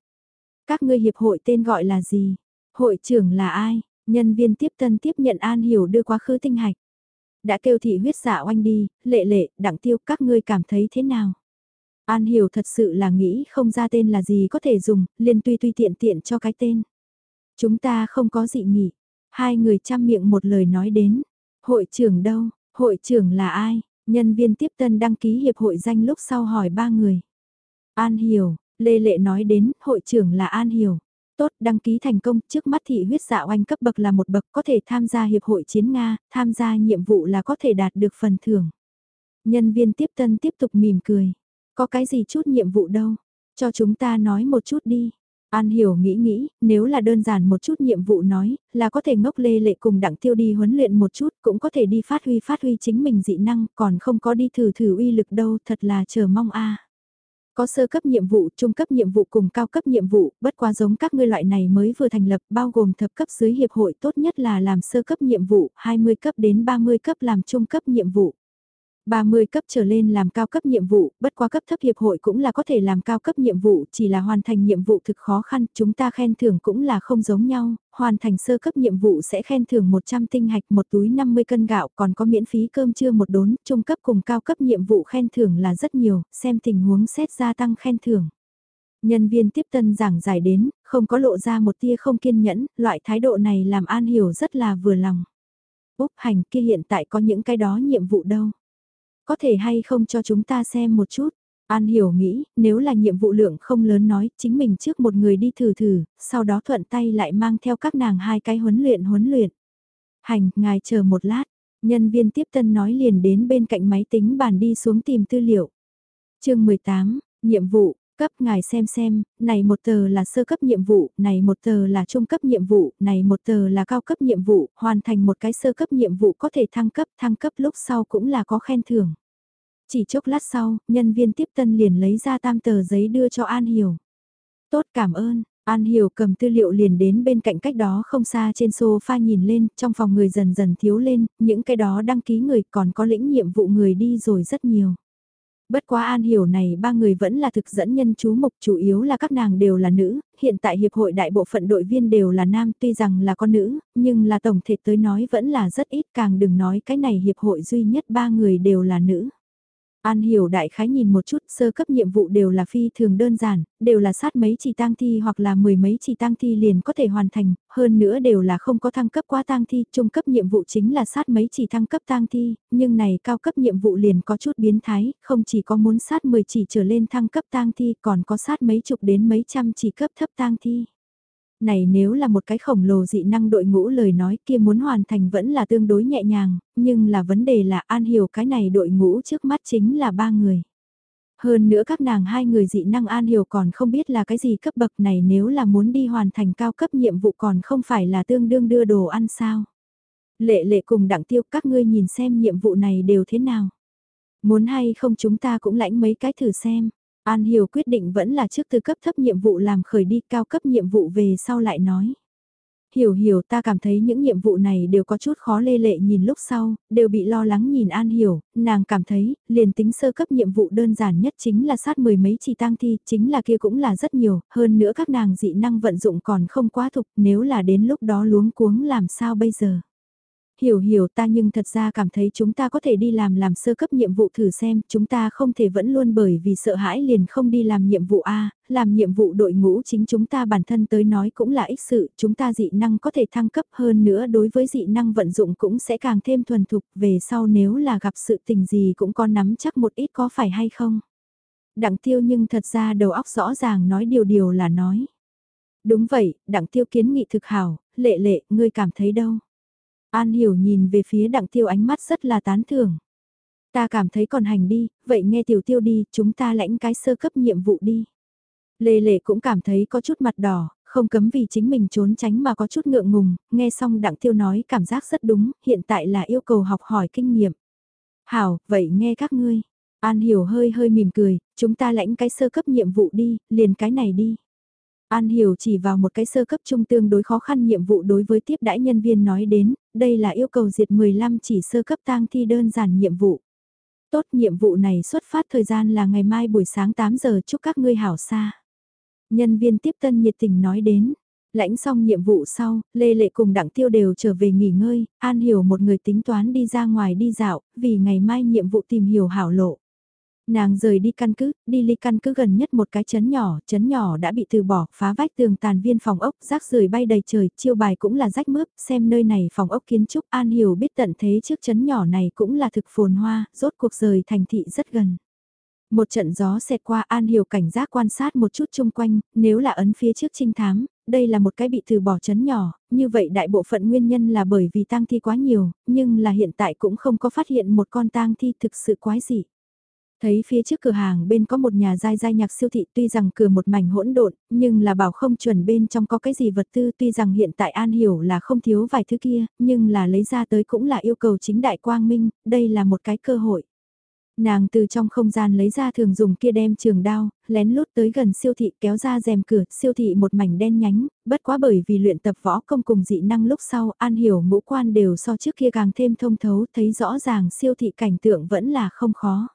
Các ngươi hiệp hội tên gọi là gì? Hội trưởng là ai? Nhân viên tiếp tân tiếp nhận An Hiểu đưa quá khứ tinh hạch. Đã kêu thị huyết giả oanh đi, lệ lệ, đặng tiêu các ngươi cảm thấy thế nào? An Hiểu thật sự là nghĩ không ra tên là gì có thể dùng, liền tuy tuy tiện tiện cho cái tên. Chúng ta không có dị nghị. Hai người chăm miệng một lời nói đến. Hội trưởng đâu? Hội trưởng là ai? Nhân viên tiếp tân đăng ký hiệp hội danh lúc sau hỏi ba người. An Hiểu, Lê Lệ nói đến, hội trưởng là An Hiểu. Tốt, đăng ký thành công, trước mắt thị huyết dạ oanh cấp bậc là một bậc có thể tham gia hiệp hội chiến Nga, tham gia nhiệm vụ là có thể đạt được phần thưởng. Nhân viên tiếp tân tiếp tục mỉm cười. Có cái gì chút nhiệm vụ đâu? Cho chúng ta nói một chút đi. An hiểu nghĩ nghĩ, nếu là đơn giản một chút nhiệm vụ nói, là có thể ngốc lê lệ cùng đặng tiêu đi huấn luyện một chút, cũng có thể đi phát huy phát huy chính mình dị năng, còn không có đi thử thử uy lực đâu, thật là chờ mong a. Có sơ cấp nhiệm vụ, trung cấp nhiệm vụ cùng cao cấp nhiệm vụ, bất quá giống các ngươi loại này mới vừa thành lập, bao gồm thập cấp dưới hiệp hội tốt nhất là làm sơ cấp nhiệm vụ, 20 cấp đến 30 cấp làm trung cấp nhiệm vụ. 30 cấp trở lên làm cao cấp nhiệm vụ, bất quá cấp thấp hiệp hội cũng là có thể làm cao cấp nhiệm vụ, chỉ là hoàn thành nhiệm vụ thực khó khăn, chúng ta khen thưởng cũng là không giống nhau, hoàn thành sơ cấp nhiệm vụ sẽ khen thưởng 100 tinh hạch một túi 50 cân gạo, còn có miễn phí cơm trưa một đốn, trung cấp cùng cao cấp nhiệm vụ khen thưởng là rất nhiều, xem tình huống xét gia tăng khen thưởng. Nhân viên tiếp tân giảng giải đến, không có lộ ra một tia không kiên nhẫn, loại thái độ này làm An Hiểu rất là vừa lòng. Úc hành kia hiện tại có những cái đó nhiệm vụ đâu. Có thể hay không cho chúng ta xem một chút. An hiểu nghĩ, nếu là nhiệm vụ lượng không lớn nói, chính mình trước một người đi thử thử, sau đó thuận tay lại mang theo các nàng hai cái huấn luyện huấn luyện. Hành, ngài chờ một lát, nhân viên tiếp tân nói liền đến bên cạnh máy tính bàn đi xuống tìm tư liệu. chương 18, nhiệm vụ, cấp ngài xem xem, này một tờ là sơ cấp nhiệm vụ, này một tờ là trung cấp nhiệm vụ, này một tờ là cao cấp nhiệm vụ, hoàn thành một cái sơ cấp nhiệm vụ có thể thăng cấp, thăng cấp lúc sau cũng là có khen thưởng. Chỉ chốc lát sau, nhân viên tiếp tân liền lấy ra tam tờ giấy đưa cho An Hiểu. Tốt cảm ơn, An Hiểu cầm tư liệu liền đến bên cạnh cách đó không xa trên sofa nhìn lên, trong phòng người dần dần thiếu lên, những cái đó đăng ký người còn có lĩnh nhiệm vụ người đi rồi rất nhiều. Bất quá An Hiểu này ba người vẫn là thực dẫn nhân chú mục chủ yếu là các nàng đều là nữ, hiện tại hiệp hội đại bộ phận đội viên đều là nam tuy rằng là con nữ, nhưng là tổng thể tới nói vẫn là rất ít càng đừng nói cái này hiệp hội duy nhất ba người đều là nữ. An hiểu đại khái nhìn một chút sơ cấp nhiệm vụ đều là phi thường đơn giản, đều là sát mấy chỉ tang thi hoặc là mười mấy chỉ tang thi liền có thể hoàn thành, hơn nữa đều là không có thăng cấp quá tang thi, trung cấp nhiệm vụ chính là sát mấy chỉ thăng cấp tang thi, nhưng này cao cấp nhiệm vụ liền có chút biến thái, không chỉ có muốn sát 10 chỉ trở lên thăng cấp tang thi còn có sát mấy chục đến mấy trăm chỉ cấp thấp tang thi này nếu là một cái khổng lồ dị năng đội ngũ lời nói kia muốn hoàn thành vẫn là tương đối nhẹ nhàng, nhưng là vấn đề là An Hiểu cái này đội ngũ trước mắt chính là ba người. Hơn nữa các nàng hai người dị năng An Hiểu còn không biết là cái gì cấp bậc này nếu là muốn đi hoàn thành cao cấp nhiệm vụ còn không phải là tương đương đưa đồ ăn sao. Lệ lệ cùng đặng tiêu các ngươi nhìn xem nhiệm vụ này đều thế nào. Muốn hay không chúng ta cũng lãnh mấy cái thử xem. An Hiểu quyết định vẫn là trước từ cấp thấp nhiệm vụ làm khởi đi cao cấp nhiệm vụ về sau lại nói. Hiểu hiểu ta cảm thấy những nhiệm vụ này đều có chút khó lê lệ nhìn lúc sau, đều bị lo lắng nhìn An Hiểu, nàng cảm thấy, liền tính sơ cấp nhiệm vụ đơn giản nhất chính là sát mười mấy chỉ tang thi, chính là kia cũng là rất nhiều, hơn nữa các nàng dị năng vận dụng còn không quá thục, nếu là đến lúc đó luống cuống làm sao bây giờ. Hiểu hiểu ta nhưng thật ra cảm thấy chúng ta có thể đi làm làm sơ cấp nhiệm vụ thử xem, chúng ta không thể vẫn luôn bởi vì sợ hãi liền không đi làm nhiệm vụ A, làm nhiệm vụ đội ngũ chính chúng ta bản thân tới nói cũng là ích sự, chúng ta dị năng có thể thăng cấp hơn nữa đối với dị năng vận dụng cũng sẽ càng thêm thuần thục về sau nếu là gặp sự tình gì cũng có nắm chắc một ít có phải hay không. Đặng tiêu nhưng thật ra đầu óc rõ ràng nói điều điều là nói. Đúng vậy, đặng tiêu kiến nghị thực hảo, lệ lệ, ngươi cảm thấy đâu? An hiểu nhìn về phía đặng tiêu ánh mắt rất là tán thưởng. Ta cảm thấy còn hành đi, vậy nghe tiểu tiêu đi, chúng ta lãnh cái sơ cấp nhiệm vụ đi. Lê Lệ cũng cảm thấy có chút mặt đỏ, không cấm vì chính mình trốn tránh mà có chút ngượng ngùng, nghe xong đặng tiêu nói cảm giác rất đúng, hiện tại là yêu cầu học hỏi kinh nghiệm. Hảo, vậy nghe các ngươi. An hiểu hơi hơi mỉm cười, chúng ta lãnh cái sơ cấp nhiệm vụ đi, liền cái này đi. An Hiểu chỉ vào một cái sơ cấp trung tương đối khó khăn nhiệm vụ đối với tiếp đãi nhân viên nói đến, đây là yêu cầu diệt 15 chỉ sơ cấp tang thi đơn giản nhiệm vụ. Tốt nhiệm vụ này xuất phát thời gian là ngày mai buổi sáng 8 giờ chúc các ngươi hảo xa. Nhân viên tiếp tân nhiệt tình nói đến. Lãnh xong nhiệm vụ sau, Lê Lệ cùng Đặng Tiêu đều trở về nghỉ ngơi, An Hiểu một người tính toán đi ra ngoài đi dạo, vì ngày mai nhiệm vụ tìm hiểu hảo lộ. Nàng rời đi căn cứ, đi ly căn cứ gần nhất một cái chấn nhỏ, chấn nhỏ đã bị từ bỏ, phá vách tường tàn viên phòng ốc, rác rưởi bay đầy trời, chiêu bài cũng là rách mướp, xem nơi này phòng ốc kiến trúc An Hiểu biết tận thế trước chấn nhỏ này cũng là thực phồn hoa, rốt cuộc rời thành thị rất gần. Một trận gió xẹt qua An Hiểu cảnh giác quan sát một chút chung quanh, nếu là ấn phía trước trinh thám, đây là một cái bị từ bỏ chấn nhỏ, như vậy đại bộ phận nguyên nhân là bởi vì tang thi quá nhiều, nhưng là hiện tại cũng không có phát hiện một con tang thi thực sự quái dị. Thấy phía trước cửa hàng bên có một nhà dai dai nhạc siêu thị tuy rằng cửa một mảnh hỗn độn, nhưng là bảo không chuẩn bên trong có cái gì vật tư tuy rằng hiện tại An Hiểu là không thiếu vài thứ kia, nhưng là lấy ra tới cũng là yêu cầu chính đại quang minh, đây là một cái cơ hội. Nàng từ trong không gian lấy ra thường dùng kia đem trường đao, lén lút tới gần siêu thị kéo ra rèm cửa, siêu thị một mảnh đen nhánh, bất quá bởi vì luyện tập võ công cùng dị năng lúc sau, An Hiểu ngũ quan đều so trước kia càng thêm thông thấu, thấy rõ ràng siêu thị cảnh tượng vẫn là không khó.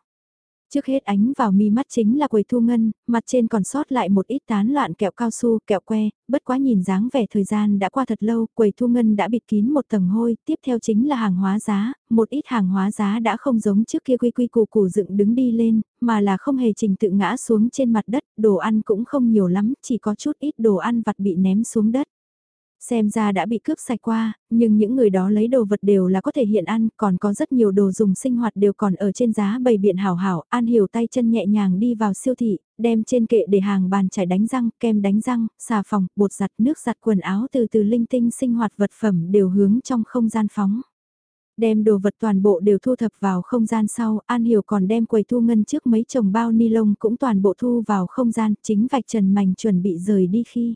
Trước hết ánh vào mi mắt chính là quầy thu ngân, mặt trên còn sót lại một ít tán loạn kẹo cao su, kẹo que, bất quá nhìn dáng vẻ thời gian đã qua thật lâu, quầy thu ngân đã bịt kín một tầng hôi, tiếp theo chính là hàng hóa giá, một ít hàng hóa giá đã không giống trước kia quy quy củ củ dựng đứng đi lên, mà là không hề trình tự ngã xuống trên mặt đất, đồ ăn cũng không nhiều lắm, chỉ có chút ít đồ ăn vặt bị ném xuống đất. Xem ra đã bị cướp sạch qua, nhưng những người đó lấy đồ vật đều là có thể hiện ăn, còn có rất nhiều đồ dùng sinh hoạt đều còn ở trên giá bày biện hảo hảo, An Hiểu tay chân nhẹ nhàng đi vào siêu thị, đem trên kệ để hàng bàn chải đánh răng, kem đánh răng, xà phòng, bột giặt, nước giặt quần áo từ từ linh tinh sinh hoạt vật phẩm đều hướng trong không gian phóng. Đem đồ vật toàn bộ đều thu thập vào không gian sau, An Hiểu còn đem quầy thu ngân trước mấy chồng bao ni lông cũng toàn bộ thu vào không gian, chính vạch trần mảnh chuẩn bị rời đi khi.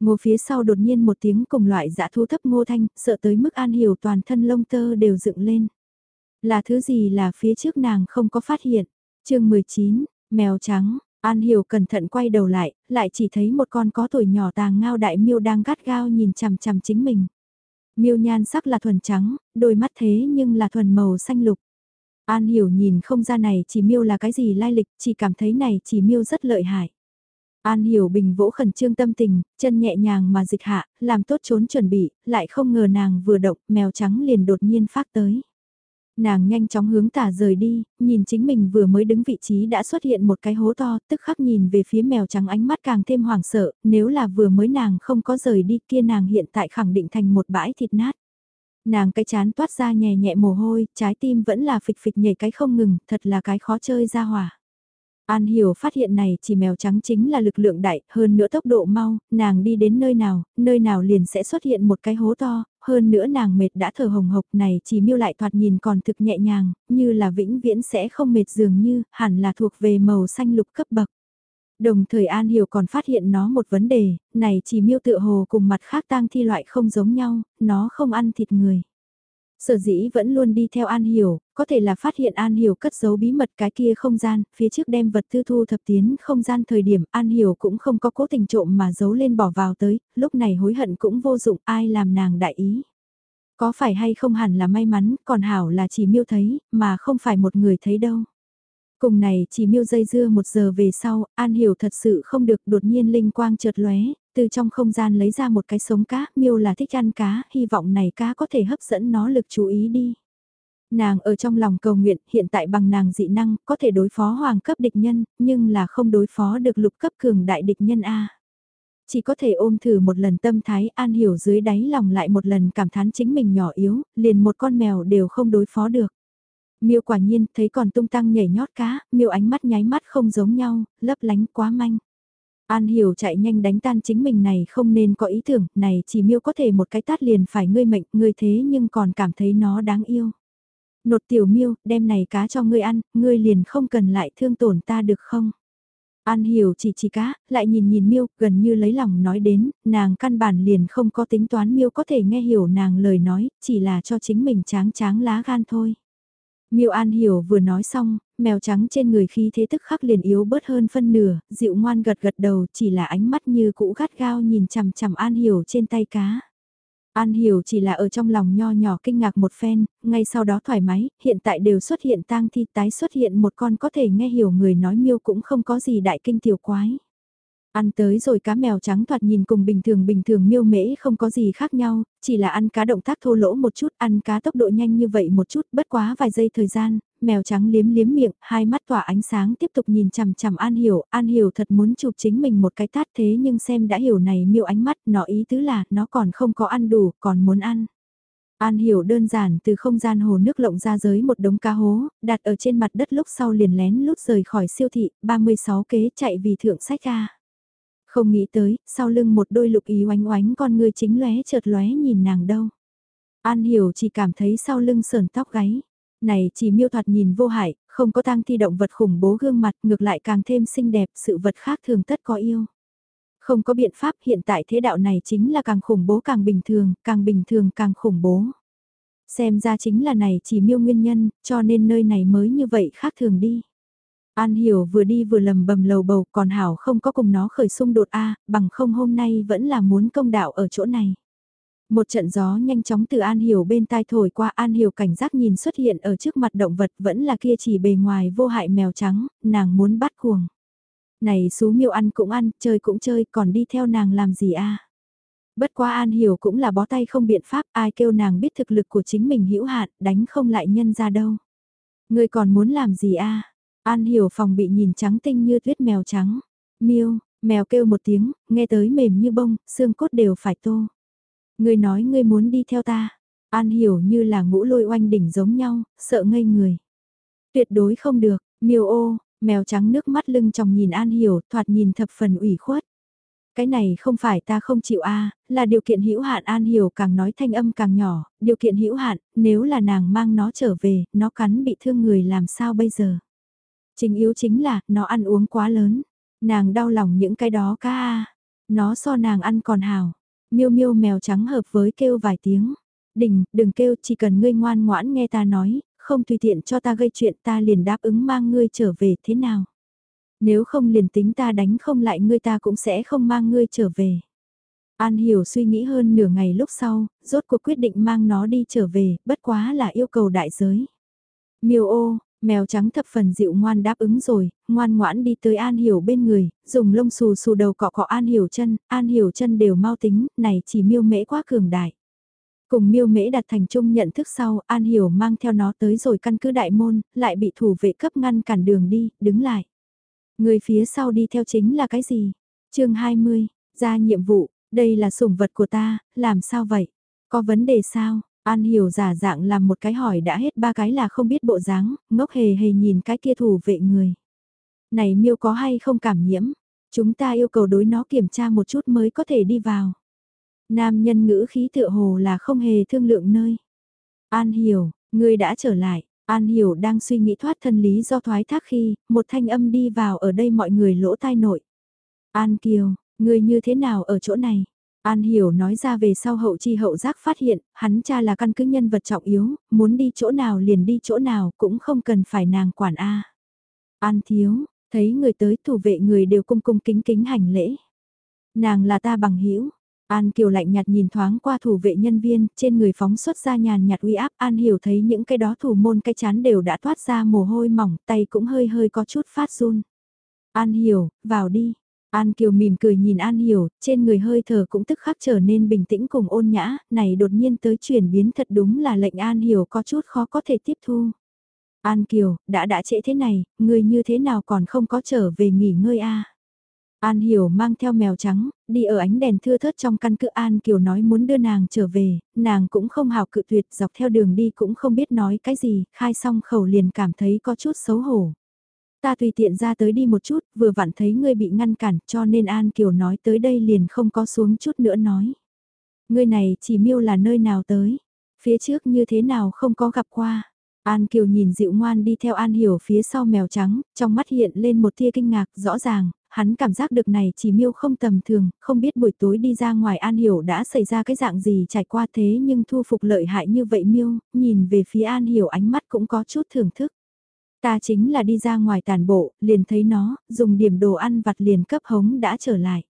Ngô phía sau đột nhiên một tiếng cùng loại dạ dã thu thấp ngô thanh, sợ tới mức an hiểu toàn thân lông tơ đều dựng lên. Là thứ gì là phía trước nàng không có phát hiện. chương 19, mèo trắng, An Hiểu cẩn thận quay đầu lại, lại chỉ thấy một con có tuổi nhỏ tàng ngao đại miêu đang gắt gao nhìn chằm chằm chính mình. Miêu nhan sắc là thuần trắng, đôi mắt thế nhưng là thuần màu xanh lục. An Hiểu nhìn không ra này chỉ miêu là cái gì lai lịch, chỉ cảm thấy này chỉ miêu rất lợi hại. An Hiểu Bình vỗ khẩn trương tâm tình, chân nhẹ nhàng mà dịch hạ, làm tốt trốn chuẩn bị, lại không ngờ nàng vừa động, mèo trắng liền đột nhiên phát tới. Nàng nhanh chóng hướng tả rời đi, nhìn chính mình vừa mới đứng vị trí đã xuất hiện một cái hố to, tức khắc nhìn về phía mèo trắng ánh mắt càng thêm hoảng sợ, nếu là vừa mới nàng không có rời đi kia nàng hiện tại khẳng định thành một bãi thịt nát. Nàng cái chán toát ra nhẹ nhẹ mồ hôi, trái tim vẫn là phịch phịch nhảy cái không ngừng, thật là cái khó chơi ra hỏa. An Hiểu phát hiện này chỉ mèo trắng chính là lực lượng đại, hơn nữa tốc độ mau, nàng đi đến nơi nào, nơi nào liền sẽ xuất hiện một cái hố to, hơn nữa nàng mệt đã thở hồng hộc này chỉ miêu lại thoạt nhìn còn thực nhẹ nhàng, như là vĩnh viễn sẽ không mệt dường như, hẳn là thuộc về màu xanh lục cấp bậc. Đồng thời An Hiểu còn phát hiện nó một vấn đề, này chỉ miêu tựa hồ cùng mặt khác tang thi loại không giống nhau, nó không ăn thịt người. Sở dĩ vẫn luôn đi theo An Hiểu, có thể là phát hiện An Hiểu cất giấu bí mật cái kia không gian, phía trước đem vật tư thu thập tiến không gian thời điểm An Hiểu cũng không có cố tình trộm mà giấu lên bỏ vào tới, lúc này hối hận cũng vô dụng ai làm nàng đại ý. Có phải hay không hẳn là may mắn, còn Hảo là chỉ miêu thấy, mà không phải một người thấy đâu. Cùng này chỉ miêu dây dưa một giờ về sau, An Hiểu thật sự không được đột nhiên linh quang chợt lóe, từ trong không gian lấy ra một cái sống cá, miêu là thích ăn cá, hy vọng này cá có thể hấp dẫn nó lực chú ý đi. Nàng ở trong lòng cầu nguyện, hiện tại bằng nàng dị năng, có thể đối phó hoàng cấp địch nhân, nhưng là không đối phó được lục cấp cường đại địch nhân A. Chỉ có thể ôm thử một lần tâm thái an hiểu dưới đáy lòng lại một lần cảm thán chính mình nhỏ yếu, liền một con mèo đều không đối phó được. Miêu quả nhiên thấy còn tung tăng nhảy nhót cá, miêu ánh mắt nháy mắt không giống nhau, lấp lánh quá manh. An hiểu chạy nhanh đánh tan chính mình này không nên có ý tưởng, này chỉ miêu có thể một cái tát liền phải ngươi mệnh, ngươi thế nhưng còn cảm thấy nó đáng yêu. Nột tiểu miêu, đem này cá cho ngươi ăn, ngươi liền không cần lại thương tổn ta được không? An hiểu chỉ chỉ cá, lại nhìn nhìn miêu, gần như lấy lòng nói đến, nàng căn bản liền không có tính toán miêu có thể nghe hiểu nàng lời nói, chỉ là cho chính mình tráng tráng lá gan thôi. Miêu An hiểu vừa nói xong, mèo trắng trên người khí thế tức khắc liền yếu bớt hơn phân nửa, dịu ngoan gật gật đầu chỉ là ánh mắt như cũ gắt gao nhìn chằm chằm An hiểu trên tay cá. An hiểu chỉ là ở trong lòng nho nhỏ kinh ngạc một phen, ngay sau đó thoải mái, hiện tại đều xuất hiện tang thi tái xuất hiện một con có thể nghe hiểu người nói miêu cũng không có gì đại kinh tiểu quái. Ăn tới rồi cá mèo trắng thoạt nhìn cùng bình thường bình thường miêu mễ không có gì khác nhau, chỉ là ăn cá động tác thô lỗ một chút, ăn cá tốc độ nhanh như vậy một chút, bất quá vài giây thời gian, mèo trắng liếm liếm miệng, hai mắt tỏa ánh sáng tiếp tục nhìn chằm chằm An Hiểu, An Hiểu thật muốn chụp chính mình một cái tát thế nhưng xem đã hiểu này miêu ánh mắt, nó ý tứ là, nó còn không có ăn đủ, còn muốn ăn. An hiểu đơn giản từ không gian hồ nước lộng ra giới một đống cá hố, đặt ở trên mặt đất lúc sau liền lén lút rời khỏi siêu thị, 36 kế chạy vì thượng sách ca. Không nghĩ tới, sau lưng một đôi lục ý oánh oánh con người chính lóe chợt lóe nhìn nàng đâu. An hiểu chỉ cảm thấy sau lưng sờn tóc gáy. Này chỉ miêu thoạt nhìn vô hại, không có tang thi động vật khủng bố gương mặt ngược lại càng thêm xinh đẹp sự vật khác thường tất có yêu. Không có biện pháp hiện tại thế đạo này chính là càng khủng bố càng bình thường, càng bình thường càng khủng bố. Xem ra chính là này chỉ miêu nguyên nhân, cho nên nơi này mới như vậy khác thường đi. An Hiểu vừa đi vừa lầm bầm lầu bầu còn Hảo không có cùng nó khởi xung đột A, bằng không hôm nay vẫn là muốn công đạo ở chỗ này. Một trận gió nhanh chóng từ An Hiểu bên tai thổi qua An Hiểu cảnh giác nhìn xuất hiện ở trước mặt động vật vẫn là kia chỉ bề ngoài vô hại mèo trắng, nàng muốn bắt cuồng. Này xú miêu ăn cũng ăn, chơi cũng chơi, còn đi theo nàng làm gì a? Bất quá An Hiểu cũng là bó tay không biện pháp, ai kêu nàng biết thực lực của chính mình hữu hạn, đánh không lại nhân ra đâu. Người còn muốn làm gì a? An hiểu phòng bị nhìn trắng tinh như tuyết mèo trắng. Miêu, mèo kêu một tiếng, nghe tới mềm như bông, xương cốt đều phải tô. Ngươi nói ngươi muốn đi theo ta. An hiểu như là ngũ lôi oanh đỉnh giống nhau, sợ ngây người. Tuyệt đối không được, miêu ô, mèo trắng nước mắt lưng trong nhìn An hiểu, thoạt nhìn thập phần ủy khuất. Cái này không phải ta không chịu a, là điều kiện hữu hạn An hiểu càng nói thanh âm càng nhỏ, điều kiện hữu hạn, nếu là nàng mang nó trở về, nó cắn bị thương người làm sao bây giờ? Chính yếu chính là, nó ăn uống quá lớn. Nàng đau lòng những cái đó ca a. Nó so nàng ăn còn hào. Miêu miêu mèo trắng hợp với kêu vài tiếng. đình đừng kêu, chỉ cần ngươi ngoan ngoãn nghe ta nói, không tùy tiện cho ta gây chuyện ta liền đáp ứng mang ngươi trở về thế nào. Nếu không liền tính ta đánh không lại ngươi ta cũng sẽ không mang ngươi trở về. An Hiểu suy nghĩ hơn nửa ngày lúc sau, rốt cuộc quyết định mang nó đi trở về, bất quá là yêu cầu đại giới. Miêu ô, mèo trắng thập phần dịu ngoan đáp ứng rồi, ngoan ngoãn đi tới An Hiểu bên người, dùng lông xù xù đầu cọ cọ An Hiểu chân, An Hiểu chân đều mau tính, này chỉ miêu mễ quá cường đại. Cùng miêu mễ đặt thành chung nhận thức sau, An Hiểu mang theo nó tới rồi căn cứ đại môn, lại bị thủ vệ cấp ngăn cản đường đi, đứng lại. Người phía sau đi theo chính là cái gì? chương 20, ra nhiệm vụ, đây là sủng vật của ta, làm sao vậy? Có vấn đề sao? An hiểu giả dạng làm một cái hỏi đã hết ba cái là không biết bộ dáng, ngốc hề hề nhìn cái kia thủ vệ người. Này miêu có hay không cảm nhiễm? Chúng ta yêu cầu đối nó kiểm tra một chút mới có thể đi vào. Nam nhân ngữ khí tựa hồ là không hề thương lượng nơi. An hiểu, ngươi đã trở lại. An hiểu đang suy nghĩ thoát thân lý do thoái thác khi, một thanh âm đi vào ở đây mọi người lỗ tai nội. An Kiều, ngươi như thế nào ở chỗ này? An Hiểu nói ra về sau hậu chi hậu giác phát hiện, hắn cha là căn cứ nhân vật trọng yếu, muốn đi chỗ nào liền đi chỗ nào cũng không cần phải nàng quản A. An Thiếu, thấy người tới thủ vệ người đều cung cung kính kính hành lễ. Nàng là ta bằng hữu An Kiều lạnh nhạt nhìn thoáng qua thủ vệ nhân viên, trên người phóng xuất ra nhàn nhạt uy áp, An hiểu thấy những cái đó thủ môn cái chán đều đã thoát ra mồ hôi mỏng, tay cũng hơi hơi có chút phát run. An hiểu, vào đi. An Kiều mỉm cười nhìn An hiểu, trên người hơi thở cũng tức khắc trở nên bình tĩnh cùng ôn nhã, này đột nhiên tới chuyển biến thật đúng là lệnh An hiểu có chút khó có thể tiếp thu. An Kiều, đã đã trễ thế này, người như thế nào còn không có trở về nghỉ ngơi a? An Hiểu mang theo mèo trắng, đi ở ánh đèn thưa thớt trong căn cứ An Kiều nói muốn đưa nàng trở về, nàng cũng không hào cự tuyệt dọc theo đường đi cũng không biết nói cái gì, khai xong khẩu liền cảm thấy có chút xấu hổ. Ta tùy tiện ra tới đi một chút, vừa vặn thấy ngươi bị ngăn cản cho nên An Kiều nói tới đây liền không có xuống chút nữa nói. Ngươi này chỉ miêu là nơi nào tới, phía trước như thế nào không có gặp qua. An Kiều nhìn dịu ngoan đi theo An Hiểu phía sau mèo trắng, trong mắt hiện lên một tia kinh ngạc rõ ràng, hắn cảm giác được này chỉ miêu không tầm thường, không biết buổi tối đi ra ngoài An Hiểu đã xảy ra cái dạng gì trải qua thế nhưng thu phục lợi hại như vậy miêu, nhìn về phía An Hiểu ánh mắt cũng có chút thưởng thức. Ta chính là đi ra ngoài tàn bộ, liền thấy nó, dùng điểm đồ ăn vặt liền cấp hống đã trở lại.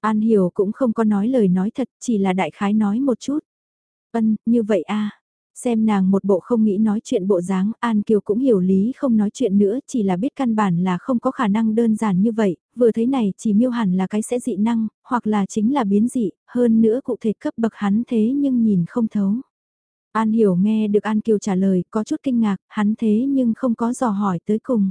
An Hiểu cũng không có nói lời nói thật, chỉ là đại khái nói một chút. Ân, như vậy a Xem nàng một bộ không nghĩ nói chuyện bộ dáng, An Kiều cũng hiểu lý không nói chuyện nữa, chỉ là biết căn bản là không có khả năng đơn giản như vậy, vừa thấy này chỉ miêu hẳn là cái sẽ dị năng, hoặc là chính là biến dị, hơn nữa cụ thể cấp bậc hắn thế nhưng nhìn không thấu. An hiểu nghe được An Kiều trả lời, có chút kinh ngạc, hắn thế nhưng không có dò hỏi tới cùng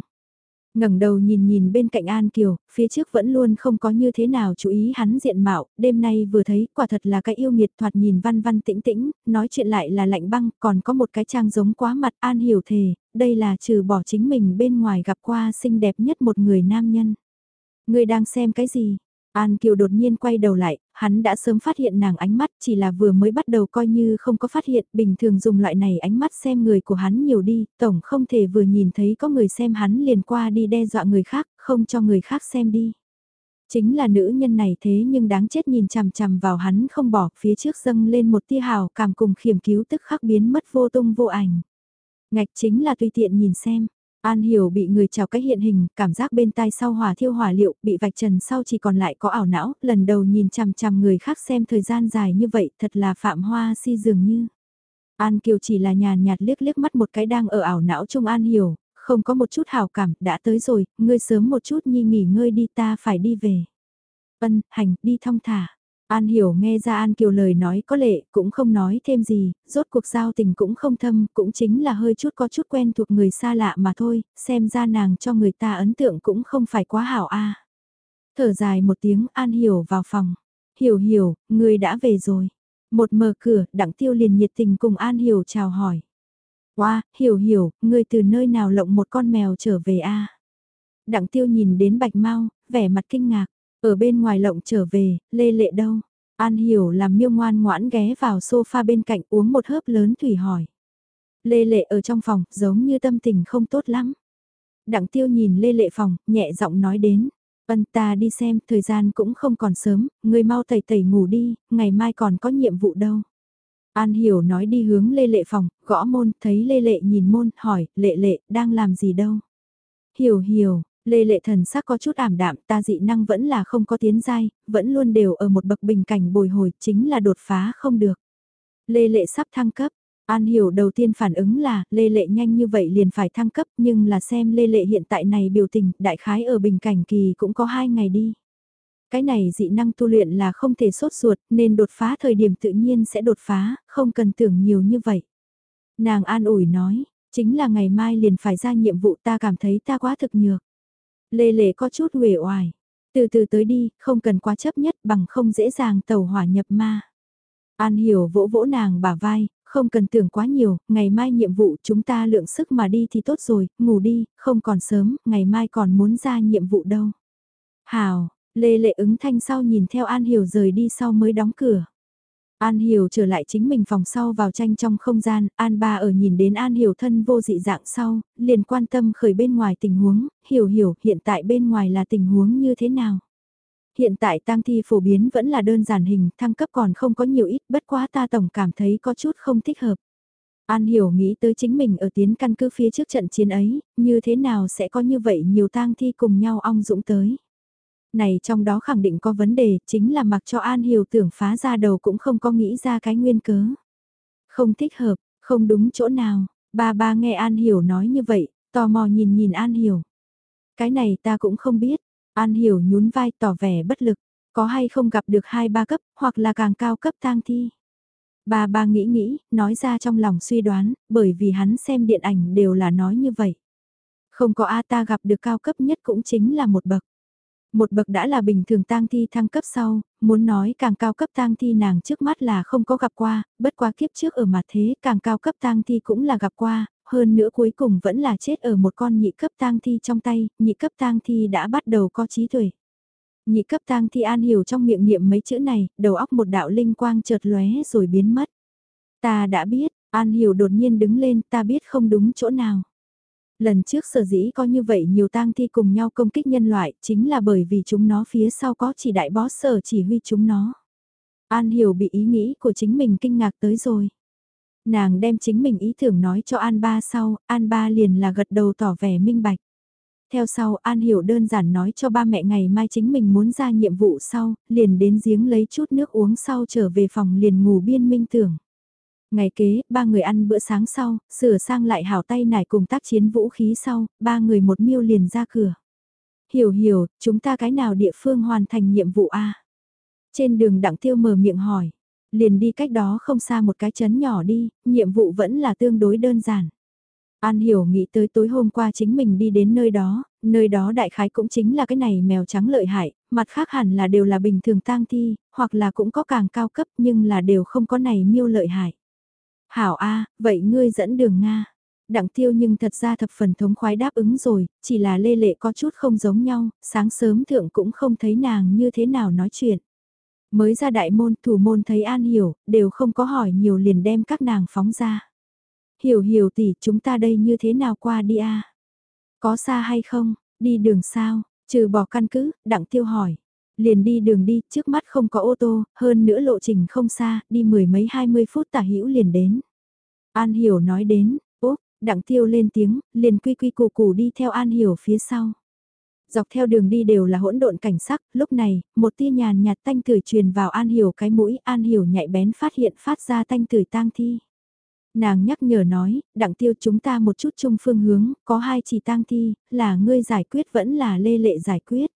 ngẩng đầu nhìn nhìn bên cạnh An Kiều, phía trước vẫn luôn không có như thế nào chú ý hắn diện mạo, đêm nay vừa thấy quả thật là cái yêu nghiệt thoạt nhìn văn văn tĩnh tĩnh, nói chuyện lại là lạnh băng, còn có một cái trang giống quá mặt An hiểu thề, đây là trừ bỏ chính mình bên ngoài gặp qua xinh đẹp nhất một người nam nhân. Người đang xem cái gì? An Kiều đột nhiên quay đầu lại, hắn đã sớm phát hiện nàng ánh mắt chỉ là vừa mới bắt đầu coi như không có phát hiện, bình thường dùng loại này ánh mắt xem người của hắn nhiều đi, tổng không thể vừa nhìn thấy có người xem hắn liền qua đi đe dọa người khác, không cho người khác xem đi. Chính là nữ nhân này thế nhưng đáng chết nhìn chằm chằm vào hắn không bỏ, phía trước dâng lên một tia hào cảm cùng khiểm cứu tức khắc biến mất vô tung vô ảnh. Ngạch chính là tùy tiện nhìn xem, An Hiểu bị người chào cái hiện hình, cảm giác bên tai sau hỏa thiêu hỏa liệu, bị vạch trần sau chỉ còn lại có ảo não, lần đầu nhìn chằm chằm người khác xem thời gian dài như vậy thật là phạm hoa si dường như. An Kiều chỉ là nhàn nhạt liếc liếc mắt một cái đang ở ảo não trong An Hiểu, không có một chút hào cảm, đã tới rồi, ngươi sớm một chút nhi nghỉ ngơi đi ta phải đi về. vân hành, đi thong thả. An hiểu nghe ra An Kiều lời nói có lệ, cũng không nói thêm gì, rốt cuộc giao tình cũng không thâm, cũng chính là hơi chút có chút quen thuộc người xa lạ mà thôi, xem ra nàng cho người ta ấn tượng cũng không phải quá hảo a. Thở dài một tiếng An hiểu vào phòng. Hiểu hiểu, người đã về rồi. Một mở cửa, đặng tiêu liền nhiệt tình cùng An hiểu chào hỏi. Wow, hiểu hiểu, người từ nơi nào lộng một con mèo trở về a? Đặng tiêu nhìn đến bạch mau, vẻ mặt kinh ngạc. Ở bên ngoài lộng trở về, lê lệ đâu? An hiểu làm miêu ngoan ngoãn ghé vào sofa bên cạnh uống một hớp lớn thủy hỏi. Lê lệ ở trong phòng, giống như tâm tình không tốt lắm. Đặng tiêu nhìn lê lệ phòng, nhẹ giọng nói đến. vân ta đi xem, thời gian cũng không còn sớm, người mau tẩy tẩy ngủ đi, ngày mai còn có nhiệm vụ đâu. An hiểu nói đi hướng lê lệ phòng, gõ môn, thấy lê lệ nhìn môn, hỏi, lệ lệ, đang làm gì đâu. Hiểu hiểu, Lê lệ thần sắc có chút ảm đạm ta dị năng vẫn là không có tiến giai, vẫn luôn đều ở một bậc bình cảnh bồi hồi chính là đột phá không được. Lê lệ sắp thăng cấp, An hiểu đầu tiên phản ứng là Lê lệ nhanh như vậy liền phải thăng cấp nhưng là xem Lê lệ hiện tại này biểu tình đại khái ở bình cảnh kỳ cũng có hai ngày đi. Cái này dị năng tu luyện là không thể sốt ruột nên đột phá thời điểm tự nhiên sẽ đột phá, không cần tưởng nhiều như vậy. Nàng an ủi nói, chính là ngày mai liền phải ra nhiệm vụ ta cảm thấy ta quá thực nhược. Lê Lệ có chút uể oải. Từ từ tới đi, không cần quá chấp nhất bằng không dễ dàng tàu hỏa nhập ma. An hiểu vỗ vỗ nàng bả vai, không cần tưởng quá nhiều, ngày mai nhiệm vụ chúng ta lượng sức mà đi thì tốt rồi, ngủ đi, không còn sớm, ngày mai còn muốn ra nhiệm vụ đâu. Hào, Lê Lệ ứng thanh sau nhìn theo An Hiểu rời đi sau mới đóng cửa. An Hiểu trở lại chính mình phòng sau vào tranh trong không gian, An Ba ở nhìn đến An Hiểu thân vô dị dạng sau, liền quan tâm khởi bên ngoài tình huống, hiểu hiểu hiện tại bên ngoài là tình huống như thế nào. Hiện tại tang thi phổ biến vẫn là đơn giản hình, thăng cấp còn không có nhiều ít, bất quá ta tổng cảm thấy có chút không thích hợp. An Hiểu nghĩ tới chính mình ở tiến căn cứ phía trước trận chiến ấy, như thế nào sẽ có như vậy nhiều tang thi cùng nhau ong dũng tới. Này trong đó khẳng định có vấn đề, chính là mặc cho An Hiểu tưởng phá ra đầu cũng không có nghĩ ra cái nguyên cớ. Không thích hợp, không đúng chỗ nào, ba ba nghe An Hiểu nói như vậy, tò mò nhìn nhìn An Hiểu. Cái này ta cũng không biết, An Hiểu nhún vai tỏ vẻ bất lực, có hay không gặp được hai ba cấp, hoặc là càng cao cấp tang thi. Ba ba nghĩ nghĩ, nói ra trong lòng suy đoán, bởi vì hắn xem điện ảnh đều là nói như vậy. Không có A ta gặp được cao cấp nhất cũng chính là một bậc. Một bậc đã là bình thường tang thi thăng cấp sau, muốn nói càng cao cấp tang thi nàng trước mắt là không có gặp qua, bất quá kiếp trước ở mặt thế càng cao cấp tang thi cũng là gặp qua, hơn nữa cuối cùng vẫn là chết ở một con nhị cấp tang thi trong tay, nhị cấp tang thi đã bắt đầu có trí tuệ. Nhị cấp tang thi an hiểu trong miệng niệm mấy chữ này, đầu óc một đạo linh quang chợt lóe rồi biến mất. Ta đã biết, an hiểu đột nhiên đứng lên, ta biết không đúng chỗ nào. Lần trước sở dĩ có như vậy nhiều tang thi cùng nhau công kích nhân loại, chính là bởi vì chúng nó phía sau có chỉ đại bó sở chỉ huy chúng nó. An hiểu bị ý nghĩ của chính mình kinh ngạc tới rồi. Nàng đem chính mình ý tưởng nói cho An Ba sau, An Ba liền là gật đầu tỏ vẻ minh bạch. Theo sau An Hiểu đơn giản nói cho ba mẹ ngày mai chính mình muốn ra nhiệm vụ sau, liền đến giếng lấy chút nước uống sau trở về phòng liền ngủ biên minh tưởng. Ngày kế, ba người ăn bữa sáng sau, sửa sang lại hảo tay nải cùng tác chiến vũ khí sau, ba người một miêu liền ra cửa. Hiểu hiểu, chúng ta cái nào địa phương hoàn thành nhiệm vụ A? Trên đường đặng tiêu mở miệng hỏi liền đi cách đó không xa một cái chấn nhỏ đi, nhiệm vụ vẫn là tương đối đơn giản. An hiểu nghĩ tới tối hôm qua chính mình đi đến nơi đó, nơi đó đại khái cũng chính là cái này mèo trắng lợi hại, mặt khác hẳn là đều là bình thường tang thi, hoặc là cũng có càng cao cấp nhưng là đều không có này miêu lợi hại. Hảo A, vậy ngươi dẫn đường Nga. Đặng tiêu nhưng thật ra thập phần thống khoái đáp ứng rồi, chỉ là lê lệ có chút không giống nhau, sáng sớm thượng cũng không thấy nàng như thế nào nói chuyện. Mới ra đại môn, thủ môn thấy An Hiểu, đều không có hỏi nhiều liền đem các nàng phóng ra. Hiểu hiểu tỷ, chúng ta đây như thế nào qua đi a? Có xa hay không, đi đường sao, trừ bỏ căn cứ, đặng tiêu hỏi. Liền đi đường đi, trước mắt không có ô tô, hơn nữa lộ trình không xa, đi mười mấy hai mươi phút tả hữu liền đến. An Hiểu nói đến, úp, đặng tiêu lên tiếng, liền quy quy củ củ đi theo An Hiểu phía sau. Dọc theo đường đi đều là hỗn độn cảnh sắc, lúc này, một tia nhàn nhạt tanh tử truyền vào An Hiểu cái mũi, An Hiểu nhạy bén phát hiện phát ra tanh tử tang thi. Nàng nhắc nhở nói, đặng tiêu chúng ta một chút chung phương hướng, có hai chỉ tang thi, là ngươi giải quyết vẫn là lê lệ giải quyết.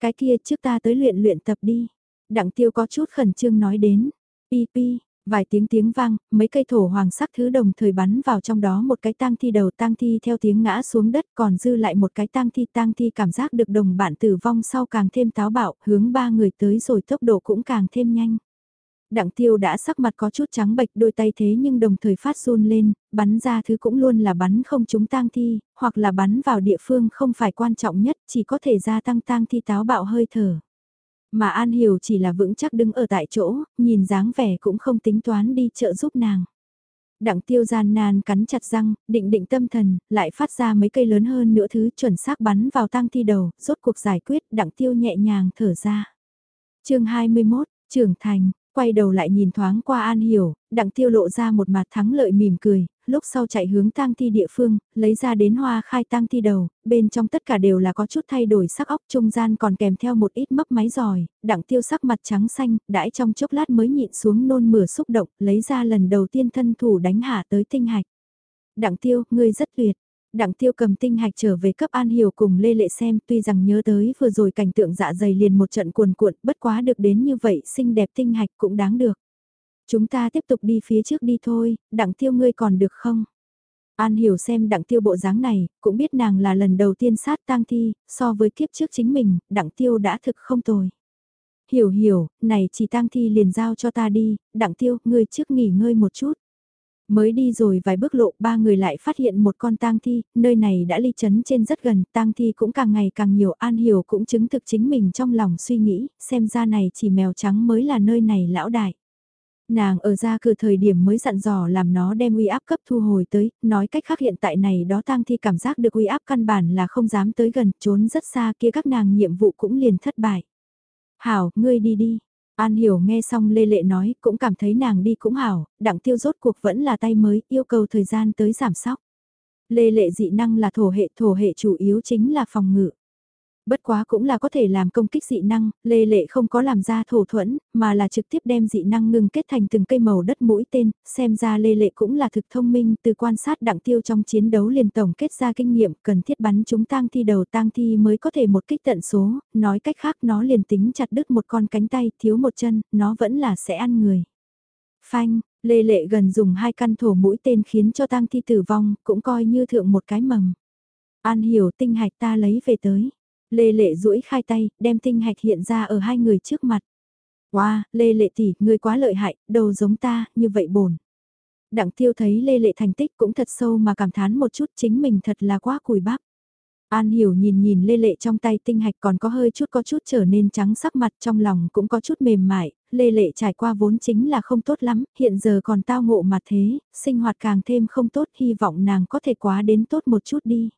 Cái kia trước ta tới luyện luyện tập đi. Đặng tiêu có chút khẩn trương nói đến, pi pi, Vài tiếng tiếng vang, mấy cây thổ hoàng sắc thứ đồng thời bắn vào trong đó một cái tang thi đầu tang thi theo tiếng ngã xuống đất còn dư lại một cái tang thi tang thi cảm giác được đồng bạn tử vong sau càng thêm táo bạo hướng ba người tới rồi tốc độ cũng càng thêm nhanh. Đặng tiêu đã sắc mặt có chút trắng bệch đôi tay thế nhưng đồng thời phát run lên, bắn ra thứ cũng luôn là bắn không trúng tang thi, hoặc là bắn vào địa phương không phải quan trọng nhất chỉ có thể gia tăng tang thi táo bạo hơi thở. Mà An Hiểu chỉ là vững chắc đứng ở tại chỗ, nhìn dáng vẻ cũng không tính toán đi trợ giúp nàng. Đặng tiêu gian nan cắn chặt răng, định định tâm thần, lại phát ra mấy cây lớn hơn nữa thứ chuẩn xác bắn vào tang thi đầu, rốt cuộc giải quyết, đặng tiêu nhẹ nhàng thở ra. chương 21, trưởng thành, quay đầu lại nhìn thoáng qua An Hiểu, đặng tiêu lộ ra một mặt thắng lợi mỉm cười, lúc sau chạy hướng tang thi địa phương, lấy ra đến hoa khai tang thi đầu, bên trong tất cả đều là có chút thay đổi sắc óc trung gian còn kèm theo một ít mấp máy giỏi, đặng tiêu sắc mặt trắng xanh, đãi trong chốc lát mới nhịn xuống nôn mửa xúc động, lấy ra lần đầu tiên thân thủ đánh hạ tới tinh hạch. Đặng tiêu, ngươi rất tuyệt. Đặng tiêu cầm tinh hạch trở về cấp An Hiểu cùng Lê Lệ xem tuy rằng nhớ tới vừa rồi cảnh tượng dạ dày liền một trận cuồn cuộn bất quá được đến như vậy xinh đẹp tinh hạch cũng đáng được. Chúng ta tiếp tục đi phía trước đi thôi, đặng tiêu ngươi còn được không? An hiểu xem đặng tiêu bộ dáng này, cũng biết nàng là lần đầu tiên sát tang thi, so với kiếp trước chính mình, đặng tiêu đã thực không tồi. Hiểu hiểu, này chỉ tang thi liền giao cho ta đi, đặng tiêu, ngươi trước nghỉ ngơi một chút. Mới đi rồi vài bước lộ ba người lại phát hiện một con tang thi, nơi này đã ly chấn trên rất gần, tang thi cũng càng ngày càng nhiều an hiểu cũng chứng thực chính mình trong lòng suy nghĩ, xem ra này chỉ mèo trắng mới là nơi này lão đại. Nàng ở ra cửa thời điểm mới dặn dò làm nó đem uy áp cấp thu hồi tới, nói cách khác hiện tại này đó tang thi cảm giác được uy áp căn bản là không dám tới gần, trốn rất xa kia các nàng nhiệm vụ cũng liền thất bại. Hảo, ngươi đi đi. An hiểu nghe xong Lê Lệ nói, cũng cảm thấy nàng đi cũng hảo, đặng tiêu rốt cuộc vẫn là tay mới, yêu cầu thời gian tới giảm sóc. Lê Lệ dị năng là thổ hệ, thổ hệ chủ yếu chính là phòng ngự. Bất quá cũng là có thể làm công kích dị năng, Lê Lệ không có làm ra thổ thuẫn, mà là trực tiếp đem dị năng ngừng kết thành từng cây màu đất mũi tên, xem ra Lê Lệ cũng là thực thông minh từ quan sát đặng tiêu trong chiến đấu liền tổng kết ra kinh nghiệm cần thiết bắn chúng tang thi đầu tang thi mới có thể một kích tận số, nói cách khác nó liền tính chặt đứt một con cánh tay, thiếu một chân, nó vẫn là sẽ ăn người. Phanh, Lê Lệ gần dùng hai căn thổ mũi tên khiến cho tang thi tử vong, cũng coi như thượng một cái mầm. An hiểu tinh hạch ta lấy về tới. Lê Lệ duỗi khai tay, đem tinh hạch hiện ra ở hai người trước mặt. Wow, Lê Lệ tỷ, ngươi quá lợi hại, đầu giống ta, như vậy bổn. Đặng tiêu thấy Lê Lệ thành tích cũng thật sâu mà cảm thán một chút chính mình thật là quá cùi bắp. An hiểu nhìn nhìn Lê Lệ trong tay tinh hạch còn có hơi chút có chút trở nên trắng sắc mặt trong lòng cũng có chút mềm mại, Lê Lệ trải qua vốn chính là không tốt lắm, hiện giờ còn tao ngộ mà thế, sinh hoạt càng thêm không tốt hy vọng nàng có thể quá đến tốt một chút đi.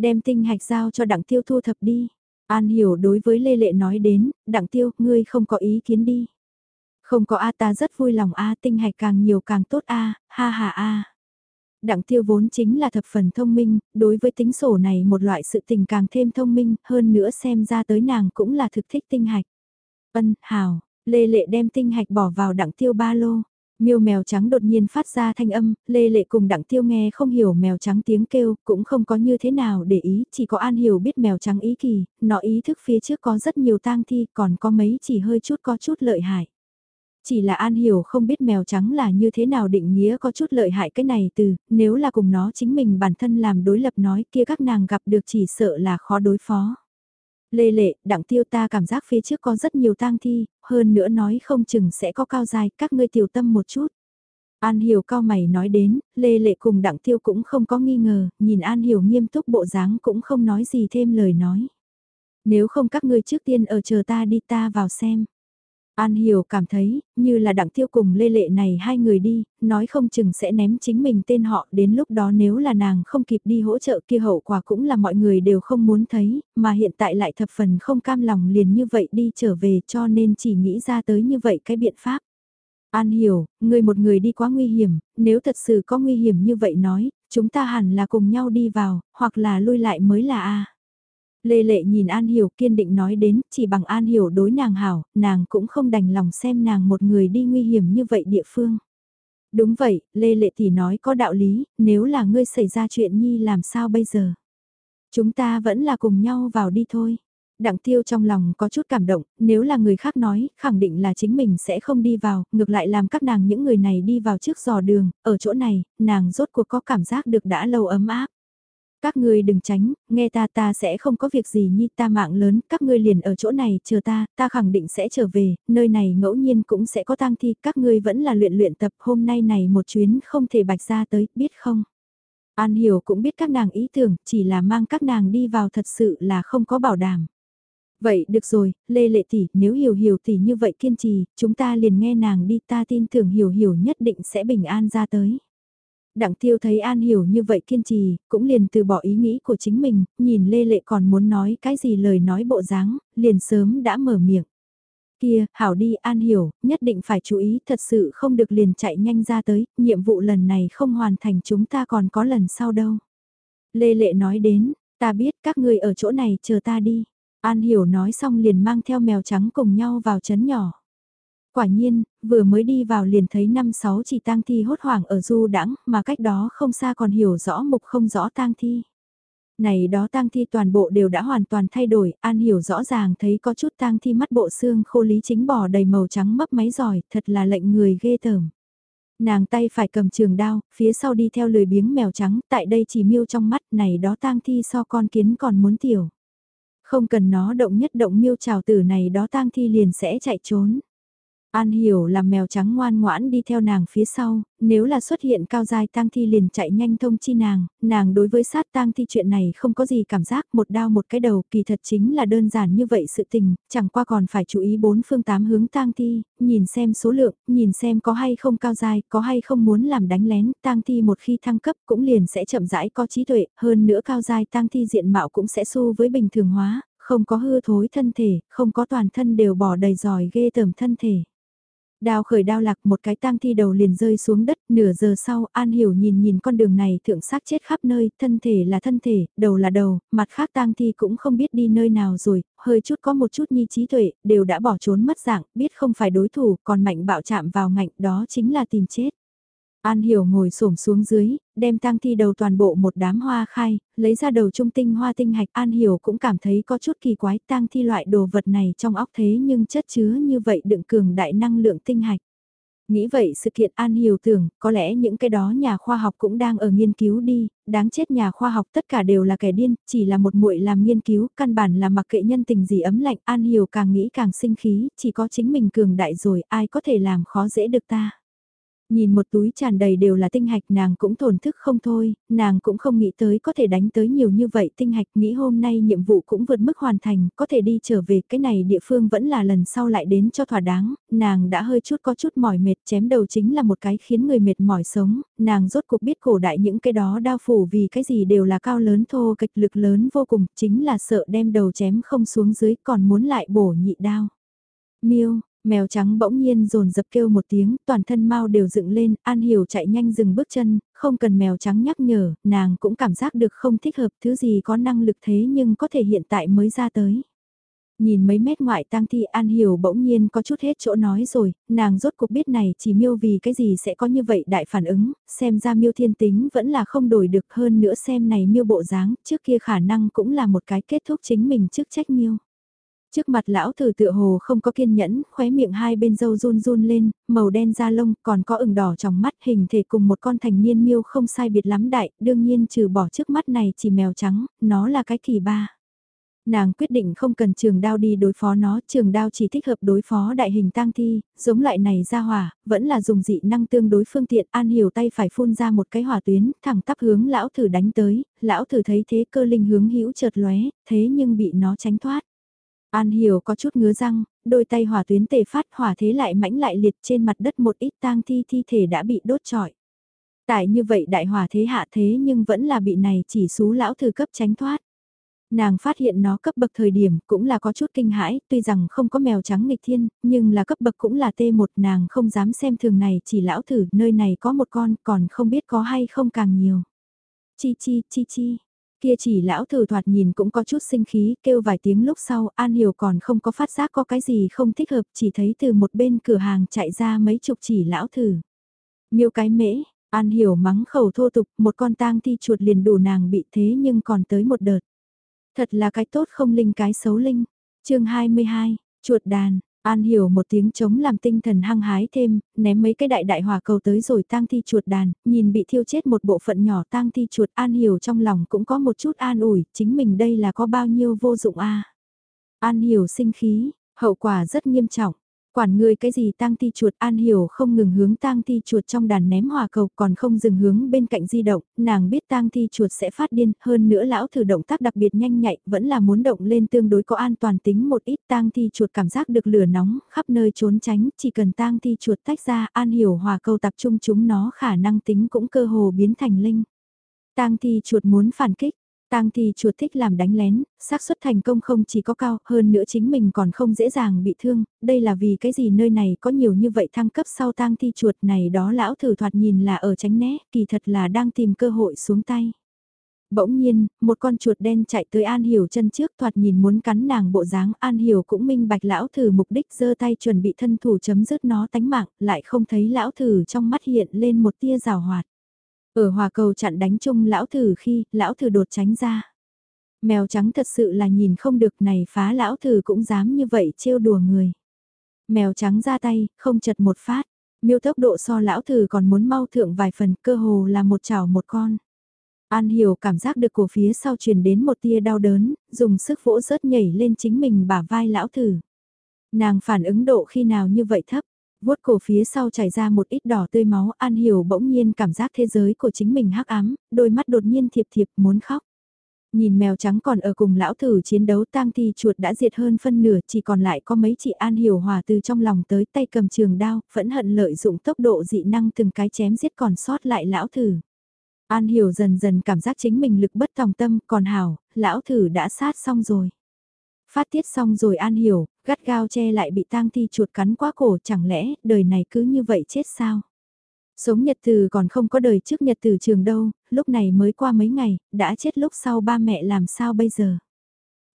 Đem tinh hạch giao cho đặng tiêu thu thập đi. An hiểu đối với Lê Lệ nói đến, đặng tiêu, ngươi không có ý kiến đi. Không có A ta rất vui lòng A tinh hạch càng nhiều càng tốt A, ha ha A. Đặng tiêu vốn chính là thập phần thông minh, đối với tính sổ này một loại sự tình càng thêm thông minh, hơn nữa xem ra tới nàng cũng là thực thích tinh hạch. Ân, hào, Lê Lệ đem tinh hạch bỏ vào đặng tiêu ba lô. Miêu mèo trắng đột nhiên phát ra thanh âm, Lê Lệ cùng Đặng Tiêu nghe không hiểu mèo trắng tiếng kêu, cũng không có như thế nào để ý, chỉ có An Hiểu biết mèo trắng ý kỳ, nó ý thức phía trước có rất nhiều tang thi, còn có mấy chỉ hơi chút có chút lợi hại. Chỉ là An Hiểu không biết mèo trắng là như thế nào định nghĩa có chút lợi hại cái này từ, nếu là cùng nó chính mình bản thân làm đối lập nói kia các nàng gặp được chỉ sợ là khó đối phó. Lê lệ, đặng tiêu ta cảm giác phía trước có rất nhiều tang thi, hơn nữa nói không chừng sẽ có cao dài, các ngươi tiểu tâm một chút. An Hiểu cao mày nói đến, Lê Lệ cùng Đặng Tiêu cũng không có nghi ngờ, nhìn An Hiểu nghiêm túc bộ dáng cũng không nói gì thêm lời nói. Nếu không các ngươi trước tiên ở chờ ta đi ta vào xem. An Hiểu cảm thấy, như là đặng tiêu cùng lê lệ này hai người đi, nói không chừng sẽ ném chính mình tên họ đến lúc đó nếu là nàng không kịp đi hỗ trợ kia hậu quả cũng là mọi người đều không muốn thấy, mà hiện tại lại thập phần không cam lòng liền như vậy đi trở về cho nên chỉ nghĩ ra tới như vậy cái biện pháp. An hiểu, người một người đi quá nguy hiểm, nếu thật sự có nguy hiểm như vậy nói, chúng ta hẳn là cùng nhau đi vào, hoặc là lui lại mới là A. Lê Lệ nhìn An Hiểu kiên định nói đến, chỉ bằng An Hiểu đối nàng hảo, nàng cũng không đành lòng xem nàng một người đi nguy hiểm như vậy địa phương. Đúng vậy, Lê Lệ tỷ nói có đạo lý, nếu là ngươi xảy ra chuyện nhi làm sao bây giờ? Chúng ta vẫn là cùng nhau vào đi thôi. Đặng tiêu trong lòng có chút cảm động, nếu là người khác nói, khẳng định là chính mình sẽ không đi vào, ngược lại làm các nàng những người này đi vào trước dò đường, ở chỗ này, nàng rốt cuộc có cảm giác được đã lâu ấm áp. Các ngươi đừng tránh, nghe ta ta sẽ không có việc gì nhi ta mạng lớn, các ngươi liền ở chỗ này chờ ta, ta khẳng định sẽ trở về, nơi này ngẫu nhiên cũng sẽ có tang thi, các ngươi vẫn là luyện luyện tập hôm nay này một chuyến không thể bạch ra tới, biết không? An hiểu cũng biết các nàng ý tưởng, chỉ là mang các nàng đi vào thật sự là không có bảo đảm. Vậy được rồi, Lê Lệ Tỷ, nếu hiểu hiểu tỷ như vậy kiên trì, chúng ta liền nghe nàng đi ta tin tưởng hiểu hiểu nhất định sẽ bình an ra tới. Đặng tiêu thấy An Hiểu như vậy kiên trì, cũng liền từ bỏ ý nghĩ của chính mình, nhìn Lê Lệ còn muốn nói cái gì lời nói bộ dáng, liền sớm đã mở miệng. Kia, hảo đi, An hiểu, nhất định phải chú ý, thật sự không được liền chạy nhanh ra tới, nhiệm vụ lần này không hoàn thành chúng ta còn có lần sau đâu. Lê Lệ nói đến, ta biết các người ở chỗ này chờ ta đi. An hiểu nói xong liền mang theo mèo trắng cùng nhau vào chấn nhỏ. Quả nhiên, vừa mới đi vào liền thấy năm sáu chỉ tang thi hốt hoảng ở du đãng mà cách đó không xa còn hiểu rõ mục không rõ tang thi. Này đó tang thi toàn bộ đều đã hoàn toàn thay đổi, An hiểu rõ ràng thấy có chút tang thi mắt bộ xương khô lý chính bỏ đầy màu trắng mấp máy giỏi, thật là lệnh người ghê tởm. Nàng tay phải cầm trường đao, phía sau đi theo lười biếng mèo trắng, tại đây chỉ miêu trong mắt này đó tang thi so con kiến còn muốn tiểu. Không cần nó động nhất động miêu trào tử này đó tang thi liền sẽ chạy trốn. An hiểu làm mèo trắng ngoan ngoãn đi theo nàng phía sau, nếu là xuất hiện cao dài tang thi liền chạy nhanh thông chi nàng, nàng đối với sát tang thi chuyện này không có gì cảm giác một đao một cái đầu kỳ thật chính là đơn giản như vậy sự tình, chẳng qua còn phải chú ý bốn phương tám hướng tang thi, nhìn xem số lượng, nhìn xem có hay không cao dài, có hay không muốn làm đánh lén, tang thi một khi thăng cấp cũng liền sẽ chậm rãi có trí tuệ, hơn nữa cao dài tang thi diện mạo cũng sẽ xu với bình thường hóa, không có hư thối thân thể, không có toàn thân đều bỏ đầy giỏi ghê tởm thân thể. Đao khởi đao lạc một cái tang thi đầu liền rơi xuống đất, nửa giờ sau An Hiểu nhìn nhìn con đường này thượng xác chết khắp nơi, thân thể là thân thể, đầu là đầu, mặt khác tang thi cũng không biết đi nơi nào rồi, hơi chút có một chút nhi trí tuệ, đều đã bỏ trốn mất dạng, biết không phải đối thủ, còn mạnh bạo chạm vào ngạnh, đó chính là tìm chết. An Hiểu ngồi xổm xuống dưới, đem tang thi đầu toàn bộ một đám hoa khai, lấy ra đầu trung tinh hoa tinh hạch. An Hiểu cũng cảm thấy có chút kỳ quái tang thi loại đồ vật này trong óc thế nhưng chất chứa như vậy đựng cường đại năng lượng tinh hạch. Nghĩ vậy sự kiện An Hiểu tưởng, có lẽ những cái đó nhà khoa học cũng đang ở nghiên cứu đi, đáng chết nhà khoa học tất cả đều là kẻ điên, chỉ là một muội làm nghiên cứu, căn bản là mặc kệ nhân tình gì ấm lạnh, An Hiểu càng nghĩ càng sinh khí, chỉ có chính mình cường đại rồi, ai có thể làm khó dễ được ta. Nhìn một túi tràn đầy đều là tinh hạch nàng cũng thổn thức không thôi, nàng cũng không nghĩ tới có thể đánh tới nhiều như vậy tinh hạch nghĩ hôm nay nhiệm vụ cũng vượt mức hoàn thành, có thể đi trở về cái này địa phương vẫn là lần sau lại đến cho thỏa đáng, nàng đã hơi chút có chút mỏi mệt chém đầu chính là một cái khiến người mệt mỏi sống, nàng rốt cuộc biết cổ đại những cái đó đao phủ vì cái gì đều là cao lớn thô kịch lực lớn vô cùng, chính là sợ đem đầu chém không xuống dưới còn muốn lại bổ nhị đao. Miêu, Mèo trắng bỗng nhiên rồn dập kêu một tiếng, toàn thân mau đều dựng lên, An Hiểu chạy nhanh dừng bước chân, không cần mèo trắng nhắc nhở, nàng cũng cảm giác được không thích hợp thứ gì có năng lực thế nhưng có thể hiện tại mới ra tới. Nhìn mấy mét ngoại tang thi An Hiểu bỗng nhiên có chút hết chỗ nói rồi, nàng rốt cuộc biết này chỉ miêu vì cái gì sẽ có như vậy đại phản ứng, xem ra miêu thiên tính vẫn là không đổi được hơn nữa xem này miêu bộ dáng, trước kia khả năng cũng là một cái kết thúc chính mình trước trách miêu. Trước mặt lão thử tựa hồ không có kiên nhẫn, khóe miệng hai bên dâu run run lên, màu đen da lông, còn có ửng đỏ trong mắt hình thể cùng một con thành niên miêu không sai biệt lắm đại, đương nhiên trừ bỏ trước mắt này chỉ mèo trắng, nó là cái kỳ ba. Nàng quyết định không cần trường đao đi đối phó nó, trường đao chỉ thích hợp đối phó đại hình tang thi, giống loại này ra hỏa, vẫn là dùng dị năng tương đối phương tiện, an hiểu tay phải phun ra một cái hỏa tuyến, thẳng tắp hướng lão thử đánh tới, lão thử thấy thế cơ linh hướng hữu chợt lóe, thế nhưng bị nó tránh thoát. An Hiểu có chút ngứa răng, đôi tay hỏa tuyến tề phát hỏa thế lại mãnh lại liệt trên mặt đất một ít tang thi thi thể đã bị đốt trọi. Tại như vậy đại hỏa thế hạ thế nhưng vẫn là bị này chỉ xú lão thư cấp tránh thoát. Nàng phát hiện nó cấp bậc thời điểm cũng là có chút kinh hãi, tuy rằng không có mèo trắng nghịch thiên, nhưng là cấp bậc cũng là T1 nàng không dám xem thường này chỉ lão thử nơi này có một con còn không biết có hay không càng nhiều. Chi chi chi chi, Kia chỉ lão thử thoạt nhìn cũng có chút sinh khí, kêu vài tiếng lúc sau, An Hiểu còn không có phát giác có cái gì không thích hợp, chỉ thấy từ một bên cửa hàng chạy ra mấy chục chỉ lão thử. Miêu cái mễ, An Hiểu mắng khẩu thô tục, một con tang thi chuột liền đủ nàng bị thế nhưng còn tới một đợt. Thật là cái tốt không linh cái xấu linh. chương 22, chuột đàn, An hiểu một tiếng chống làm tinh thần hăng hái thêm, ném mấy cái đại đại hỏa cầu tới rồi tang thi chuột đàn, nhìn bị thiêu chết một bộ phận nhỏ tang thi chuột. An hiểu trong lòng cũng có một chút an ủi, chính mình đây là có bao nhiêu vô dụng a? An hiểu sinh khí, hậu quả rất nghiêm trọng, Quản người cái gì tang ti chuột an hiểu không ngừng hướng tang ti chuột trong đàn ném hỏa cầu còn không dừng hướng bên cạnh di động, nàng biết tang ti chuột sẽ phát điên, hơn nữa lão thử động tác đặc biệt nhanh nhạy, vẫn là muốn động lên tương đối có an toàn tính một ít tang ti chuột cảm giác được lửa nóng, khắp nơi trốn tránh, chỉ cần tang ti chuột tách ra, an hiểu hỏa cầu tập trung chúng nó khả năng tính cũng cơ hồ biến thành linh. Tang ti chuột muốn phản kích, Tang thi chuột thích làm đánh lén, xác suất thành công không chỉ có cao, hơn nữa chính mình còn không dễ dàng bị thương, đây là vì cái gì nơi này có nhiều như vậy thăng cấp sau tang thi chuột này đó lão thử thoạt nhìn là ở tránh né, kỳ thật là đang tìm cơ hội xuống tay. Bỗng nhiên, một con chuột đen chạy tới An Hiểu chân trước thoạt nhìn muốn cắn nàng bộ dáng An Hiểu cũng minh bạch lão thử mục đích giơ tay chuẩn bị thân thủ chấm dứt nó tánh mạng, lại không thấy lão thử trong mắt hiện lên một tia rào hoạt. Ở hòa cầu chặn đánh chung lão thử khi, lão thử đột tránh ra. Mèo trắng thật sự là nhìn không được này phá lão thử cũng dám như vậy trêu đùa người. Mèo trắng ra tay, không chật một phát, miêu tốc độ so lão thử còn muốn mau thượng vài phần cơ hồ là một chảo một con. An hiểu cảm giác được cổ phía sau truyền đến một tia đau đớn, dùng sức vỗ rớt nhảy lên chính mình bả vai lão thử. Nàng phản ứng độ khi nào như vậy thấp, vuốt cổ phía sau chảy ra một ít đỏ tươi máu, An Hiểu bỗng nhiên cảm giác thế giới của chính mình hắc ám, đôi mắt đột nhiên thiệp thiệp muốn khóc. Nhìn mèo trắng còn ở cùng lão thử chiến đấu tang thi chuột đã diệt hơn phân nửa chỉ còn lại có mấy chị An Hiểu hòa từ trong lòng tới tay cầm trường đao, vẫn hận lợi dụng tốc độ dị năng từng cái chém giết còn sót lại lão thử. An Hiểu dần dần cảm giác chính mình lực bất tòng tâm còn hảo, lão thử đã sát xong rồi. Phát tiết xong rồi An Hiểu, gắt gao che lại bị tang thi chuột cắn quá cổ chẳng lẽ đời này cứ như vậy chết sao? Sống nhật từ còn không có đời trước nhật từ trường đâu, lúc này mới qua mấy ngày, đã chết lúc sau ba mẹ làm sao bây giờ?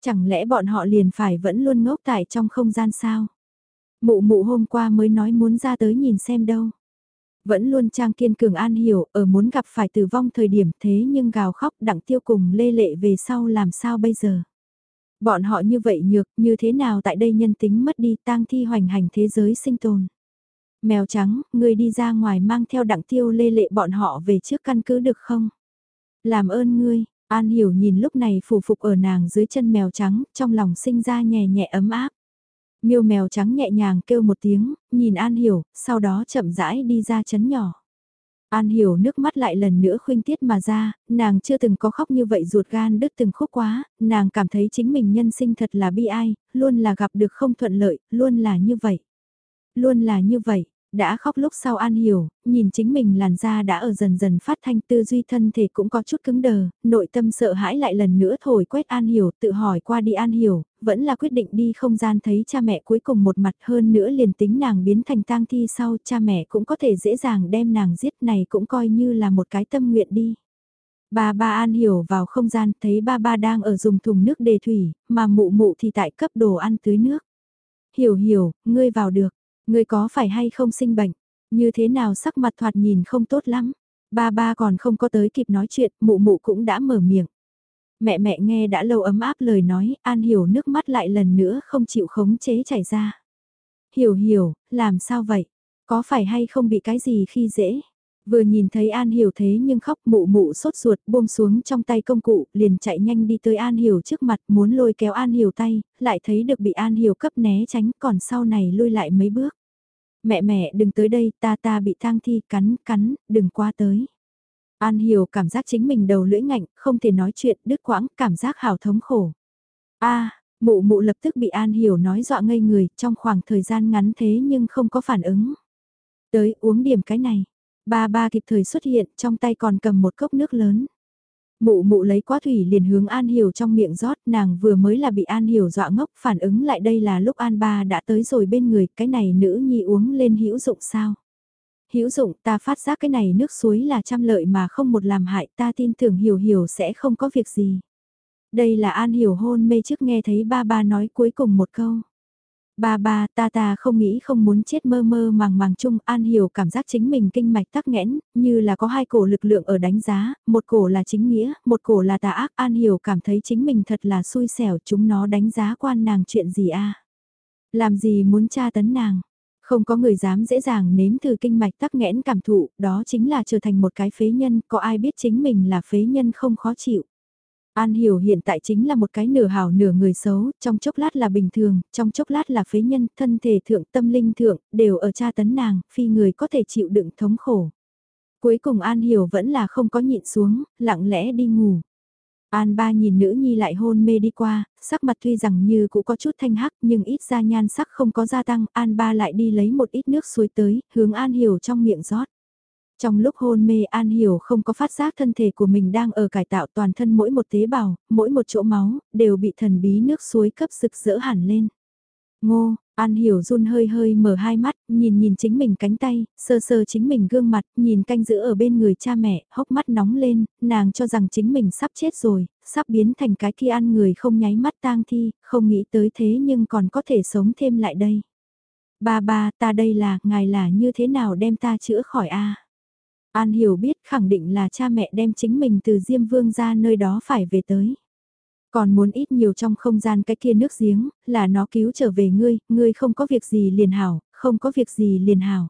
Chẳng lẽ bọn họ liền phải vẫn luôn ngốc tại trong không gian sao? Mụ mụ hôm qua mới nói muốn ra tới nhìn xem đâu. Vẫn luôn trang kiên cường an hiểu, ở muốn gặp phải tử vong thời điểm thế nhưng gào khóc đặng tiêu cùng lê lệ về sau làm sao bây giờ? Bọn họ như vậy nhược, như thế nào tại đây nhân tính mất đi tang thi hoành hành thế giới sinh tồn. Mèo trắng, người đi ra ngoài mang theo đặng tiêu lê lệ bọn họ về trước căn cứ được không? Làm ơn ngươi, An Hiểu nhìn lúc này phủ phục ở nàng dưới chân mèo trắng, trong lòng sinh ra nhẹ nhẹ ấm áp. Miêu mèo trắng nhẹ nhàng kêu một tiếng, nhìn An Hiểu, sau đó chậm rãi đi ra chấn nhỏ. An hiểu nước mắt lại lần nữa khuynh tiết mà ra, nàng chưa từng có khóc như vậy ruột gan đứt từng khúc quá, nàng cảm thấy chính mình nhân sinh thật là bi ai, luôn là gặp được không thuận lợi, luôn là như vậy. Luôn là như vậy, đã khóc lúc sau An Hiểu, nhìn chính mình làn da đã ở dần dần phát thanh tư duy thân thể cũng có chút cứng đờ, nội tâm sợ hãi lại lần nữa thổi quét An Hiểu, tự hỏi qua đi An Hiểu, vẫn là quyết định đi không gian thấy cha mẹ cuối cùng một mặt hơn nữa liền tính nàng biến thành tang thi sau cha mẹ cũng có thể dễ dàng đem nàng giết này cũng coi như là một cái tâm nguyện đi. Ba ba An Hiểu vào không gian thấy ba ba đang ở dùng thùng nước đề thủy, mà mụ mụ thì tại cấp đồ ăn tưới nước. Hiểu hiểu, ngươi vào được, Người có phải hay không sinh bệnh? Như thế nào sắc mặt thoạt nhìn không tốt lắm? Ba ba còn không có tới kịp nói chuyện, mụ mụ cũng đã mở miệng. Mẹ mẹ nghe đã lâu ấm áp lời nói, An Hiểu nước mắt lại lần nữa không chịu khống chế chảy ra. Hiểu hiểu, làm sao vậy? Có phải hay không bị cái gì khi dễ? Vừa nhìn thấy An Hiểu thế nhưng khóc mụ mụ sốt ruột buông xuống trong tay công cụ, liền chạy nhanh đi tới An Hiểu trước mặt muốn lôi kéo An Hiểu tay, lại thấy được bị An Hiểu cấp né tránh còn sau này lui lại mấy bước. Mẹ mẹ đừng tới đây, ta ta bị thang thi cắn, cắn, đừng qua tới. An Hiểu cảm giác chính mình đầu lưỡi ngạnh, không thể nói chuyện, đứt quãng, cảm giác hào thống khổ. a mụ mụ lập tức bị An Hiểu nói dọa ngây người, trong khoảng thời gian ngắn thế nhưng không có phản ứng. Tới uống điểm cái này Ba ba kịp thời xuất hiện, trong tay còn cầm một cốc nước lớn. Mụ mụ lấy quá thủy liền hướng An Hiểu trong miệng rót, nàng vừa mới là bị An Hiểu dọa ngốc, phản ứng lại đây là lúc An ba đã tới rồi bên người, cái này nữ nhi uống lên hữu dụng sao? Hữu dụng, ta phát giác cái này nước suối là trăm lợi mà không một làm hại, ta tin tưởng Hiểu Hiểu sẽ không có việc gì. Đây là An Hiểu hôn mê trước nghe thấy ba ba nói cuối cùng một câu. Ba ba, ta ta không nghĩ không muốn chết mơ mơ màng màng chung, An Hiểu cảm giác chính mình kinh mạch tắc nghẽn, như là có hai cổ lực lượng ở đánh giá, một cổ là chính nghĩa, một cổ là tà ác, An Hiểu cảm thấy chính mình thật là xui xẻo, chúng nó đánh giá quan nàng chuyện gì a Làm gì muốn tra tấn nàng? Không có người dám dễ dàng nếm thử kinh mạch tắc nghẽn cảm thụ, đó chính là trở thành một cái phế nhân, có ai biết chính mình là phế nhân không khó chịu. An Hiểu hiện tại chính là một cái nửa hảo nửa người xấu, trong chốc lát là bình thường, trong chốc lát là phế nhân, thân thể thượng tâm linh thượng, đều ở tra tấn nàng, phi người có thể chịu đựng thống khổ. Cuối cùng An Hiểu vẫn là không có nhịn xuống, lặng lẽ đi ngủ. An ba nhìn nữ nhi lại hôn mê đi qua, sắc mặt tuy rằng như cũng có chút thanh hắc nhưng ít ra nhan sắc không có gia tăng, An ba lại đi lấy một ít nước suối tới, hướng An Hiểu trong miệng rót. Trong lúc hôn mê An Hiểu không có phát giác thân thể của mình đang ở cải tạo toàn thân mỗi một tế bào, mỗi một chỗ máu, đều bị thần bí nước suối cấp rực rỡ hẳn lên. Ngô, An Hiểu run hơi hơi mở hai mắt, nhìn nhìn chính mình cánh tay, sơ sơ chính mình gương mặt, nhìn canh giữ ở bên người cha mẹ, hốc mắt nóng lên, nàng cho rằng chính mình sắp chết rồi, sắp biến thành cái kia ăn người không nháy mắt tang thi, không nghĩ tới thế nhưng còn có thể sống thêm lại đây. Ba ba, ta đây là, ngài là như thế nào đem ta chữa khỏi a? An hiểu biết khẳng định là cha mẹ đem chính mình từ Diêm Vương ra nơi đó phải về tới. Còn muốn ít nhiều trong không gian cái kia nước giếng, là nó cứu trở về ngươi, ngươi không có việc gì liền hảo, không có việc gì liền hảo.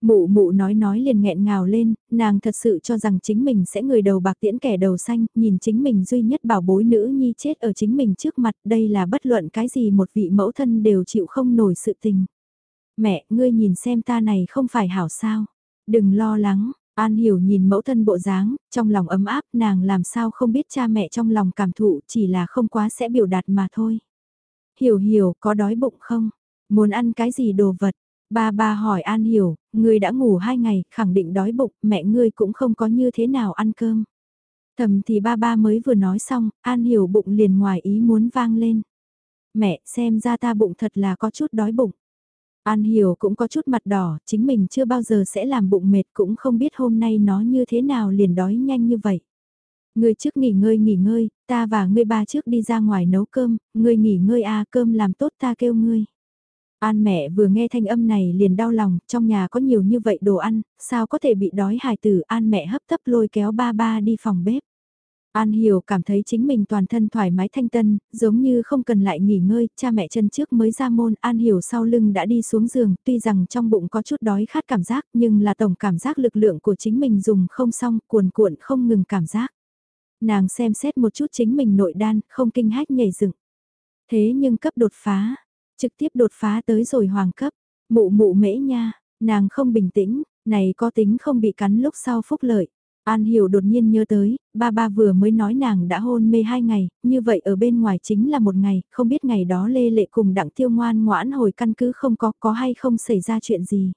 Mụ mụ nói nói liền nghẹn ngào lên, nàng thật sự cho rằng chính mình sẽ người đầu bạc tiễn kẻ đầu xanh, nhìn chính mình duy nhất bảo bối nữ nhi chết ở chính mình trước mặt, đây là bất luận cái gì một vị mẫu thân đều chịu không nổi sự tình. Mẹ, ngươi nhìn xem ta này không phải hảo sao, đừng lo lắng, An hiểu nhìn mẫu thân bộ dáng, trong lòng ấm áp nàng làm sao không biết cha mẹ trong lòng cảm thụ chỉ là không quá sẽ biểu đạt mà thôi. Hiểu hiểu có đói bụng không? Muốn ăn cái gì đồ vật? Ba ba hỏi An hiểu, ngươi đã ngủ hai ngày, khẳng định đói bụng, mẹ ngươi cũng không có như thế nào ăn cơm. Thầm thì ba ba mới vừa nói xong, An hiểu bụng liền ngoài ý muốn vang lên. Mẹ, xem ra ta bụng thật là có chút đói bụng. An Hiểu cũng có chút mặt đỏ, chính mình chưa bao giờ sẽ làm bụng mệt cũng không biết hôm nay nó như thế nào liền đói nhanh như vậy. Ngươi trước nghỉ ngơi nghỉ ngơi, ta và ngươi ba trước đi ra ngoài nấu cơm, ngươi nghỉ ngơi à cơm làm tốt ta kêu ngươi. An mẹ vừa nghe thanh âm này liền đau lòng, trong nhà có nhiều như vậy đồ ăn, sao có thể bị đói hài tử An mẹ hấp tấp lôi kéo ba ba đi phòng bếp. An Hiểu cảm thấy chính mình toàn thân thoải mái thanh tân, giống như không cần lại nghỉ ngơi, cha mẹ chân trước mới ra môn, An Hiểu sau lưng đã đi xuống giường, tuy rằng trong bụng có chút đói khát cảm giác, nhưng là tổng cảm giác lực lượng của chính mình dùng không xong, cuồn cuộn không ngừng cảm giác. Nàng xem xét một chút chính mình nội đan, không kinh hách nhảy dựng. Thế nhưng cấp đột phá, trực tiếp đột phá tới rồi hoàng cấp, mụ mụ mễ nha, nàng không bình tĩnh, này có tính không bị cắn lúc sau phúc lợi. An Hiểu đột nhiên nhớ tới, ba ba vừa mới nói nàng đã hôn mê hai ngày, như vậy ở bên ngoài chính là một ngày, không biết ngày đó Lê Lệ cùng đặng tiêu ngoan ngoãn hồi căn cứ không có, có hay không xảy ra chuyện gì.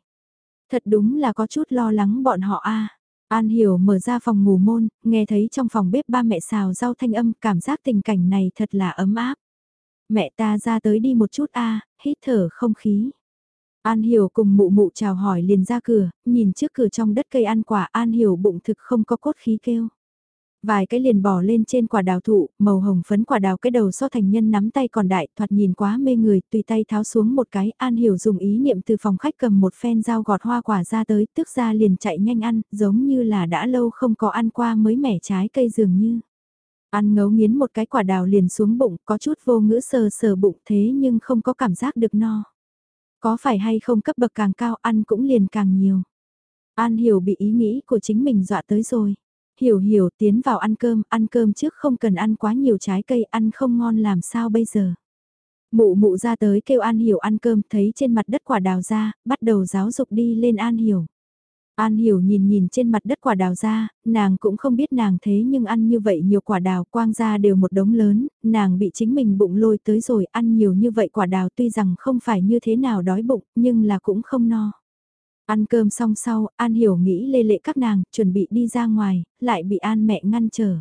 Thật đúng là có chút lo lắng bọn họ a. An Hiểu mở ra phòng ngủ môn, nghe thấy trong phòng bếp ba mẹ xào rau thanh âm, cảm giác tình cảnh này thật là ấm áp. Mẹ ta ra tới đi một chút a, hít thở không khí. An Hiểu cùng mụ mụ chào hỏi liền ra cửa, nhìn trước cửa trong đất cây ăn quả An Hiểu bụng thực không có cốt khí kêu. Vài cái liền bỏ lên trên quả đào thụ, màu hồng phấn quả đào cái đầu so thành nhân nắm tay còn đại, thoạt nhìn quá mê người, tùy tay tháo xuống một cái, An Hiểu dùng ý niệm từ phòng khách cầm một phen dao gọt hoa quả ra tới, tức ra liền chạy nhanh ăn, giống như là đã lâu không có ăn qua mới mẻ trái cây dường như. Ăn ngấu nghiến một cái quả đào liền xuống bụng, có chút vô ngữ sờ sờ bụng thế nhưng không có cảm giác được no. Có phải hay không cấp bậc càng cao ăn cũng liền càng nhiều. An hiểu bị ý nghĩ của chính mình dọa tới rồi. Hiểu hiểu tiến vào ăn cơm, ăn cơm trước không cần ăn quá nhiều trái cây, ăn không ngon làm sao bây giờ. Mụ mụ ra tới kêu An Hiểu ăn cơm, thấy trên mặt đất quả đào ra, bắt đầu giáo dục đi lên An Hiểu. An Hiểu nhìn nhìn trên mặt đất quả đào ra, nàng cũng không biết nàng thế nhưng ăn như vậy nhiều quả đào quang ra đều một đống lớn, nàng bị chính mình bụng lôi tới rồi ăn nhiều như vậy quả đào tuy rằng không phải như thế nào đói bụng nhưng là cũng không no. Ăn cơm xong sau, An Hiểu nghĩ lê lệ các nàng, chuẩn bị đi ra ngoài, lại bị An mẹ ngăn trở.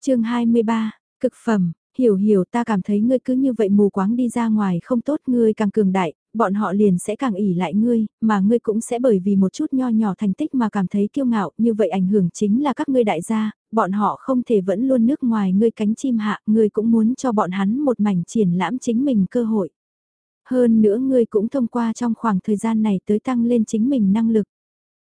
chương 23, cực phẩm, hiểu hiểu ta cảm thấy ngươi cứ như vậy mù quáng đi ra ngoài không tốt ngươi càng cường đại, bọn họ liền sẽ càng ỉ lại ngươi, mà ngươi cũng sẽ bởi vì một chút nho nhỏ thành tích mà cảm thấy kiêu ngạo, như vậy ảnh hưởng chính là các ngươi đại gia, bọn họ không thể vẫn luôn nước ngoài ngươi cánh chim hạ, ngươi cũng muốn cho bọn hắn một mảnh triển lãm chính mình cơ hội. Hơn nữa ngươi cũng thông qua trong khoảng thời gian này tới tăng lên chính mình năng lực.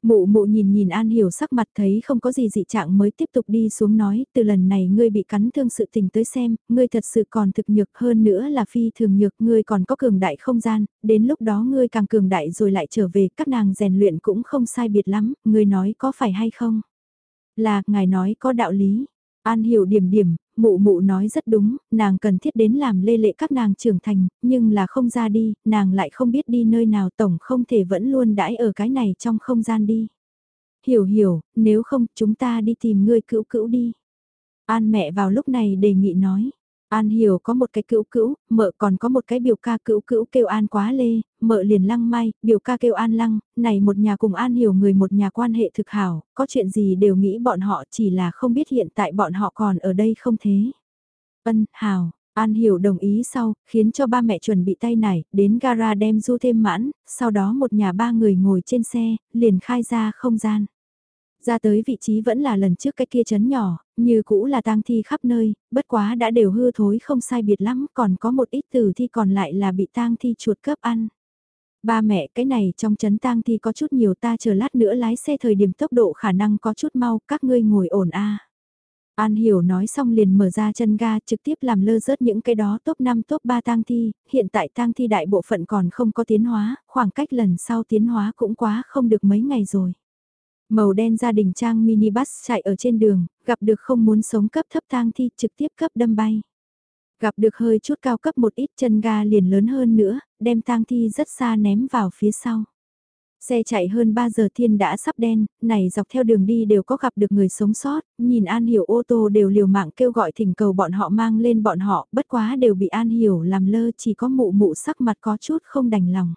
Mụ mụ nhìn nhìn An Hiểu sắc mặt thấy không có gì dị trạng mới tiếp tục đi xuống nói, từ lần này ngươi bị cắn thương sự tình tới xem, ngươi thật sự còn thực nhược hơn nữa là phi thường nhược, ngươi còn có cường đại không gian, đến lúc đó ngươi càng cường đại rồi lại trở về, các nàng rèn luyện cũng không sai biệt lắm, ngươi nói có phải hay không? Là, ngài nói có đạo lý. An hiểu điểm điểm, mụ mụ nói rất đúng, nàng cần thiết đến làm lê lệ các nàng trưởng thành, nhưng là không ra đi, nàng lại không biết đi nơi nào tổng không thể vẫn luôn đãi ở cái này trong không gian đi. Hiểu hiểu, nếu không chúng ta đi tìm ngươi cữu cữu đi. An mẹ vào lúc này đề nghị nói. An Hiểu có một cái cữu cữu, mợ còn có một cái biểu ca cữu cữu kêu An quá lê, mợ liền lăng may, biểu ca kêu An lăng, này một nhà cùng An Hiểu người một nhà quan hệ thực hảo, có chuyện gì đều nghĩ bọn họ chỉ là không biết hiện tại bọn họ còn ở đây không thế. Ân, hảo, An Hiểu đồng ý sau, khiến cho ba mẹ chuẩn bị tay nải, đến gara đem du thêm mãn, sau đó một nhà ba người ngồi trên xe, liền khai ra không gian. Ra tới vị trí vẫn là lần trước cái kia chấn nhỏ, như cũ là tang thi khắp nơi, bất quá đã đều hư thối không sai biệt lắm, còn có một ít tử thi còn lại là bị tang thi chuột cấp ăn. Ba mẹ cái này trong chấn tang thi có chút nhiều ta chờ lát nữa lái xe thời điểm tốc độ khả năng có chút mau, các ngươi ngồi ổn a. An Hiểu nói xong liền mở ra chân ga trực tiếp làm lơ rớt những cái đó top 5 top 3 tang thi, hiện tại tang thi đại bộ phận còn không có tiến hóa, khoảng cách lần sau tiến hóa cũng quá không được mấy ngày rồi. Màu đen gia đình trang minibus chạy ở trên đường, gặp được không muốn sống cấp thấp tang thi trực tiếp cấp đâm bay. Gặp được hơi chút cao cấp một ít chân ga liền lớn hơn nữa, đem tang thi rất xa ném vào phía sau. Xe chạy hơn 3 giờ thiên đã sắp đen, này dọc theo đường đi đều có gặp được người sống sót, nhìn An Hiểu ô tô đều liều mạng kêu gọi thỉnh cầu bọn họ mang lên bọn họ, bất quá đều bị An Hiểu làm lơ chỉ có mụ mụ sắc mặt có chút không đành lòng.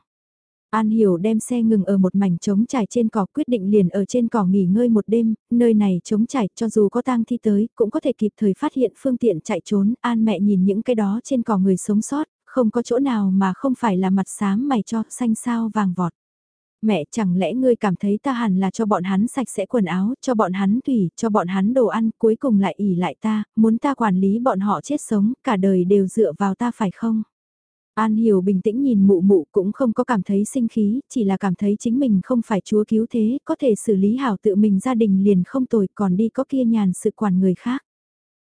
An Hiểu đem xe ngừng ở một mảnh trống trải trên cỏ quyết định liền ở trên cỏ nghỉ ngơi một đêm, nơi này trống trải cho dù có tang thi tới cũng có thể kịp thời phát hiện phương tiện chạy trốn. An mẹ nhìn những cái đó trên cỏ người sống sót, không có chỗ nào mà không phải là mặt xám mày cho xanh sao vàng vọt. Mẹ chẳng lẽ ngươi cảm thấy ta hẳn là cho bọn hắn sạch sẽ quần áo, cho bọn hắn tùy, cho bọn hắn đồ ăn, cuối cùng lại ỉ lại ta, muốn ta quản lý bọn họ chết sống, cả đời đều dựa vào ta phải không? An Hiểu bình tĩnh nhìn mụ mụ cũng không có cảm thấy sinh khí, chỉ là cảm thấy chính mình không phải chúa cứu thế, có thể xử lý hảo tự mình gia đình liền không tồi còn đi có kia nhàn sự quản người khác.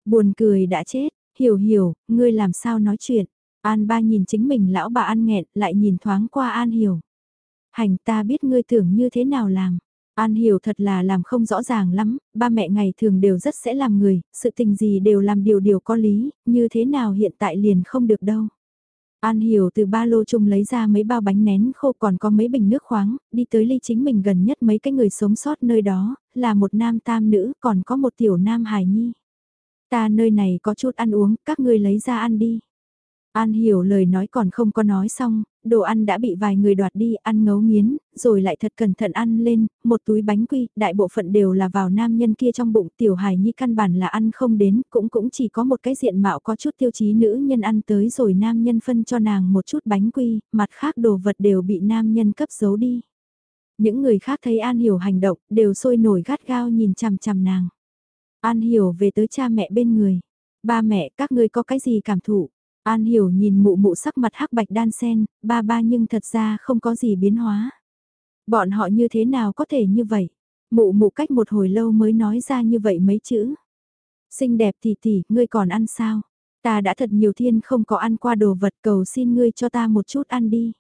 Buồn cười đã chết, hiểu hiểu, ngươi làm sao nói chuyện. An ba nhìn chính mình lão bà ăn nghẹn, lại nhìn thoáng qua An Hiểu. Hành ta biết ngươi tưởng như thế nào làm. An hiểu thật là làm không rõ ràng lắm, ba mẹ ngày thường đều rất sẽ làm người, sự tình gì đều làm điều điều có lý, như thế nào hiện tại liền không được đâu. An hiểu từ ba lô chung lấy ra mấy bao bánh nén khô còn có mấy bình nước khoáng, đi tới ly chính mình gần nhất mấy cái người sống sót nơi đó, là một nam tam nữ còn có một tiểu nam hài nhi. Ta nơi này có chút ăn uống, các ngươi lấy ra ăn đi. An hiểu lời nói còn không có nói xong, đồ ăn đã bị vài người đoạt đi, ăn ngấu nghiến, rồi lại thật cẩn thận ăn lên, một túi bánh quy, đại bộ phận đều là vào nam nhân kia trong bụng, tiểu hài nhi căn bản là ăn không đến, cũng cũng chỉ có một cái diện mạo có chút tiêu chí nữ nhân ăn tới rồi nam nhân phân cho nàng một chút bánh quy, mặt khác đồ vật đều bị nam nhân cấp giấu đi. Những người khác thấy An Hiểu hành động, đều sôi nổi gắt gao nhìn chằm chằm nàng. An Hiểu về tới cha mẹ bên người. Ba mẹ, các ngươi có cái gì cảm thụ? An hiểu nhìn mụ mụ sắc mặt hắc bạch đan sen, ba ba nhưng thật ra không có gì biến hóa. Bọn họ như thế nào có thể như vậy? Mụ mụ cách một hồi lâu mới nói ra như vậy mấy chữ. Xinh đẹp tỷ tỷ, ngươi còn ăn sao? Ta đã thật nhiều thiên không có ăn qua đồ vật cầu xin ngươi cho ta một chút ăn đi.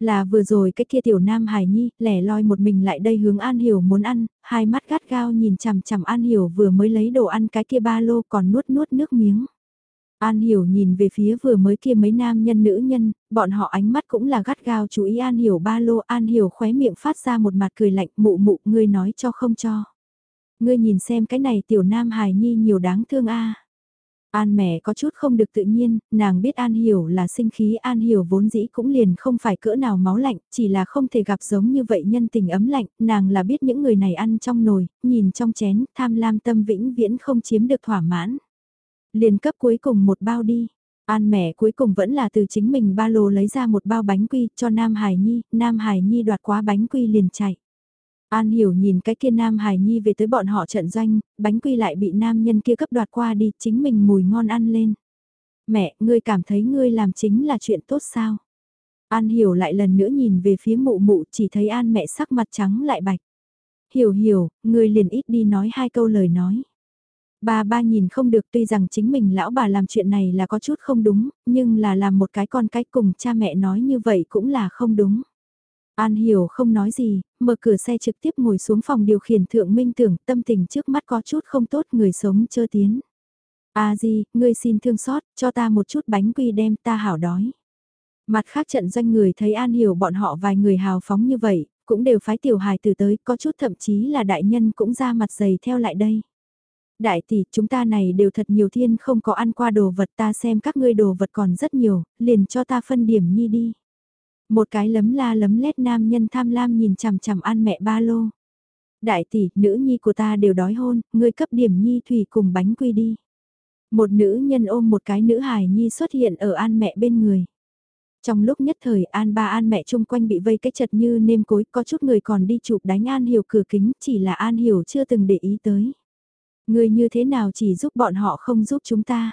Là vừa rồi cái kia tiểu nam hải nhi, lẻ loi một mình lại đây hướng An Hiểu muốn ăn, hai mắt gắt gao nhìn chằm chằm An Hiểu vừa mới lấy đồ ăn cái kia ba lô còn nuốt nuốt nước miếng. An Hiểu nhìn về phía vừa mới kia mấy nam nhân nữ nhân, bọn họ ánh mắt cũng là gắt gao chú ý An Hiểu ba lô. An Hiểu khóe miệng phát ra một mặt cười lạnh mụ mụ ngươi nói cho không cho. Ngươi nhìn xem cái này tiểu nam hài nhi nhiều đáng thương a. An mẹ có chút không được tự nhiên, nàng biết An Hiểu là sinh khí An Hiểu vốn dĩ cũng liền không phải cỡ nào máu lạnh, chỉ là không thể gặp giống như vậy nhân tình ấm lạnh, nàng là biết những người này ăn trong nồi, nhìn trong chén, tham lam tâm vĩnh viễn không chiếm được thỏa mãn. Liền cấp cuối cùng một bao đi. An mẹ cuối cùng vẫn là từ chính mình ba lô lấy ra một bao bánh quy cho Nam Hải Nhi, Nam Hải Nhi đoạt quá bánh quy liền chạy. An hiểu nhìn cái kia Nam Hải Nhi về tới bọn họ trận doanh, bánh quy lại bị nam nhân kia cấp đoạt qua đi, chính mình mùi ngon ăn lên. Mẹ, ngươi cảm thấy ngươi làm chính là chuyện tốt sao? An hiểu lại lần nữa nhìn về phía mụ mụ chỉ thấy An mẹ sắc mặt trắng lại bạch. Hiểu hiểu, ngươi liền ít đi nói hai câu lời nói. Ba ba nhìn không được tuy rằng chính mình lão bà làm chuyện này là có chút không đúng, nhưng là làm một cái con cái cùng cha mẹ nói như vậy cũng là không đúng. An hiểu không nói gì, mở cửa xe trực tiếp ngồi xuống phòng điều khiển thượng minh tưởng tâm tình trước mắt có chút không tốt người sống chưa tiến. À gì, ngươi xin thương xót, cho ta một chút bánh quy đem ta hảo đói. Mặt khác trận doanh người thấy An hiểu bọn họ vài người hào phóng như vậy, cũng đều phái tiểu hài từ tới, có chút thậm chí là đại nhân cũng ra mặt dày theo lại đây. Đại tỷ, chúng ta này đều thật nhiều thiên không có ăn qua đồ vật ta xem các ngươi đồ vật còn rất nhiều, liền cho ta phân điểm nhi đi. Một cái lấm la lấm lét nam nhân tham lam nhìn chằm chằm ăn mẹ ba lô. Đại tỷ, nữ nhi của ta đều đói hôn, ngươi cấp điểm nhi thủy cùng bánh quy đi. Một nữ nhân ôm một cái nữ hài nhi xuất hiện ở an mẹ bên người. Trong lúc nhất thời An ba An mẹ chung quanh bị vây cái chật như nêm cối, có chút người còn đi chụp đánh An Hiểu cửa kính, chỉ là An Hiểu chưa từng để ý tới. Ngươi như thế nào chỉ giúp bọn họ không giúp chúng ta?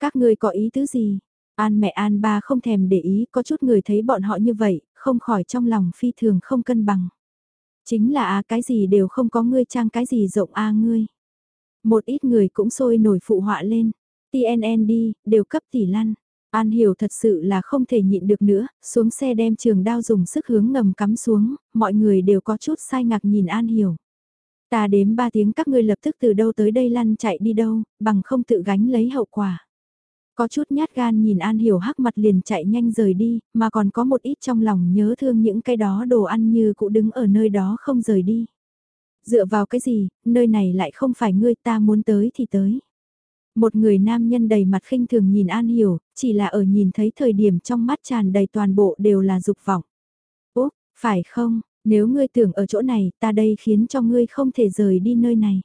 Các ngươi có ý tứ gì? An mẹ An ba không thèm để ý, có chút người thấy bọn họ như vậy, không khỏi trong lòng phi thường không cân bằng. Chính là à cái gì đều không có ngươi trang cái gì rộng a ngươi. Một ít người cũng sôi nổi phụ họa lên. TNN đi, đều cấp tỷ lăn. An Hiểu thật sự là không thể nhịn được nữa, xuống xe đem trường đao dùng sức hướng ngầm cắm xuống, mọi người đều có chút sai ngạc nhìn An Hiểu. Ta đếm ba tiếng các ngươi lập tức từ đâu tới đây lăn chạy đi đâu, bằng không tự gánh lấy hậu quả. Có chút nhát gan nhìn An Hiểu hắc mặt liền chạy nhanh rời đi, mà còn có một ít trong lòng nhớ thương những cái đó đồ ăn như cụ đứng ở nơi đó không rời đi. Dựa vào cái gì, nơi này lại không phải ngươi ta muốn tới thì tới. Một người nam nhân đầy mặt khinh thường nhìn An Hiểu, chỉ là ở nhìn thấy thời điểm trong mắt tràn đầy toàn bộ đều là dục vọng. Úp, phải không, nếu ngươi tưởng ở chỗ này, ta đây khiến cho ngươi không thể rời đi nơi này.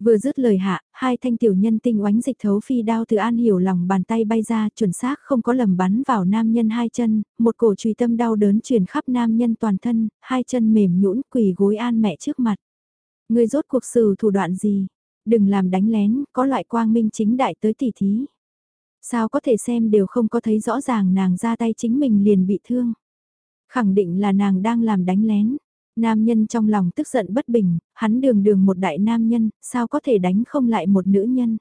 Vừa dứt lời hạ, hai thanh tiểu nhân tinh oánh dịch thấu phi đao từ An Hiểu lòng bàn tay bay ra chuẩn xác không có lầm bắn vào nam nhân hai chân, một cổ trùy tâm đau đớn truyền khắp nam nhân toàn thân, hai chân mềm nhũn quỳ gối An mẹ trước mặt. Ngươi rốt cuộc xử thủ đoạn gì? Đừng làm đánh lén, có loại quang minh chính đại tới tỉ thí. Sao có thể xem đều không có thấy rõ ràng nàng ra tay chính mình liền bị thương. Khẳng định là nàng đang làm đánh lén. Nam nhân trong lòng tức giận bất bình, hắn đường đường một đại nam nhân, sao có thể đánh không lại một nữ nhân.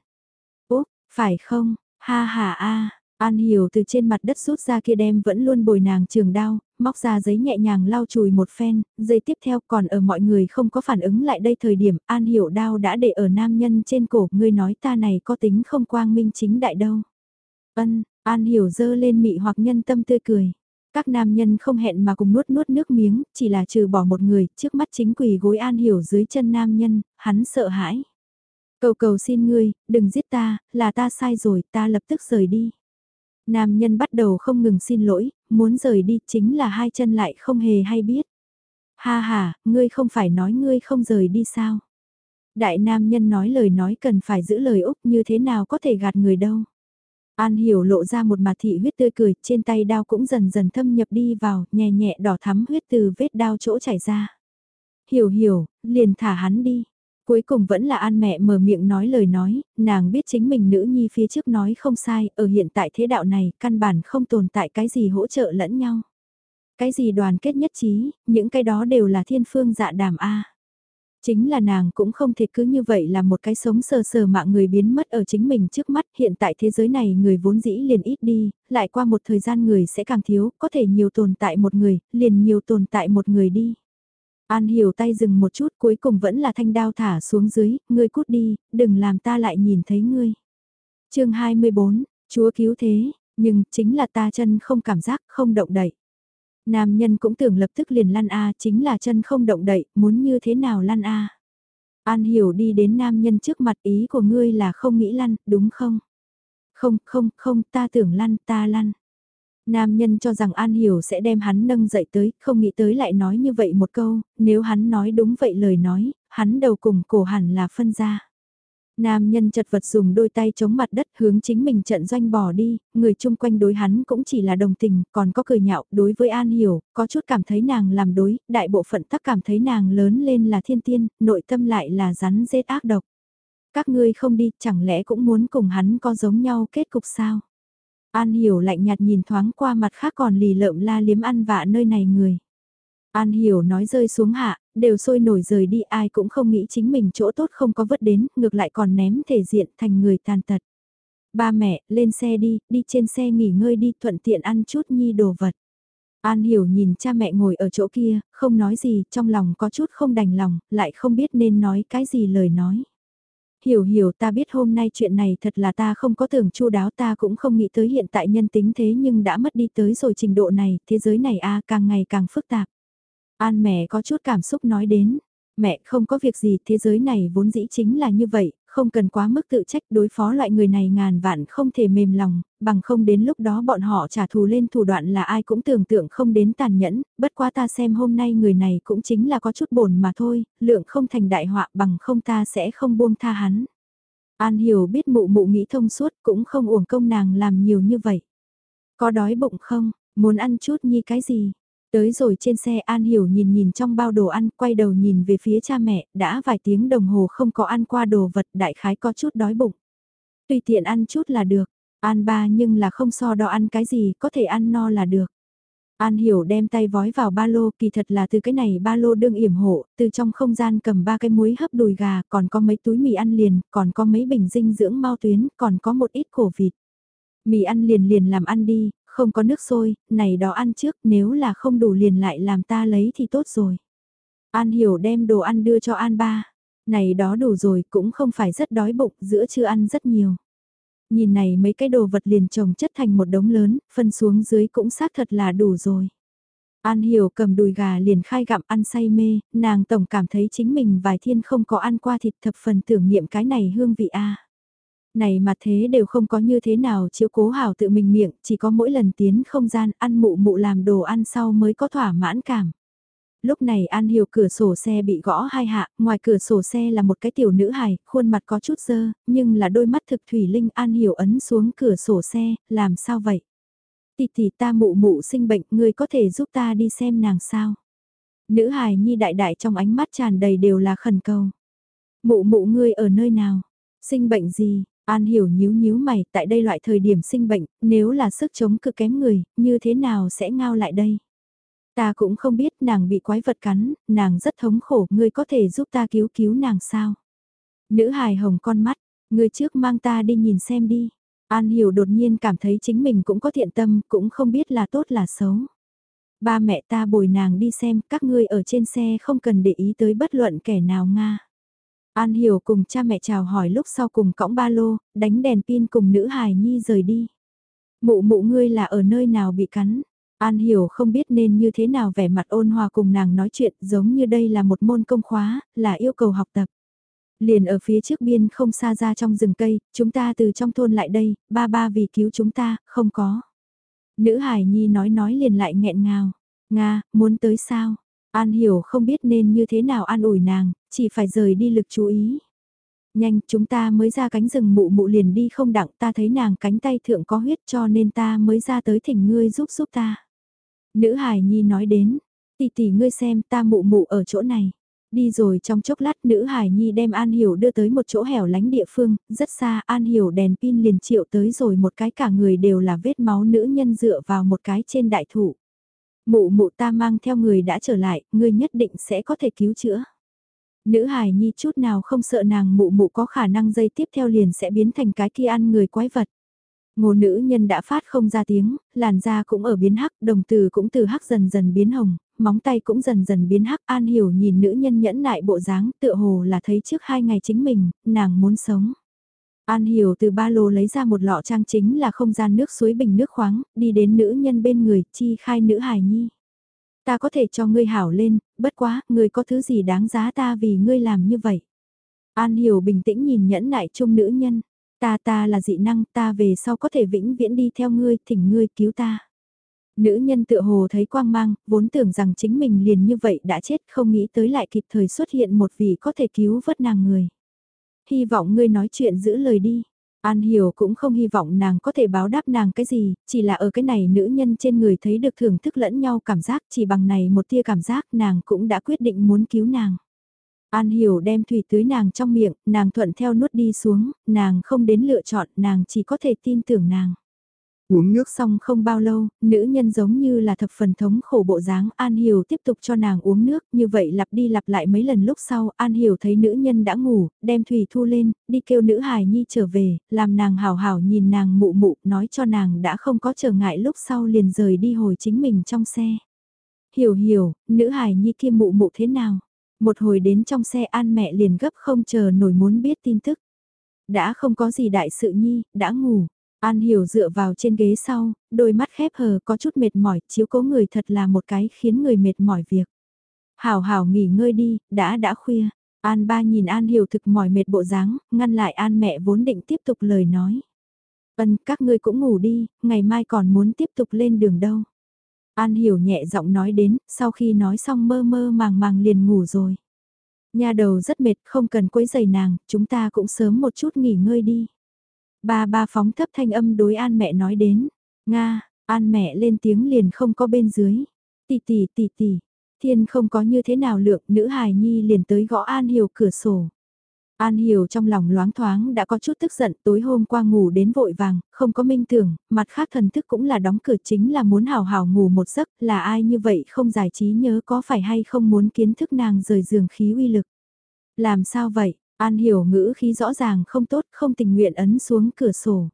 Úp, phải không, ha ha a An Hiểu từ trên mặt đất rút ra kia đem vẫn luôn bồi nàng trường đao, móc ra giấy nhẹ nhàng lau chùi một phen, giây tiếp theo còn ở mọi người không có phản ứng lại đây thời điểm An Hiểu đao đã để ở nam nhân trên cổ, ngươi nói ta này có tính không quang minh chính đại đâu. Ân, An Hiểu dơ lên mị hoặc nhân tâm tươi cười. Các nam nhân không hẹn mà cùng nuốt nuốt nước miếng, chỉ là trừ bỏ một người, trước mắt chính quỳ gối An Hiểu dưới chân nam nhân, hắn sợ hãi. Cầu cầu xin ngươi, đừng giết ta, là ta sai rồi, ta lập tức rời đi. Nam nhân bắt đầu không ngừng xin lỗi, muốn rời đi chính là hai chân lại không hề hay biết. Ha ha, ngươi không phải nói ngươi không rời đi sao? Đại nam nhân nói lời nói cần phải giữ lời Úc như thế nào có thể gạt người đâu. An hiểu lộ ra một mặt thị huyết tươi cười, trên tay đao cũng dần dần thâm nhập đi vào, nhẹ nhẹ đỏ thắm huyết từ vết đao chỗ chảy ra. Hiểu hiểu, liền thả hắn đi. Cuối cùng vẫn là An mẹ mở miệng nói lời nói, nàng biết chính mình nữ nhi phía trước nói không sai, ở hiện tại thế đạo này, căn bản không tồn tại cái gì hỗ trợ lẫn nhau. Cái gì đoàn kết nhất trí, những cái đó đều là thiên phương dạ đàm A. Chính là nàng cũng không thể cứ như vậy là một cái sống sờ sờ mạng người biến mất ở chính mình trước mắt. Hiện tại thế giới này người vốn dĩ liền ít đi, lại qua một thời gian người sẽ càng thiếu, có thể nhiều tồn tại một người, liền nhiều tồn tại một người đi. An hiểu tay dừng một chút cuối cùng vẫn là thanh đao thả xuống dưới, ngươi cút đi, đừng làm ta lại nhìn thấy ngươi. chương 24, Chúa cứu thế, nhưng chính là ta chân không cảm giác, không động đậy. Nam nhân cũng tưởng lập tức liền lăn A chính là chân không động đậy, muốn như thế nào lăn A. An hiểu đi đến nam nhân trước mặt ý của ngươi là không nghĩ lăn, đúng không? Không, không, không, ta tưởng lăn, ta lăn. Nam nhân cho rằng An Hiểu sẽ đem hắn nâng dậy tới, không nghĩ tới lại nói như vậy một câu, nếu hắn nói đúng vậy lời nói, hắn đầu cùng cổ hẳn là phân ra. Nam nhân chật vật dùng đôi tay chống mặt đất hướng chính mình trận doanh bỏ đi, người chung quanh đối hắn cũng chỉ là đồng tình, còn có cười nhạo đối với An Hiểu, có chút cảm thấy nàng làm đối, đại bộ phận tắc cảm thấy nàng lớn lên là thiên tiên, nội tâm lại là rắn rết ác độc. Các ngươi không đi, chẳng lẽ cũng muốn cùng hắn có giống nhau kết cục sao? An Hiểu lạnh nhạt nhìn thoáng qua mặt khác còn lì lợm la liếm ăn vạ nơi này người. An Hiểu nói rơi xuống hạ, đều sôi nổi rời đi ai cũng không nghĩ chính mình chỗ tốt không có vứt đến, ngược lại còn ném thể diện thành người tàn tật. Ba mẹ, lên xe đi, đi trên xe nghỉ ngơi đi, thuận tiện ăn chút nhi đồ vật. An Hiểu nhìn cha mẹ ngồi ở chỗ kia, không nói gì, trong lòng có chút không đành lòng, lại không biết nên nói cái gì lời nói hiểu hiểu ta biết hôm nay chuyện này thật là ta không có tưởng chu đáo ta cũng không nghĩ tới hiện tại nhân tính thế nhưng đã mất đi tới rồi trình độ này, thế giới này a càng ngày càng phức tạp. An mẹ có chút cảm xúc nói đến, mẹ không có việc gì thế giới này vốn dĩ chính là như vậy, không cần quá mức tự trách đối phó loại người này ngàn vạn không thể mềm lòng, bằng không đến lúc đó bọn họ trả thù lên thủ đoạn là ai cũng tưởng tượng không đến tàn nhẫn, bất quá ta xem hôm nay người này cũng chính là có chút bổn mà thôi, lượng không thành đại họa bằng không ta sẽ không buông tha hắn. An hiểu biết mụ mụ nghĩ thông suốt cũng không uổng công nàng làm nhiều như vậy. Có đói bụng không, muốn ăn chút như cái gì? Tới rồi trên xe An Hiểu nhìn nhìn trong bao đồ ăn, quay đầu nhìn về phía cha mẹ, đã vài tiếng đồng hồ không có ăn qua đồ vật đại khái có chút đói bụng. Tùy tiện ăn chút là được, An ba nhưng là không so đo ăn cái gì, có thể ăn no là được. An Hiểu đem tay vói vào ba lô, kỳ thật là từ cái này ba lô đương yểm hộ, từ trong không gian cầm ba cái muối hấp đùi gà, còn có mấy túi mì ăn liền, còn có mấy bình dinh dưỡng mau tuyến, còn có một ít cổ vịt. Mì ăn liền liền làm ăn đi, không có nước sôi, này đó ăn trước, nếu là không đủ liền lại làm ta lấy thì tốt rồi. An Hiểu đem đồ ăn đưa cho An ba, này đó đủ rồi, cũng không phải rất đói bụng, giữa chưa ăn rất nhiều. Nhìn này mấy cái đồ vật liền trồng chất thành một đống lớn, phân xuống dưới cũng xác thật là đủ rồi. An Hiểu cầm đùi gà liền khai gặm ăn say mê, nàng tổng cảm thấy chính mình vài thiên không có ăn qua thịt thập phần tưởng niệm cái này hương vị a. Này mà thế đều không có như thế nào chiếu cố hảo tự mình miệng, chỉ có mỗi lần tiến không gian ăn mụ mụ làm đồ ăn sau mới có thỏa mãn cảm. Lúc này An Hiểu cửa sổ xe bị gõ hai hạ, ngoài cửa sổ xe là một cái tiểu nữ hài, khuôn mặt có chút dơ, nhưng là đôi mắt thực thủy linh An Hiểu ấn xuống cửa sổ xe, làm sao vậy? tì tì ta mụ mụ sinh bệnh, ngươi có thể giúp ta đi xem nàng sao? Nữ hài nhi đại đại trong ánh mắt tràn đầy đều là khẩn cầu. Mụ mụ ngươi ở nơi nào? Sinh bệnh gì? An hiểu nhíu nhíu mày, tại đây loại thời điểm sinh bệnh, nếu là sức chống cực kém người, như thế nào sẽ ngao lại đây? Ta cũng không biết nàng bị quái vật cắn, nàng rất thống khổ, ngươi có thể giúp ta cứu cứu nàng sao? Nữ hài hồng con mắt, ngươi trước mang ta đi nhìn xem đi. An hiểu đột nhiên cảm thấy chính mình cũng có thiện tâm, cũng không biết là tốt là xấu. Ba mẹ ta bồi nàng đi xem, các ngươi ở trên xe không cần để ý tới bất luận kẻ nào Nga. An Hiểu cùng cha mẹ chào hỏi lúc sau cùng cõng ba lô, đánh đèn pin cùng nữ hài nhi rời đi. Mụ mụ ngươi là ở nơi nào bị cắn? An Hiểu không biết nên như thế nào vẻ mặt ôn hòa cùng nàng nói chuyện giống như đây là một môn công khóa, là yêu cầu học tập. Liền ở phía trước biên không xa ra trong rừng cây, chúng ta từ trong thôn lại đây, ba ba vì cứu chúng ta, không có. Nữ Hải Nhi nói nói liền lại nghẹn ngào. Nga, muốn tới sao? An hiểu không biết nên như thế nào an ủi nàng, chỉ phải rời đi lực chú ý. Nhanh, chúng ta mới ra cánh rừng mụ mụ liền đi không đặng ta thấy nàng cánh tay thượng có huyết cho nên ta mới ra tới thỉnh ngươi giúp giúp ta. Nữ Hải Nhi nói đến, tỷ tỷ ngươi xem ta mụ mụ ở chỗ này. Đi rồi trong chốc lát nữ Hải Nhi đem An Hiểu đưa tới một chỗ hẻo lánh địa phương, rất xa An Hiểu đèn pin liền triệu tới rồi một cái cả người đều là vết máu nữ nhân dựa vào một cái trên đại thủ. Mụ mụ ta mang theo người đã trở lại, ngươi nhất định sẽ có thể cứu chữa. Nữ hài nhi chút nào không sợ nàng mụ mụ có khả năng dây tiếp theo liền sẽ biến thành cái kia ăn người quái vật. Ngô nữ nhân đã phát không ra tiếng, làn da cũng ở biến hắc, đồng từ cũng từ hắc dần dần biến hồng, móng tay cũng dần dần biến hắc. An hiểu nhìn nữ nhân nhẫn nại bộ dáng tựa hồ là thấy trước hai ngày chính mình, nàng muốn sống. An hiểu từ ba lô lấy ra một lọ trang chính là không gian nước suối bình nước khoáng, đi đến nữ nhân bên người, chi khai nữ hài nhi. Ta có thể cho ngươi hảo lên, bất quá, ngươi có thứ gì đáng giá ta vì ngươi làm như vậy. An hiểu bình tĩnh nhìn nhẫn nại chung nữ nhân. Ta ta là dị năng, ta về sau có thể vĩnh viễn đi theo ngươi, thỉnh ngươi cứu ta. Nữ nhân tựa hồ thấy quang mang, vốn tưởng rằng chính mình liền như vậy đã chết, không nghĩ tới lại kịp thời xuất hiện một vị có thể cứu vớt nàng người hy vọng ngươi nói chuyện giữ lời đi. An Hiểu cũng không hy vọng nàng có thể báo đáp nàng cái gì, chỉ là ở cái này nữ nhân trên người thấy được thưởng thức lẫn nhau cảm giác, chỉ bằng này một tia cảm giác nàng cũng đã quyết định muốn cứu nàng. An Hiểu đem thủy tưới nàng trong miệng, nàng thuận theo nuốt đi xuống, nàng không đến lựa chọn, nàng chỉ có thể tin tưởng nàng. Uống nước xong không bao lâu, nữ nhân giống như là thập phần thống khổ bộ dáng An Hiểu tiếp tục cho nàng uống nước, như vậy lặp đi lặp lại mấy lần lúc sau, An Hiểu thấy nữ nhân đã ngủ, đem thủy thu lên, đi kêu nữ hài nhi trở về, làm nàng hào hào nhìn nàng mụ mụ, nói cho nàng đã không có trở ngại lúc sau liền rời đi hồi chính mình trong xe. Hiểu hiểu, nữ hài nhi kia mụ mụ thế nào? Một hồi đến trong xe An mẹ liền gấp không chờ nổi muốn biết tin tức. Đã không có gì đại sự nhi, đã ngủ. An hiểu dựa vào trên ghế sau, đôi mắt khép hờ có chút mệt mỏi, chiếu cố người thật là một cái khiến người mệt mỏi việc. Hảo hảo nghỉ ngơi đi, đã đã khuya. An ba nhìn An hiểu thực mỏi mệt bộ dáng, ngăn lại An mẹ vốn định tiếp tục lời nói. Vân, các ngươi cũng ngủ đi, ngày mai còn muốn tiếp tục lên đường đâu. An hiểu nhẹ giọng nói đến, sau khi nói xong mơ mơ màng màng liền ngủ rồi. Nhà đầu rất mệt, không cần quấy giày nàng, chúng ta cũng sớm một chút nghỉ ngơi đi. Ba ba phóng thấp thanh âm đối An mẹ nói đến. Nga, An mẹ lên tiếng liền không có bên dưới. Tỷ tỷ tỷ tỷ, thiên không có như thế nào lượng, nữ hài nhi liền tới gõ An Hiểu cửa sổ. An Hiểu trong lòng loáng thoáng đã có chút tức giận tối hôm qua ngủ đến vội vàng, không có minh tưởng, mặt khác thần thức cũng là đóng cửa chính là muốn hào hào ngủ một giấc, là ai như vậy không giải trí nhớ có phải hay không muốn kiến thức nàng rời giường khí uy lực. Làm sao vậy, An Hiểu ngữ khí rõ ràng không tốt, không tình nguyện ấn xuống cửa sổ.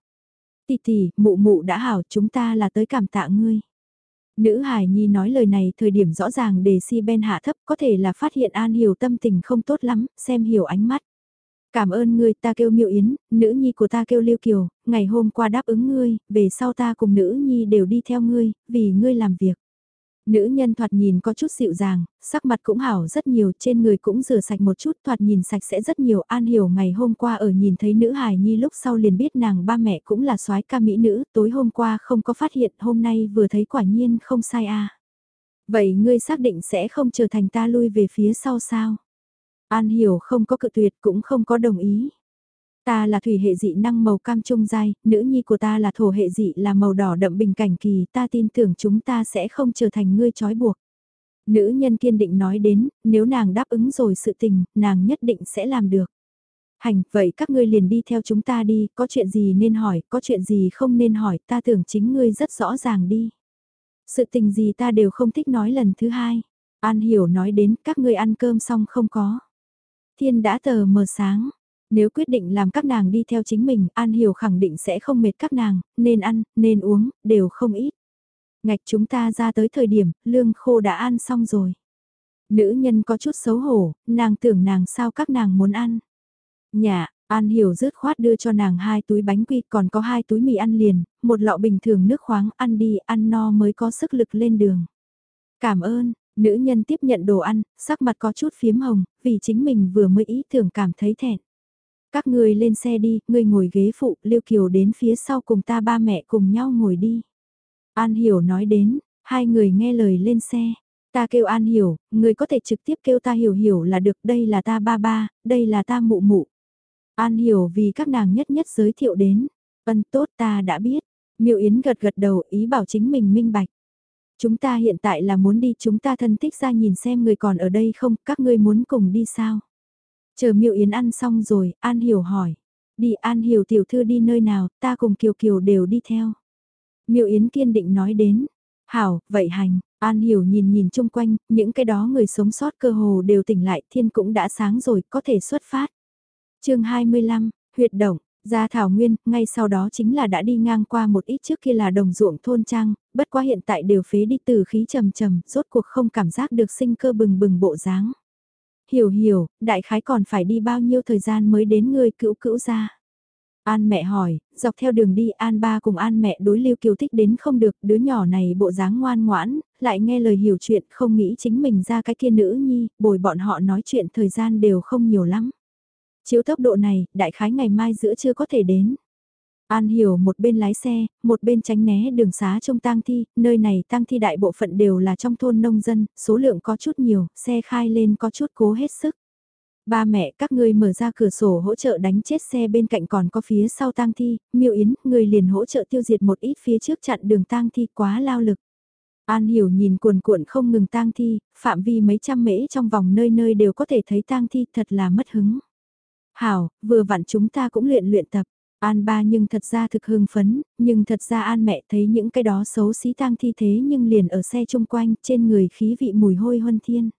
Tì tì mụ mụ đã hảo chúng ta là tới cảm tạ ngươi. Nữ Hải Nhi nói lời này thời điểm rõ ràng để si ben hạ thấp có thể là phát hiện An Hiểu tâm tình không tốt lắm, xem hiểu ánh mắt. Cảm ơn ngươi ta kêu miêu yến, nữ nhi của ta kêu liêu kiều, ngày hôm qua đáp ứng ngươi, về sau ta cùng nữ nhi đều đi theo ngươi, vì ngươi làm việc. Nữ nhân thoạt nhìn có chút dịu dàng, sắc mặt cũng hảo rất nhiều, trên người cũng rửa sạch một chút, thoạt nhìn sạch sẽ rất nhiều. An hiểu ngày hôm qua ở nhìn thấy nữ hài nhi lúc sau liền biết nàng ba mẹ cũng là soái ca mỹ nữ, tối hôm qua không có phát hiện, hôm nay vừa thấy quả nhiên không sai a. Vậy ngươi xác định sẽ không trở thành ta lui về phía sau sao? An hiểu không có cự tuyệt cũng không có đồng ý. Ta là thủy hệ dị năng màu cam trung dai, nữ nhi của ta là thổ hệ dị là màu đỏ đậm bình cảnh kỳ, ta tin tưởng chúng ta sẽ không trở thành ngươi trói buộc. Nữ nhân kiên định nói đến, nếu nàng đáp ứng rồi sự tình, nàng nhất định sẽ làm được. Hành, vậy các ngươi liền đi theo chúng ta đi, có chuyện gì nên hỏi, có chuyện gì không nên hỏi, ta tưởng chính ngươi rất rõ ràng đi. Sự tình gì ta đều không thích nói lần thứ hai. An hiểu nói đến các ngươi ăn cơm xong không có. Thiên đã tờ mờ sáng, nếu quyết định làm các nàng đi theo chính mình, An Hiểu khẳng định sẽ không mệt các nàng, nên ăn, nên uống, đều không ít. Ngạch chúng ta ra tới thời điểm, lương khô đã ăn xong rồi. Nữ nhân có chút xấu hổ, nàng tưởng nàng sao các nàng muốn ăn. Nhà, An Hiểu rớt khoát đưa cho nàng hai túi bánh quy còn có hai túi mì ăn liền, một lọ bình thường nước khoáng ăn đi ăn no mới có sức lực lên đường. Cảm ơn, nữ nhân tiếp nhận đồ ăn, sắc mặt có chút phiếm hồng, vì chính mình vừa mới ý tưởng cảm thấy thẹn. Các người lên xe đi, người ngồi ghế phụ, Lưu Kiều đến phía sau cùng ta ba mẹ cùng nhau ngồi đi. An Hiểu nói đến, hai người nghe lời lên xe. Ta kêu An Hiểu, người có thể trực tiếp kêu ta Hiểu Hiểu là được, đây là ta ba ba, đây là ta mụ mụ. An Hiểu vì các nàng nhất nhất giới thiệu đến. Vân tốt ta đã biết. Miêu Yến gật gật đầu ý bảo chính mình minh bạch. Chúng ta hiện tại là muốn đi chúng ta thân thích ra nhìn xem người còn ở đây không, các ngươi muốn cùng đi sao? Chờ Miêu Yến ăn xong rồi, An Hiểu hỏi. Đi An Hiểu tiểu thư đi nơi nào, ta cùng Kiều Kiều đều đi theo. Miêu Yến kiên định nói đến. Hảo, vậy hành, An Hiểu nhìn nhìn chung quanh, những cái đó người sống sót cơ hồ đều tỉnh lại, thiên cũng đã sáng rồi, có thể xuất phát. chương 25, huyệt động, ra thảo nguyên, ngay sau đó chính là đã đi ngang qua một ít trước kia là đồng ruộng thôn trang, bất quá hiện tại đều phế đi từ khí trầm trầm, rốt cuộc không cảm giác được sinh cơ bừng bừng bộ dáng. Hiểu hiểu, đại khái còn phải đi bao nhiêu thời gian mới đến người cữu cữu ra. An mẹ hỏi, dọc theo đường đi An ba cùng An mẹ đối lưu kiều thích đến không được, đứa nhỏ này bộ dáng ngoan ngoãn, lại nghe lời hiểu chuyện, không nghĩ chính mình ra cái kia nữ nhi, bồi bọn họ nói chuyện thời gian đều không nhiều lắm. Chiếu tốc độ này, đại khái ngày mai giữa chưa có thể đến. An hiểu một bên lái xe, một bên tránh né đường xá trong tang thi, nơi này tang thi đại bộ phận đều là trong thôn nông dân, số lượng có chút nhiều, xe khai lên có chút cố hết sức. Ba mẹ các ngươi mở ra cửa sổ hỗ trợ đánh chết xe bên cạnh còn có phía sau tang thi, miêu yến, người liền hỗ trợ tiêu diệt một ít phía trước chặn đường tang thi quá lao lực. An hiểu nhìn cuồn cuộn không ngừng tang thi, phạm vi mấy trăm mễ trong vòng nơi nơi đều có thể thấy tang thi thật là mất hứng. Hảo, vừa vặn chúng ta cũng luyện luyện tập. An ba nhưng thật ra thực hưng phấn, nhưng thật ra An mẹ thấy những cái đó xấu xí tang thi thế nhưng liền ở xe chung quanh trên người khí vị mùi hôi huân thiên.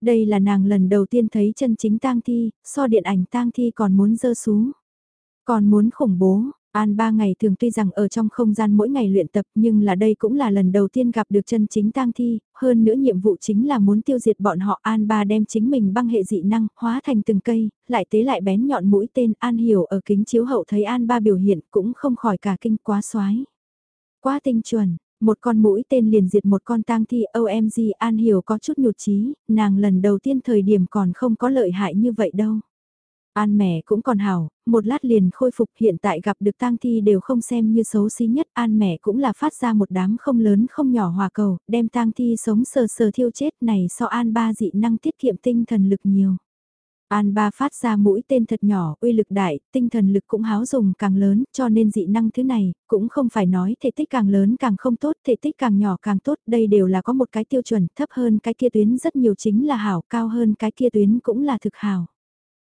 Đây là nàng lần đầu tiên thấy chân chính tang thi, so điện ảnh tang thi còn muốn dơ xuống. Còn muốn khủng bố, An ba ngày thường tuy rằng ở trong không gian mỗi ngày luyện tập nhưng là đây cũng là lần đầu tiên gặp được chân chính tang thi, hơn nữa nhiệm vụ chính là muốn tiêu diệt bọn họ An ba đem chính mình băng hệ dị năng hóa thành từng cây, lại tế lại bén nhọn mũi tên An hiểu ở kính chiếu hậu thấy An ba biểu hiện cũng không khỏi cả kinh quá xoái. Quá tinh chuẩn, Một con mũi tên liền diệt một con tang thi OMG An Hiểu có chút nhụt chí nàng lần đầu tiên thời điểm còn không có lợi hại như vậy đâu. An mẹ cũng còn hảo, một lát liền khôi phục hiện tại gặp được tang thi đều không xem như xấu xí nhất. An mẹ cũng là phát ra một đám không lớn không nhỏ hòa cầu, đem tang thi sống sờ sờ thiêu chết này so an ba dị năng tiết kiệm tinh thần lực nhiều. An ba phát ra mũi tên thật nhỏ, uy lực đại, tinh thần lực cũng háo dùng càng lớn, cho nên dị năng thứ này, cũng không phải nói thể tích càng lớn càng không tốt, thể tích càng nhỏ càng tốt, đây đều là có một cái tiêu chuẩn, thấp hơn cái kia tuyến rất nhiều chính là hảo, cao hơn cái kia tuyến cũng là thực hảo.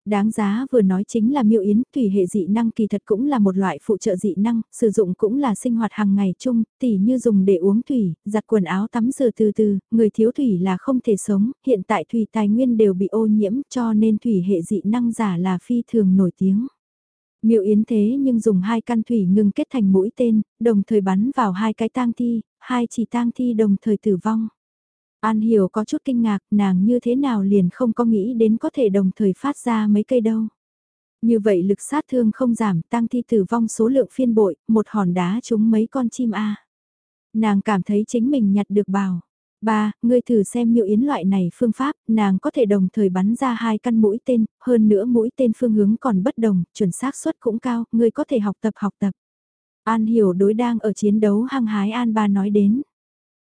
Đáng giá vừa nói chính là miêu yến, thủy hệ dị năng kỳ thật cũng là một loại phụ trợ dị năng, sử dụng cũng là sinh hoạt hàng ngày chung, tỉ như dùng để uống thủy, giặt quần áo tắm rửa từ từ, người thiếu thủy là không thể sống, hiện tại thủy tài nguyên đều bị ô nhiễm cho nên thủy hệ dị năng giả là phi thường nổi tiếng. Miêu Yến thế nhưng dùng hai căn thủy ngừng kết thành mũi tên, đồng thời bắn vào hai cái tang thi, hai chỉ tang thi đồng thời tử vong. An Hiểu có chút kinh ngạc, nàng như thế nào liền không có nghĩ đến có thể đồng thời phát ra mấy cây đâu. Như vậy lực sát thương không giảm, tăng thi tử vong số lượng phiên bội, một hòn đá trúng mấy con chim A. Nàng cảm thấy chính mình nhặt được bào. Ba, ngươi thử xem miệu yến loại này phương pháp, nàng có thể đồng thời bắn ra hai căn mũi tên, hơn nữa mũi tên phương hướng còn bất đồng, chuẩn xác suất cũng cao, ngươi có thể học tập học tập. An hiểu đối đang ở chiến đấu hăng hái An ba nói đến.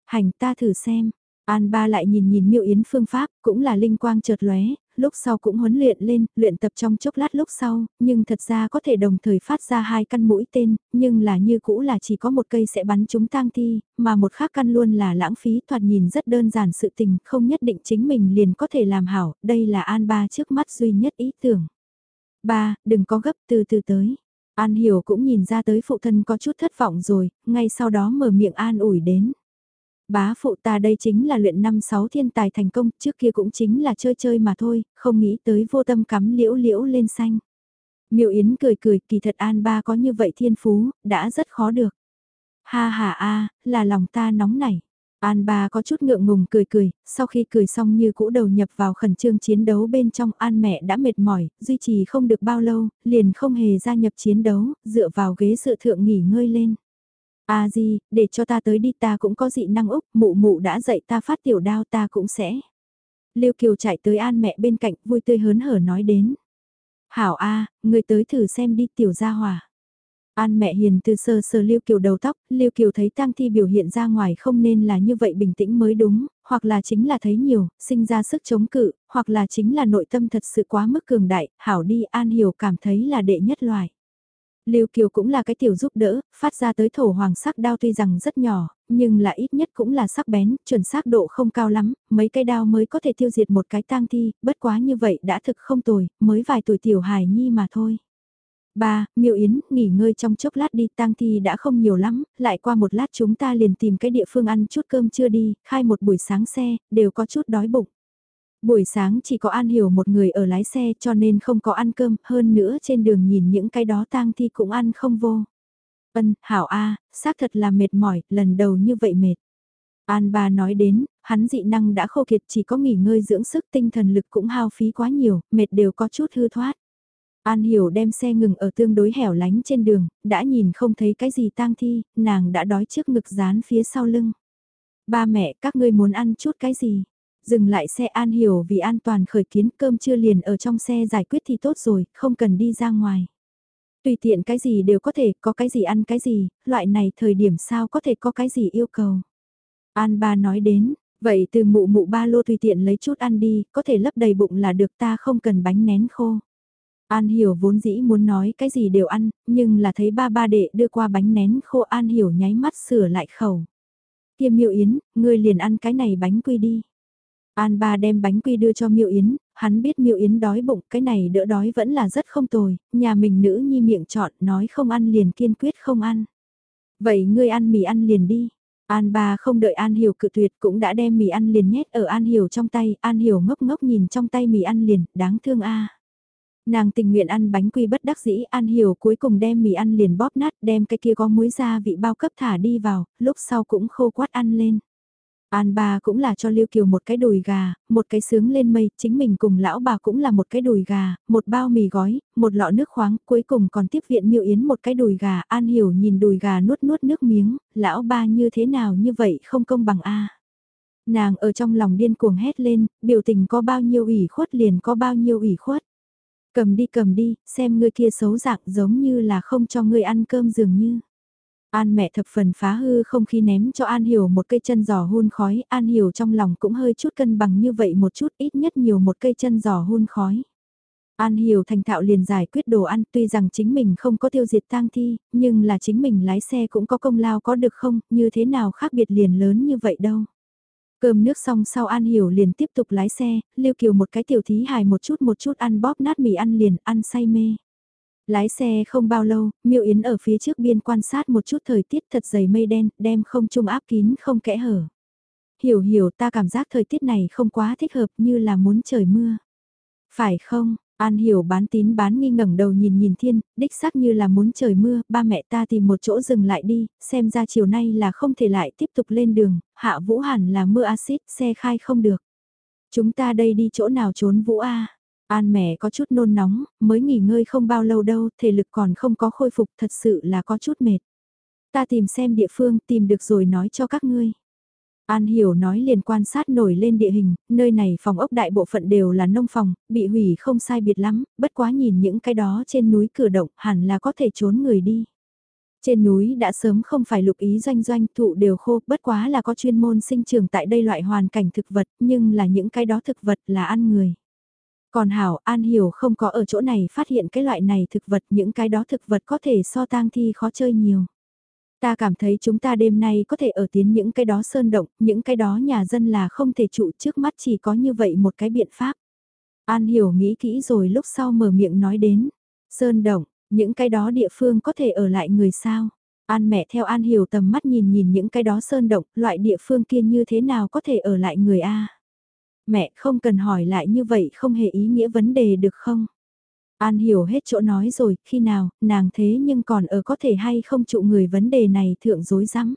Hành ta thử xem, An ba lại nhìn nhìn miêu yến phương pháp, cũng là linh quang chợt lóe, lúc sau cũng huấn luyện lên, luyện tập trong chốc lát lúc sau, nhưng thật ra có thể đồng thời phát ra hai căn mũi tên, nhưng là như cũ là chỉ có một cây sẽ bắn chúng tang thi, mà một khác căn luôn là lãng phí thoạt nhìn rất đơn giản sự tình, không nhất định chính mình liền có thể làm hảo, đây là An ba trước mắt duy nhất ý tưởng. Ba, đừng có gấp từ từ tới. An hiểu cũng nhìn ra tới phụ thân có chút thất vọng rồi, ngay sau đó mở miệng an ủi đến. Bá phụ ta đây chính là luyện năm sáu thiên tài thành công, trước kia cũng chính là chơi chơi mà thôi, không nghĩ tới vô tâm cắm liễu liễu lên xanh. Miệu Yến cười cười, kỳ thật An ba có như vậy thiên phú, đã rất khó được. Ha ha a, là lòng ta nóng nảy. An ba có chút ngượng ngùng cười cười, sau khi cười xong như cũ đầu nhập vào khẩn trương chiến đấu bên trong An mẹ đã mệt mỏi, duy trì không được bao lâu, liền không hề gia nhập chiến đấu, dựa vào ghế sự thượng nghỉ ngơi lên. A à di, để cho ta tới đi ta cũng có dị năng Úc, mụ mụ đã dạy ta phát tiểu đao ta cũng sẽ. Lưu Kiều chạy tới an mẹ bên cạnh vui tươi hớn hở nói đến. Hảo A, người tới thử xem đi tiểu gia hòa. An mẹ hiền từ sơ sơ Lưu Kiều đầu tóc, Lưu Kiều thấy tang thi biểu hiện ra ngoài không nên là như vậy bình tĩnh mới đúng, hoặc là chính là thấy nhiều, sinh ra sức chống cự, hoặc là chính là nội tâm thật sự quá mức cường đại, hảo đi An hiểu cảm thấy là đệ nhất loài. Lưu Kiều cũng là cái tiểu giúp đỡ, phát ra tới thổ hoàng sắc đao tuy rằng rất nhỏ, nhưng là ít nhất cũng là sắc bén, chuẩn xác độ không cao lắm, mấy cây đao mới có thể tiêu diệt một cái tang thi, bất quá như vậy đã thực không tồi, mới vài tuổi tiểu hài nhi mà thôi. Ba, Miêu Yến, nghỉ ngơi trong chốc lát đi, tang thi đã không nhiều lắm, lại qua một lát chúng ta liền tìm cái địa phương ăn chút cơm chưa đi, khai một buổi sáng xe, đều có chút đói bụng. Buổi sáng chỉ có An Hiểu một người ở lái xe cho nên không có ăn cơm, hơn nữa trên đường nhìn những cái đó tang thi cũng ăn không vô. Ân, Hảo A, xác thật là mệt mỏi, lần đầu như vậy mệt. An Ba nói đến, hắn dị năng đã khô kiệt chỉ có nghỉ ngơi dưỡng sức tinh thần lực cũng hao phí quá nhiều, mệt đều có chút hư thoát. An hiểu đem xe ngừng ở tương đối hẻo lánh trên đường, đã nhìn không thấy cái gì tang thi, nàng đã đói trước ngực dán phía sau lưng. Ba mẹ, các ngươi muốn ăn chút cái gì? Dừng lại xe An Hiểu vì an toàn khởi kiến cơm chưa liền ở trong xe giải quyết thì tốt rồi, không cần đi ra ngoài. Tùy tiện cái gì đều có thể, có cái gì ăn cái gì, loại này thời điểm sao có thể có cái gì yêu cầu. An ba nói đến, vậy từ mụ mụ ba lô tùy tiện lấy chút ăn đi, có thể lấp đầy bụng là được ta không cần bánh nén khô. An Hiểu vốn dĩ muốn nói cái gì đều ăn, nhưng là thấy ba ba đệ đưa qua bánh nén khô An Hiểu nháy mắt sửa lại khẩu. Kiêm miêu yến, ngươi liền ăn cái này bánh quy đi. An ba đem bánh quy đưa cho Miêu Yến, hắn biết Miêu Yến đói bụng, cái này đỡ đói vẫn là rất không tồi, nhà mình nữ nhi miệng chọn, nói không ăn liền kiên quyết không ăn. Vậy ngươi ăn mì ăn liền đi. An ba không đợi An Hiểu cự tuyệt cũng đã đem mì ăn liền nhét ở An Hiểu trong tay, An Hiểu ngốc ngốc nhìn trong tay mì ăn liền, đáng thương a. Nàng tình nguyện ăn bánh quy bất đắc dĩ, An Hiểu cuối cùng đem mì ăn liền bóp nát, đem cái kia có muối gia vị bao cấp thả đi vào, lúc sau cũng khô quát ăn lên. An bà cũng là cho Lưu Kiều một cái đùi gà, một cái sướng lên mây, chính mình cùng lão bà cũng là một cái đùi gà, một bao mì gói, một lọ nước khoáng, cuối cùng còn tiếp viện miêu yến một cái đùi gà, An hiểu nhìn đùi gà nuốt nuốt nước miếng, lão ba như thế nào như vậy không công bằng a Nàng ở trong lòng điên cuồng hét lên, biểu tình có bao nhiêu ủy khuất liền có bao nhiêu ủy khuất. Cầm đi cầm đi, xem người kia xấu dạng giống như là không cho ngươi ăn cơm dường như. An mẹ thập phần phá hư không khí ném cho An Hiểu một cây chân giò hun khói, An Hiểu trong lòng cũng hơi chút cân bằng như vậy một chút ít nhất nhiều một cây chân giò hun khói. An Hiểu thành thạo liền giải quyết đồ ăn tuy rằng chính mình không có tiêu diệt tang thi, nhưng là chính mình lái xe cũng có công lao có được không, như thế nào khác biệt liền lớn như vậy đâu. Cơm nước xong sau An Hiểu liền tiếp tục lái xe, Lưu Kiều một cái tiểu thí hài một chút một chút ăn bóp nát mì ăn liền, ăn say mê. Lái xe không bao lâu, Miêu Yến ở phía trước biên quan sát một chút thời tiết thật dày mây đen, đem không trung áp kín không kẽ hở. Hiểu hiểu ta cảm giác thời tiết này không quá thích hợp như là muốn trời mưa. Phải không, An hiểu bán tín bán nghi ngẩng đầu nhìn nhìn thiên, đích xác như là muốn trời mưa, ba mẹ ta tìm một chỗ dừng lại đi, xem ra chiều nay là không thể lại tiếp tục lên đường, hạ vũ hẳn là mưa axit, xe khai không được. Chúng ta đây đi chỗ nào trốn vũ a An mẹ có chút nôn nóng, mới nghỉ ngơi không bao lâu đâu, thể lực còn không có khôi phục thật sự là có chút mệt. Ta tìm xem địa phương tìm được rồi nói cho các ngươi. An Hiểu nói liền quan sát nổi lên địa hình, nơi này phòng ốc đại bộ phận đều là nông phòng, bị hủy không sai biệt lắm, bất quá nhìn những cái đó trên núi cửa động hẳn là có thể trốn người đi. Trên núi đã sớm không phải lục ý doanh doanh thụ đều khô, bất quá là có chuyên môn sinh trường tại đây loại hoàn cảnh thực vật, nhưng là những cái đó thực vật là ăn người. Còn Hảo, An Hiểu không có ở chỗ này phát hiện cái loại này thực vật, những cái đó thực vật có thể so tang thi khó chơi nhiều. Ta cảm thấy chúng ta đêm nay có thể ở tiến những cái đó sơn động, những cái đó nhà dân là không thể trụ trước mắt chỉ có như vậy một cái biện pháp. An Hiểu nghĩ kỹ rồi lúc sau mở miệng nói đến. Sơn động, những cái đó địa phương có thể ở lại người sao? An mẹ theo An Hiểu tầm mắt nhìn nhìn những cái đó sơn động, loại địa phương kia như thế nào có thể ở lại người A. Mẹ không cần hỏi lại như vậy không hề ý nghĩa vấn đề được không? An hiểu hết chỗ nói rồi, khi nào, nàng thế nhưng còn ở có thể hay không trụ người vấn đề này thượng dối rắm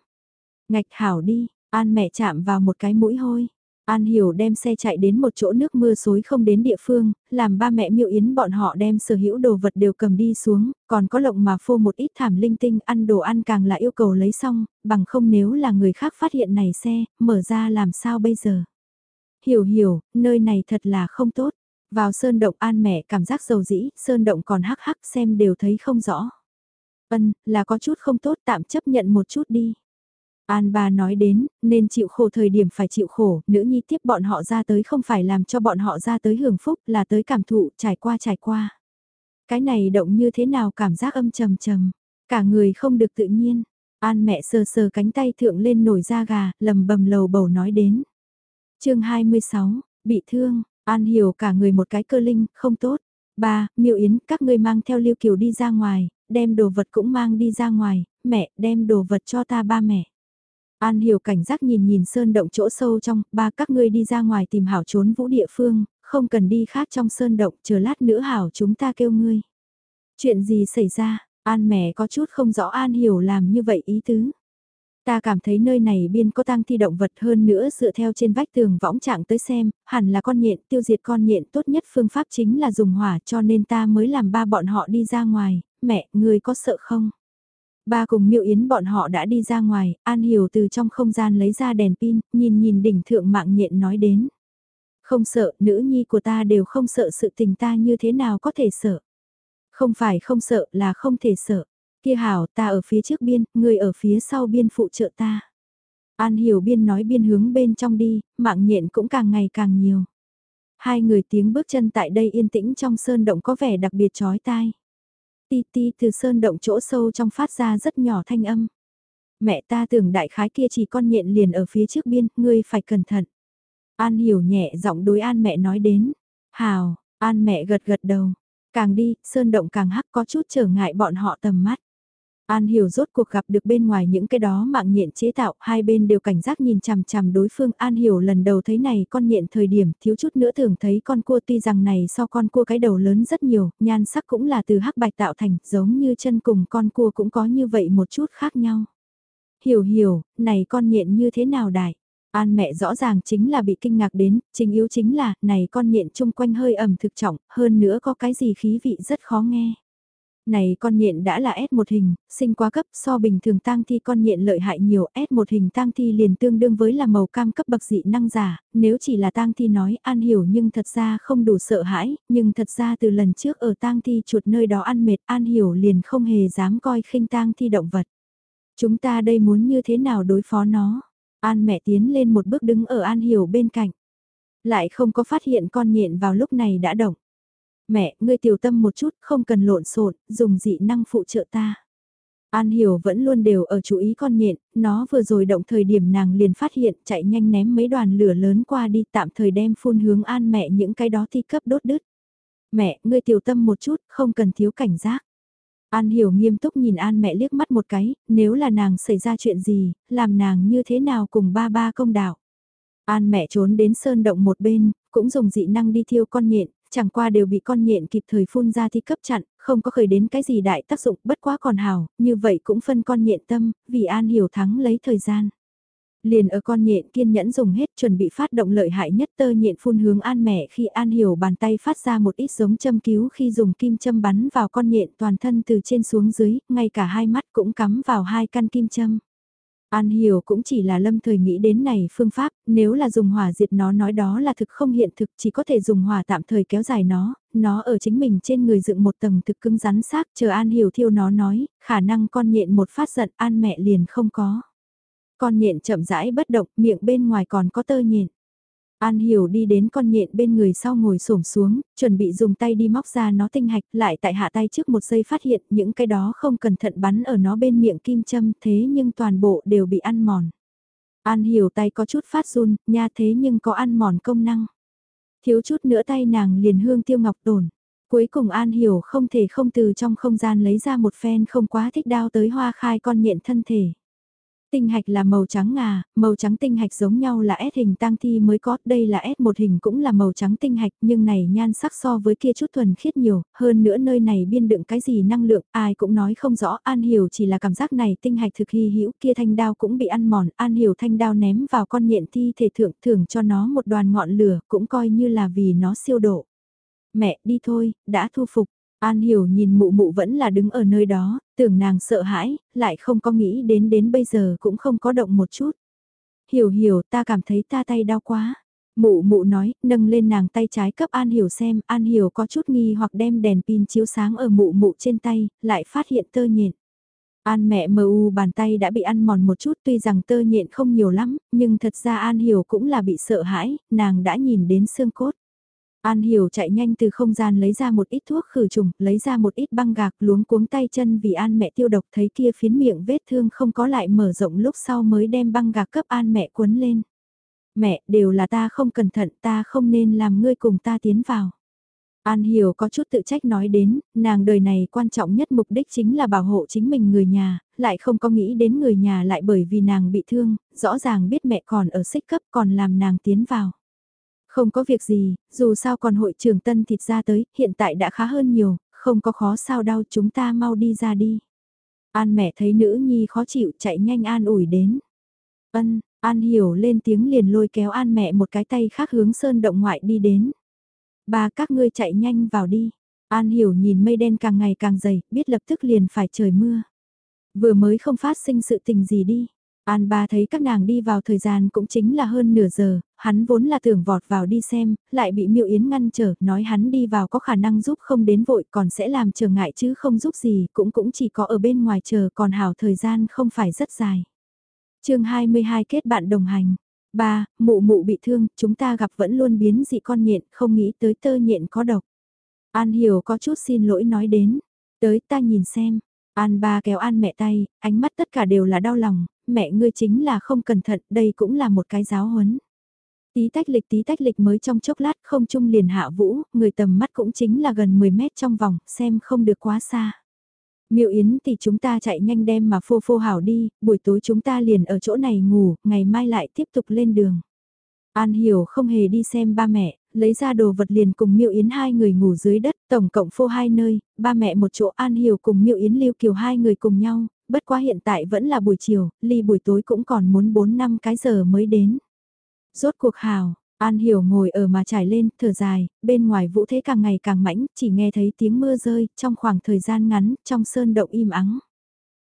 Ngạch hảo đi, An mẹ chạm vào một cái mũi hôi. An hiểu đem xe chạy đến một chỗ nước mưa xối không đến địa phương, làm ba mẹ miệu yến bọn họ đem sở hữu đồ vật đều cầm đi xuống, còn có lộng mà phô một ít thảm linh tinh ăn đồ ăn càng là yêu cầu lấy xong, bằng không nếu là người khác phát hiện này xe, mở ra làm sao bây giờ. Hiểu hiểu, nơi này thật là không tốt. Vào sơn động an mẹ cảm giác dầu dĩ, sơn động còn hắc hắc xem đều thấy không rõ. Ân, là có chút không tốt tạm chấp nhận một chút đi. An bà nói đến, nên chịu khổ thời điểm phải chịu khổ, nữ nhi tiếp bọn họ ra tới không phải làm cho bọn họ ra tới hưởng phúc là tới cảm thụ, trải qua trải qua. Cái này động như thế nào cảm giác âm trầm trầm, cả người không được tự nhiên. An mẹ sờ sờ cánh tay thượng lên nổi da gà, lầm bầm lầu bầu nói đến chương 26, bị thương, An hiểu cả người một cái cơ linh, không tốt. Ba, Miêu Yến, các ngươi mang theo Lưu Kiều đi ra ngoài, đem đồ vật cũng mang đi ra ngoài, mẹ, đem đồ vật cho ta ba mẹ. An hiểu cảnh giác nhìn nhìn sơn động chỗ sâu trong, ba các ngươi đi ra ngoài tìm hảo trốn vũ địa phương, không cần đi khác trong sơn động, chờ lát nữa hảo chúng ta kêu ngươi. Chuyện gì xảy ra, An mẹ có chút không rõ An hiểu làm như vậy ý tứ. Ta cảm thấy nơi này biên có tang thi động vật hơn nữa dựa theo trên vách tường võng trạng tới xem, hẳn là con nhện, tiêu diệt con nhện tốt nhất phương pháp chính là dùng hỏa cho nên ta mới làm ba bọn họ đi ra ngoài, mẹ, người có sợ không? Ba cùng miêu yến bọn họ đã đi ra ngoài, An Hiểu từ trong không gian lấy ra đèn pin, nhìn nhìn đỉnh thượng mạng nhện nói đến. Không sợ, nữ nhi của ta đều không sợ sự tình ta như thế nào có thể sợ. Không phải không sợ là không thể sợ. Kia hảo ta ở phía trước biên, người ở phía sau biên phụ trợ ta. An hiểu biên nói biên hướng bên trong đi, mạng nhện cũng càng ngày càng nhiều. Hai người tiếng bước chân tại đây yên tĩnh trong sơn động có vẻ đặc biệt chói tai. Ti ti từ sơn động chỗ sâu trong phát ra rất nhỏ thanh âm. Mẹ ta tưởng đại khái kia chỉ con nhện liền ở phía trước biên, ngươi phải cẩn thận. An hiểu nhẹ giọng đối an mẹ nói đến. Hào, an mẹ gật gật đầu. Càng đi, sơn động càng hắc có chút trở ngại bọn họ tầm mắt. An Hiểu rốt cuộc gặp được bên ngoài những cái đó mạng nhện chế tạo, hai bên đều cảnh giác nhìn chằm chằm đối phương. An Hiểu lần đầu thấy này con nhện thời điểm thiếu chút nữa tưởng thấy con cua tuy rằng này so con cua cái đầu lớn rất nhiều, nhan sắc cũng là từ hắc bạch tạo thành, giống như chân cùng con cua cũng có như vậy một chút khác nhau. Hiểu hiểu, này con nhện như thế nào đại? An mẹ rõ ràng chính là bị kinh ngạc đến, chính yếu chính là, này con nhện chung quanh hơi ẩm thực trọng, hơn nữa có cái gì khí vị rất khó nghe. Này con nhện đã là S1 hình, sinh quá cấp so bình thường tang thi con nhện lợi hại nhiều, S1 hình tang thi liền tương đương với là màu cam cấp bậc dị năng giả, nếu chỉ là tang thi nói an hiểu nhưng thật ra không đủ sợ hãi, nhưng thật ra từ lần trước ở tang thi chuột nơi đó ăn mệt an hiểu liền không hề dám coi khinh tang thi động vật. Chúng ta đây muốn như thế nào đối phó nó? An mẹ tiến lên một bước đứng ở An Hiểu bên cạnh. Lại không có phát hiện con nhện vào lúc này đã động. Mẹ, ngươi tiểu tâm một chút, không cần lộn xộn, dùng dị năng phụ trợ ta. An Hiểu vẫn luôn đều ở chú ý con nhện, nó vừa rồi động thời điểm nàng liền phát hiện chạy nhanh ném mấy đoàn lửa lớn qua đi tạm thời đem phun hướng An mẹ những cái đó thi cấp đốt đứt. Mẹ, ngươi tiểu tâm một chút, không cần thiếu cảnh giác. An hiểu nghiêm túc nhìn An mẹ liếc mắt một cái, nếu là nàng xảy ra chuyện gì, làm nàng như thế nào cùng ba ba công đạo. An mẹ trốn đến sơn động một bên, cũng dùng dị năng đi thiêu con nhện, chẳng qua đều bị con nhện kịp thời phun ra thi cấp chặn, không có khởi đến cái gì đại tác dụng bất quá còn hào, như vậy cũng phân con nhện tâm, vì An hiểu thắng lấy thời gian. Liền ở con nhện kiên nhẫn dùng hết chuẩn bị phát động lợi hại nhất tơ nhện phun hướng an mẹ khi an hiểu bàn tay phát ra một ít giống châm cứu khi dùng kim châm bắn vào con nhện toàn thân từ trên xuống dưới, ngay cả hai mắt cũng cắm vào hai căn kim châm. An hiểu cũng chỉ là lâm thời nghĩ đến này phương pháp, nếu là dùng hỏa diệt nó nói đó là thực không hiện thực chỉ có thể dùng hỏa tạm thời kéo dài nó, nó ở chính mình trên người dựng một tầng thực cứng rắn xác chờ An hiểu thiêu nó nói, khả năng con nhện một phát giận An mẹ liền không có. Con nhện chậm rãi bất động, miệng bên ngoài còn có tơ nhện. An Hiểu đi đến con nhện bên người sau ngồi xổm xuống, chuẩn bị dùng tay đi móc ra nó tinh hạch, lại tại hạ tay trước một giây phát hiện những cái đó không cẩn thận bắn ở nó bên miệng kim châm thế nhưng toàn bộ đều bị ăn mòn. An Hiểu tay có chút phát run, nha thế nhưng có ăn mòn công năng. Thiếu chút nữa tay nàng liền hương tiêu ngọc tổn. Cuối cùng An Hiểu không thể không từ trong không gian lấy ra một phen không quá thích đao tới hoa khai con nhện thân thể. Tinh hạch là màu trắng ngà, màu trắng tinh hạch giống nhau là S hình tang thi mới có, đây là S một hình cũng là màu trắng tinh hạch nhưng này nhan sắc so với kia chút thuần khiết nhiều, hơn nữa nơi này biên đựng cái gì năng lượng, ai cũng nói không rõ, An Hiểu chỉ là cảm giác này tinh hạch thực hy hữu kia thanh đao cũng bị ăn mòn, An Hiểu thanh đao ném vào con nhện thi thể thượng thưởng cho nó một đoàn ngọn lửa, cũng coi như là vì nó siêu độ. Mẹ đi thôi, đã thu phục. An hiểu nhìn mụ mụ vẫn là đứng ở nơi đó, tưởng nàng sợ hãi, lại không có nghĩ đến đến bây giờ cũng không có động một chút. Hiểu hiểu ta cảm thấy ta tay đau quá. Mụ mụ nói, nâng lên nàng tay trái cấp An Hiểu xem, An Hiểu có chút nghi hoặc đem đèn pin chiếu sáng ở mụ mụ trên tay, lại phát hiện tơ nhện. An mẹ mờ u bàn tay đã bị ăn mòn một chút tuy rằng tơ nhện không nhiều lắm, nhưng thật ra An Hiểu cũng là bị sợ hãi, nàng đã nhìn đến xương cốt. An Hiểu chạy nhanh từ không gian lấy ra một ít thuốc khử trùng, lấy ra một ít băng gạc luống cuống tay chân vì An mẹ tiêu độc thấy kia phiến miệng vết thương không có lại mở rộng lúc sau mới đem băng gạc cấp An mẹ cuốn lên. Mẹ, đều là ta không cẩn thận ta không nên làm ngươi cùng ta tiến vào. An Hiểu có chút tự trách nói đến, nàng đời này quan trọng nhất mục đích chính là bảo hộ chính mình người nhà, lại không có nghĩ đến người nhà lại bởi vì nàng bị thương, rõ ràng biết mẹ còn ở xích cấp còn làm nàng tiến vào. Không có việc gì, dù sao còn hội trưởng tân thịt ra tới, hiện tại đã khá hơn nhiều, không có khó sao đau chúng ta mau đi ra đi. An mẹ thấy nữ nhi khó chịu chạy nhanh an ủi đến. Ân, An hiểu lên tiếng liền lôi kéo An mẹ một cái tay khác hướng sơn động ngoại đi đến. Ba các ngươi chạy nhanh vào đi. An hiểu nhìn mây đen càng ngày càng dày, biết lập tức liền phải trời mưa. Vừa mới không phát sinh sự tình gì đi. An ba thấy các nàng đi vào thời gian cũng chính là hơn nửa giờ, hắn vốn là tưởng vọt vào đi xem, lại bị Miêu Yến ngăn trở, nói hắn đi vào có khả năng giúp không đến vội còn sẽ làm trở ngại chứ không giúp gì, cũng cũng chỉ có ở bên ngoài chờ còn hảo thời gian không phải rất dài. chương 22 kết bạn đồng hành. ba Mụ mụ bị thương, chúng ta gặp vẫn luôn biến dị con nhện, không nghĩ tới tơ nhện có độc. An Hiểu có chút xin lỗi nói đến, tới ta nhìn xem. An ba kéo An mẹ tay, ánh mắt tất cả đều là đau lòng, mẹ ngươi chính là không cẩn thận, đây cũng là một cái giáo huấn. Tí tách lịch tí tách lịch mới trong chốc lát không trung liền hạ vũ, người tầm mắt cũng chính là gần 10 mét trong vòng, xem không được quá xa. Miệu Yến thì chúng ta chạy nhanh đem mà phô phô hảo đi, buổi tối chúng ta liền ở chỗ này ngủ, ngày mai lại tiếp tục lên đường. An Hiểu không hề đi xem ba mẹ, lấy ra đồ vật liền cùng Miệu Yến hai người ngủ dưới đất, tổng cộng phô hai nơi, ba mẹ một chỗ An Hiểu cùng Miệu Yến Lưu Kiều hai người cùng nhau, bất quá hiện tại vẫn là buổi chiều, ly buổi tối cũng còn muốn 4 năm cái giờ mới đến. Rốt cuộc hào, An Hiểu ngồi ở mà trải lên, thở dài, bên ngoài vũ thế càng ngày càng mãnh, chỉ nghe thấy tiếng mưa rơi, trong khoảng thời gian ngắn, trong sơn động im ắng.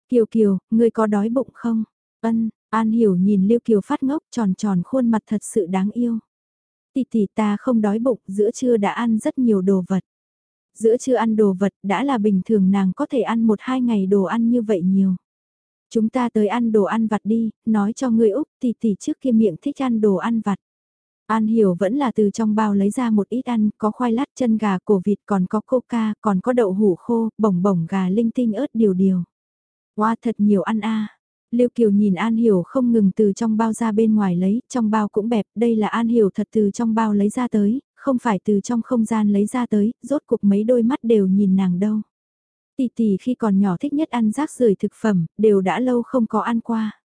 Kiều Kiều, ngươi có đói bụng không? Ân, An Hiểu nhìn Lưu Kiều phát ngốc tròn tròn khuôn mặt thật sự đáng yêu. Tỷ tỷ ta không đói bụng, giữa trưa đã ăn rất nhiều đồ vật. Giữa trưa ăn đồ vật đã là bình thường nàng có thể ăn một hai ngày đồ ăn như vậy nhiều. Chúng ta tới ăn đồ ăn vặt đi, nói cho người Úc tỷ tỷ trước kia miệng thích ăn đồ ăn vặt. An Hiểu vẫn là từ trong bao lấy ra một ít ăn, có khoai lát chân gà cổ vịt còn có coca, còn có đậu hủ khô, bổng bổng gà linh tinh ớt điều điều. Wow thật nhiều ăn a Lưu Kiều nhìn An Hiểu không ngừng từ trong bao ra bên ngoài lấy, trong bao cũng bẹp, đây là An Hiểu thật từ trong bao lấy ra tới, không phải từ trong không gian lấy ra tới, rốt cuộc mấy đôi mắt đều nhìn nàng đâu. Tỷ tỷ khi còn nhỏ thích nhất ăn rác rưởi thực phẩm, đều đã lâu không có ăn qua.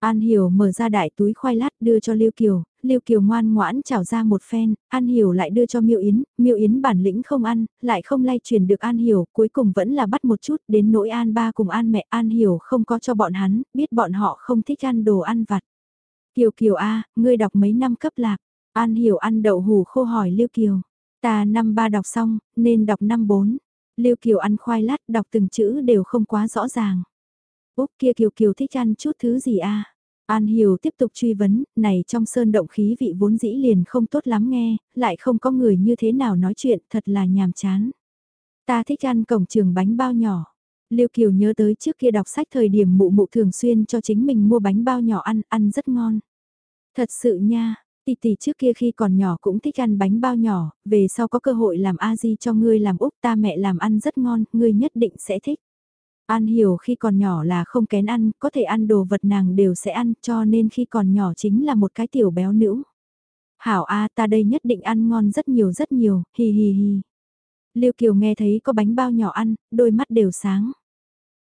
An Hiểu mở ra đại túi khoai lát đưa cho Lưu Kiều, Lưu Kiều ngoan ngoãn chảo ra một phen, An Hiểu lại đưa cho Miêu Yến, Miêu Yến bản lĩnh không ăn, lại không lay truyền được An Hiểu, cuối cùng vẫn là bắt một chút, đến nỗi An ba cùng An mẹ An Hiểu không có cho bọn hắn, biết bọn họ không thích ăn đồ ăn vặt. Kiều Kiều A, ngươi đọc mấy năm cấp lạc, An Hiểu ăn đậu hủ khô hỏi Lưu Kiều, ta năm ba đọc xong, nên đọc năm bốn. Lưu Kiều ăn khoai lát đọc từng chữ đều không quá rõ ràng. Úc kia Kiều Kiều thích ăn chút thứ gì a? An Hiểu tiếp tục truy vấn, này trong sơn động khí vị vốn dĩ liền không tốt lắm nghe, lại không có người như thế nào nói chuyện, thật là nhàm chán. Ta thích ăn cổng trường bánh bao nhỏ. Liêu Kiều nhớ tới trước kia đọc sách thời điểm mụ mụ thường xuyên cho chính mình mua bánh bao nhỏ ăn, ăn rất ngon. Thật sự nha, tỷ tỷ trước kia khi còn nhỏ cũng thích ăn bánh bao nhỏ, về sau có cơ hội làm a di cho ngươi làm úc ta mẹ làm ăn rất ngon, ngươi nhất định sẽ thích. An hiểu khi còn nhỏ là không kén ăn, có thể ăn đồ vật nàng đều sẽ ăn, cho nên khi còn nhỏ chính là một cái tiểu béo nữ. Hảo A ta đây nhất định ăn ngon rất nhiều rất nhiều, hi hi hi. Lưu Kiều nghe thấy có bánh bao nhỏ ăn, đôi mắt đều sáng.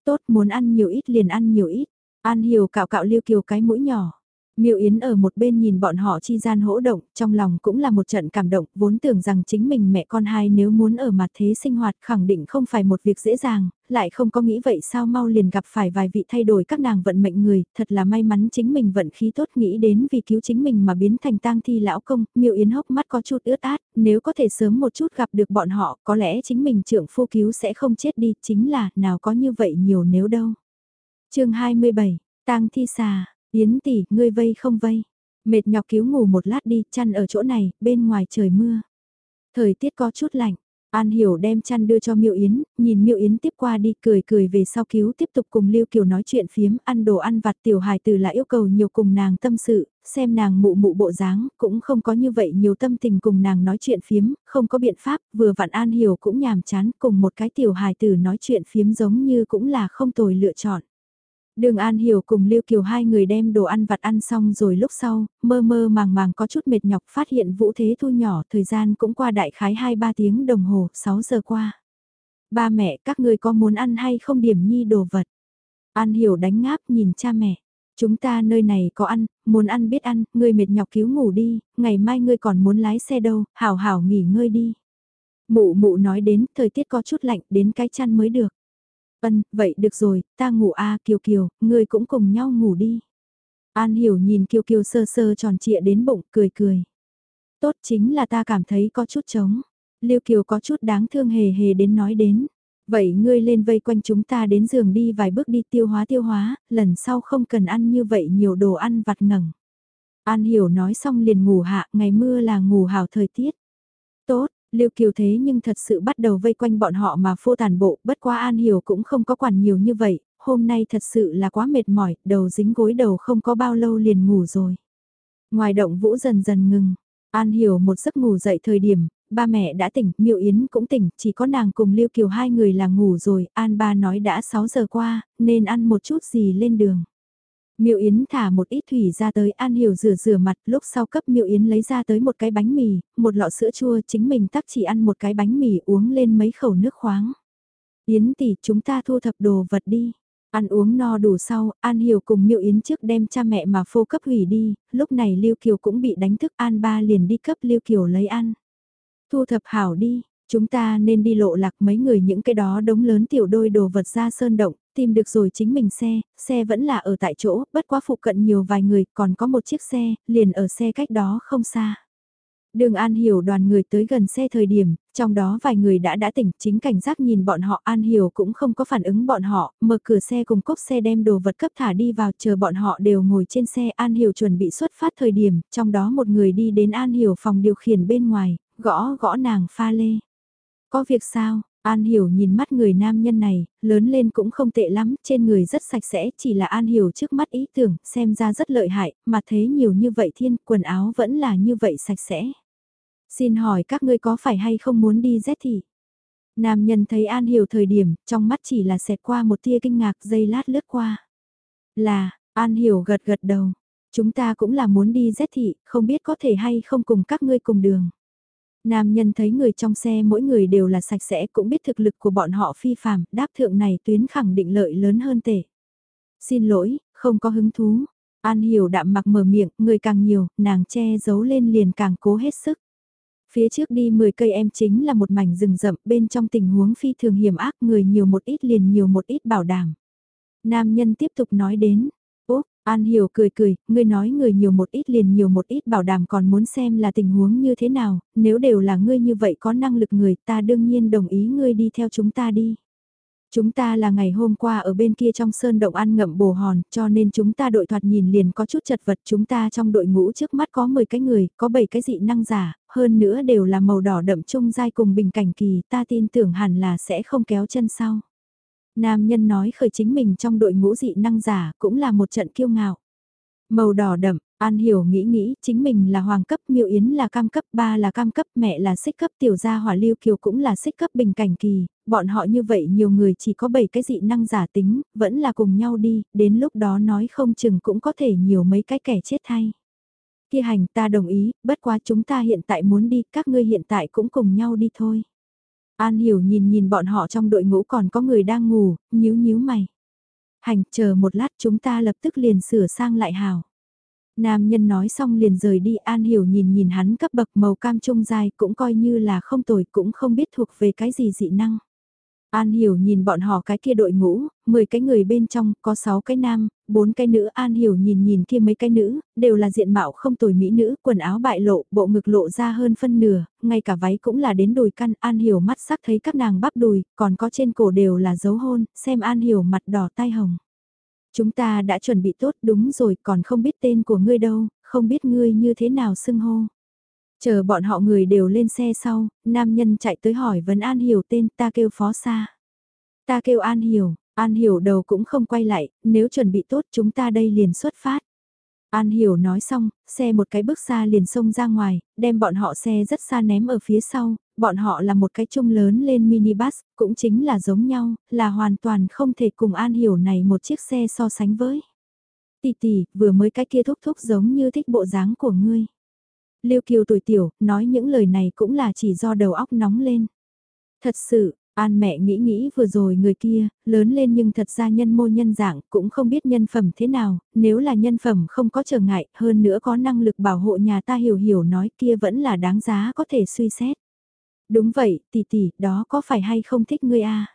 Tốt muốn ăn nhiều ít liền ăn nhiều ít. An hiểu cạo cạo Lưu Kiều cái mũi nhỏ. Miêu Yến ở một bên nhìn bọn họ chi gian hỗ động, trong lòng cũng là một trận cảm động, vốn tưởng rằng chính mình mẹ con hai nếu muốn ở mặt thế sinh hoạt khẳng định không phải một việc dễ dàng, lại không có nghĩ vậy sao mau liền gặp phải vài vị thay đổi các nàng vận mệnh người, thật là may mắn chính mình vận khí tốt nghĩ đến vì cứu chính mình mà biến thành tang thi lão công, Miêu Yến hốc mắt có chút ướt át, nếu có thể sớm một chút gặp được bọn họ, có lẽ chính mình trưởng phu cứu sẽ không chết đi, chính là, nào có như vậy nhiều nếu đâu. chương 27, tang thi xà Yến tỷ, ngươi vây không vây. Mệt nhọc cứu ngủ một lát đi, chăn ở chỗ này, bên ngoài trời mưa. Thời tiết có chút lạnh, An Hiểu đem chăn đưa cho Miêu Yến, nhìn Miêu Yến tiếp qua đi cười cười về sau cứu tiếp tục cùng Lưu Kiều nói chuyện phiếm ăn đồ ăn vặt tiểu hài từ là yêu cầu nhiều cùng nàng tâm sự, xem nàng mụ mụ bộ dáng, cũng không có như vậy nhiều tâm tình cùng nàng nói chuyện phiếm, không có biện pháp, vừa vặn An Hiểu cũng nhàm chán cùng một cái tiểu hài từ nói chuyện phiếm giống như cũng là không tồi lựa chọn. Đường An Hiểu cùng Lưu Kiều hai người đem đồ ăn vặt ăn xong rồi lúc sau, mơ mơ màng màng có chút mệt nhọc phát hiện Vũ Thế Thu nhỏ thời gian cũng qua đại khái 2-3 tiếng đồng hồ, 6 giờ qua. Ba mẹ các người có muốn ăn hay không điểm nhi đồ vật? An Hiểu đánh ngáp nhìn cha mẹ. Chúng ta nơi này có ăn, muốn ăn biết ăn, người mệt nhọc cứu ngủ đi, ngày mai ngươi còn muốn lái xe đâu, hảo hảo nghỉ ngơi đi. Mụ mụ nói đến, thời tiết có chút lạnh, đến cái chăn mới được. Ân, vậy được rồi, ta ngủ a Kiều Kiều, ngươi cũng cùng nhau ngủ đi. An hiểu nhìn Kiều Kiều sơ sơ tròn trịa đến bụng, cười cười. Tốt chính là ta cảm thấy có chút trống. Lưu Kiều có chút đáng thương hề hề đến nói đến. Vậy ngươi lên vây quanh chúng ta đến giường đi vài bước đi tiêu hóa tiêu hóa, lần sau không cần ăn như vậy nhiều đồ ăn vặt ngẩng. An hiểu nói xong liền ngủ hạ, ngày mưa là ngủ hào thời tiết. Tốt, Lưu Kiều thế nhưng thật sự bắt đầu vây quanh bọn họ mà phô tàn bộ, bất quá An Hiểu cũng không có quản nhiều như vậy, hôm nay thật sự là quá mệt mỏi, đầu dính gối đầu không có bao lâu liền ngủ rồi. Ngoài động vũ dần dần ngừng, An Hiểu một giấc ngủ dậy thời điểm, ba mẹ đã tỉnh, Miệu Yến cũng tỉnh, chỉ có nàng cùng Lưu Kiều hai người là ngủ rồi, An ba nói đã 6 giờ qua, nên ăn một chút gì lên đường. Miêu Yến thả một ít thủy ra tới An Hiểu rửa rửa mặt, lúc sau cấp Miêu Yến lấy ra tới một cái bánh mì, một lọ sữa chua chính mình tắc chỉ ăn một cái bánh mì uống lên mấy khẩu nước khoáng. Yến tỷ chúng ta thu thập đồ vật đi. Ăn uống no đủ sau, An Hiểu cùng Miêu Yến trước đem cha mẹ mà phô cấp hủy đi, lúc này Lưu Kiều cũng bị đánh thức An ba liền đi cấp Lưu Kiều lấy ăn. Thu thập hảo đi, Chúng ta nên đi lộ lạc mấy người những cái đó đống lớn tiểu đôi đồ vật ra sơn động, tìm được rồi chính mình xe, xe vẫn là ở tại chỗ, bất quá phụ cận nhiều vài người, còn có một chiếc xe, liền ở xe cách đó không xa. Đường An Hiểu đoàn người tới gần xe thời điểm, trong đó vài người đã đã tỉnh, chính cảnh giác nhìn bọn họ An Hiểu cũng không có phản ứng bọn họ, mở cửa xe cùng cốc xe đem đồ vật cấp thả đi vào chờ bọn họ đều ngồi trên xe An Hiểu chuẩn bị xuất phát thời điểm, trong đó một người đi đến An Hiểu phòng điều khiển bên ngoài, gõ gõ nàng pha lê. Có việc sao? An Hiểu nhìn mắt người nam nhân này, lớn lên cũng không tệ lắm, trên người rất sạch sẽ, chỉ là An Hiểu trước mắt ý tưởng, xem ra rất lợi hại, mà thế nhiều như vậy thiên, quần áo vẫn là như vậy sạch sẽ. Xin hỏi các ngươi có phải hay không muốn đi rét thị? Nam nhân thấy An Hiểu thời điểm, trong mắt chỉ là xẹt qua một tia kinh ngạc dây lát lướt qua. Là, An Hiểu gật gật đầu. Chúng ta cũng là muốn đi rét thị, không biết có thể hay không cùng các ngươi cùng đường. Nam nhân thấy người trong xe mỗi người đều là sạch sẽ cũng biết thực lực của bọn họ phi phàm, đáp thượng này tuyến khẳng định lợi lớn hơn tể. Xin lỗi, không có hứng thú. An hiểu đạm mặc mở miệng, người càng nhiều, nàng che giấu lên liền càng cố hết sức. Phía trước đi 10 cây em chính là một mảnh rừng rậm bên trong tình huống phi thường hiểm ác người nhiều một ít liền nhiều một ít bảo đảm. Nam nhân tiếp tục nói đến, An Hiểu cười cười, ngươi nói người nhiều một ít liền nhiều một ít bảo đảm còn muốn xem là tình huống như thế nào, nếu đều là ngươi như vậy có năng lực người ta đương nhiên đồng ý ngươi đi theo chúng ta đi. Chúng ta là ngày hôm qua ở bên kia trong sơn động ăn ngậm bồ hòn, cho nên chúng ta đội thoạt nhìn liền có chút chật vật. Chúng ta trong đội ngũ trước mắt có 10 cái người, có 7 cái dị năng giả, hơn nữa đều là màu đỏ đậm trung dai cùng bình cảnh kỳ, ta tin tưởng hẳn là sẽ không kéo chân sau. Nam nhân nói khởi chính mình trong đội ngũ dị năng giả cũng là một trận kiêu ngạo. Màu đỏ đậm, An Hiểu nghĩ nghĩ, chính mình là hoàng cấp, miêu yến là cam cấp, ba là cam cấp, mẹ là xích cấp, tiểu gia hỏa lưu kiều cũng là xích cấp bình cảnh kỳ, bọn họ như vậy nhiều người chỉ có 7 cái dị năng giả tính, vẫn là cùng nhau đi, đến lúc đó nói không chừng cũng có thể nhiều mấy cái kẻ chết thay. Kia hành ta đồng ý, bất quá chúng ta hiện tại muốn đi, các ngươi hiện tại cũng cùng nhau đi thôi. An hiểu nhìn nhìn bọn họ trong đội ngũ còn có người đang ngủ, nhíu nhíu mày. Hành, chờ một lát chúng ta lập tức liền sửa sang lại hào. Nam nhân nói xong liền rời đi An Hiểu nhìn nhìn hắn cấp bậc màu cam trung dài cũng coi như là không tồi cũng không biết thuộc về cái gì dị năng. An Hiểu nhìn bọn họ cái kia đội ngũ, 10 cái người bên trong, có 6 cái nam, 4 cái nữ. An Hiểu nhìn nhìn kia mấy cái nữ, đều là diện mạo không tồi mỹ nữ, quần áo bại lộ, bộ ngực lộ ra hơn phân nửa, ngay cả váy cũng là đến đùi căn. An Hiểu mắt sắc thấy các nàng bắp đùi, còn có trên cổ đều là dấu hôn, xem An Hiểu mặt đỏ tai hồng. Chúng ta đã chuẩn bị tốt đúng rồi còn không biết tên của ngươi đâu, không biết ngươi như thế nào xưng hô. Chờ bọn họ người đều lên xe sau, nam nhân chạy tới hỏi vấn An Hiểu tên ta kêu phó xa. Ta kêu An Hiểu, An Hiểu đầu cũng không quay lại, nếu chuẩn bị tốt chúng ta đây liền xuất phát. An Hiểu nói xong, xe một cái bước xa liền xông ra ngoài, đem bọn họ xe rất xa ném ở phía sau, bọn họ là một cái chung lớn lên minibus, cũng chính là giống nhau, là hoàn toàn không thể cùng An Hiểu này một chiếc xe so sánh với. Tỷ tỷ, vừa mới cái kia thúc thúc giống như thích bộ dáng của ngươi. Liêu Kiều tuổi tiểu, nói những lời này cũng là chỉ do đầu óc nóng lên. Thật sự, An mẹ nghĩ nghĩ vừa rồi người kia, lớn lên nhưng thật ra nhân mô nhân dạng, cũng không biết nhân phẩm thế nào, nếu là nhân phẩm không có trở ngại, hơn nữa có năng lực bảo hộ nhà ta hiểu hiểu nói kia vẫn là đáng giá có thể suy xét. Đúng vậy, tỷ tỷ, đó có phải hay không thích ngươi a?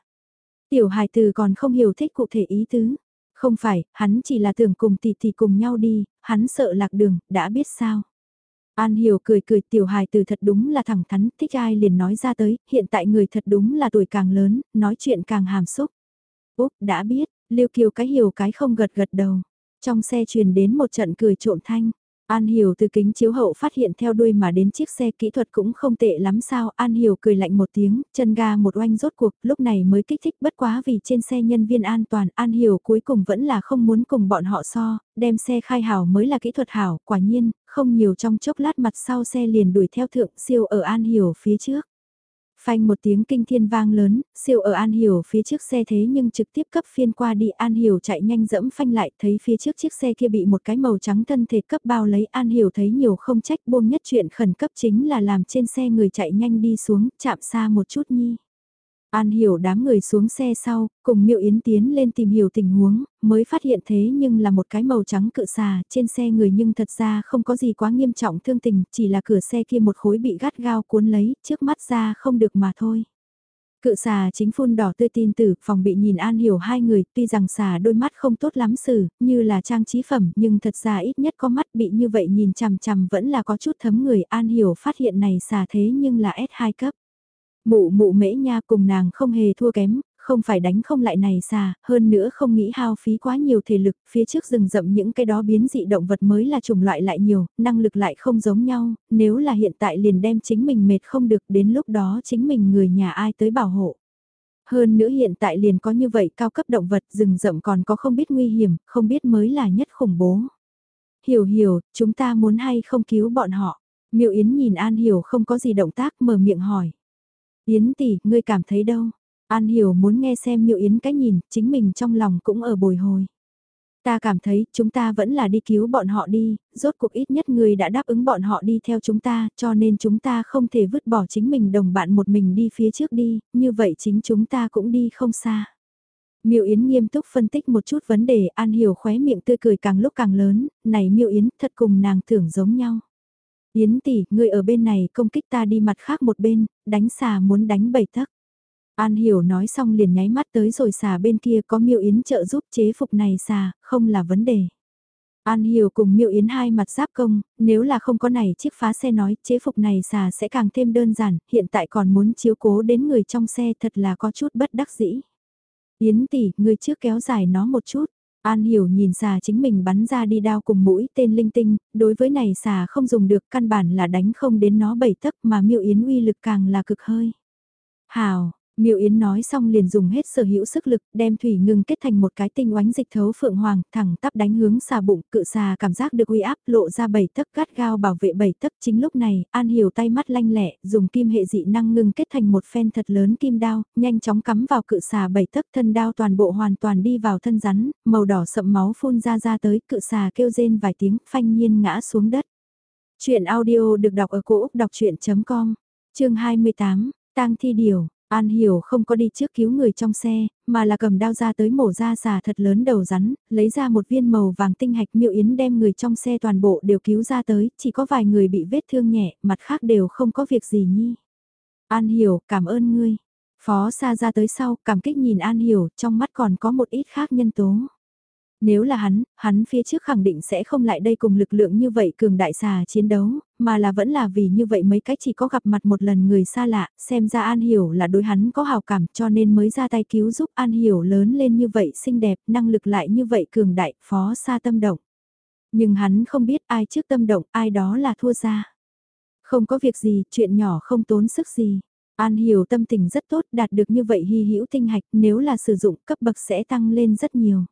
Tiểu hài từ còn không hiểu thích cụ thể ý tứ. Không phải, hắn chỉ là tưởng cùng tỷ tỷ cùng nhau đi, hắn sợ lạc đường, đã biết sao. An Hiểu cười cười tiểu hài từ thật đúng là thẳng thắn, thích ai liền nói ra tới, hiện tại người thật đúng là tuổi càng lớn, nói chuyện càng hàm xúc. Úc đã biết, Liêu Kiều cái hiểu cái không gật gật đầu. Trong xe truyền đến một trận cười trộm thanh. An Hiểu từ kính chiếu hậu phát hiện theo đuôi mà đến chiếc xe kỹ thuật cũng không tệ lắm sao. An Hiểu cười lạnh một tiếng, chân ga một oanh rốt cuộc, lúc này mới kích thích bất quá vì trên xe nhân viên an toàn. An Hiểu cuối cùng vẫn là không muốn cùng bọn họ so, đem xe khai hảo mới là kỹ thuật hảo. Quả nhiên, không nhiều trong chốc lát mặt sau xe liền đuổi theo thượng siêu ở An Hiểu phía trước. Phanh một tiếng kinh thiên vang lớn, siêu ở An Hiểu phía trước xe thế nhưng trực tiếp cấp phiên qua đi An Hiểu chạy nhanh dẫm phanh lại thấy phía trước chiếc xe kia bị một cái màu trắng thân thể cấp bao lấy An Hiểu thấy nhiều không trách buông nhất chuyện khẩn cấp chính là làm trên xe người chạy nhanh đi xuống chạm xa một chút nhi. An hiểu đám người xuống xe sau, cùng Miệu Yến tiến lên tìm hiểu tình huống, mới phát hiện thế nhưng là một cái màu trắng cự xà trên xe người nhưng thật ra không có gì quá nghiêm trọng thương tình, chỉ là cửa xe kia một khối bị gắt gao cuốn lấy, trước mắt ra không được mà thôi. Cự xà chính phun đỏ tươi tin tử, phòng bị nhìn An Hiểu hai người, tuy rằng xà đôi mắt không tốt lắm xử, như là trang trí phẩm, nhưng thật ra ít nhất có mắt bị như vậy nhìn chằm chằm vẫn là có chút thấm người. An Hiểu phát hiện này xà thế nhưng là S2 cấp. Mụ mụ mễ nha cùng nàng không hề thua kém, không phải đánh không lại này xa. hơn nữa không nghĩ hao phí quá nhiều thể lực, phía trước rừng rậm những cái đó biến dị động vật mới là chủng loại lại nhiều, năng lực lại không giống nhau, nếu là hiện tại liền đem chính mình mệt không được đến lúc đó chính mình người nhà ai tới bảo hộ. Hơn nữa hiện tại liền có như vậy cao cấp động vật rừng rậm còn có không biết nguy hiểm, không biết mới là nhất khủng bố. Hiểu hiểu, chúng ta muốn hay không cứu bọn họ. Miệu Yến nhìn An Hiểu không có gì động tác mở miệng hỏi. Yến tỷ, ngươi cảm thấy đâu? An Hiểu muốn nghe xem Miệu Yến cái nhìn, chính mình trong lòng cũng ở bồi hồi. Ta cảm thấy chúng ta vẫn là đi cứu bọn họ đi, rốt cuộc ít nhất người đã đáp ứng bọn họ đi theo chúng ta, cho nên chúng ta không thể vứt bỏ chính mình đồng bạn một mình đi phía trước đi, như vậy chính chúng ta cũng đi không xa. Miêu Yến nghiêm túc phân tích một chút vấn đề, An Hiểu khóe miệng tươi cười càng lúc càng lớn, này Miêu Yến thật cùng nàng tưởng giống nhau. Yến tỷ, người ở bên này công kích ta đi mặt khác một bên, đánh xà muốn đánh bảy thất. An Hiểu nói xong liền nháy mắt tới rồi xà bên kia có miêu yến trợ giúp chế phục này xà, không là vấn đề. An Hiểu cùng miêu yến hai mặt giáp công, nếu là không có này chiếc phá xe nói chế phục này xà sẽ càng thêm đơn giản, hiện tại còn muốn chiếu cố đến người trong xe thật là có chút bất đắc dĩ. Yến tỷ, người trước kéo dài nó một chút. An hiểu nhìn xà chính mình bắn ra đi đao cùng mũi tên linh tinh, đối với này xà không dùng được căn bản là đánh không đến nó bảy tấc mà miêu yến uy lực càng là cực hơi. Hào, Miêu Yến nói xong liền dùng hết sở hữu sức lực, đem thủy ngừng kết thành một cái tinh oánh dịch thấu phượng hoàng, thẳng tắp đánh hướng xà bụng, cự xà cảm giác được uy áp, lộ ra bảy tấc gắt gao bảo vệ bảy tấc. Chính lúc này, An Hiểu tay mắt lanh lẹ, dùng kim hệ dị năng ngừng kết thành một phen thật lớn kim đao, nhanh chóng cắm vào cự xà bảy tấc thân đao toàn bộ hoàn toàn đi vào thân rắn, màu đỏ sậm máu phun ra ra tới, cự xà kêu rên vài tiếng, phanh nhiên ngã xuống đất. Chuyện audio được đọc ở cổ Úc đọc chuyện.com, chương 28, tang thi điều. An Hiểu không có đi trước cứu người trong xe, mà là cầm đao ra tới mổ ra xà thật lớn đầu rắn, lấy ra một viên màu vàng tinh hạch miệu yến đem người trong xe toàn bộ đều cứu ra tới, chỉ có vài người bị vết thương nhẹ, mặt khác đều không có việc gì nhi. An Hiểu, cảm ơn ngươi. Phó xa ra tới sau, cảm kích nhìn An Hiểu, trong mắt còn có một ít khác nhân tố. Nếu là hắn, hắn phía trước khẳng định sẽ không lại đây cùng lực lượng như vậy cường đại xà chiến đấu, mà là vẫn là vì như vậy mấy cách chỉ có gặp mặt một lần người xa lạ, xem ra An Hiểu là đối hắn có hào cảm cho nên mới ra tay cứu giúp An Hiểu lớn lên như vậy xinh đẹp, năng lực lại như vậy cường đại, phó xa tâm động. Nhưng hắn không biết ai trước tâm động, ai đó là thua ra. Không có việc gì, chuyện nhỏ không tốn sức gì. An Hiểu tâm tình rất tốt, đạt được như vậy hy hữu tinh hạch, nếu là sử dụng cấp bậc sẽ tăng lên rất nhiều.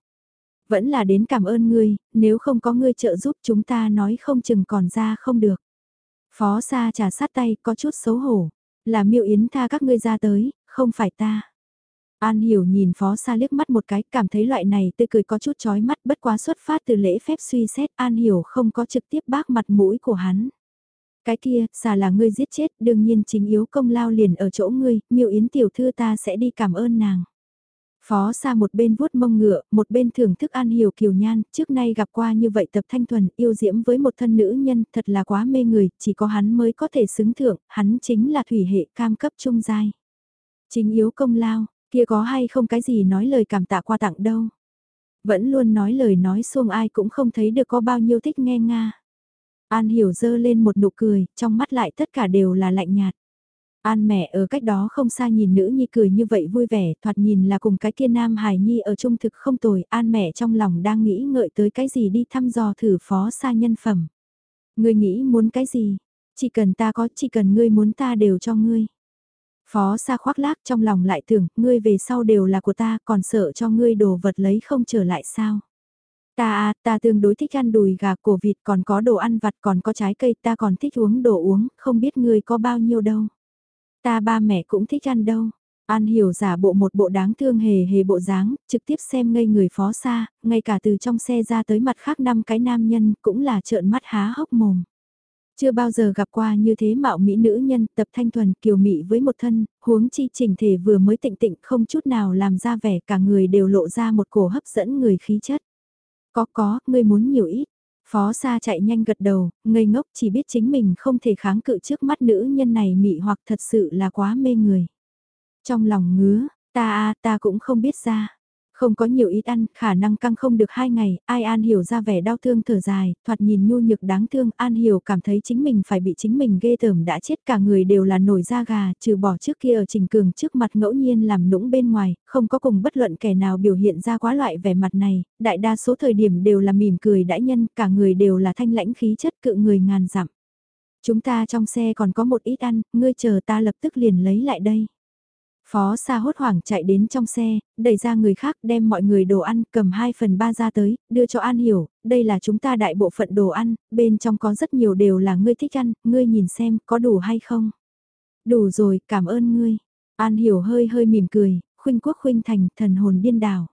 Vẫn là đến cảm ơn ngươi, nếu không có ngươi trợ giúp chúng ta nói không chừng còn ra không được. Phó Sa trà sát tay có chút xấu hổ, là miêu yến tha các ngươi ra tới, không phải ta. An hiểu nhìn Phó Sa liếc mắt một cái, cảm thấy loại này tươi cười có chút chói mắt bất quá xuất phát từ lễ phép suy xét, An hiểu không có trực tiếp bác mặt mũi của hắn. Cái kia, xà là ngươi giết chết, đương nhiên chính yếu công lao liền ở chỗ ngươi, miêu yến tiểu thư ta sẽ đi cảm ơn nàng. Phó xa một bên vuốt mông ngựa, một bên thưởng thức an hiểu kiều nhan, trước nay gặp qua như vậy tập thanh thuần, yêu diễm với một thân nữ nhân, thật là quá mê người, chỉ có hắn mới có thể xứng thượng, hắn chính là thủy hệ cam cấp trung giai. Chính yếu công lao, kia có hay không cái gì nói lời cảm tạ qua tặng đâu. Vẫn luôn nói lời nói xuông ai cũng không thấy được có bao nhiêu thích nghe Nga. An hiểu dơ lên một nụ cười, trong mắt lại tất cả đều là lạnh nhạt. An mẹ ở cách đó không xa nhìn nữ nhi cười như vậy vui vẻ, thoạt nhìn là cùng cái kia nam hài nhi ở trung thực không tồi, an mẹ trong lòng đang nghĩ ngợi tới cái gì đi thăm dò thử phó xa nhân phẩm. Ngươi nghĩ muốn cái gì? Chỉ cần ta có, chỉ cần ngươi muốn ta đều cho ngươi. Phó xa khoác lác trong lòng lại tưởng, ngươi về sau đều là của ta, còn sợ cho ngươi đồ vật lấy không trở lại sao? Ta à, ta tương đối thích ăn đùi gà cổ vịt còn có đồ ăn vặt còn có trái cây ta còn thích uống đồ uống, không biết ngươi có bao nhiêu đâu. Ta ba mẹ cũng thích ăn đâu. An hiểu giả bộ một bộ đáng thương hề hề bộ dáng, trực tiếp xem ngây người phó xa, ngay cả từ trong xe ra tới mặt khác năm cái nam nhân cũng là trợn mắt há hốc mồm. Chưa bao giờ gặp qua như thế mạo mỹ nữ nhân tập thanh thuần kiều mị với một thân, huống chi trình thể vừa mới tịnh tịnh không chút nào làm ra vẻ cả người đều lộ ra một cổ hấp dẫn người khí chất. Có có, ngươi muốn nhiều ít. Phó Sa chạy nhanh gật đầu, ngây ngốc chỉ biết chính mình không thể kháng cự trước mắt nữ nhân này mị hoặc thật sự là quá mê người. Trong lòng ngứa, ta a ta cũng không biết ra. Không có nhiều ít ăn, khả năng căng không được hai ngày, ai An Hiểu ra vẻ đau thương thở dài, thoạt nhìn nhu nhược đáng thương, An Hiểu cảm thấy chính mình phải bị chính mình ghê tởm đã chết cả người đều là nổi da gà, trừ bỏ trước kia ở Trình Cường trước mặt ngẫu nhiên làm nũng bên ngoài, không có cùng bất luận kẻ nào biểu hiện ra quá loại vẻ mặt này, đại đa số thời điểm đều là mỉm cười đãi nhân, cả người đều là thanh lãnh khí chất cự người ngàn dặm. Chúng ta trong xe còn có một ít ăn, ngươi chờ ta lập tức liền lấy lại đây. Phó Sa hốt hoảng chạy đến trong xe, đẩy ra người khác đem mọi người đồ ăn cầm 2 phần 3 ra tới, đưa cho An Hiểu, đây là chúng ta đại bộ phận đồ ăn, bên trong có rất nhiều đều là ngươi thích ăn, ngươi nhìn xem có đủ hay không. Đủ rồi, cảm ơn ngươi. An Hiểu hơi hơi mỉm cười, khuynh quốc khuynh thành, thần hồn điên đảo.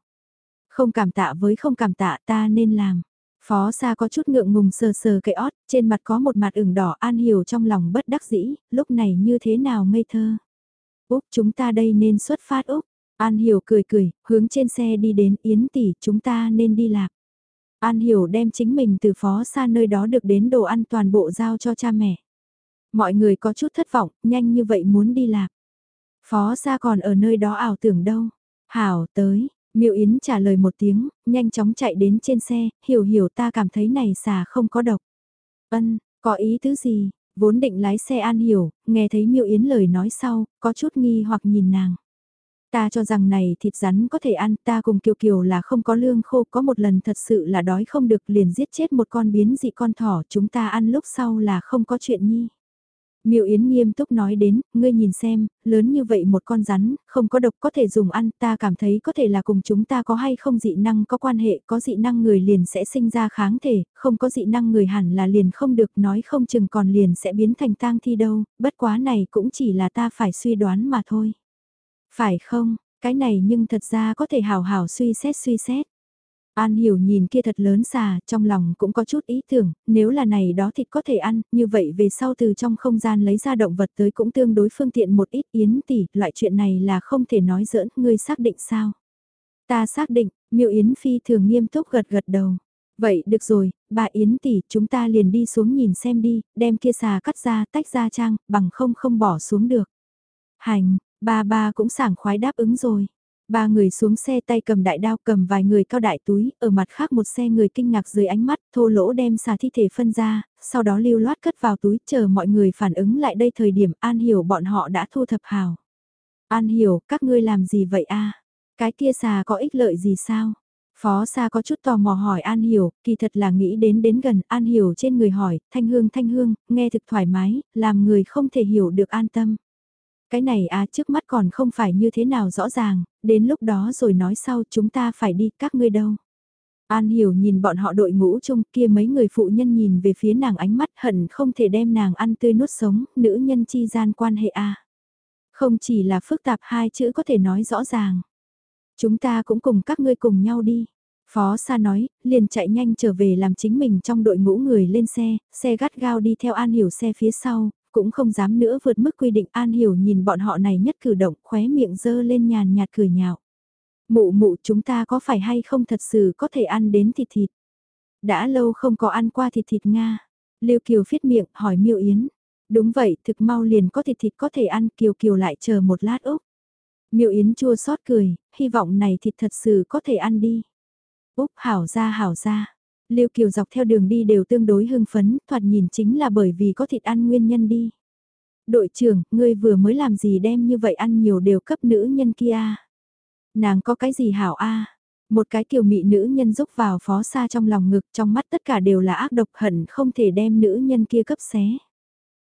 Không cảm tạ với không cảm tạ ta nên làm. Phó Sa có chút ngượng ngùng sờ sờ cái ót, trên mặt có một mặt ửng đỏ An Hiểu trong lòng bất đắc dĩ, lúc này như thế nào ngây thơ. Úc chúng ta đây nên xuất phát Úc. An Hiểu cười cười, hướng trên xe đi đến Yến tỷ chúng ta nên đi lạc. An Hiểu đem chính mình từ phó xa nơi đó được đến đồ ăn toàn bộ giao cho cha mẹ. Mọi người có chút thất vọng, nhanh như vậy muốn đi lạc. Phó xa còn ở nơi đó ảo tưởng đâu. Hảo tới, Miêu Yến trả lời một tiếng, nhanh chóng chạy đến trên xe, hiểu hiểu ta cảm thấy này xà không có độc. Ân, có ý tứ gì, Vốn định lái xe an hiểu, nghe thấy miêu yến lời nói sau, có chút nghi hoặc nhìn nàng. Ta cho rằng này thịt rắn có thể ăn, ta cùng Kiều Kiều là không có lương khô, có một lần thật sự là đói không được liền giết chết một con biến dị con thỏ, chúng ta ăn lúc sau là không có chuyện nhi. Miêu Yến nghiêm túc nói đến, ngươi nhìn xem, lớn như vậy một con rắn, không có độc có thể dùng ăn, ta cảm thấy có thể là cùng chúng ta có hay không dị năng có quan hệ, có dị năng người liền sẽ sinh ra kháng thể, không có dị năng người hẳn là liền không được nói không chừng còn liền sẽ biến thành tang thi đâu, bất quá này cũng chỉ là ta phải suy đoán mà thôi. Phải không, cái này nhưng thật ra có thể hào hào suy xét suy xét. An hiểu nhìn kia thật lớn xà, trong lòng cũng có chút ý tưởng, nếu là này đó thịt có thể ăn, như vậy về sau từ trong không gian lấy ra động vật tới cũng tương đối phương tiện một ít yến tỷ, loại chuyện này là không thể nói giỡn, ngươi xác định sao? Ta xác định, miêu yến phi thường nghiêm túc gật gật đầu. Vậy được rồi, bà Yến tỷ, chúng ta liền đi xuống nhìn xem đi, đem kia xà cắt ra, tách ra trang, bằng không không bỏ xuống được. Hành, ba ba cũng sảng khoái đáp ứng rồi. Ba người xuống xe tay cầm đại đao cầm vài người cao đại túi, ở mặt khác một xe người kinh ngạc dưới ánh mắt, thô lỗ đem xà thi thể phân ra, sau đó lưu loát cất vào túi chờ mọi người phản ứng lại đây thời điểm An Hiểu bọn họ đã thu thập hào. An Hiểu, các ngươi làm gì vậy a? Cái kia xà có ích lợi gì sao? Phó xa có chút tò mò hỏi An Hiểu, kỳ thật là nghĩ đến đến gần An Hiểu trên người hỏi, thanh hương thanh hương, nghe thực thoải mái, làm người không thể hiểu được an tâm. Cái này à trước mắt còn không phải như thế nào rõ ràng, đến lúc đó rồi nói sau chúng ta phải đi các ngươi đâu. An hiểu nhìn bọn họ đội ngũ chung kia mấy người phụ nhân nhìn về phía nàng ánh mắt hận không thể đem nàng ăn tươi nuốt sống, nữ nhân chi gian quan hệ a Không chỉ là phức tạp hai chữ có thể nói rõ ràng. Chúng ta cũng cùng các ngươi cùng nhau đi. Phó Sa nói, liền chạy nhanh trở về làm chính mình trong đội ngũ người lên xe, xe gắt gao đi theo An Hiểu xe phía sau, cũng không dám nữa vượt mức quy định An Hiểu nhìn bọn họ này nhất cử động khóe miệng dơ lên nhàn nhạt cười nhạo. Mụ mụ chúng ta có phải hay không thật sự có thể ăn đến thịt thịt. Đã lâu không có ăn qua thịt thịt Nga. Lưu Kiều phiết miệng hỏi Miêu Yến. Đúng vậy, thực mau liền có thịt thịt có thể ăn Kiều Kiều lại chờ một lát Úc. Miêu Yến chua xót cười, hy vọng này thịt thật sự có thể ăn đi. Úc hảo ra hảo ra. Lưu Kiều dọc theo đường đi đều tương đối hưng phấn, thoạt nhìn chính là bởi vì có thịt ăn nguyên nhân đi. Đội trưởng, ngươi vừa mới làm gì đem như vậy ăn nhiều đều cấp nữ nhân kia. Nàng có cái gì hảo a? Một cái kiều mị nữ nhân rúc vào phó xa trong lòng ngực trong mắt tất cả đều là ác độc hận không thể đem nữ nhân kia cấp xé.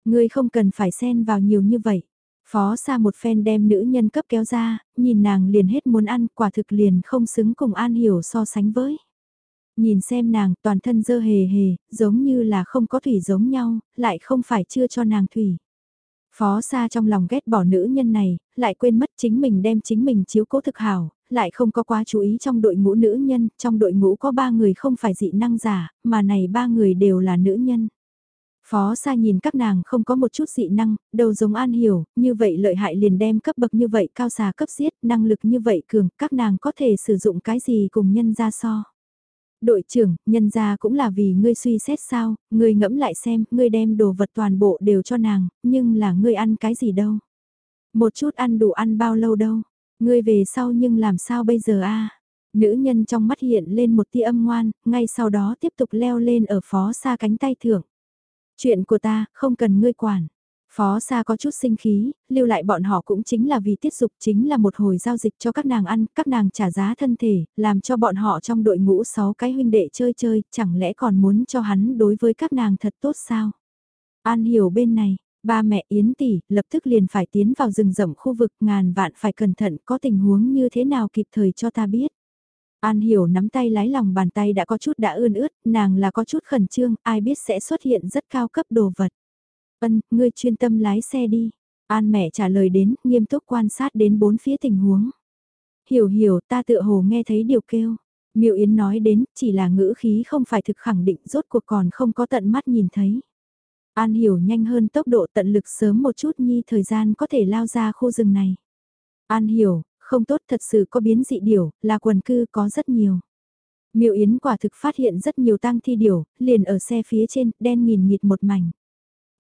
Ngươi không cần phải xen vào nhiều như vậy. Phó xa một phen đem nữ nhân cấp kéo ra, nhìn nàng liền hết muốn ăn quả thực liền không xứng cùng An Hiểu so sánh với. Nhìn xem nàng toàn thân dơ hề hề, giống như là không có thủy giống nhau, lại không phải chưa cho nàng thủy. Phó xa trong lòng ghét bỏ nữ nhân này, lại quên mất chính mình đem chính mình chiếu cố thực hảo, lại không có quá chú ý trong đội ngũ nữ nhân, trong đội ngũ có ba người không phải dị năng giả, mà này ba người đều là nữ nhân. Phó Sa nhìn các nàng không có một chút dị năng, đầu giống An Hiểu, như vậy lợi hại liền đem cấp bậc như vậy cao xà cấp giết, năng lực như vậy cường, các nàng có thể sử dụng cái gì cùng nhân ra so. Đội trưởng, nhân ra cũng là vì ngươi suy xét sao, ngươi ngẫm lại xem, ngươi đem đồ vật toàn bộ đều cho nàng, nhưng là ngươi ăn cái gì đâu. Một chút ăn đủ ăn bao lâu đâu, ngươi về sau nhưng làm sao bây giờ a Nữ nhân trong mắt hiện lên một tia âm ngoan, ngay sau đó tiếp tục leo lên ở phó xa cánh tay thưởng. Chuyện của ta, không cần ngươi quản. Phó Sa có chút sinh khí, lưu lại bọn họ cũng chính là vì tiết dục chính là một hồi giao dịch cho các nàng ăn, các nàng trả giá thân thể, làm cho bọn họ trong đội ngũ 6 cái huynh đệ chơi chơi, chẳng lẽ còn muốn cho hắn đối với các nàng thật tốt sao? An hiểu bên này, ba mẹ Yến tỷ lập tức liền phải tiến vào rừng rậm khu vực ngàn vạn phải cẩn thận có tình huống như thế nào kịp thời cho ta biết. An hiểu nắm tay lái lòng bàn tay đã có chút đã ươn ướt, nàng là có chút khẩn trương, ai biết sẽ xuất hiện rất cao cấp đồ vật. Ân, ngươi chuyên tâm lái xe đi. An mẹ trả lời đến, nghiêm túc quan sát đến bốn phía tình huống. Hiểu hiểu, ta tựa hồ nghe thấy điều kêu. Miệu Yến nói đến, chỉ là ngữ khí không phải thực khẳng định rốt cuộc còn không có tận mắt nhìn thấy. An hiểu nhanh hơn tốc độ tận lực sớm một chút nhi thời gian có thể lao ra khu rừng này. An hiểu, không tốt thật sự có biến dị điểu, là quần cư có rất nhiều. Miệu Yến quả thực phát hiện rất nhiều tang thi điểu, liền ở xe phía trên, đen nghìn nghịt một mảnh.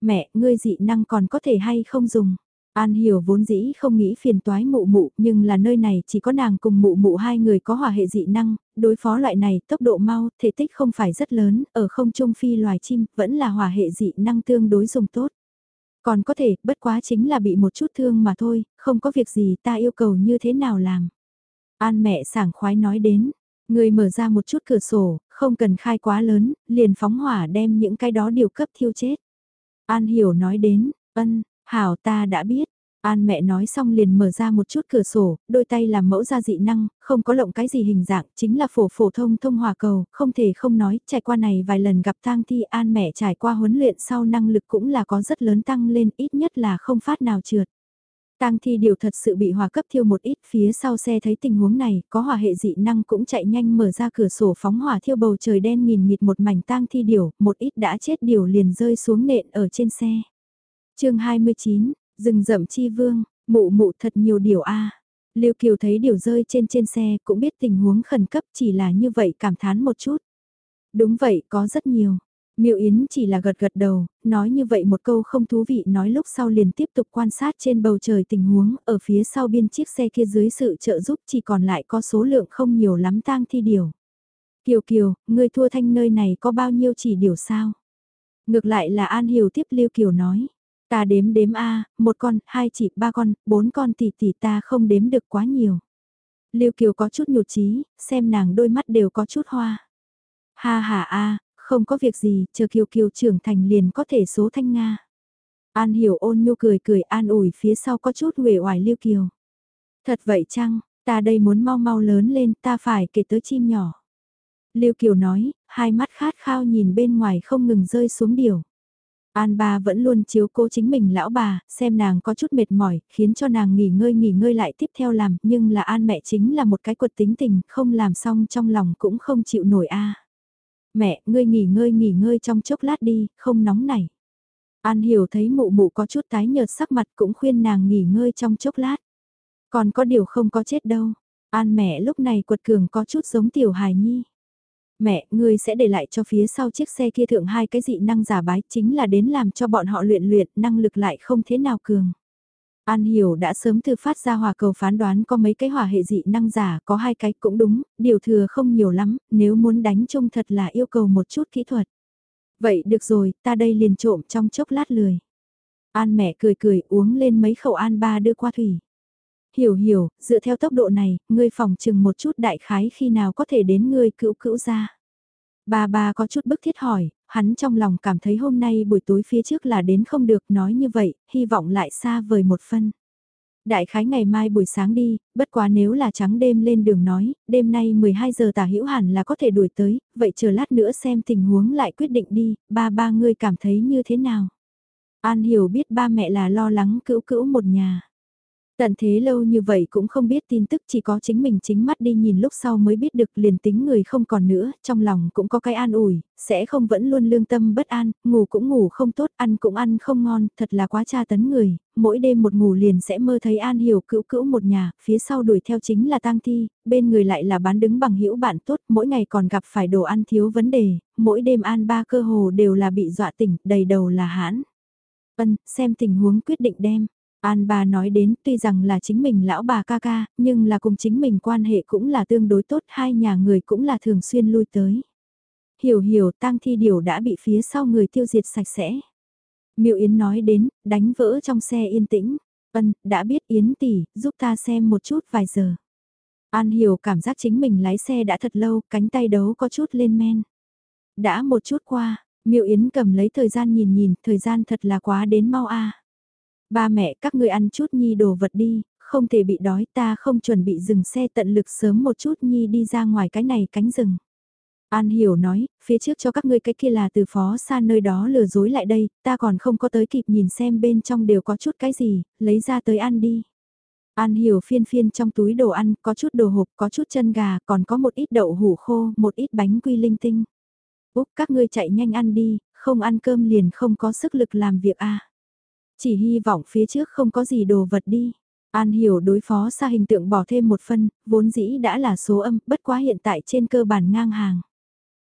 Mẹ, ngươi dị năng còn có thể hay không dùng? An hiểu vốn dĩ không nghĩ phiền toái mụ mụ, nhưng là nơi này chỉ có nàng cùng mụ mụ hai người có hòa hệ dị năng, đối phó loại này tốc độ mau, thể tích không phải rất lớn, ở không trung phi loài chim, vẫn là hòa hệ dị năng tương đối dùng tốt. Còn có thể, bất quá chính là bị một chút thương mà thôi, không có việc gì ta yêu cầu như thế nào làm. An mẹ sảng khoái nói đến, người mở ra một chút cửa sổ, không cần khai quá lớn, liền phóng hỏa đem những cái đó điều cấp thiêu chết. An hiểu nói đến, ân, hảo ta đã biết, An mẹ nói xong liền mở ra một chút cửa sổ, đôi tay làm mẫu ra dị năng, không có lộng cái gì hình dạng, chính là phổ phổ thông thông hòa cầu, không thể không nói, trải qua này vài lần gặp tang thi An mẹ trải qua huấn luyện sau năng lực cũng là có rất lớn tăng lên, ít nhất là không phát nào trượt. Tang thi điều thật sự bị hòa cấp thiêu một ít phía sau xe thấy tình huống này, có hỏa hệ dị năng cũng chạy nhanh mở ra cửa sổ phóng hỏa thiêu bầu trời đen nghìn nghịt một mảnh tang thi điều, một ít đã chết điều liền rơi xuống nện ở trên xe. chương 29 Rừng rậm chi vương, mụ mụ thật nhiều điều a. Lưu Kiều thấy điều rơi trên trên xe cũng biết tình huống khẩn cấp chỉ là như vậy cảm thán một chút. Đúng vậy, có rất nhiều. Miêu Yến chỉ là gật gật đầu, nói như vậy một câu không thú vị nói lúc sau liền tiếp tục quan sát trên bầu trời tình huống, ở phía sau biên chiếc xe kia dưới sự trợ giúp chỉ còn lại có số lượng không nhiều lắm tang thi điều. Kiều Kiều, người thua thanh nơi này có bao nhiêu chỉ điều sao? Ngược lại là An Hiểu tiếp Lưu Kiều nói. Ta đếm đếm a, một con, hai chỉ, ba con, bốn con tỷ tỷ ta không đếm được quá nhiều. Lưu Kiều có chút nhụt chí, xem nàng đôi mắt đều có chút hoa. Ha ha a, không có việc gì, chờ Kiều Kiều trưởng thành liền có thể số thanh Nga. An hiểu ôn nhu cười cười an ủi phía sau có chút huệ oải Lưu Kiều. Thật vậy chăng, ta đây muốn mau mau lớn lên ta phải kể tới chim nhỏ. Lưu Kiều nói, hai mắt khát khao nhìn bên ngoài không ngừng rơi xuống điều. An ba vẫn luôn chiếu cố chính mình lão bà, xem nàng có chút mệt mỏi, khiến cho nàng nghỉ ngơi nghỉ ngơi lại tiếp theo làm, nhưng là An mẹ chính là một cái quật tính tình, không làm xong trong lòng cũng không chịu nổi a. Mẹ, ngươi nghỉ ngơi nghỉ ngơi trong chốc lát đi, không nóng nảy. An hiểu thấy mụ mụ có chút tái nhợt sắc mặt cũng khuyên nàng nghỉ ngơi trong chốc lát. Còn có điều không có chết đâu. An mẹ lúc này quật cường có chút giống tiểu hài nhi mẹ, ngươi sẽ để lại cho phía sau chiếc xe kia thượng hai cái dị năng giả bái chính là đến làm cho bọn họ luyện luyện, năng lực lại không thế nào cường. An Hiểu đã sớm từ phát ra hòa cầu phán đoán có mấy cái hỏa hệ dị năng giả, có hai cái cũng đúng, điều thừa không nhiều lắm, nếu muốn đánh chung thật là yêu cầu một chút kỹ thuật. Vậy được rồi, ta đây liền trộm trong chốc lát lười. An mẹ cười cười uống lên mấy khẩu an ba đưa qua thủy. Hiểu hiểu, dựa theo tốc độ này, ngươi phòng chừng một chút đại khái khi nào có thể đến ngươi cữu cữu ra. bà bà có chút bức thiết hỏi, hắn trong lòng cảm thấy hôm nay buổi tối phía trước là đến không được nói như vậy, hy vọng lại xa vời một phân. Đại khái ngày mai buổi sáng đi, bất quá nếu là trắng đêm lên đường nói, đêm nay 12 giờ tả hữu hẳn là có thể đuổi tới, vậy chờ lát nữa xem tình huống lại quyết định đi, ba ba ngươi cảm thấy như thế nào? An hiểu biết ba mẹ là lo lắng cữu cữu một nhà. Tận thế lâu như vậy cũng không biết tin tức chỉ có chính mình chính mắt đi nhìn lúc sau mới biết được liền tính người không còn nữa, trong lòng cũng có cái an ủi, sẽ không vẫn luôn lương tâm bất an, ngủ cũng ngủ không tốt, ăn cũng ăn không ngon, thật là quá tra tấn người, mỗi đêm một ngủ liền sẽ mơ thấy an hiểu cữu cữu một nhà, phía sau đuổi theo chính là tang thi, bên người lại là bán đứng bằng hữu bạn tốt, mỗi ngày còn gặp phải đồ ăn thiếu vấn đề, mỗi đêm an ba cơ hồ đều là bị dọa tỉnh, đầy đầu là hãn. Ân, xem tình huống quyết định đem. An bà nói đến tuy rằng là chính mình lão bà ca ca, nhưng là cùng chính mình quan hệ cũng là tương đối tốt, hai nhà người cũng là thường xuyên lui tới. Hiểu hiểu tang thi điều đã bị phía sau người tiêu diệt sạch sẽ. Miệu Yến nói đến, đánh vỡ trong xe yên tĩnh. Ân, đã biết Yến tỷ, giúp ta xem một chút vài giờ. An hiểu cảm giác chính mình lái xe đã thật lâu, cánh tay đấu có chút lên men. Đã một chút qua, Miệu Yến cầm lấy thời gian nhìn nhìn, thời gian thật là quá đến mau a. Ba mẹ các ngươi ăn chút nhi đồ vật đi, không thể bị đói ta không chuẩn bị dừng xe tận lực sớm một chút nhi đi ra ngoài cái này cánh rừng. An hiểu nói, phía trước cho các ngươi cái kia là từ phó xa nơi đó lừa dối lại đây, ta còn không có tới kịp nhìn xem bên trong đều có chút cái gì, lấy ra tới ăn đi. An hiểu phiên phiên trong túi đồ ăn, có chút đồ hộp, có chút chân gà, còn có một ít đậu hủ khô, một ít bánh quy linh tinh. Úc các ngươi chạy nhanh ăn đi, không ăn cơm liền không có sức lực làm việc à. Chỉ hy vọng phía trước không có gì đồ vật đi. An hiểu đối phó xa hình tượng bỏ thêm một phân, vốn dĩ đã là số âm, bất quá hiện tại trên cơ bản ngang hàng.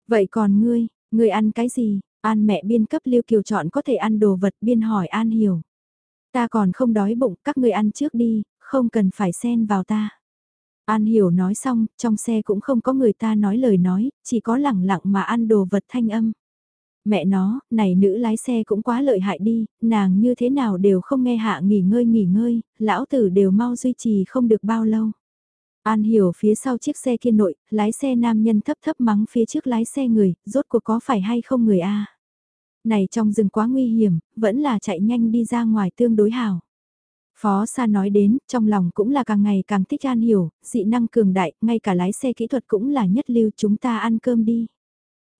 Vậy còn ngươi, ngươi ăn cái gì? An mẹ biên cấp Lưu Kiều chọn có thể ăn đồ vật biên hỏi An hiểu. Ta còn không đói bụng, các ngươi ăn trước đi, không cần phải xen vào ta. An hiểu nói xong, trong xe cũng không có người ta nói lời nói, chỉ có lẳng lặng mà ăn đồ vật thanh âm. Mẹ nó, này nữ lái xe cũng quá lợi hại đi, nàng như thế nào đều không nghe hạ nghỉ ngơi nghỉ ngơi, lão tử đều mau duy trì không được bao lâu. An hiểu phía sau chiếc xe kia nội, lái xe nam nhân thấp thấp mắng phía trước lái xe người, rốt cuộc có phải hay không người a Này trong rừng quá nguy hiểm, vẫn là chạy nhanh đi ra ngoài tương đối hảo. Phó Sa nói đến, trong lòng cũng là càng ngày càng thích An hiểu, dị năng cường đại, ngay cả lái xe kỹ thuật cũng là nhất lưu chúng ta ăn cơm đi.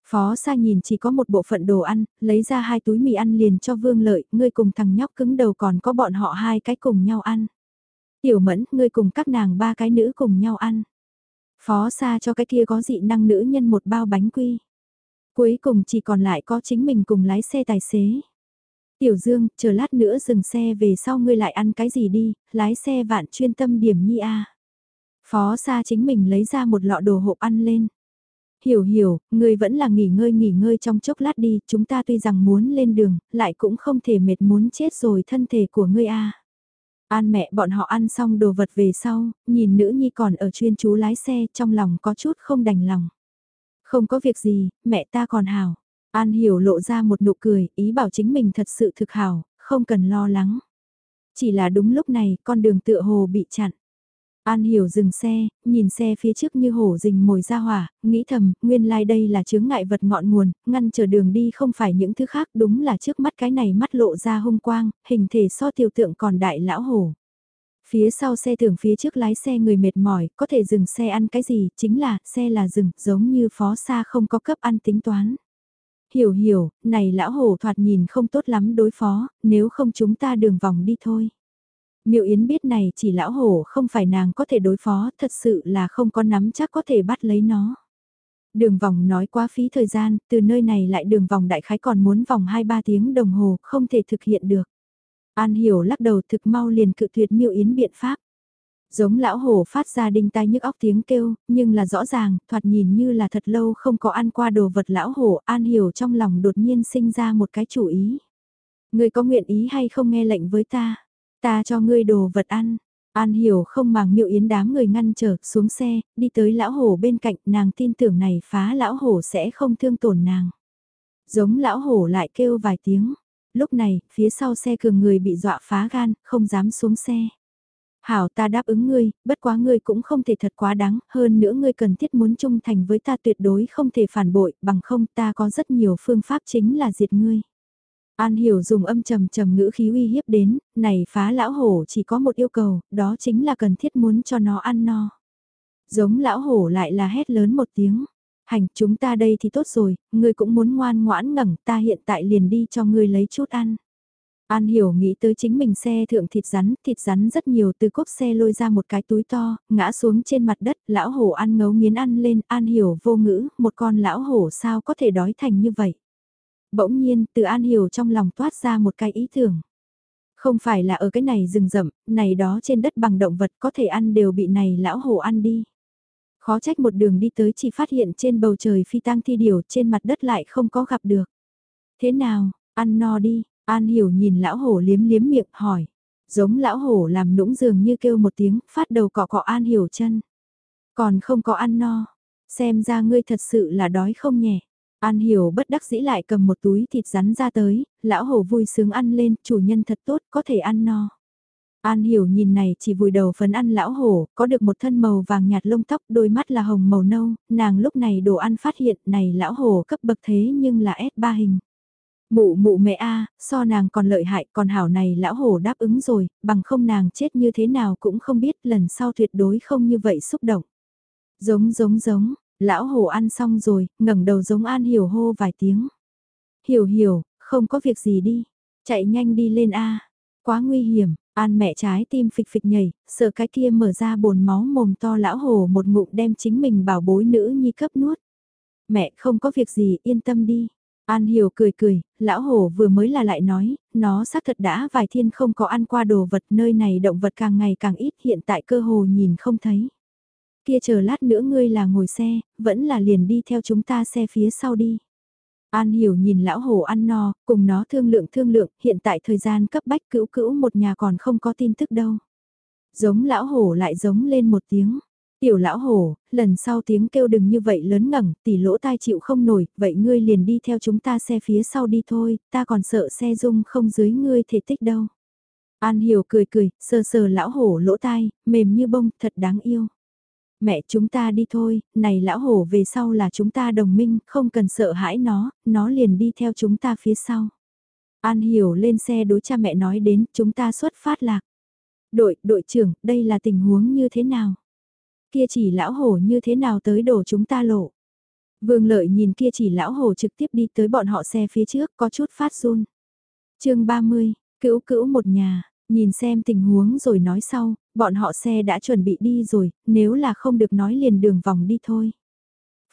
Phó Sa nhìn chỉ có một bộ phận đồ ăn, lấy ra hai túi mì ăn liền cho Vương Lợi, ngươi cùng thằng nhóc cứng đầu còn có bọn họ hai cái cùng nhau ăn. Tiểu Mẫn, ngươi cùng các nàng ba cái nữ cùng nhau ăn. Phó Sa cho cái kia có dị năng nữ nhân một bao bánh quy. Cuối cùng chỉ còn lại có chính mình cùng lái xe tài xế. Tiểu Dương, chờ lát nữa dừng xe về sau ngươi lại ăn cái gì đi, lái xe vạn chuyên tâm điểm nhi a. Phó Sa chính mình lấy ra một lọ đồ hộp ăn lên. Hiểu hiểu, ngươi vẫn là nghỉ ngơi nghỉ ngơi trong chốc lát đi, chúng ta tuy rằng muốn lên đường, lại cũng không thể mệt muốn chết rồi thân thể của ngươi a. An mẹ bọn họ ăn xong đồ vật về sau, nhìn nữ nhi còn ở chuyên chú lái xe trong lòng có chút không đành lòng. Không có việc gì, mẹ ta còn hào. An hiểu lộ ra một nụ cười, ý bảo chính mình thật sự thực hào, không cần lo lắng. Chỉ là đúng lúc này, con đường tựa hồ bị chặn. An hiểu dừng xe, nhìn xe phía trước như hổ rình mồi ra hỏa, nghĩ thầm, nguyên lai like đây là chướng ngại vật ngọn nguồn, ngăn trở đường đi không phải những thứ khác, đúng là trước mắt cái này mắt lộ ra hung quang, hình thể so tiêu tượng còn đại lão hổ. Phía sau xe tưởng phía trước lái xe người mệt mỏi, có thể dừng xe ăn cái gì, chính là, xe là dừng, giống như phó xa không có cấp ăn tính toán. Hiểu hiểu, này lão hổ thoạt nhìn không tốt lắm đối phó, nếu không chúng ta đường vòng đi thôi. Miệu Yến biết này chỉ lão hổ không phải nàng có thể đối phó, thật sự là không có nắm chắc có thể bắt lấy nó. Đường vòng nói quá phí thời gian, từ nơi này lại đường vòng đại khái còn muốn vòng 2-3 tiếng đồng hồ, không thể thực hiện được. An hiểu lắc đầu thực mau liền cự tuyệt miệu yến biện pháp. Giống lão hổ phát ra đinh tai nhức óc tiếng kêu, nhưng là rõ ràng, thoạt nhìn như là thật lâu không có ăn qua đồ vật lão hổ, an hiểu trong lòng đột nhiên sinh ra một cái chủ ý. Người có nguyện ý hay không nghe lệnh với ta? Ta cho ngươi đồ vật ăn. An hiểu không màng miệu yến đám người ngăn trở, xuống xe, đi tới lão hổ bên cạnh, nàng tin tưởng này phá lão hổ sẽ không thương tổn nàng. Giống lão hổ lại kêu vài tiếng. Lúc này, phía sau xe cường người bị dọa phá gan, không dám xuống xe. Hảo ta đáp ứng ngươi, bất quá ngươi cũng không thể thật quá đáng, hơn nữa ngươi cần thiết muốn trung thành với ta tuyệt đối không thể phản bội, bằng không ta có rất nhiều phương pháp chính là diệt ngươi. An Hiểu dùng âm trầm trầm ngữ khí uy hiếp đến, này phá lão hổ chỉ có một yêu cầu, đó chính là cần thiết muốn cho nó ăn no. Giống lão hổ lại là hét lớn một tiếng. Hành, chúng ta đây thì tốt rồi, ngươi cũng muốn ngoan ngoãn ngẩng, ta hiện tại liền đi cho ngươi lấy chút ăn. An hiểu nghĩ tới chính mình xe thượng thịt rắn, thịt rắn rất nhiều từ cốp xe lôi ra một cái túi to, ngã xuống trên mặt đất, lão hổ ăn ngấu nghiến ăn lên, An hiểu vô ngữ, một con lão hổ sao có thể đói thành như vậy. Bỗng nhiên, từ An hiểu trong lòng toát ra một cái ý tưởng. Không phải là ở cái này rừng rậm, này đó trên đất bằng động vật có thể ăn đều bị này lão hổ ăn đi. Khó trách một đường đi tới chỉ phát hiện trên bầu trời phi tang thi điều trên mặt đất lại không có gặp được. Thế nào, ăn no đi, An hiểu nhìn lão hổ liếm liếm miệng hỏi. Giống lão hổ làm nũng dường như kêu một tiếng, phát đầu cọ cọ An hiểu chân. Còn không có ăn no, xem ra ngươi thật sự là đói không nhẹ. An hiểu bất đắc dĩ lại cầm một túi thịt rắn ra tới, lão hổ vui sướng ăn lên, chủ nhân thật tốt, có thể ăn no. An hiểu nhìn này chỉ vùi đầu phấn ăn lão hổ, có được một thân màu vàng nhạt lông tóc, đôi mắt là hồng màu nâu, nàng lúc này đồ ăn phát hiện này lão hổ cấp bậc thế nhưng là S3 hình. Mụ mụ mẹ a, so nàng còn lợi hại, còn hảo này lão hổ đáp ứng rồi, bằng không nàng chết như thế nào cũng không biết, lần sau tuyệt đối không như vậy xúc động. Giống giống giống, lão hồ ăn xong rồi, ngẩng đầu giống An Hiểu hô vài tiếng. Hiểu hiểu, không có việc gì đi, chạy nhanh đi lên a. Quá nguy hiểm, An mẹ trái tim phịch phịch nhảy, sợ cái kia mở ra bồn máu mồm to lão hồ một ngụm đem chính mình bảo bối nữ nhi cấp nuốt. Mẹ không có việc gì, yên tâm đi. An Hiểu cười cười, lão hổ vừa mới là lại nói, nó xác thật đã vài thiên không có ăn qua đồ vật nơi này động vật càng ngày càng ít hiện tại cơ hồ nhìn không thấy. Kia chờ lát nữa ngươi là ngồi xe, vẫn là liền đi theo chúng ta xe phía sau đi. An Hiểu nhìn lão hồ ăn no, cùng nó thương lượng thương lượng, hiện tại thời gian cấp bách cữu cữu một nhà còn không có tin tức đâu. Giống lão hổ lại giống lên một tiếng. Tiểu lão hổ, lần sau tiếng kêu đừng như vậy lớn ngẩng, tỷ lỗ tai chịu không nổi, vậy ngươi liền đi theo chúng ta xe phía sau đi thôi, ta còn sợ xe rung không dưới ngươi thể tích đâu. An hiểu cười cười, sờ sờ lão hổ lỗ tai, mềm như bông, thật đáng yêu. Mẹ chúng ta đi thôi, này lão hổ về sau là chúng ta đồng minh, không cần sợ hãi nó, nó liền đi theo chúng ta phía sau. An hiểu lên xe đối cha mẹ nói đến, chúng ta xuất phát lạc. Đội, đội trưởng, đây là tình huống như thế nào? Kia chỉ lão hổ như thế nào tới đổ chúng ta lộ. Vương lợi nhìn kia chỉ lão hổ trực tiếp đi tới bọn họ xe phía trước có chút phát run. chương 30, cữu cữu một nhà, nhìn xem tình huống rồi nói sau, bọn họ xe đã chuẩn bị đi rồi, nếu là không được nói liền đường vòng đi thôi.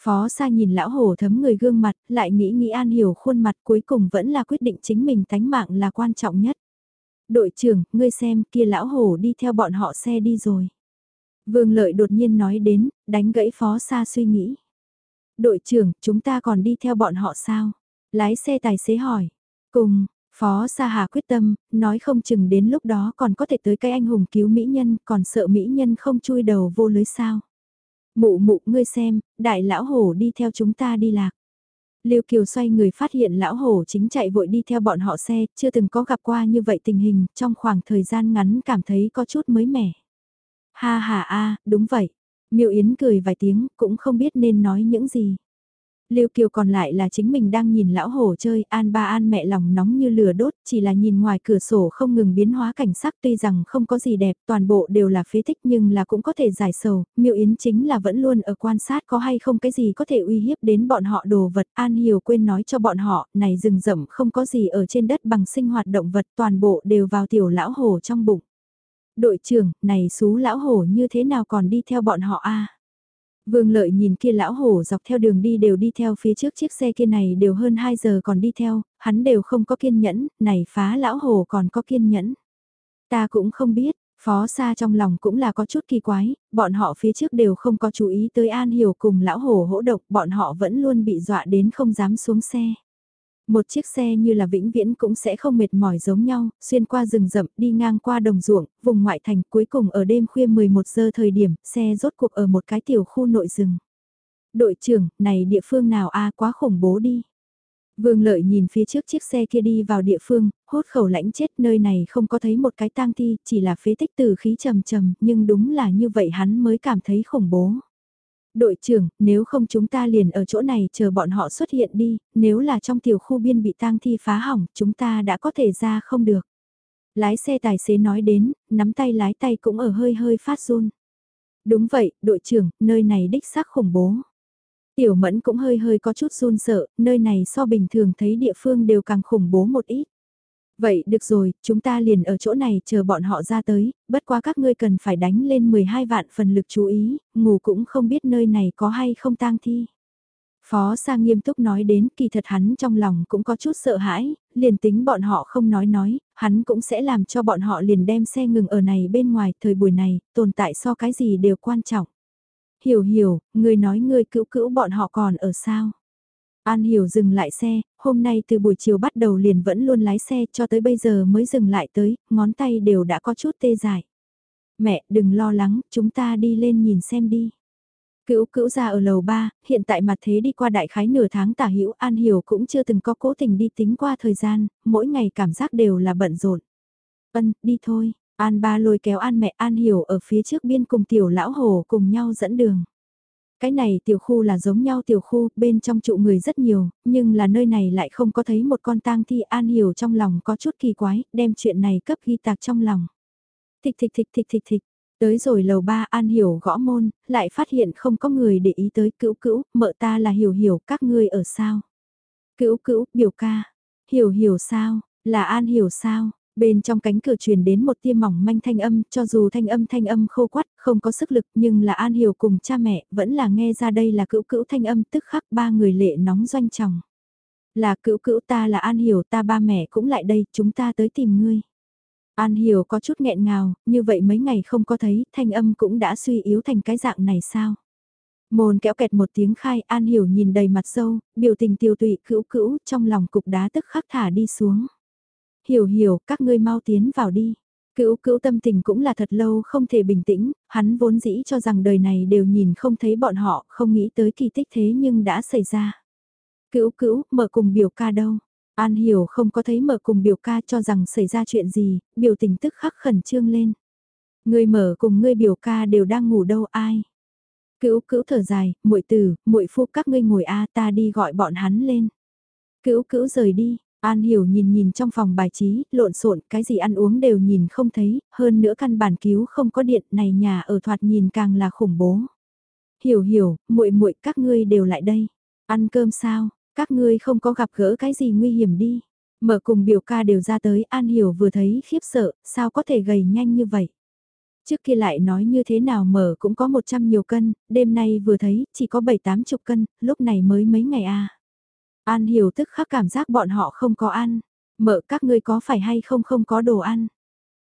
Phó Sa nhìn lão hổ thấm người gương mặt, lại nghĩ nghĩ an hiểu khuôn mặt cuối cùng vẫn là quyết định chính mình tánh mạng là quan trọng nhất. Đội trưởng, ngươi xem kia lão hổ đi theo bọn họ xe đi rồi. Vương Lợi đột nhiên nói đến, đánh gãy Phó Sa suy nghĩ. Đội trưởng, chúng ta còn đi theo bọn họ sao? Lái xe tài xế hỏi. Cùng, Phó Sa Hà quyết tâm, nói không chừng đến lúc đó còn có thể tới cái anh hùng cứu mỹ nhân, còn sợ mỹ nhân không chui đầu vô lưới sao. Mụ mụ ngươi xem, đại lão hổ đi theo chúng ta đi lạc. Liêu Kiều xoay người phát hiện lão hổ chính chạy vội đi theo bọn họ xe, chưa từng có gặp qua như vậy tình hình, trong khoảng thời gian ngắn cảm thấy có chút mới mẻ. Ha ha a, đúng vậy. Miêu Yến cười vài tiếng, cũng không biết nên nói những gì. Lưu Kiều còn lại là chính mình đang nhìn lão hổ chơi, An ba An mẹ lòng nóng như lửa đốt, chỉ là nhìn ngoài cửa sổ không ngừng biến hóa cảnh sắc tuy rằng không có gì đẹp, toàn bộ đều là phế tích nhưng là cũng có thể giải sầu, Miêu Yến chính là vẫn luôn ở quan sát có hay không cái gì có thể uy hiếp đến bọn họ đồ vật, An Hiểu quên nói cho bọn họ, này rừng rậm không có gì ở trên đất bằng sinh hoạt động vật, toàn bộ đều vào tiểu lão hổ trong bụng. Đội trưởng, này xú lão hổ như thế nào còn đi theo bọn họ a? Vương lợi nhìn kia lão hổ dọc theo đường đi đều đi theo phía trước chiếc xe kia này đều hơn 2 giờ còn đi theo, hắn đều không có kiên nhẫn, này phá lão hổ còn có kiên nhẫn. Ta cũng không biết, phó xa trong lòng cũng là có chút kỳ quái, bọn họ phía trước đều không có chú ý tới An Hiểu cùng lão hổ hỗ độc, bọn họ vẫn luôn bị dọa đến không dám xuống xe. Một chiếc xe như là vĩnh viễn cũng sẽ không mệt mỏi giống nhau, xuyên qua rừng rậm, đi ngang qua đồng ruộng, vùng ngoại thành, cuối cùng ở đêm khuya 11 giờ thời điểm, xe rốt cuộc ở một cái tiểu khu nội rừng. Đội trưởng, này địa phương nào a quá khủng bố đi. Vương lợi nhìn phía trước chiếc xe kia đi vào địa phương, hốt khẩu lãnh chết nơi này không có thấy một cái tang thi, chỉ là phế tích từ khí trầm trầm, nhưng đúng là như vậy hắn mới cảm thấy khủng bố. Đội trưởng, nếu không chúng ta liền ở chỗ này chờ bọn họ xuất hiện đi, nếu là trong tiểu khu biên bị tang thi phá hỏng, chúng ta đã có thể ra không được. Lái xe tài xế nói đến, nắm tay lái tay cũng ở hơi hơi phát run. Đúng vậy, đội trưởng, nơi này đích xác khủng bố. Tiểu mẫn cũng hơi hơi có chút run sợ, nơi này so bình thường thấy địa phương đều càng khủng bố một ít. Vậy được rồi, chúng ta liền ở chỗ này chờ bọn họ ra tới, bất quá các ngươi cần phải đánh lên 12 vạn phần lực chú ý, ngủ cũng không biết nơi này có hay không tang thi. Phó Sa nghiêm túc nói đến kỳ thật hắn trong lòng cũng có chút sợ hãi, liền tính bọn họ không nói nói, hắn cũng sẽ làm cho bọn họ liền đem xe ngừng ở này bên ngoài thời buổi này, tồn tại so cái gì đều quan trọng. Hiểu hiểu, người nói người cữu cữu bọn họ còn ở sao? An Hiểu dừng lại xe, hôm nay từ buổi chiều bắt đầu liền vẫn luôn lái xe cho tới bây giờ mới dừng lại tới, ngón tay đều đã có chút tê dại. Mẹ, đừng lo lắng, chúng ta đi lên nhìn xem đi. Cữu cữu ra ở lầu 3, hiện tại mặt thế đi qua đại khái nửa tháng tả hữu An Hiểu cũng chưa từng có cố tình đi tính qua thời gian, mỗi ngày cảm giác đều là bận rộn. Ân, đi thôi, An ba lôi kéo An mẹ An Hiểu ở phía trước biên cùng tiểu lão hồ cùng nhau dẫn đường. Cái này tiểu khu là giống nhau tiểu khu, bên trong trụ người rất nhiều, nhưng là nơi này lại không có thấy một con tang thi An Hiểu trong lòng có chút kỳ quái, đem chuyện này cấp ghi tạc trong lòng. Thịch thịch thịch thịch thịch thịch, tới rồi lầu ba An Hiểu gõ môn, lại phát hiện không có người để ý tới cữu cữu, mợ ta là Hiểu Hiểu, các ngươi ở sao? Cữu cữu, biểu ca, Hiểu Hiểu sao, là An Hiểu sao? Bên trong cánh cửa truyền đến một tia mỏng manh thanh âm, cho dù thanh âm thanh âm khô quắt, không có sức lực nhưng là An Hiểu cùng cha mẹ, vẫn là nghe ra đây là cữu cữu thanh âm tức khắc ba người lệ nóng doanh chồng. Là cữu cữu ta là An Hiểu ta ba mẹ cũng lại đây, chúng ta tới tìm ngươi. An Hiểu có chút nghẹn ngào, như vậy mấy ngày không có thấy, thanh âm cũng đã suy yếu thành cái dạng này sao? mồn kéo kẹt một tiếng khai, An Hiểu nhìn đầy mặt sâu, biểu tình tiêu tụy cữu cữu, trong lòng cục đá tức khắc thả đi xuống. Hiểu hiểu, các ngươi mau tiến vào đi. Cữu cữu tâm tình cũng là thật lâu không thể bình tĩnh, hắn vốn dĩ cho rằng đời này đều nhìn không thấy bọn họ, không nghĩ tới kỳ tích thế nhưng đã xảy ra. Cữu cữu, mở cùng biểu ca đâu? An hiểu không có thấy mở cùng biểu ca cho rằng xảy ra chuyện gì, biểu tình tức khắc khẩn trương lên. Người mở cùng ngươi biểu ca đều đang ngủ đâu ai? Cữu cữu thở dài, muội tử, muội phu các ngươi ngồi a ta đi gọi bọn hắn lên. Cữu cữu rời đi, An Hiểu nhìn nhìn trong phòng bài trí, lộn xộn, cái gì ăn uống đều nhìn không thấy, hơn nữa căn bản cứu không có điện, này nhà ở thoạt nhìn càng là khủng bố. Hiểu hiểu, muội muội các ngươi đều lại đây. Ăn cơm sao, các ngươi không có gặp gỡ cái gì nguy hiểm đi. Mở cùng biểu ca đều ra tới, An Hiểu vừa thấy khiếp sợ, sao có thể gầy nhanh như vậy. Trước kia lại nói như thế nào mở cũng có 100 nhiều cân, đêm nay vừa thấy chỉ có 7-8 chục cân, lúc này mới mấy ngày à. An hiểu tức khắc cảm giác bọn họ không có ăn. Mợ các ngươi có phải hay không không có đồ ăn.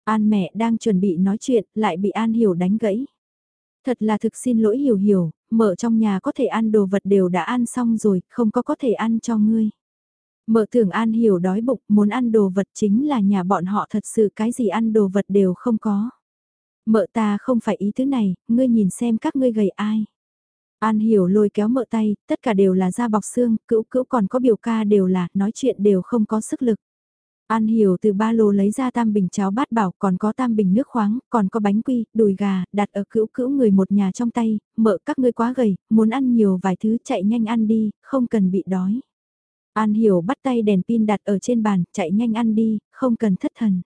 An mẹ đang chuẩn bị nói chuyện lại bị An hiểu đánh gãy. Thật là thực xin lỗi hiểu hiểu, mợ trong nhà có thể ăn đồ vật đều đã ăn xong rồi, không có có thể ăn cho ngươi. Mợ tưởng An hiểu đói bụng, muốn ăn đồ vật chính là nhà bọn họ thật sự cái gì ăn đồ vật đều không có. Mợ ta không phải ý thứ này, ngươi nhìn xem các ngươi gầy ai. An hiểu lôi kéo mợ tay, tất cả đều là da bọc xương, cữu cữu còn có biểu ca đều là, nói chuyện đều không có sức lực. An hiểu từ ba lô lấy ra tam bình cháo bát bảo, còn có tam bình nước khoáng, còn có bánh quy, đùi gà, đặt ở cữu cữu người một nhà trong tay, mợ các ngươi quá gầy, muốn ăn nhiều vài thứ chạy nhanh ăn đi, không cần bị đói. An hiểu bắt tay đèn pin đặt ở trên bàn, chạy nhanh ăn đi, không cần thất thần.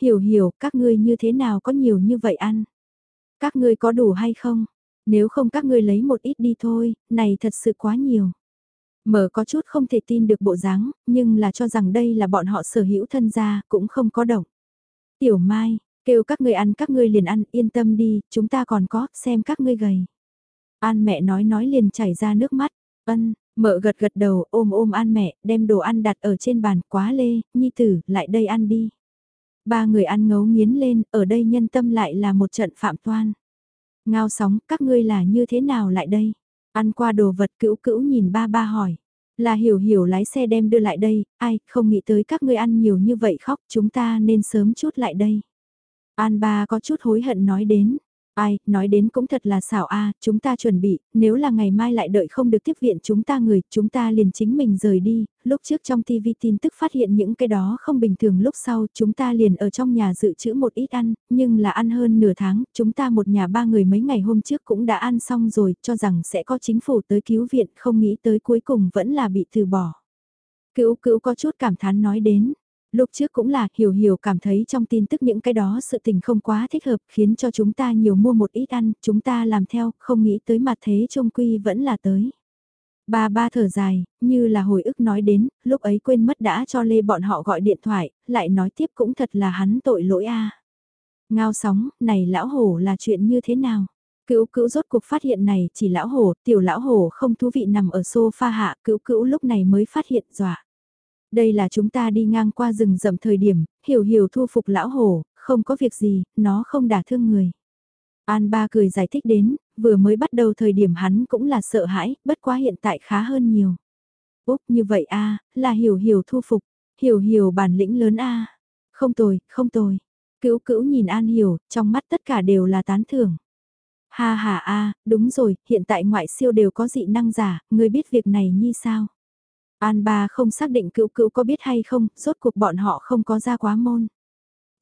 Hiểu hiểu, các ngươi như thế nào có nhiều như vậy ăn? Các ngươi có đủ hay không? Nếu không các ngươi lấy một ít đi thôi, này thật sự quá nhiều. Mở có chút không thể tin được bộ dáng, nhưng là cho rằng đây là bọn họ sở hữu thân gia, cũng không có động. Tiểu Mai, kêu các ngươi ăn các ngươi liền ăn, yên tâm đi, chúng ta còn có, xem các ngươi gầy. An mẹ nói nói liền chảy ra nước mắt, ân, mợ gật gật đầu ôm ôm an mẹ, đem đồ ăn đặt ở trên bàn, quá lê, nhi tử, lại đây ăn đi. Ba người ăn ngấu nghiến lên, ở đây nhân tâm lại là một trận phạm toan. Ngao sóng, các ngươi là như thế nào lại đây? Ăn qua đồ vật cữu cữu nhìn ba ba hỏi. Là hiểu hiểu lái xe đem đưa lại đây, ai, không nghĩ tới các ngươi ăn nhiều như vậy khóc, chúng ta nên sớm chút lại đây. An ba có chút hối hận nói đến, Ai, nói đến cũng thật là xảo a chúng ta chuẩn bị, nếu là ngày mai lại đợi không được tiếp viện chúng ta người, chúng ta liền chính mình rời đi, lúc trước trong TV tin tức phát hiện những cái đó không bình thường lúc sau chúng ta liền ở trong nhà dự trữ một ít ăn, nhưng là ăn hơn nửa tháng, chúng ta một nhà ba người mấy ngày hôm trước cũng đã ăn xong rồi, cho rằng sẽ có chính phủ tới cứu viện, không nghĩ tới cuối cùng vẫn là bị từ bỏ. Cữu cữu có chút cảm thán nói đến, Lúc trước cũng là hiểu hiểu cảm thấy trong tin tức những cái đó sự tình không quá thích hợp khiến cho chúng ta nhiều mua một ít ăn, chúng ta làm theo, không nghĩ tới mặt thế trung quy vẫn là tới. Ba ba thở dài, như là hồi ức nói đến, lúc ấy quên mất đã cho Lê bọn họ gọi điện thoại, lại nói tiếp cũng thật là hắn tội lỗi a. Ngao sóng, này lão hổ là chuyện như thế nào? Cữu cữu rốt cuộc phát hiện này chỉ lão hổ, tiểu lão hổ không thú vị nằm ở sofa hạ, cữu cữu lúc này mới phát hiện dọa. Đây là chúng ta đi ngang qua rừng rậm thời điểm, hiểu hiểu thu phục lão hổ, không có việc gì, nó không đả thương người. An ba cười giải thích đến, vừa mới bắt đầu thời điểm hắn cũng là sợ hãi, bất quá hiện tại khá hơn nhiều. Úc như vậy a là hiểu hiểu thu phục, hiểu hiểu bản lĩnh lớn a Không tồi, không tồi. Cữu cữu nhìn An hiểu, trong mắt tất cả đều là tán thưởng. Ha ha a đúng rồi, hiện tại ngoại siêu đều có dị năng giả, người biết việc này như sao? An ba không xác định cựu cựu có biết hay không, rốt cuộc bọn họ không có ra quá môn.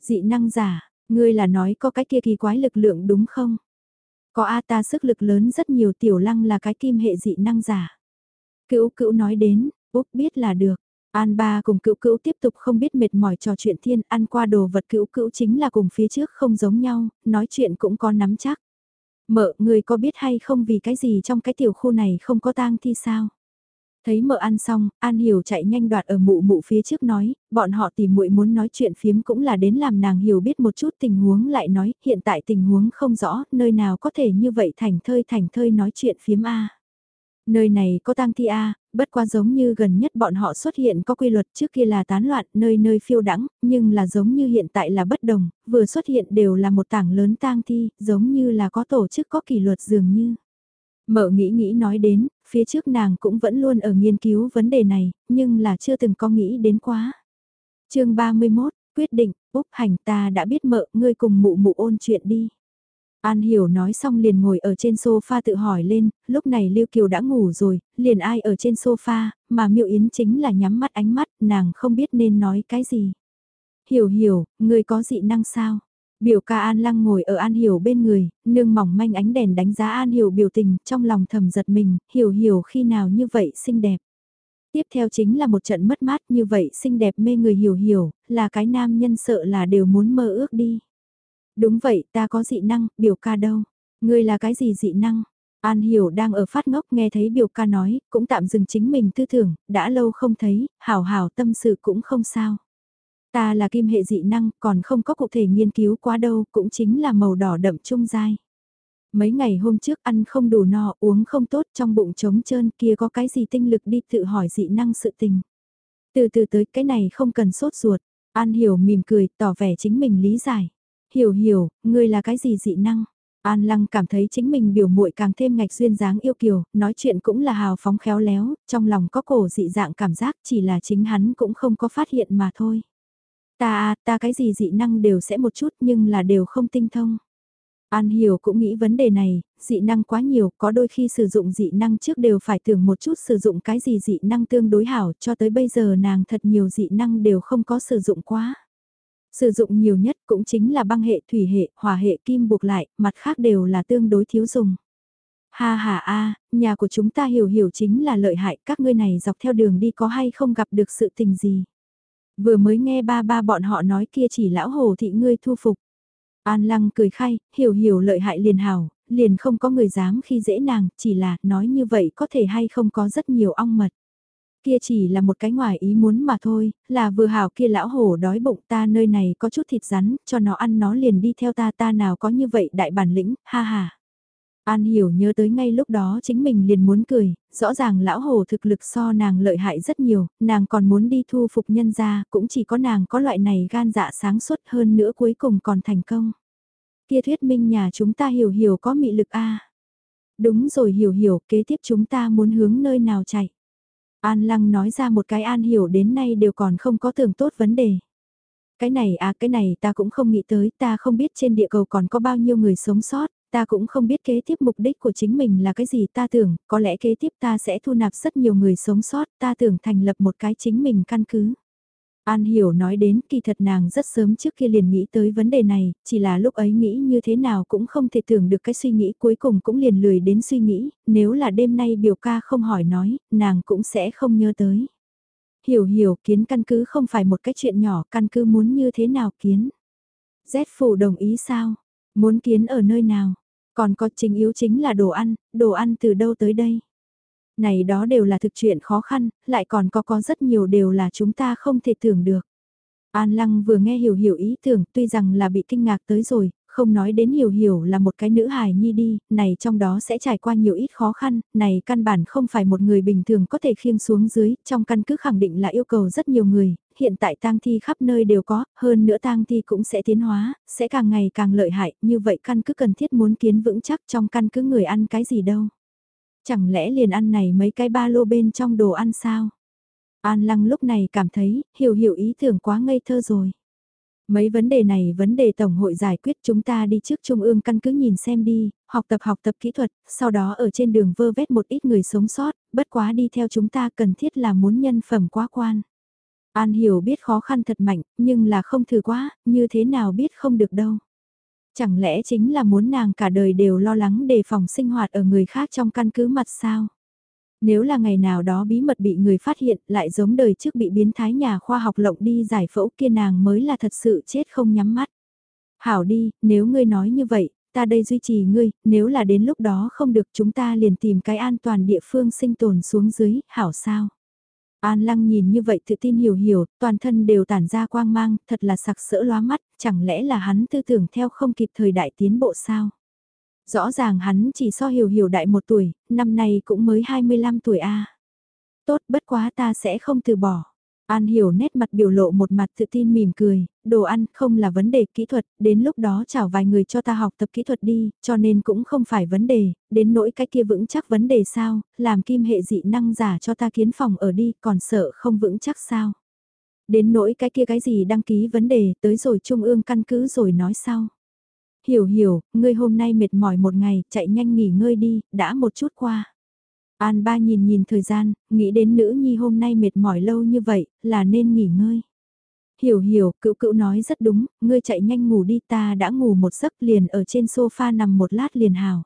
Dị năng giả, ngươi là nói có cái kia kỳ quái lực lượng đúng không? Có A ta sức lực lớn rất nhiều tiểu lăng là cái kim hệ dị năng giả. Cựu cựu nói đến, Úc biết là được. An ba cùng cựu cữu tiếp tục không biết mệt mỏi trò chuyện thiên ăn qua đồ vật cựu cữu chính là cùng phía trước không giống nhau, nói chuyện cũng có nắm chắc. Mợ, người có biết hay không vì cái gì trong cái tiểu khu này không có tang thi sao? Thấy mợ ăn xong, An Hiểu chạy nhanh đoạt ở mụ mụ phía trước nói, bọn họ tìm muội muốn nói chuyện phiếm cũng là đến làm nàng hiểu biết một chút tình huống lại nói, hiện tại tình huống không rõ, nơi nào có thể như vậy thành thơi thành thơi nói chuyện phiếm A. Nơi này có tang thi A, bất qua giống như gần nhất bọn họ xuất hiện có quy luật trước kia là tán loạn, nơi nơi phiêu đắng, nhưng là giống như hiện tại là bất đồng, vừa xuất hiện đều là một tảng lớn tang thi, giống như là có tổ chức có kỷ luật dường như. Mợ nghĩ nghĩ nói đến, phía trước nàng cũng vẫn luôn ở nghiên cứu vấn đề này, nhưng là chưa từng có nghĩ đến quá. chương 31, quyết định, Úc Hành ta đã biết mợ, ngươi cùng mụ mụ ôn chuyện đi. An Hiểu nói xong liền ngồi ở trên sofa tự hỏi lên, lúc này Lưu Kiều đã ngủ rồi, liền ai ở trên sofa, mà Miêu Yến chính là nhắm mắt ánh mắt, nàng không biết nên nói cái gì. Hiểu hiểu, ngươi có dị năng sao? Biểu ca An Lăng ngồi ở An Hiểu bên người, nương mỏng manh ánh đèn đánh giá An Hiểu biểu tình, trong lòng thầm giật mình, Hiểu Hiểu khi nào như vậy xinh đẹp. Tiếp theo chính là một trận mất mát như vậy xinh đẹp mê người Hiểu Hiểu, là cái nam nhân sợ là đều muốn mơ ước đi. Đúng vậy, ta có dị năng, biểu ca đâu? Ngươi là cái gì dị năng? An Hiểu đang ở phát ngốc nghe thấy biểu ca nói, cũng tạm dừng chính mình tư tưởng, đã lâu không thấy, hảo hảo tâm sự cũng không sao. Ta là kim hệ dị năng, còn không có cụ thể nghiên cứu quá đâu, cũng chính là màu đỏ đậm trung dai. Mấy ngày hôm trước ăn không đủ no, uống không tốt trong bụng trống trơn kia có cái gì tinh lực đi tự hỏi dị năng sự tình. Từ từ tới cái này không cần sốt ruột, An Hiểu mỉm cười, tỏ vẻ chính mình lý giải. Hiểu hiểu, ngươi là cái gì dị năng? An Lăng cảm thấy chính mình biểu muội càng thêm ngạch duyên dáng yêu kiều, nói chuyện cũng là hào phóng khéo léo, trong lòng có cổ dị dạng cảm giác chỉ là chính hắn cũng không có phát hiện mà thôi. Ta à, ta cái gì dị năng đều sẽ một chút nhưng là đều không tinh thông. An Hiểu cũng nghĩ vấn đề này, dị năng quá nhiều, có đôi khi sử dụng dị năng trước đều phải tưởng một chút sử dụng cái gì dị năng tương đối hảo, cho tới bây giờ nàng thật nhiều dị năng đều không có sử dụng quá. Sử dụng nhiều nhất cũng chính là băng hệ, thủy hệ, hỏa hệ, kim buộc lại, mặt khác đều là tương đối thiếu dùng. Ha ha a, nhà của chúng ta hiểu hiểu chính là lợi hại, các ngươi này dọc theo đường đi có hay không gặp được sự tình gì. Vừa mới nghe ba ba bọn họ nói kia chỉ lão hồ thị ngươi thu phục. An lăng cười khay hiểu hiểu lợi hại liền hảo, liền không có người dám khi dễ nàng, chỉ là nói như vậy có thể hay không có rất nhiều ong mật. Kia chỉ là một cái ngoài ý muốn mà thôi, là vừa hảo kia lão hổ đói bụng ta nơi này có chút thịt rắn, cho nó ăn nó liền đi theo ta ta nào có như vậy đại bản lĩnh, ha ha. An hiểu nhớ tới ngay lúc đó chính mình liền muốn cười, rõ ràng lão hồ thực lực so nàng lợi hại rất nhiều, nàng còn muốn đi thu phục nhân ra, cũng chỉ có nàng có loại này gan dạ sáng suốt hơn nữa cuối cùng còn thành công. Kia thuyết minh nhà chúng ta hiểu hiểu có mị lực a Đúng rồi hiểu hiểu, kế tiếp chúng ta muốn hướng nơi nào chạy. An Lăng nói ra một cái An hiểu đến nay đều còn không có tưởng tốt vấn đề. Cái này à cái này ta cũng không nghĩ tới, ta không biết trên địa cầu còn có bao nhiêu người sống sót, ta cũng không biết kế tiếp mục đích của chính mình là cái gì ta tưởng, có lẽ kế tiếp ta sẽ thu nạp rất nhiều người sống sót, ta tưởng thành lập một cái chính mình căn cứ. An Hiểu nói đến kỳ thật nàng rất sớm trước kia liền nghĩ tới vấn đề này, chỉ là lúc ấy nghĩ như thế nào cũng không thể tưởng được cái suy nghĩ cuối cùng cũng liền lười đến suy nghĩ, nếu là đêm nay biểu ca không hỏi nói, nàng cũng sẽ không nhớ tới. Hiểu hiểu kiến căn cứ không phải một cái chuyện nhỏ, căn cứ muốn như thế nào kiến. Z phủ đồng ý sao? Muốn kiến ở nơi nào? Còn có chính yếu chính là đồ ăn, đồ ăn từ đâu tới đây? Này đó đều là thực chuyện khó khăn, lại còn có có rất nhiều đều là chúng ta không thể tưởng được. An Lăng vừa nghe hiểu hiểu ý tưởng tuy rằng là bị kinh ngạc tới rồi, không nói đến hiểu hiểu là một cái nữ hài nhi đi, này trong đó sẽ trải qua nhiều ít khó khăn, này căn bản không phải một người bình thường có thể khiêng xuống dưới, trong căn cứ khẳng định là yêu cầu rất nhiều người, hiện tại tang thi khắp nơi đều có, hơn nữa tang thi cũng sẽ tiến hóa, sẽ càng ngày càng lợi hại, như vậy căn cứ cần thiết muốn kiến vững chắc trong căn cứ người ăn cái gì đâu. Chẳng lẽ liền ăn này mấy cái ba lô bên trong đồ ăn sao? An Lăng lúc này cảm thấy, hiểu hiểu ý tưởng quá ngây thơ rồi. Mấy vấn đề này vấn đề Tổng hội giải quyết chúng ta đi trước Trung ương căn cứ nhìn xem đi, học tập học tập kỹ thuật, sau đó ở trên đường vơ vét một ít người sống sót, bất quá đi theo chúng ta cần thiết là muốn nhân phẩm quá quan. An hiểu biết khó khăn thật mạnh, nhưng là không thử quá, như thế nào biết không được đâu. Chẳng lẽ chính là muốn nàng cả đời đều lo lắng đề phòng sinh hoạt ở người khác trong căn cứ mặt sao? Nếu là ngày nào đó bí mật bị người phát hiện lại giống đời trước bị biến thái nhà khoa học lộng đi giải phẫu kia nàng mới là thật sự chết không nhắm mắt. Hảo đi, nếu ngươi nói như vậy, ta đây duy trì ngươi, nếu là đến lúc đó không được chúng ta liền tìm cái an toàn địa phương sinh tồn xuống dưới, hảo sao? An lăng nhìn như vậy tự tin hiểu hiểu, toàn thân đều tản ra quang mang, thật là sặc sỡ lóa mắt, chẳng lẽ là hắn tư tưởng theo không kịp thời đại tiến bộ sao? Rõ ràng hắn chỉ so hiểu hiểu đại một tuổi, năm nay cũng mới 25 tuổi a. Tốt bất quá ta sẽ không từ bỏ. An hiểu nét mặt biểu lộ một mặt tự tin mỉm cười, đồ ăn không là vấn đề kỹ thuật, đến lúc đó chào vài người cho ta học tập kỹ thuật đi, cho nên cũng không phải vấn đề, đến nỗi cái kia vững chắc vấn đề sao, làm kim hệ dị năng giả cho ta kiến phòng ở đi, còn sợ không vững chắc sao. Đến nỗi cái kia cái gì đăng ký vấn đề, tới rồi trung ương căn cứ rồi nói sau. Hiểu hiểu, ngươi hôm nay mệt mỏi một ngày, chạy nhanh nghỉ ngơi đi, đã một chút qua. An ba nhìn nhìn thời gian, nghĩ đến nữ nhi hôm nay mệt mỏi lâu như vậy, là nên nghỉ ngơi. Hiểu hiểu, cựu cựu nói rất đúng, ngươi chạy nhanh ngủ đi ta đã ngủ một giấc liền ở trên sofa nằm một lát liền hào.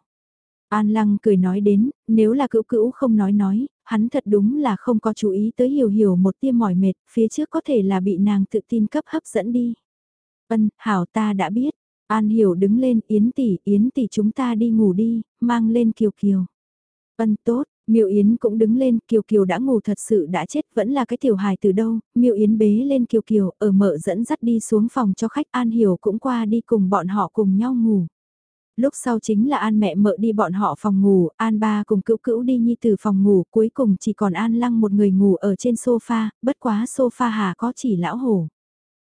An lăng cười nói đến, nếu là cựu cựu không nói nói, hắn thật đúng là không có chú ý tới hiểu hiểu một tia mỏi mệt, phía trước có thể là bị nàng tự tin cấp hấp dẫn đi. Vân hảo ta đã biết, An hiểu đứng lên, Yến tỷ, Yến tỷ chúng ta đi ngủ đi, mang lên Kiều Kiều. Vân tốt, Miêu Yến cũng đứng lên, Kiều Kiều đã ngủ thật sự đã chết, vẫn là cái tiểu hài từ đâu, Miêu Yến bế lên Kiều Kiều, ở mở dẫn dắt đi xuống phòng cho khách An Hiểu cũng qua đi cùng bọn họ cùng nhau ngủ. Lúc sau chính là An mẹ mợ đi bọn họ phòng ngủ, An ba cùng cữu cữu đi nhi từ phòng ngủ, cuối cùng chỉ còn An lăng một người ngủ ở trên sofa, bất quá sofa hà có chỉ lão hổ.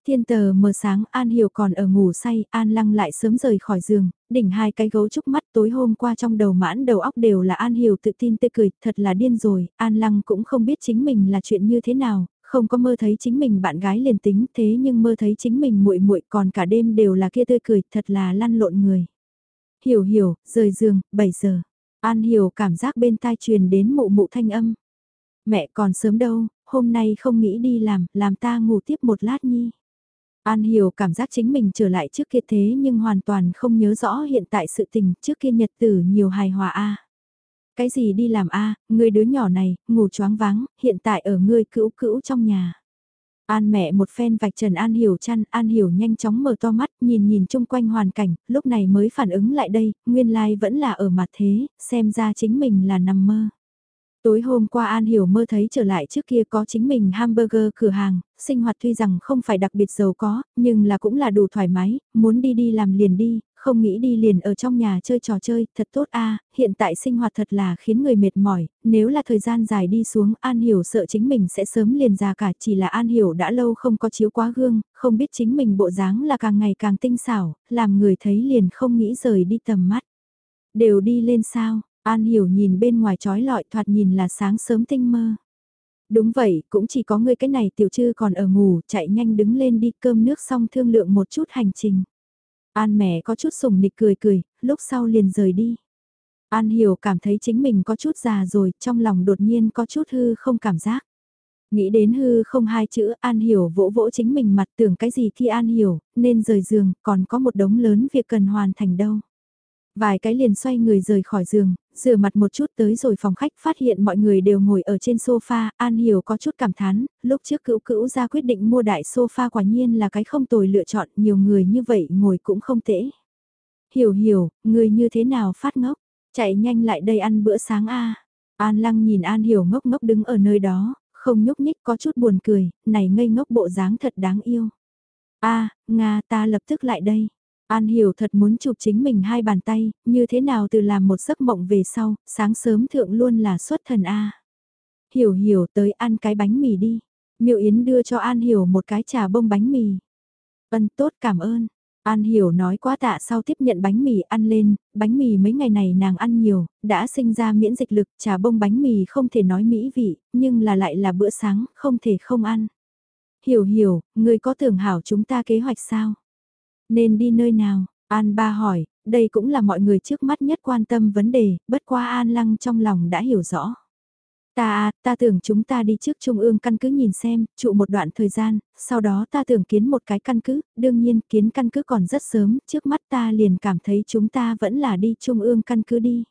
Thiên tờ mờ sáng An Hiểu còn ở ngủ say, An Lăng lại sớm rời khỏi giường, đỉnh hai cái gấu trúc mắt tối hôm qua trong đầu mãn đầu óc đều là An Hiểu tự tin tê cười, thật là điên rồi, An Lăng cũng không biết chính mình là chuyện như thế nào, không có mơ thấy chính mình bạn gái liền tính thế nhưng mơ thấy chính mình muội muội còn cả đêm đều là kia tươi cười, thật là lăn lộn người. Hiểu hiểu, rời giường, 7 giờ. An Hiểu cảm giác bên tai truyền đến mụ mụ thanh âm. Mẹ còn sớm đâu, hôm nay không nghĩ đi làm, làm ta ngủ tiếp một lát nhi. An Hiểu cảm giác chính mình trở lại trước kia thế nhưng hoàn toàn không nhớ rõ hiện tại sự tình trước kia nhật tử nhiều hài hòa a. Cái gì đi làm a, người đứa nhỏ này, ngủ choáng váng, hiện tại ở ngươi cữu cữu trong nhà. An mẹ một phen vạch trần An Hiểu chăn, An Hiểu nhanh chóng mở to mắt, nhìn nhìn chung quanh hoàn cảnh, lúc này mới phản ứng lại đây, nguyên lai like vẫn là ở mặt thế, xem ra chính mình là nằm mơ. Tối hôm qua An Hiểu mơ thấy trở lại trước kia có chính mình hamburger cửa hàng, sinh hoạt tuy rằng không phải đặc biệt giàu có, nhưng là cũng là đủ thoải mái, muốn đi đi làm liền đi, không nghĩ đi liền ở trong nhà chơi trò chơi, thật tốt a hiện tại sinh hoạt thật là khiến người mệt mỏi, nếu là thời gian dài đi xuống An Hiểu sợ chính mình sẽ sớm liền già cả chỉ là An Hiểu đã lâu không có chiếu quá gương, không biết chính mình bộ dáng là càng ngày càng tinh xảo, làm người thấy liền không nghĩ rời đi tầm mắt. Đều đi lên sao, An hiểu nhìn bên ngoài trói lọi thoạt nhìn là sáng sớm tinh mơ. Đúng vậy, cũng chỉ có người cái này tiểu trư còn ở ngủ, chạy nhanh đứng lên đi cơm nước xong thương lượng một chút hành trình. An mẹ có chút sùng nịch cười cười, lúc sau liền rời đi. An hiểu cảm thấy chính mình có chút già rồi, trong lòng đột nhiên có chút hư không cảm giác. Nghĩ đến hư không hai chữ An hiểu vỗ vỗ chính mình mặt tưởng cái gì khi An hiểu, nên rời giường, còn có một đống lớn việc cần hoàn thành đâu. Vài cái liền xoay người rời khỏi giường, rửa mặt một chút tới rồi phòng khách phát hiện mọi người đều ngồi ở trên sofa, An Hiểu có chút cảm thán, lúc trước cữu cữu ra quyết định mua đại sofa quả nhiên là cái không tồi lựa chọn, nhiều người như vậy ngồi cũng không tễ. Hiểu hiểu, người như thế nào phát ngốc, chạy nhanh lại đây ăn bữa sáng a An Lăng nhìn An Hiểu ngốc ngốc đứng ở nơi đó, không nhúc nhích có chút buồn cười, này ngây ngốc bộ dáng thật đáng yêu. a Nga ta lập tức lại đây. An Hiểu thật muốn chụp chính mình hai bàn tay, như thế nào từ làm một giấc mộng về sau, sáng sớm thượng luôn là xuất thần A. Hiểu hiểu tới ăn cái bánh mì đi. Miệu Yến đưa cho An Hiểu một cái trà bông bánh mì. Ân tốt cảm ơn. An Hiểu nói quá tạ sau tiếp nhận bánh mì ăn lên, bánh mì mấy ngày này nàng ăn nhiều, đã sinh ra miễn dịch lực, trà bông bánh mì không thể nói mỹ vị, nhưng là lại là bữa sáng, không thể không ăn. Hiểu hiểu, người có tưởng hảo chúng ta kế hoạch sao? Nên đi nơi nào? An ba hỏi, đây cũng là mọi người trước mắt nhất quan tâm vấn đề, bất qua An Lăng trong lòng đã hiểu rõ. Ta à, ta tưởng chúng ta đi trước trung ương căn cứ nhìn xem, trụ một đoạn thời gian, sau đó ta tưởng kiến một cái căn cứ, đương nhiên kiến căn cứ còn rất sớm, trước mắt ta liền cảm thấy chúng ta vẫn là đi trung ương căn cứ đi.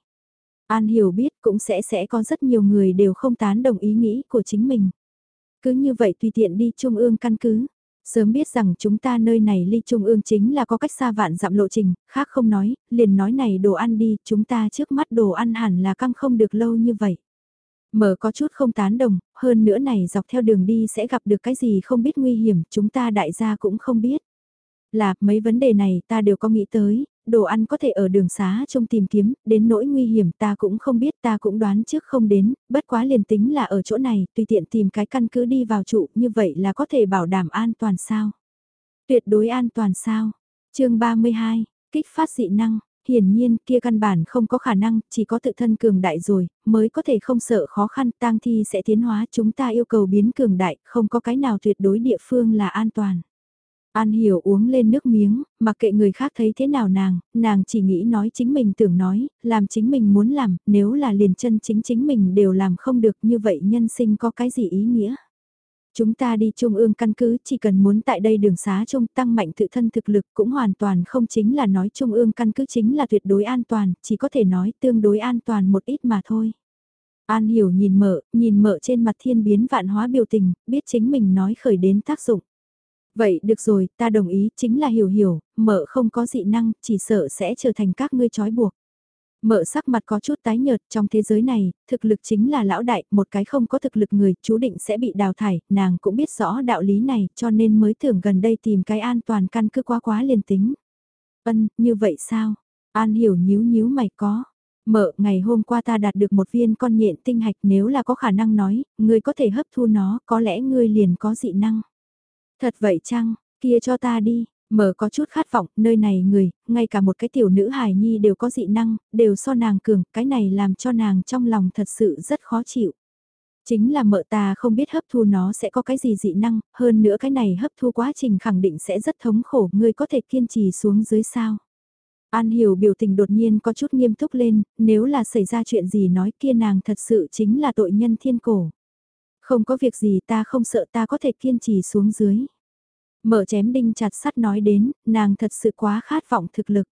An hiểu biết cũng sẽ sẽ có rất nhiều người đều không tán đồng ý nghĩ của chính mình. Cứ như vậy tùy tiện đi trung ương căn cứ. Sớm biết rằng chúng ta nơi này ly trung ương chính là có cách xa vạn dặm lộ trình, khác không nói, liền nói này đồ ăn đi, chúng ta trước mắt đồ ăn hẳn là căng không được lâu như vậy. Mở có chút không tán đồng, hơn nữa này dọc theo đường đi sẽ gặp được cái gì không biết nguy hiểm, chúng ta đại gia cũng không biết. Là, mấy vấn đề này ta đều có nghĩ tới, đồ ăn có thể ở đường xá trông tìm kiếm, đến nỗi nguy hiểm ta cũng không biết ta cũng đoán trước không đến, bất quá liền tính là ở chỗ này, tùy tiện tìm cái căn cứ đi vào trụ như vậy là có thể bảo đảm an toàn sao? Tuyệt đối an toàn sao? chương 32, kích phát dị năng, hiển nhiên kia căn bản không có khả năng, chỉ có tự thân cường đại rồi, mới có thể không sợ khó khăn, tang thi sẽ tiến hóa, chúng ta yêu cầu biến cường đại, không có cái nào tuyệt đối địa phương là an toàn. An hiểu uống lên nước miếng, mặc kệ người khác thấy thế nào nàng, nàng chỉ nghĩ nói chính mình tưởng nói, làm chính mình muốn làm, nếu là liền chân chính chính mình đều làm không được như vậy nhân sinh có cái gì ý nghĩa. Chúng ta đi trung ương căn cứ chỉ cần muốn tại đây đường xá trung tăng mạnh tự thân thực lực cũng hoàn toàn không chính là nói trung ương căn cứ chính là tuyệt đối an toàn, chỉ có thể nói tương đối an toàn một ít mà thôi. An hiểu nhìn mợ, nhìn mợ trên mặt thiên biến vạn hóa biểu tình, biết chính mình nói khởi đến tác dụng. Vậy được rồi, ta đồng ý, chính là hiểu hiểu, mợ không có dị năng, chỉ sợ sẽ trở thành các ngươi trói buộc. Mợ sắc mặt có chút tái nhợt trong thế giới này, thực lực chính là lão đại, một cái không có thực lực người, chú định sẽ bị đào thải, nàng cũng biết rõ đạo lý này, cho nên mới tưởng gần đây tìm cái an toàn căn cứ quá quá liền tính. Ân, như vậy sao? An hiểu nhíu nhíu mày có. Mợ, ngày hôm qua ta đạt được một viên con nhện tinh hạch nếu là có khả năng nói, ngươi có thể hấp thu nó, có lẽ ngươi liền có dị năng. Thật vậy chăng, kia cho ta đi, Mở có chút khát vọng, nơi này người, ngay cả một cái tiểu nữ hài nhi đều có dị năng, đều so nàng cường, cái này làm cho nàng trong lòng thật sự rất khó chịu. Chính là mợ ta không biết hấp thu nó sẽ có cái gì dị năng, hơn nữa cái này hấp thu quá trình khẳng định sẽ rất thống khổ, ngươi có thể kiên trì xuống dưới sao. An hiểu biểu tình đột nhiên có chút nghiêm túc lên, nếu là xảy ra chuyện gì nói kia nàng thật sự chính là tội nhân thiên cổ. Không có việc gì ta không sợ ta có thể kiên trì xuống dưới. Mở chém đinh chặt sắt nói đến, nàng thật sự quá khát vọng thực lực.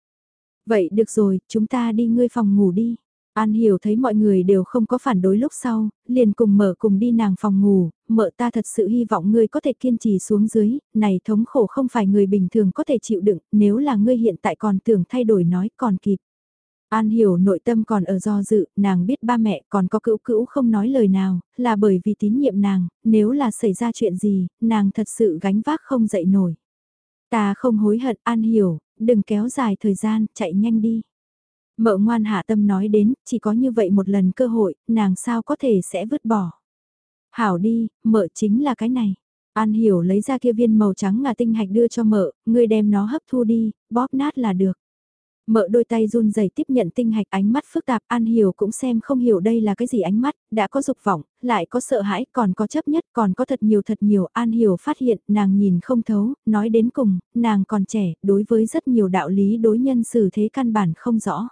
Vậy được rồi, chúng ta đi ngươi phòng ngủ đi. An hiểu thấy mọi người đều không có phản đối lúc sau, liền cùng mở cùng đi nàng phòng ngủ, mợ ta thật sự hy vọng ngươi có thể kiên trì xuống dưới, này thống khổ không phải người bình thường có thể chịu đựng, nếu là ngươi hiện tại còn tưởng thay đổi nói còn kịp. An hiểu nội tâm còn ở do dự, nàng biết ba mẹ còn có cữu cữu không nói lời nào, là bởi vì tín nhiệm nàng, nếu là xảy ra chuyện gì, nàng thật sự gánh vác không dậy nổi. Ta không hối hận, An hiểu, đừng kéo dài thời gian, chạy nhanh đi. Mợ ngoan hạ tâm nói đến, chỉ có như vậy một lần cơ hội, nàng sao có thể sẽ vứt bỏ. Hảo đi, mợ chính là cái này. An hiểu lấy ra kia viên màu trắng ngà tinh hạch đưa cho mợ, ngươi đem nó hấp thu đi, bóp nát là được. Mợ đôi tay run rẩy tiếp nhận tinh hạch ánh mắt phức tạp An Hiểu cũng xem không hiểu đây là cái gì ánh mắt, đã có dục vọng, lại có sợ hãi, còn có chấp nhất, còn có thật nhiều thật nhiều. An Hiểu phát hiện nàng nhìn không thấu, nói đến cùng, nàng còn trẻ, đối với rất nhiều đạo lý đối nhân xử thế căn bản không rõ.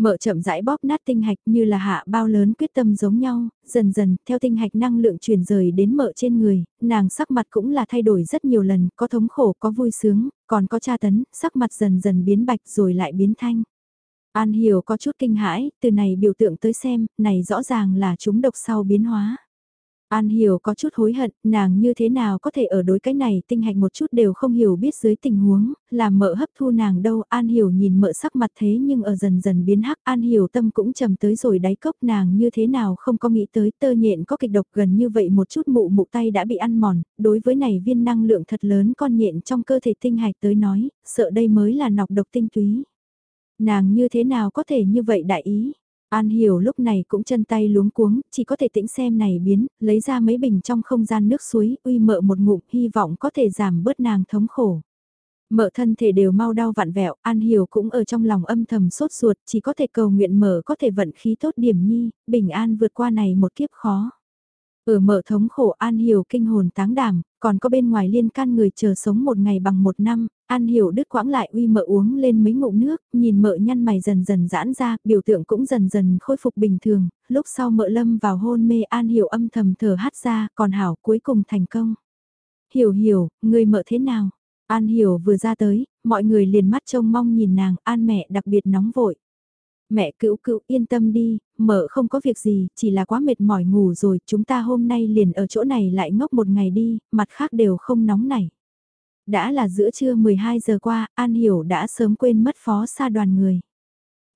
Mợ chậm rãi bóp nát tinh hạch như là hạ bao lớn quyết tâm giống nhau, dần dần, theo tinh hạch năng lượng truyền rời đến mợ trên người, nàng sắc mặt cũng là thay đổi rất nhiều lần, có thống khổ, có vui sướng, còn có tra tấn, sắc mặt dần dần biến bạch rồi lại biến thanh. An hiểu có chút kinh hãi, từ này biểu tượng tới xem, này rõ ràng là chúng độc sau biến hóa. An Hiểu có chút hối hận, nàng như thế nào có thể ở đối cái này tinh hạch một chút đều không hiểu biết dưới tình huống, làm mợ hấp thu nàng đâu. An Hiểu nhìn mợ sắc mặt thế nhưng ở dần dần biến hắc. An Hiểu tâm cũng trầm tới rồi đáy cốc nàng như thế nào không có nghĩ tới tơ nhện có kịch độc gần như vậy một chút mụ mụ tay đã bị ăn mòn. Đối với này viên năng lượng thật lớn con nhện trong cơ thể tinh hạch tới nói, sợ đây mới là nọc độc tinh túy. Nàng như thế nào có thể như vậy đại ý? An Hiểu lúc này cũng chân tay luống cuống, chỉ có thể tĩnh xem này biến, lấy ra mấy bình trong không gian nước suối, uy mợ một ngụm, hy vọng có thể giảm bớt nàng thống khổ. Mợ thân thể đều mau đau vặn vẹo, An Hiểu cũng ở trong lòng âm thầm sốt ruột, chỉ có thể cầu nguyện mở có thể vận khí tốt điểm nhi, bình an vượt qua này một kiếp khó. Ở mở thống khổ An Hiểu kinh hồn táng đảm, còn có bên ngoài liên can người chờ sống một ngày bằng một năm, An Hiểu đứt quãng lại uy mợ uống lên mấy ngụm nước, nhìn mợ nhăn mày dần dần giãn ra, biểu tượng cũng dần dần khôi phục bình thường, lúc sau mợ lâm vào hôn mê An Hiểu âm thầm thở hát ra, còn Hảo cuối cùng thành công. Hiểu hiểu, người mợ thế nào? An Hiểu vừa ra tới, mọi người liền mắt trông mong nhìn nàng, An mẹ đặc biệt nóng vội. Mẹ cữu cữu yên tâm đi, mợ không có việc gì, chỉ là quá mệt mỏi ngủ rồi, chúng ta hôm nay liền ở chỗ này lại ngốc một ngày đi, mặt khác đều không nóng nảy. Đã là giữa trưa 12 giờ qua, An Hiểu đã sớm quên mất phó xa đoàn người.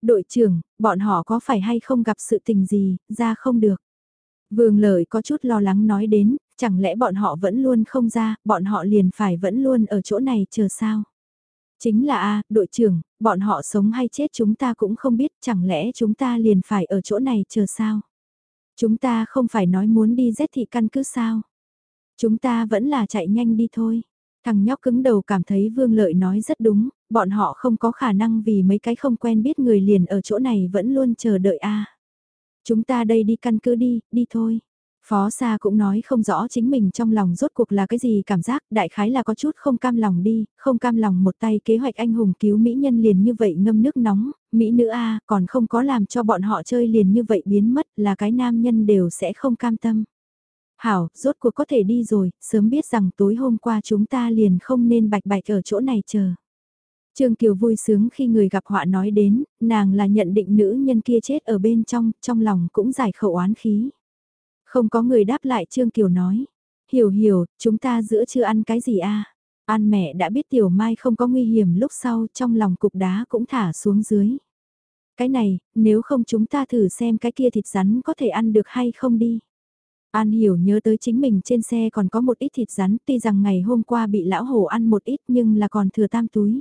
Đội trưởng, bọn họ có phải hay không gặp sự tình gì, ra không được. Vương Lợi có chút lo lắng nói đến, chẳng lẽ bọn họ vẫn luôn không ra, bọn họ liền phải vẫn luôn ở chỗ này chờ sao? Chính là a đội trưởng, bọn họ sống hay chết chúng ta cũng không biết, chẳng lẽ chúng ta liền phải ở chỗ này chờ sao? Chúng ta không phải nói muốn đi rét thị căn cứ sao? Chúng ta vẫn là chạy nhanh đi thôi. Thằng nhóc cứng đầu cảm thấy Vương Lợi nói rất đúng, bọn họ không có khả năng vì mấy cái không quen biết người liền ở chỗ này vẫn luôn chờ đợi a. Chúng ta đây đi căn cứ đi, đi thôi. Phó Sa cũng nói không rõ chính mình trong lòng rốt cuộc là cái gì cảm giác, đại khái là có chút không cam lòng đi, không cam lòng một tay kế hoạch anh hùng cứu mỹ nhân liền như vậy ngâm nước nóng, mỹ nữ a còn không có làm cho bọn họ chơi liền như vậy biến mất là cái nam nhân đều sẽ không cam tâm. Hảo, rốt cuộc có thể đi rồi, sớm biết rằng tối hôm qua chúng ta liền không nên bạch bạch ở chỗ này chờ. Trương Kiều vui sướng khi người gặp họa nói đến, nàng là nhận định nữ nhân kia chết ở bên trong, trong lòng cũng giải khẩu oán khí. Không có người đáp lại Trương Kiều nói. Hiểu hiểu, chúng ta giữa chưa ăn cái gì a An mẹ đã biết Tiểu Mai không có nguy hiểm lúc sau trong lòng cục đá cũng thả xuống dưới. Cái này, nếu không chúng ta thử xem cái kia thịt rắn có thể ăn được hay không đi. An hiểu nhớ tới chính mình trên xe còn có một ít thịt rắn tuy rằng ngày hôm qua bị lão hổ ăn một ít nhưng là còn thừa tam túi.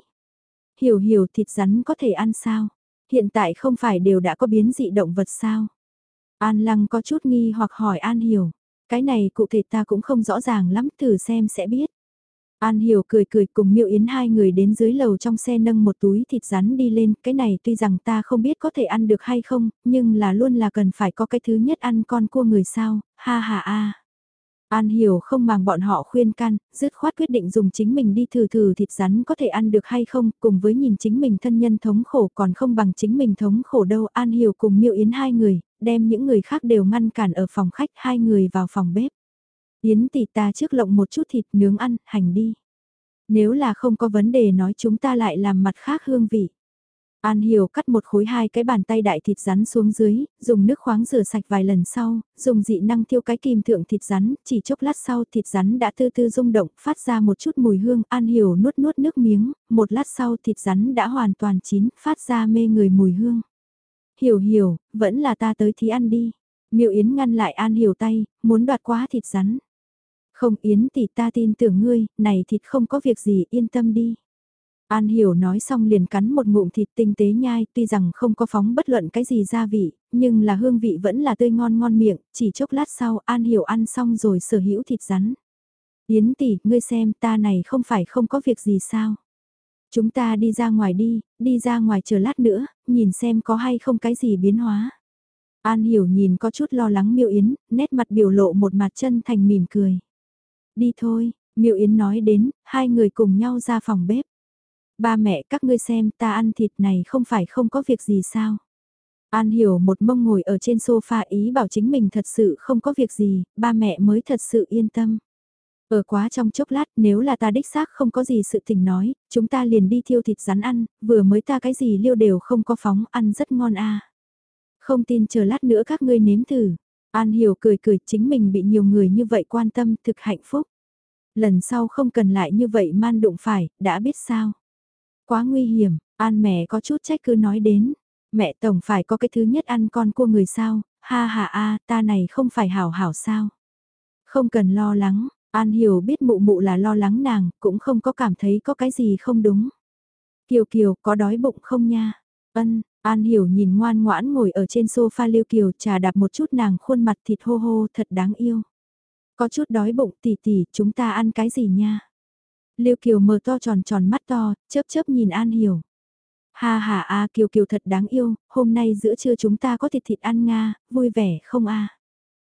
Hiểu hiểu thịt rắn có thể ăn sao? Hiện tại không phải đều đã có biến dị động vật sao? An Lăng có chút nghi hoặc hỏi An Hiểu. Cái này cụ thể ta cũng không rõ ràng lắm, thử xem sẽ biết. An Hiểu cười cười cùng Miêu Yến hai người đến dưới lầu trong xe nâng một túi thịt rắn đi lên, cái này tuy rằng ta không biết có thể ăn được hay không, nhưng là luôn là cần phải có cái thứ nhất ăn con cua người sao, ha ha a. An hiểu không màng bọn họ khuyên can, dứt khoát quyết định dùng chính mình đi thử thử thịt rắn có thể ăn được hay không, cùng với nhìn chính mình thân nhân thống khổ còn không bằng chính mình thống khổ đâu. An hiểu cùng miêu yến hai người, đem những người khác đều ngăn cản ở phòng khách hai người vào phòng bếp. Yến tỷ ta trước lộng một chút thịt nướng ăn, hành đi. Nếu là không có vấn đề nói chúng ta lại làm mặt khác hương vị. An Hiểu cắt một khối hai cái bàn tay đại thịt rắn xuống dưới, dùng nước khoáng rửa sạch vài lần sau, dùng dị năng thiêu cái kìm thượng thịt rắn, chỉ chốc lát sau thịt rắn đã tư tư rung động, phát ra một chút mùi hương, An Hiểu nuốt nuốt nước miếng, một lát sau thịt rắn đã hoàn toàn chín, phát ra mê người mùi hương. Hiểu hiểu, vẫn là ta tới thì ăn đi. Miệu Yến ngăn lại An Hiểu tay, muốn đoạt quá thịt rắn. Không Yến thì ta tin tưởng ngươi, này thịt không có việc gì, yên tâm đi. An Hiểu nói xong liền cắn một ngụm thịt tinh tế nhai, tuy rằng không có phóng bất luận cái gì gia vị, nhưng là hương vị vẫn là tươi ngon ngon miệng, chỉ chốc lát sau An Hiểu ăn xong rồi sở hữu thịt rắn. Yến tỷ, ngươi xem ta này không phải không có việc gì sao? Chúng ta đi ra ngoài đi, đi ra ngoài chờ lát nữa, nhìn xem có hay không cái gì biến hóa. An Hiểu nhìn có chút lo lắng Miêu Yến, nét mặt biểu lộ một mặt chân thành mỉm cười. Đi thôi, Miêu Yến nói đến, hai người cùng nhau ra phòng bếp. Ba mẹ các ngươi xem ta ăn thịt này không phải không có việc gì sao. An hiểu một mông ngồi ở trên sofa ý bảo chính mình thật sự không có việc gì, ba mẹ mới thật sự yên tâm. Ở quá trong chốc lát nếu là ta đích xác không có gì sự tình nói, chúng ta liền đi thiêu thịt rắn ăn, vừa mới ta cái gì liêu đều không có phóng ăn rất ngon a Không tin chờ lát nữa các ngươi nếm thử. An Hiểu cười cười chính mình bị nhiều người như vậy quan tâm thực hạnh phúc. Lần sau không cần lại như vậy man đụng phải, đã biết sao. Quá nguy hiểm, An mẹ có chút trách cứ nói đến. Mẹ tổng phải có cái thứ nhất ăn con cua người sao, ha ha a ta này không phải hảo hảo sao. Không cần lo lắng, An Hiểu biết mụ mụ là lo lắng nàng, cũng không có cảm thấy có cái gì không đúng. Kiều Kiều có đói bụng không nha? Ân, An Hiểu nhìn ngoan ngoãn ngồi ở trên sofa Liêu Kiều trà đạp một chút nàng khuôn mặt thịt hô hô thật đáng yêu. Có chút đói bụng tỷ tỷ, chúng ta ăn cái gì nha? Liêu Kiều mở to tròn tròn mắt to, chớp chớp nhìn An Hiểu. Ha ha a Kiều Kiều thật đáng yêu, hôm nay giữa trưa chúng ta có thịt thịt ăn Nga, vui vẻ không a?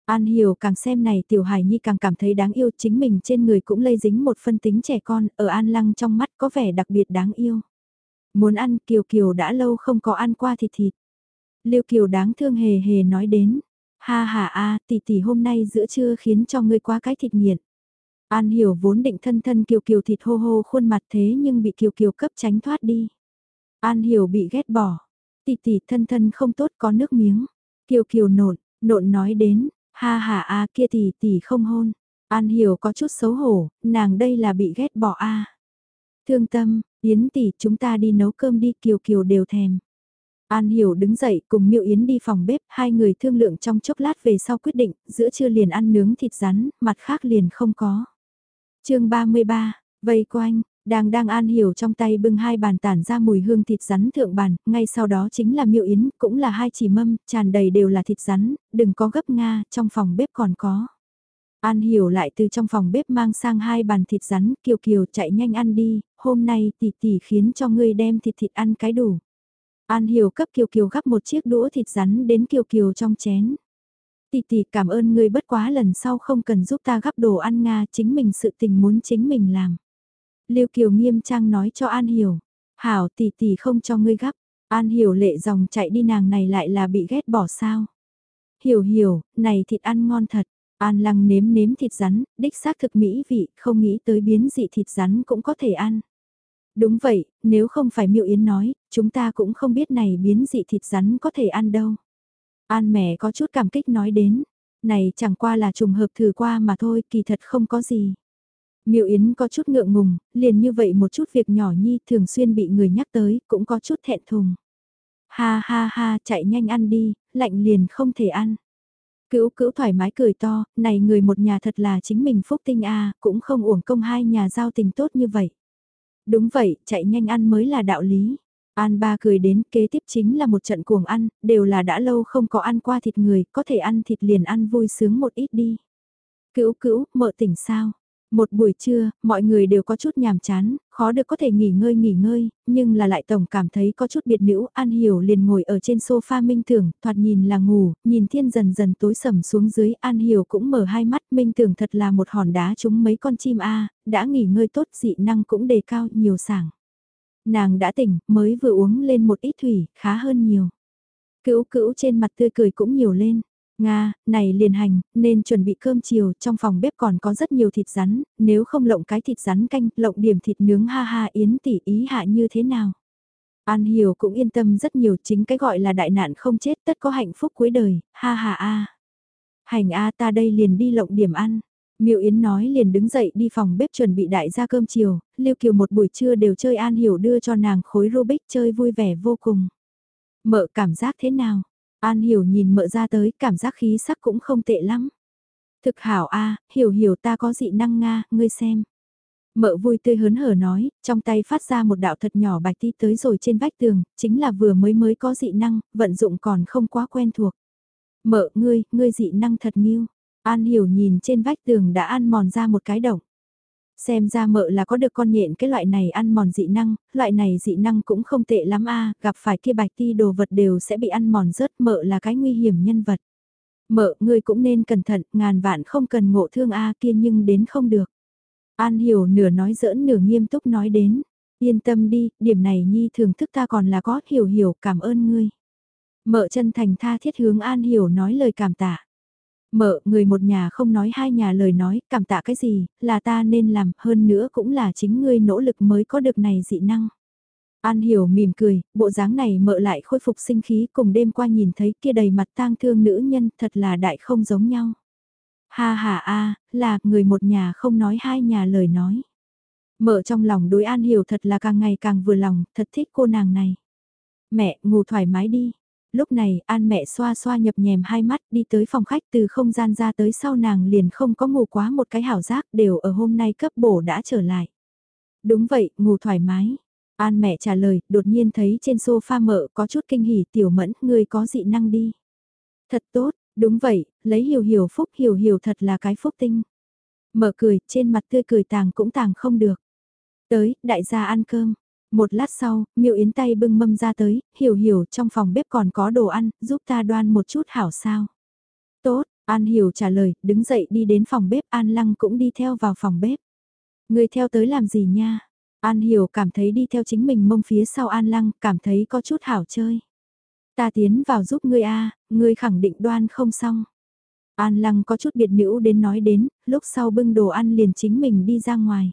An Hiểu càng xem này tiểu hải nhi càng cảm thấy đáng yêu chính mình trên người cũng lây dính một phân tính trẻ con, ở An Lăng trong mắt có vẻ đặc biệt đáng yêu. Muốn ăn Kiều Kiều đã lâu không có ăn qua thịt thịt. Liêu Kiều đáng thương hề hề nói đến. Ha ha a tỷ tỷ hôm nay giữa trưa khiến cho ngươi quá cái thịt nghiện. An hiểu vốn định thân thân Kiều Kiều thịt hô hô khuôn mặt thế nhưng bị Kiều Kiều cấp tránh thoát đi. An hiểu bị ghét bỏ. Tỷ tỷ thân thân không tốt có nước miếng. Kiều Kiều nộn, nộn nói đến, ha ha a kia tỷ tỷ không hôn. An hiểu có chút xấu hổ, nàng đây là bị ghét bỏ a. Thương tâm, Yến tỷ chúng ta đi nấu cơm đi Kiều Kiều đều thèm. An Hiểu đứng dậy cùng Miêu Yến đi phòng bếp, hai người thương lượng trong chốc lát về sau quyết định, giữa trưa liền ăn nướng thịt rắn, mặt khác liền không có chương 33, vây quanh, đang đang An Hiểu trong tay bưng hai bàn tản ra mùi hương thịt rắn thượng bàn, ngay sau đó chính là Miêu Yến, cũng là hai chỉ mâm, tràn đầy đều là thịt rắn, đừng có gấp nga, trong phòng bếp còn có. An hiểu lại từ trong phòng bếp mang sang hai bàn thịt rắn, kiều kiều chạy nhanh ăn đi, hôm nay tỷ tỷ khiến cho ngươi đem thịt thịt ăn cái đủ. An hiểu cấp kiều kiều gắp một chiếc đũa thịt rắn đến kiều kiều trong chén. Tỷ tỷ cảm ơn ngươi bất quá lần sau không cần giúp ta gắp đồ ăn Nga chính mình sự tình muốn chính mình làm. Liêu kiều nghiêm trang nói cho An hiểu, hảo tỷ tỷ không cho ngươi gắp, An hiểu lệ dòng chạy đi nàng này lại là bị ghét bỏ sao. Hiểu hiểu, này thịt ăn ngon thật, An lăng nếm nếm thịt rắn, đích xác thực mỹ vị, không nghĩ tới biến dị thịt rắn cũng có thể ăn. Đúng vậy, nếu không phải miệu yến nói, chúng ta cũng không biết này biến dị thịt rắn có thể ăn đâu. An mẹ có chút cảm kích nói đến, này chẳng qua là trùng hợp thử qua mà thôi, kỳ thật không có gì. Miệu Yến có chút ngượng ngùng, liền như vậy một chút việc nhỏ nhi thường xuyên bị người nhắc tới, cũng có chút thẹn thùng. Ha ha ha, chạy nhanh ăn đi, lạnh liền không thể ăn. Cữu cữu thoải mái cười to, này người một nhà thật là chính mình phúc tinh a cũng không uổng công hai nhà giao tình tốt như vậy. Đúng vậy, chạy nhanh ăn mới là đạo lý. An ba cười đến kế tiếp chính là một trận cuồng ăn, đều là đã lâu không có ăn qua thịt người, có thể ăn thịt liền ăn vui sướng một ít đi. Cữu cữu, mợ tỉnh sao? Một buổi trưa, mọi người đều có chút nhàm chán, khó được có thể nghỉ ngơi nghỉ ngơi, nhưng là lại tổng cảm thấy có chút biệt nữ, An Hiểu liền ngồi ở trên sofa minh tưởng, thoạt nhìn là ngủ, nhìn thiên dần dần tối sầm xuống dưới, An Hiểu cũng mở hai mắt, minh tưởng thật là một hòn đá trúng mấy con chim A, đã nghỉ ngơi tốt dị năng cũng đề cao nhiều sảng. Nàng đã tỉnh, mới vừa uống lên một ít thủy, khá hơn nhiều. Cữu cữu trên mặt tươi cười cũng nhiều lên. Nga, này liền hành, nên chuẩn bị cơm chiều, trong phòng bếp còn có rất nhiều thịt rắn, nếu không lộng cái thịt rắn canh, lộng điểm thịt nướng ha ha yến tỷ ý hạ như thế nào. An Hiểu cũng yên tâm rất nhiều chính cái gọi là đại nạn không chết tất có hạnh phúc cuối đời, ha ha a. Hành a ta đây liền đi lộng điểm ăn. Miêu Yến nói liền đứng dậy đi phòng bếp chuẩn bị đại gia cơm chiều, Lưu Kiều một buổi trưa đều chơi An Hiểu đưa cho nàng khối Rubik chơi vui vẻ vô cùng. Mợ cảm giác thế nào? An hiểu nhìn mợ ra tới, cảm giác khí sắc cũng không tệ lắm. Thực hảo a, hiểu hiểu ta có dị năng Nga, ngươi xem. Mợ vui tươi hớn hở nói, trong tay phát ra một đạo thật nhỏ bạch ti tới rồi trên vách tường, chính là vừa mới mới có dị năng, vận dụng còn không quá quen thuộc. Mợ ngươi, ngươi dị năng thật nghiêu. An hiểu nhìn trên vách tường đã ăn mòn ra một cái động. Xem ra mợ là có được con nhện cái loại này ăn mòn dị năng, loại này dị năng cũng không tệ lắm a gặp phải kia bạch ti đồ vật đều sẽ bị ăn mòn rớt mợ là cái nguy hiểm nhân vật. Mợ, ngươi cũng nên cẩn thận, ngàn vạn không cần ngộ thương a kia nhưng đến không được. An hiểu nửa nói giỡn nửa nghiêm túc nói đến, yên tâm đi, điểm này nhi thường thức ta còn là có hiểu hiểu cảm ơn ngươi. Mợ chân thành tha thiết hướng An hiểu nói lời cảm tạ. Mợ, người một nhà không nói hai nhà lời nói, cảm tạ cái gì, là ta nên làm, hơn nữa cũng là chính ngươi nỗ lực mới có được này dị năng. An Hiểu mỉm cười, bộ dáng này mợ lại khôi phục sinh khí cùng đêm qua nhìn thấy kia đầy mặt tang thương nữ nhân thật là đại không giống nhau. Ha ha a, là người một nhà không nói hai nhà lời nói. Mợ trong lòng đối An Hiểu thật là càng ngày càng vừa lòng, thật thích cô nàng này. Mẹ, ngủ thoải mái đi. Lúc này, An mẹ xoa xoa nhập nhèm hai mắt đi tới phòng khách từ không gian ra tới sau nàng liền không có ngủ quá một cái hảo giác đều ở hôm nay cấp bổ đã trở lại. Đúng vậy, ngủ thoải mái. An mẹ trả lời, đột nhiên thấy trên sofa mợ có chút kinh hỉ tiểu mẫn, ngươi có dị năng đi. Thật tốt, đúng vậy, lấy hiểu hiểu phúc hiểu hiểu thật là cái phúc tinh. Mợ cười, trên mặt tươi cười tàng cũng tàng không được. Tới, đại gia ăn cơm. Một lát sau, miệu yến tay bưng mâm ra tới, hiểu hiểu trong phòng bếp còn có đồ ăn, giúp ta đoan một chút hảo sao. Tốt, An hiểu trả lời, đứng dậy đi đến phòng bếp, An lăng cũng đi theo vào phòng bếp. Người theo tới làm gì nha? An hiểu cảm thấy đi theo chính mình mông phía sau An lăng, cảm thấy có chút hảo chơi. Ta tiến vào giúp ngươi a, ngươi khẳng định đoan không xong. An lăng có chút biệt nữ đến nói đến, lúc sau bưng đồ ăn liền chính mình đi ra ngoài.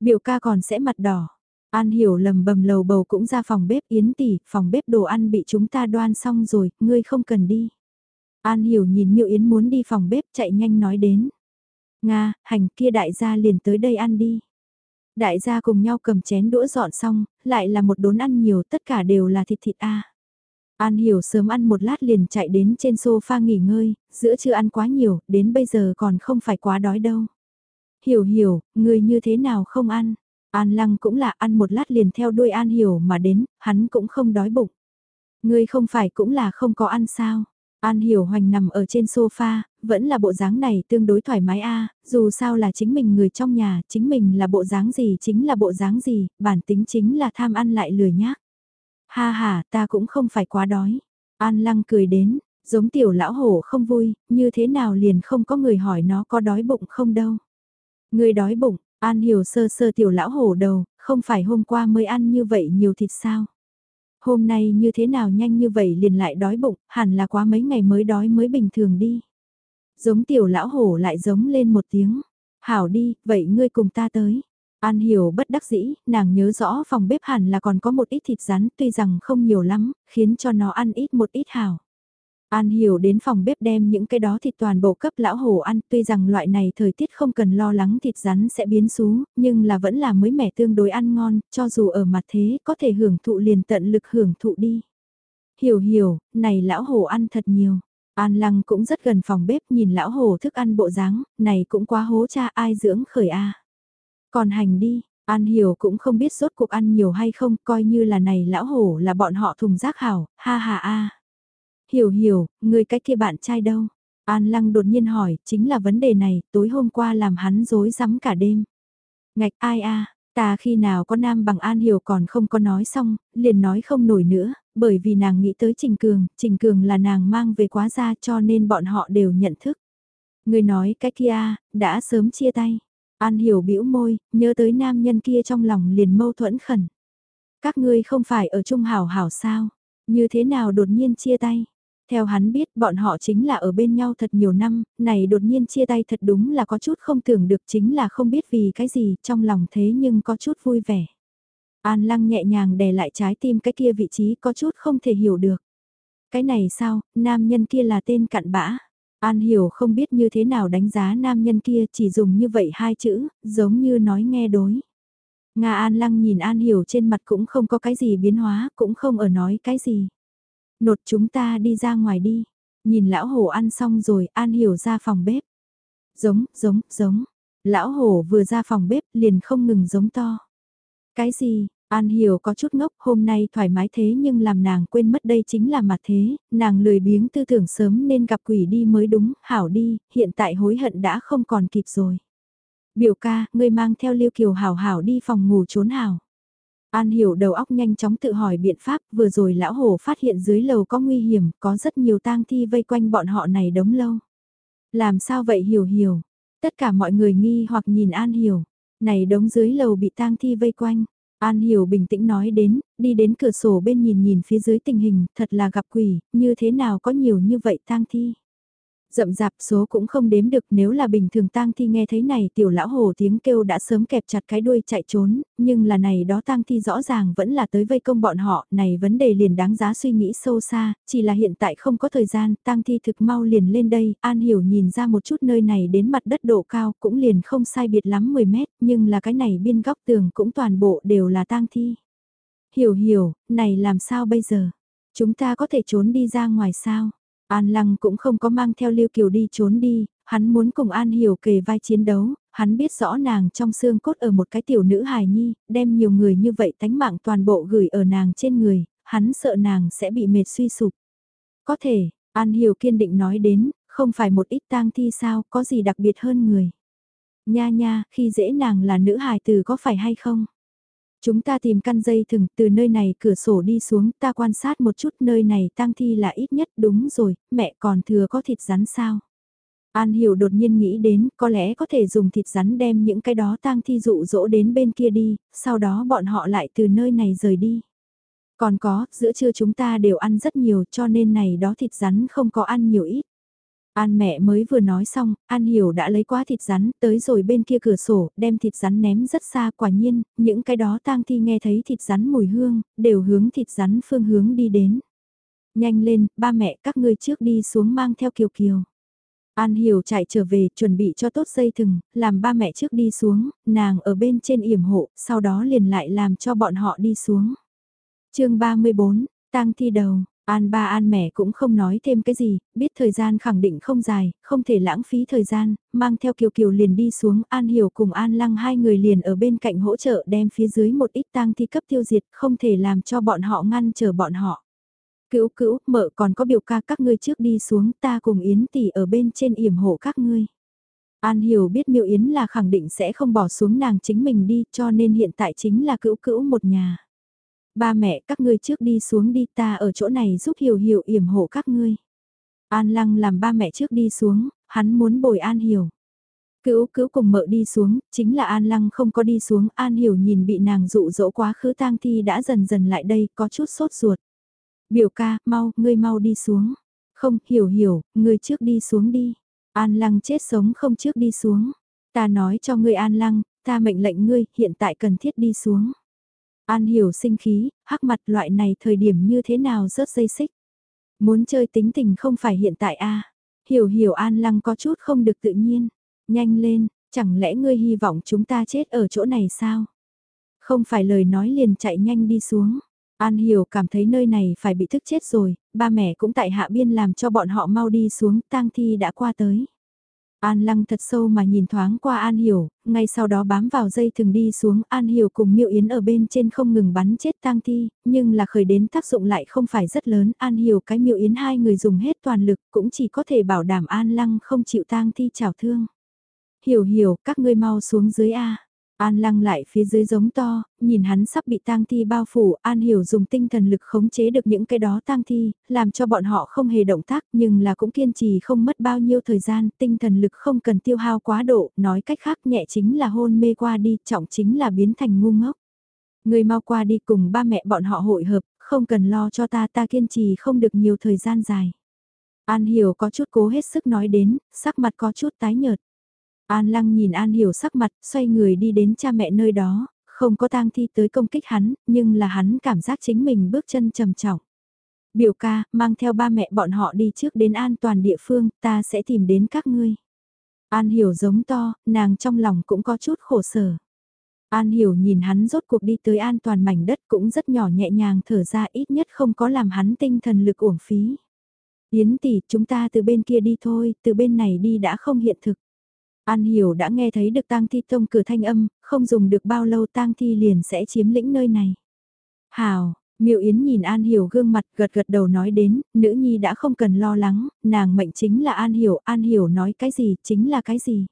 Biểu ca còn sẽ mặt đỏ. An hiểu lầm bầm lầu bầu cũng ra phòng bếp yến tỷ, phòng bếp đồ ăn bị chúng ta đoan xong rồi, ngươi không cần đi. An hiểu nhìn miệu yến muốn đi phòng bếp chạy nhanh nói đến. Nga, hành kia đại gia liền tới đây ăn đi. Đại gia cùng nhau cầm chén đũa dọn xong, lại là một đốn ăn nhiều tất cả đều là thịt thịt a. An hiểu sớm ăn một lát liền chạy đến trên sofa nghỉ ngơi, giữa chưa ăn quá nhiều, đến bây giờ còn không phải quá đói đâu. Hiểu hiểu, người như thế nào không ăn? An lăng cũng là ăn một lát liền theo đuôi An hiểu mà đến, hắn cũng không đói bụng. Ngươi không phải cũng là không có ăn sao? An hiểu hoành nằm ở trên sofa, vẫn là bộ dáng này tương đối thoải mái a dù sao là chính mình người trong nhà, chính mình là bộ dáng gì chính là bộ dáng gì, bản tính chính là tham ăn lại lười nhác. Ha ha, ta cũng không phải quá đói. An lăng cười đến, giống tiểu lão hổ không vui, như thế nào liền không có người hỏi nó có đói bụng không đâu. Người đói bụng, An hiểu sơ sơ tiểu lão hổ đầu, không phải hôm qua mới ăn như vậy nhiều thịt sao. Hôm nay như thế nào nhanh như vậy liền lại đói bụng, hẳn là quá mấy ngày mới đói mới bình thường đi. Giống tiểu lão hổ lại giống lên một tiếng. Hảo đi, vậy ngươi cùng ta tới. An hiểu bất đắc dĩ, nàng nhớ rõ phòng bếp hẳn là còn có một ít thịt rắn tuy rằng không nhiều lắm, khiến cho nó ăn ít một ít hảo. An hiểu đến phòng bếp đem những cái đó thịt toàn bộ cấp lão hổ ăn, tuy rằng loại này thời tiết không cần lo lắng thịt rắn sẽ biến xú, nhưng là vẫn là mới mẻ tương đối ăn ngon, cho dù ở mặt thế có thể hưởng thụ liền tận lực hưởng thụ đi. Hiểu hiểu, này lão hổ ăn thật nhiều. An lăng cũng rất gần phòng bếp nhìn lão hổ thức ăn bộ dáng, này cũng quá hố cha ai dưỡng khởi a. Còn hành đi, An hiểu cũng không biết rốt cuộc ăn nhiều hay không, coi như là này lão hổ là bọn họ thùng rác hảo, ha ha a. Hiểu hiểu, người cái kia bạn trai đâu? An Lăng đột nhiên hỏi, chính là vấn đề này, tối hôm qua làm hắn dối rắm cả đêm. Ngạch ai a, ta khi nào có nam bằng An Hiểu còn không có nói xong, liền nói không nổi nữa, bởi vì nàng nghĩ tới Trình Cường, Trình Cường là nàng mang về quá ra cho nên bọn họ đều nhận thức. Người nói cái kia, đã sớm chia tay. An Hiểu bĩu môi, nhớ tới nam nhân kia trong lòng liền mâu thuẫn khẩn. Các ngươi không phải ở chung hảo hảo sao? Như thế nào đột nhiên chia tay? Theo hắn biết bọn họ chính là ở bên nhau thật nhiều năm, này đột nhiên chia tay thật đúng là có chút không tưởng được chính là không biết vì cái gì trong lòng thế nhưng có chút vui vẻ. An lăng nhẹ nhàng đè lại trái tim cái kia vị trí có chút không thể hiểu được. Cái này sao, nam nhân kia là tên cặn bã. An hiểu không biết như thế nào đánh giá nam nhân kia chỉ dùng như vậy hai chữ, giống như nói nghe đối. Nga An lăng nhìn An hiểu trên mặt cũng không có cái gì biến hóa, cũng không ở nói cái gì. Nột chúng ta đi ra ngoài đi. Nhìn lão hổ ăn xong rồi, An Hiểu ra phòng bếp. Giống, giống, giống. Lão hổ vừa ra phòng bếp liền không ngừng giống to. Cái gì, An Hiểu có chút ngốc, hôm nay thoải mái thế nhưng làm nàng quên mất đây chính là mặt thế, nàng lười biếng tư tưởng sớm nên gặp quỷ đi mới đúng, hảo đi, hiện tại hối hận đã không còn kịp rồi. Biểu ca, ngươi mang theo Liêu Kiều hảo hảo đi phòng ngủ trốn hảo. An hiểu đầu óc nhanh chóng tự hỏi biện pháp, vừa rồi lão hổ phát hiện dưới lầu có nguy hiểm, có rất nhiều tang thi vây quanh bọn họ này đống lâu. Làm sao vậy hiểu hiểu? Tất cả mọi người nghi hoặc nhìn An hiểu. Này đống dưới lầu bị tang thi vây quanh. An hiểu bình tĩnh nói đến, đi đến cửa sổ bên nhìn nhìn phía dưới tình hình, thật là gặp quỷ, như thế nào có nhiều như vậy tang thi. Rậm rạp số cũng không đếm được nếu là bình thường tang thi nghe thấy này tiểu lão hồ tiếng kêu đã sớm kẹp chặt cái đuôi chạy trốn, nhưng là này đó tang thi rõ ràng vẫn là tới vây công bọn họ, này vấn đề liền đáng giá suy nghĩ sâu xa, chỉ là hiện tại không có thời gian, tang thi thực mau liền lên đây, An Hiểu nhìn ra một chút nơi này đến mặt đất độ cao cũng liền không sai biệt lắm 10 mét, nhưng là cái này biên góc tường cũng toàn bộ đều là tang thi. Hiểu hiểu, này làm sao bây giờ? Chúng ta có thể trốn đi ra ngoài sao? An Lăng cũng không có mang theo Lưu Kiều đi trốn đi, hắn muốn cùng An Hiểu kề vai chiến đấu, hắn biết rõ nàng trong xương cốt ở một cái tiểu nữ hài nhi, đem nhiều người như vậy tánh mạng toàn bộ gửi ở nàng trên người, hắn sợ nàng sẽ bị mệt suy sụp. Có thể, An Hiểu kiên định nói đến, không phải một ít tang thi sao, có gì đặc biệt hơn người. Nha nha, khi dễ nàng là nữ hài từ có phải hay không? Chúng ta tìm căn dây thừng từ nơi này cửa sổ đi xuống ta quan sát một chút nơi này tang thi là ít nhất đúng rồi, mẹ còn thừa có thịt rắn sao? An Hiểu đột nhiên nghĩ đến có lẽ có thể dùng thịt rắn đem những cái đó tang thi dụ dỗ đến bên kia đi, sau đó bọn họ lại từ nơi này rời đi. Còn có, giữa trưa chúng ta đều ăn rất nhiều cho nên này đó thịt rắn không có ăn nhiều ít. An mẹ mới vừa nói xong, An hiểu đã lấy quá thịt rắn, tới rồi bên kia cửa sổ, đem thịt rắn ném rất xa quả nhiên, những cái đó tang thi nghe thấy thịt rắn mùi hương, đều hướng thịt rắn phương hướng đi đến. Nhanh lên, ba mẹ các ngươi trước đi xuống mang theo kiều kiều. An hiểu chạy trở về, chuẩn bị cho tốt dây thừng, làm ba mẹ trước đi xuống, nàng ở bên trên yểm hộ, sau đó liền lại làm cho bọn họ đi xuống. chương 34, tang thi đầu, An ba an mẹ cũng không nói thêm cái gì, biết thời gian khẳng định không dài, không thể lãng phí thời gian, mang theo Kiều Kiều liền đi xuống, An Hiểu cùng An Lăng hai người liền ở bên cạnh hỗ trợ đem phía dưới một ít tang thi cấp tiêu diệt, không thể làm cho bọn họ ngăn chờ bọn họ. Cữu cữu, mợ còn có biểu ca các ngươi trước đi xuống, ta cùng Yến tỷ ở bên trên yểm hộ các ngươi. An Hiểu biết Miêu Yến là khẳng định sẽ không bỏ xuống nàng chính mình đi, cho nên hiện tại chính là cữu cữu một nhà. Ba mẹ các ngươi trước đi xuống đi ta ở chỗ này giúp hiểu hiểu yểm hộ các ngươi. An lăng làm ba mẹ trước đi xuống, hắn muốn bồi an hiểu. Cữu cữu cùng mợ đi xuống, chính là An Lăng không có đi xuống, An Hiểu nhìn bị nàng dụ dỗ quá khứ tang thi đã dần dần lại đây, có chút sốt ruột. Biểu ca, mau, ngươi mau đi xuống. Không, hiểu hiểu, ngươi trước đi xuống đi. An Lăng chết sống không trước đi xuống. Ta nói cho ngươi An Lăng, ta mệnh lệnh ngươi, hiện tại cần thiết đi xuống. An hiểu sinh khí, hắc mặt loại này thời điểm như thế nào rớt dây xích. Muốn chơi tính tình không phải hiện tại a Hiểu hiểu an lăng có chút không được tự nhiên. Nhanh lên, chẳng lẽ ngươi hy vọng chúng ta chết ở chỗ này sao? Không phải lời nói liền chạy nhanh đi xuống. An hiểu cảm thấy nơi này phải bị thức chết rồi, ba mẹ cũng tại hạ biên làm cho bọn họ mau đi xuống, tang thi đã qua tới. An lăng thật sâu mà nhìn thoáng qua An Hiểu, ngay sau đó bám vào dây thường đi xuống An Hiểu cùng Miệu Yến ở bên trên không ngừng bắn chết tang thi, nhưng là khởi đến tác dụng lại không phải rất lớn. An Hiểu cái Miệu Yến hai người dùng hết toàn lực cũng chỉ có thể bảo đảm An lăng không chịu tang thi chảo thương. Hiểu hiểu, các ngươi mau xuống dưới A. An lăng lại phía dưới giống to, nhìn hắn sắp bị tang thi bao phủ, An hiểu dùng tinh thần lực khống chế được những cái đó tang thi, làm cho bọn họ không hề động tác nhưng là cũng kiên trì không mất bao nhiêu thời gian, tinh thần lực không cần tiêu hao quá độ, nói cách khác nhẹ chính là hôn mê qua đi, trọng chính là biến thành ngu ngốc. Người mau qua đi cùng ba mẹ bọn họ hội hợp, không cần lo cho ta ta kiên trì không được nhiều thời gian dài. An hiểu có chút cố hết sức nói đến, sắc mặt có chút tái nhợt. An Lăng nhìn An Hiểu sắc mặt, xoay người đi đến cha mẹ nơi đó, không có tang thi tới công kích hắn, nhưng là hắn cảm giác chính mình bước chân trầm trọng. Biểu ca, mang theo ba mẹ bọn họ đi trước đến an toàn địa phương, ta sẽ tìm đến các ngươi. An Hiểu giống to, nàng trong lòng cũng có chút khổ sở. An Hiểu nhìn hắn rốt cuộc đi tới an toàn mảnh đất cũng rất nhỏ nhẹ nhàng thở ra ít nhất không có làm hắn tinh thần lực uổng phí. Yến tỷ, chúng ta từ bên kia đi thôi, từ bên này đi đã không hiện thực. An Hiểu đã nghe thấy được tang thi tông cửa thanh âm, không dùng được bao lâu tang thi liền sẽ chiếm lĩnh nơi này. Hào, Miệu Yến nhìn An Hiểu gương mặt gật gật đầu nói đến, nữ nhi đã không cần lo lắng, nàng mệnh chính là An Hiểu, An Hiểu nói cái gì chính là cái gì.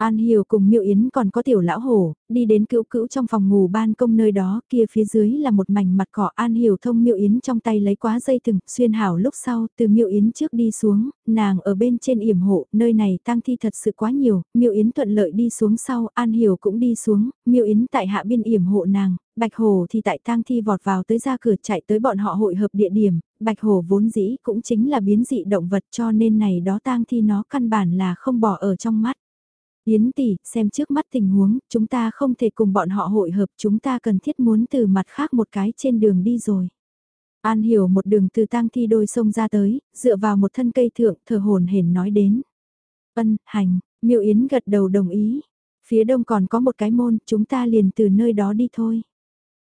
An Hiểu cùng Miêu Yến còn có tiểu lão hổ, đi đến cữu cữu trong phòng ngủ ban công nơi đó, kia phía dưới là một mảnh mặt cỏ. An Hiểu thông Miêu Yến trong tay lấy quá dây thừng, xuyên hảo lúc sau, từ Miêu Yến trước đi xuống, nàng ở bên trên yểm hộ, nơi này tang thi thật sự quá nhiều, Miêu Yến thuận lợi đi xuống sau, An Hiểu cũng đi xuống, Miêu Yến tại hạ biên yểm hộ nàng, Bạch Hồ thì tại tang thi vọt vào tới ra cửa chạy tới bọn họ hội hợp địa điểm, Bạch Hồ vốn dĩ cũng chính là biến dị động vật cho nên này đó tang thi nó căn bản là không bỏ ở trong mắt. Yến tỷ, xem trước mắt tình huống, chúng ta không thể cùng bọn họ hội hợp, chúng ta cần thiết muốn từ mặt khác một cái trên đường đi rồi. An hiểu một đường từ tang thi đôi sông ra tới, dựa vào một thân cây thượng, thờ hồn hển nói đến. Ân, hành, miệu Yến gật đầu đồng ý. Phía đông còn có một cái môn, chúng ta liền từ nơi đó đi thôi.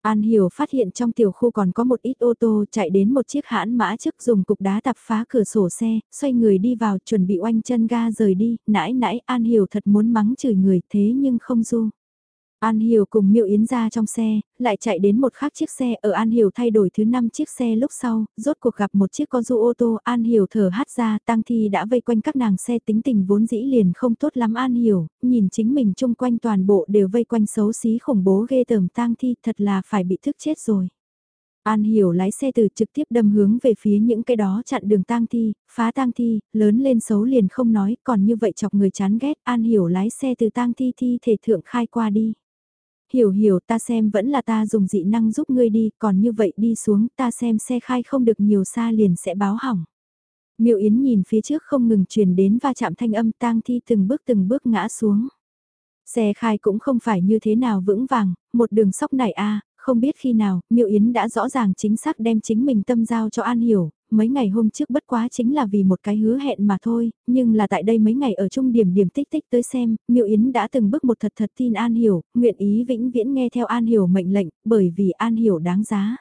An Hiểu phát hiện trong tiểu khu còn có một ít ô tô chạy đến một chiếc hãn mã trước dùng cục đá tạp phá cửa sổ xe, xoay người đi vào chuẩn bị oanh chân ga rời đi, nãy nãy An Hiểu thật muốn mắng chửi người thế nhưng không du. An Hiểu cùng Miệu Yến ra trong xe, lại chạy đến một khác chiếc xe ở An Hiểu thay đổi thứ 5 chiếc xe lúc sau, rốt cuộc gặp một chiếc con du ô tô. An Hiểu thở hát ra tang thi đã vây quanh các nàng xe tính tình vốn dĩ liền không tốt lắm. An Hiểu, nhìn chính mình chung quanh toàn bộ đều vây quanh xấu xí khủng bố ghê tởm tang thi thật là phải bị thức chết rồi. An Hiểu lái xe từ trực tiếp đâm hướng về phía những cái đó chặn đường tang thi, phá tang thi, lớn lên xấu liền không nói, còn như vậy chọc người chán ghét, An Hiểu lái xe từ tang thi thi thể thượng khai qua đi hiểu hiểu ta xem vẫn là ta dùng dị năng giúp ngươi đi, còn như vậy đi xuống ta xem xe khai không được nhiều xa liền sẽ báo hỏng. Miệu Yến nhìn phía trước không ngừng truyền đến va chạm thanh âm tang thi từng bước từng bước ngã xuống. Xe khai cũng không phải như thế nào vững vàng, một đường sóc này a không biết khi nào, Miệu Yến đã rõ ràng chính xác đem chính mình tâm giao cho An Hiểu, mấy ngày hôm trước bất quá chính là vì một cái hứa hẹn mà thôi, nhưng là tại đây mấy ngày ở trung điểm điểm tích tích tới xem, Miệu Yến đã từng bước một thật thật tin An Hiểu, nguyện ý vĩnh viễn nghe theo An Hiểu mệnh lệnh, bởi vì An Hiểu đáng giá.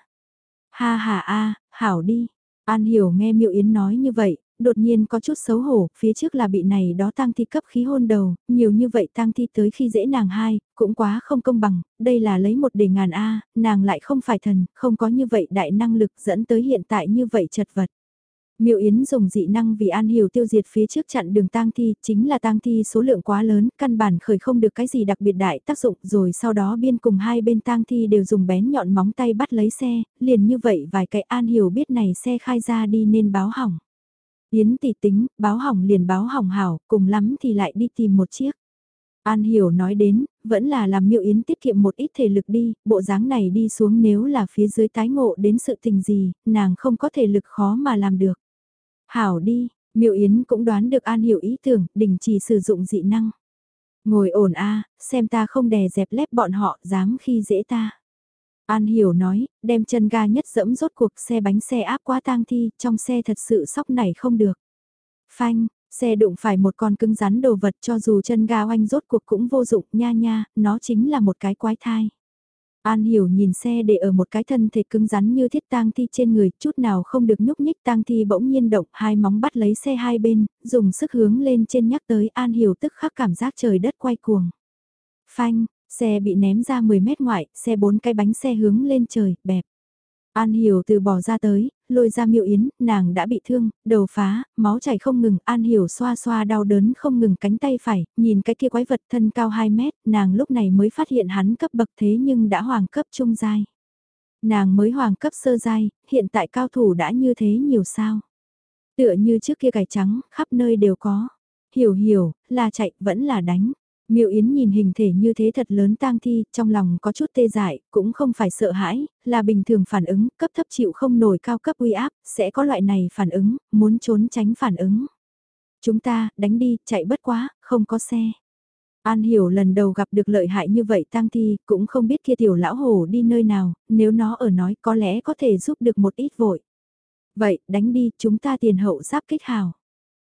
Ha ha a, hảo đi. An Hiểu nghe Miệu Yến nói như vậy, đột nhiên có chút xấu hổ, phía trước là bị này đó tang thi cấp khí hôn đầu, nhiều như vậy tang thi tới khi dễ nàng hai, cũng quá không công bằng, đây là lấy một đề ngàn A, nàng lại không phải thần, không có như vậy đại năng lực dẫn tới hiện tại như vậy chật vật. Miệu Yến dùng dị năng vì An Hiểu tiêu diệt phía trước chặn đường tang thi, chính là tang thi số lượng quá lớn, căn bản khởi không được cái gì đặc biệt đại tác dụng, rồi sau đó biên cùng hai bên tang thi đều dùng bén nhọn móng tay bắt lấy xe, liền như vậy vài cái An Hiểu biết này xe khai ra đi nên báo hỏng. Yến tỷ tính, báo hỏng liền báo hỏng hảo, cùng lắm thì lại đi tìm một chiếc. An Hiểu nói đến, vẫn là làm miệu Yến tiết kiệm một ít thể lực đi, bộ dáng này đi xuống nếu là phía dưới tái ngộ đến sự tình gì, nàng không có thể lực khó mà làm được. Hảo đi, miệu Yến cũng đoán được An Hiểu ý tưởng, đình chỉ sử dụng dị năng. Ngồi ổn a xem ta không đè dẹp lép bọn họ, dám khi dễ ta. An Hiểu nói, đem chân ga nhất dẫm rốt cuộc xe bánh xe áp quá tang thi, trong xe thật sự sóc này không được. Phanh, xe đụng phải một con cứng rắn đồ vật cho dù chân ga oanh rốt cuộc cũng vô dụng nha nha, nó chính là một cái quái thai. An hiểu nhìn xe để ở một cái thân thể cứng rắn như thiết tang thi trên người, chút nào không được nhúc nhích tang thi bỗng nhiên động, hai móng bắt lấy xe hai bên, dùng sức hướng lên trên nhắc tới An hiểu tức khắc cảm giác trời đất quay cuồng. Phanh, Xe bị ném ra 10 mét ngoại, xe bốn cái bánh xe hướng lên trời, bẹp. An Hiểu từ bỏ ra tới, lôi ra miệu yến, nàng đã bị thương, đầu phá, máu chảy không ngừng, An Hiểu xoa xoa đau đớn không ngừng cánh tay phải, nhìn cái kia quái vật thân cao 2 mét, nàng lúc này mới phát hiện hắn cấp bậc thế nhưng đã hoàng cấp trung giai. Nàng mới hoàng cấp sơ giai, hiện tại cao thủ đã như thế nhiều sao. Tựa như trước kia cải trắng, khắp nơi đều có. Hiểu hiểu, là chạy, vẫn là đánh. Miêu Yến nhìn hình thể như thế thật lớn tang thi, trong lòng có chút tê dại, cũng không phải sợ hãi, là bình thường phản ứng, cấp thấp chịu không nổi cao cấp uy áp, sẽ có loại này phản ứng, muốn trốn tránh phản ứng. Chúng ta, đánh đi, chạy bất quá, không có xe. An hiểu lần đầu gặp được lợi hại như vậy tang thi, cũng không biết kia tiểu lão hổ đi nơi nào, nếu nó ở nói có lẽ có thể giúp được một ít vội. Vậy, đánh đi, chúng ta tiền hậu giáp kích hào.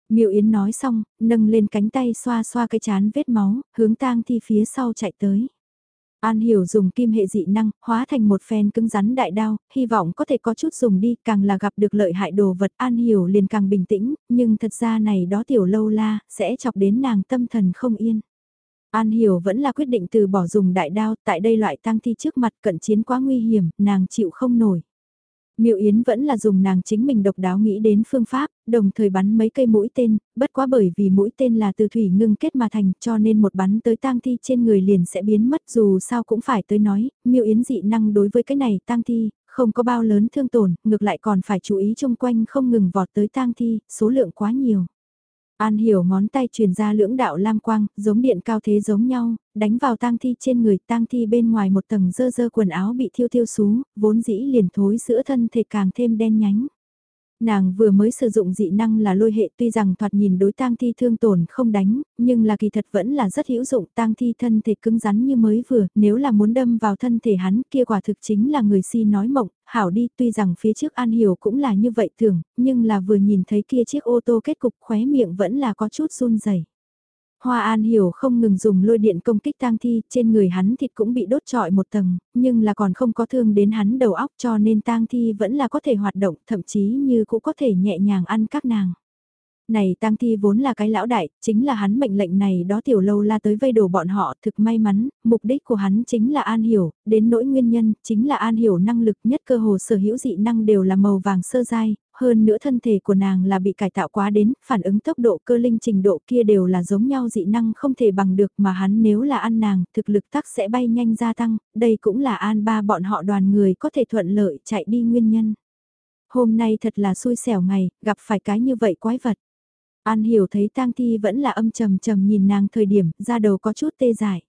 Miêu Yến nói xong, nâng lên cánh tay xoa xoa cái chán vết máu, hướng tang thi phía sau chạy tới. An Hiểu dùng kim hệ dị năng, hóa thành một phen cứng rắn đại đao, hy vọng có thể có chút dùng đi, càng là gặp được lợi hại đồ vật An Hiểu liền càng bình tĩnh, nhưng thật ra này đó tiểu lâu la, sẽ chọc đến nàng tâm thần không yên. An Hiểu vẫn là quyết định từ bỏ dùng đại đao, tại đây loại tang thi trước mặt cận chiến quá nguy hiểm, nàng chịu không nổi. Miệu Yến vẫn là dùng nàng chính mình độc đáo nghĩ đến phương pháp, đồng thời bắn mấy cây mũi tên, bất quá bởi vì mũi tên là từ thủy ngưng kết mà thành cho nên một bắn tới tang thi trên người liền sẽ biến mất dù sao cũng phải tới nói, Miệu Yến dị năng đối với cái này tang thi, không có bao lớn thương tổn, ngược lại còn phải chú ý chung quanh không ngừng vọt tới tang thi, số lượng quá nhiều. An hiểu ngón tay truyền ra lưỡng đạo lam quang, giống điện cao thế giống nhau, đánh vào tang thi trên người, tang thi bên ngoài một tầng dơ dơ quần áo bị thiêu thiêu xú, vốn dĩ liền thối giữa thân thể càng thêm đen nhánh. Nàng vừa mới sử dụng dị năng là lôi hệ tuy rằng thoạt nhìn đối tang thi thương tổn không đánh, nhưng là kỳ thật vẫn là rất hữu dụng tang thi thân thể cứng rắn như mới vừa, nếu là muốn đâm vào thân thể hắn kia quả thực chính là người si nói mộng, hảo đi tuy rằng phía trước An Hiểu cũng là như vậy thường, nhưng là vừa nhìn thấy kia chiếc ô tô kết cục khóe miệng vẫn là có chút run rẩy. Hoa An Hiểu không ngừng dùng lôi điện công kích tang thi, trên người hắn thịt cũng bị đốt trọi một tầng, nhưng là còn không có thương đến hắn đầu óc cho nên tang thi vẫn là có thể hoạt động, thậm chí như cũng có thể nhẹ nhàng ăn các nàng. Này tang thi vốn là cái lão đại, chính là hắn mệnh lệnh này đó tiểu lâu la tới vây đổ bọn họ, thực may mắn, mục đích của hắn chính là An Hiểu, đến nỗi nguyên nhân, chính là An Hiểu năng lực nhất cơ hồ sở hữu dị năng đều là màu vàng sơ dai, hơn nữa thân thể của nàng là bị cải tạo quá đến, phản ứng tốc độ cơ linh trình độ kia đều là giống nhau dị năng không thể bằng được mà hắn nếu là ăn nàng, thực lực tắc sẽ bay nhanh gia tăng, đây cũng là an ba bọn họ đoàn người có thể thuận lợi chạy đi nguyên nhân. Hôm nay thật là xui xẻo ngày, gặp phải cái như vậy quái vật. An hiểu thấy tang thi vẫn là âm trầm trầm nhìn nàng thời điểm, ra đầu có chút tê dại.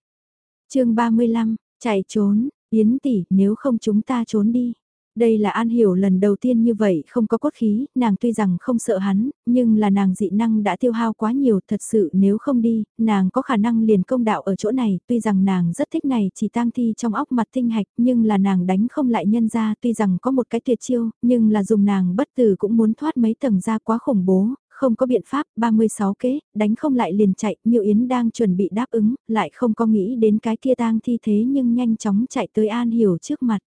chương 35, chạy trốn, Yến tỷ nếu không chúng ta trốn đi. Đây là An Hiểu lần đầu tiên như vậy không có cốt khí, nàng tuy rằng không sợ hắn, nhưng là nàng dị năng đã tiêu hao quá nhiều thật sự nếu không đi, nàng có khả năng liền công đạo ở chỗ này, tuy rằng nàng rất thích này chỉ tang thi trong óc mặt tinh hạch, nhưng là nàng đánh không lại nhân ra tuy rằng có một cái tuyệt chiêu, nhưng là dùng nàng bất tử cũng muốn thoát mấy tầng ra quá khủng bố, không có biện pháp, 36 kế, đánh không lại liền chạy, Miêu Yến đang chuẩn bị đáp ứng, lại không có nghĩ đến cái kia tang thi thế nhưng nhanh chóng chạy tới An Hiểu trước mặt.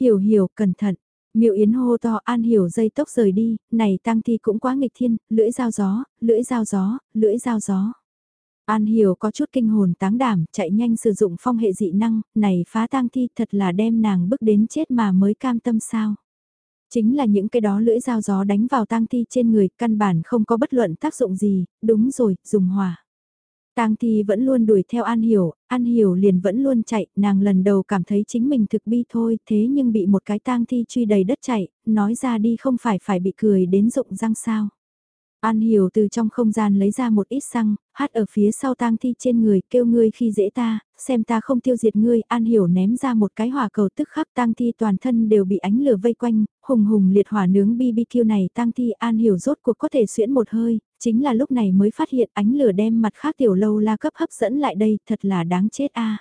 Hiểu hiểu, cẩn thận. Miệu Yến hô to an hiểu dây tốc rời đi, này tang thi cũng quá nghịch thiên, lưỡi dao gió, lưỡi dao gió, lưỡi dao gió. An hiểu có chút kinh hồn táng đảm, chạy nhanh sử dụng phong hệ dị năng, này phá tang thi thật là đem nàng bức đến chết mà mới cam tâm sao. Chính là những cái đó lưỡi dao gió đánh vào tang thi trên người, căn bản không có bất luận tác dụng gì, đúng rồi, dùng hỏa. Tang Thi vẫn luôn đuổi theo An Hiểu, An Hiểu liền vẫn luôn chạy, nàng lần đầu cảm thấy chính mình thực bi thôi, thế nhưng bị một cái Tang Thi truy đầy đất chạy, nói ra đi không phải phải bị cười đến rụng răng sao. An Hiểu từ trong không gian lấy ra một ít xăng, hát ở phía sau tang thi trên người, kêu ngươi khi dễ ta, xem ta không tiêu diệt ngươi, An Hiểu ném ra một cái hỏa cầu tức khắc tang thi toàn thân đều bị ánh lửa vây quanh, hùng hùng liệt hỏa nướng BBQ này tang thi An Hiểu rốt cuộc có thể xuyễn một hơi, chính là lúc này mới phát hiện ánh lửa đem mặt khác tiểu lâu la cấp hấp dẫn lại đây, thật là đáng chết a.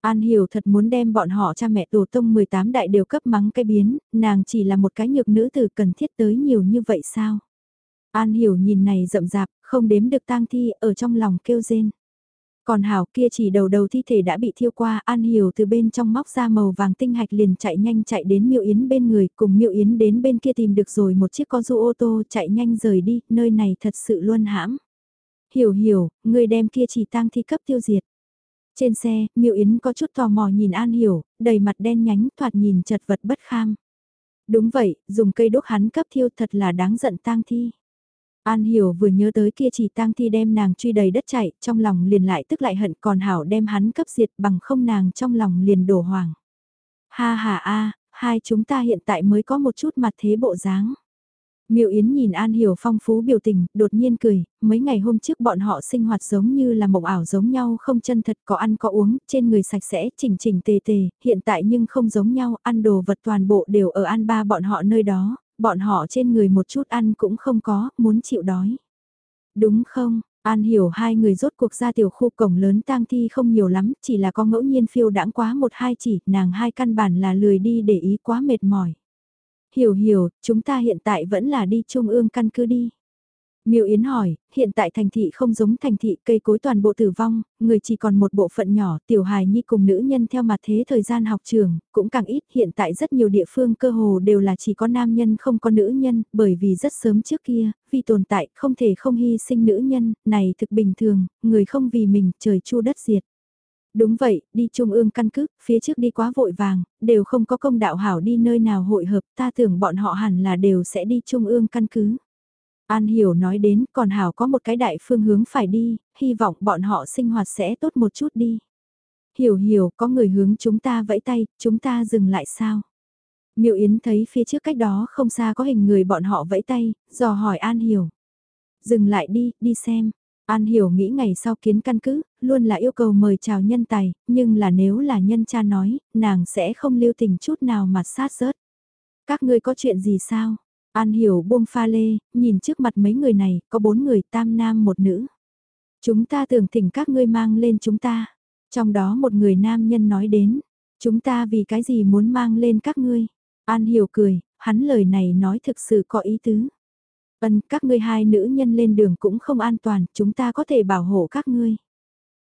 An Hiểu thật muốn đem bọn họ cha mẹ tổ tông 18 đại đều cấp mắng cái biến, nàng chỉ là một cái nhược nữ tử cần thiết tới nhiều như vậy sao? An Hiểu nhìn này rậm rạp, không đếm được tang thi ở trong lòng kêu rên. Còn Hảo kia chỉ đầu đầu thi thể đã bị thiêu qua, An Hiểu từ bên trong móc ra màu vàng tinh hạch liền chạy nhanh chạy đến Miệu Yến bên người, cùng Miệu Yến đến bên kia tìm được rồi một chiếc con du ô tô chạy nhanh rời đi, nơi này thật sự luôn hãm. Hiểu hiểu, người đem kia chỉ tang thi cấp tiêu diệt. Trên xe, Miệu Yến có chút tò mò nhìn An Hiểu, đầy mặt đen nhánh thoạt nhìn chật vật bất kham. Đúng vậy, dùng cây đốt hắn cấp thiêu thật là đáng giận tang thi. An Hiểu vừa nhớ tới kia chỉ tang thi đem nàng truy đầy đất chạy, trong lòng liền lại tức lại hận còn Hảo đem hắn cấp diệt bằng không nàng trong lòng liền đổ hoàng. Ha ha a, hai chúng ta hiện tại mới có một chút mặt thế bộ dáng. Miệu Yến nhìn An Hiểu phong phú biểu tình, đột nhiên cười, mấy ngày hôm trước bọn họ sinh hoạt giống như là mộng ảo giống nhau không chân thật có ăn có uống, trên người sạch sẽ, chỉnh chỉnh tề tề, hiện tại nhưng không giống nhau, ăn đồ vật toàn bộ đều ở An Ba bọn họ nơi đó, bọn họ trên người một chút ăn cũng không có, muốn chịu đói. Đúng không? An hiểu hai người rốt cuộc ra tiểu khu cổng lớn tang thi không nhiều lắm, chỉ là có ngẫu nhiên phiêu đãng quá một hai chỉ, nàng hai căn bản là lười đi để ý quá mệt mỏi. Hiểu hiểu, chúng ta hiện tại vẫn là đi trung ương căn cứ đi. Miêu Yến hỏi, hiện tại thành thị không giống thành thị cây cối toàn bộ tử vong, người chỉ còn một bộ phận nhỏ, tiểu hài nhi cùng nữ nhân theo mặt thế thời gian học trường, cũng càng ít, hiện tại rất nhiều địa phương cơ hồ đều là chỉ có nam nhân không có nữ nhân, bởi vì rất sớm trước kia, vì tồn tại không thể không hy sinh nữ nhân, này thực bình thường, người không vì mình, trời chua đất diệt. Đúng vậy, đi trung ương căn cứ, phía trước đi quá vội vàng, đều không có công đạo hảo đi nơi nào hội hợp, ta tưởng bọn họ hẳn là đều sẽ đi trung ương căn cứ. An Hiểu nói đến, còn Hảo có một cái đại phương hướng phải đi, hy vọng bọn họ sinh hoạt sẽ tốt một chút đi. Hiểu hiểu, có người hướng chúng ta vẫy tay, chúng ta dừng lại sao? Miệu Yến thấy phía trước cách đó không xa có hình người bọn họ vẫy tay, dò hỏi An Hiểu. Dừng lại đi, đi xem. An Hiểu nghĩ ngày sau kiến căn cứ, luôn là yêu cầu mời chào nhân tài, nhưng là nếu là nhân cha nói, nàng sẽ không lưu tình chút nào mà sát rớt. Các ngươi có chuyện gì sao? An Hiểu buông pha lê, nhìn trước mặt mấy người này, có bốn người tam nam một nữ. Chúng ta tưởng thỉnh các ngươi mang lên chúng ta. Trong đó một người nam nhân nói đến, chúng ta vì cái gì muốn mang lên các ngươi. An Hiểu cười, hắn lời này nói thực sự có ý tứ. Ân, các ngươi hai nữ nhân lên đường cũng không an toàn, chúng ta có thể bảo hộ các ngươi.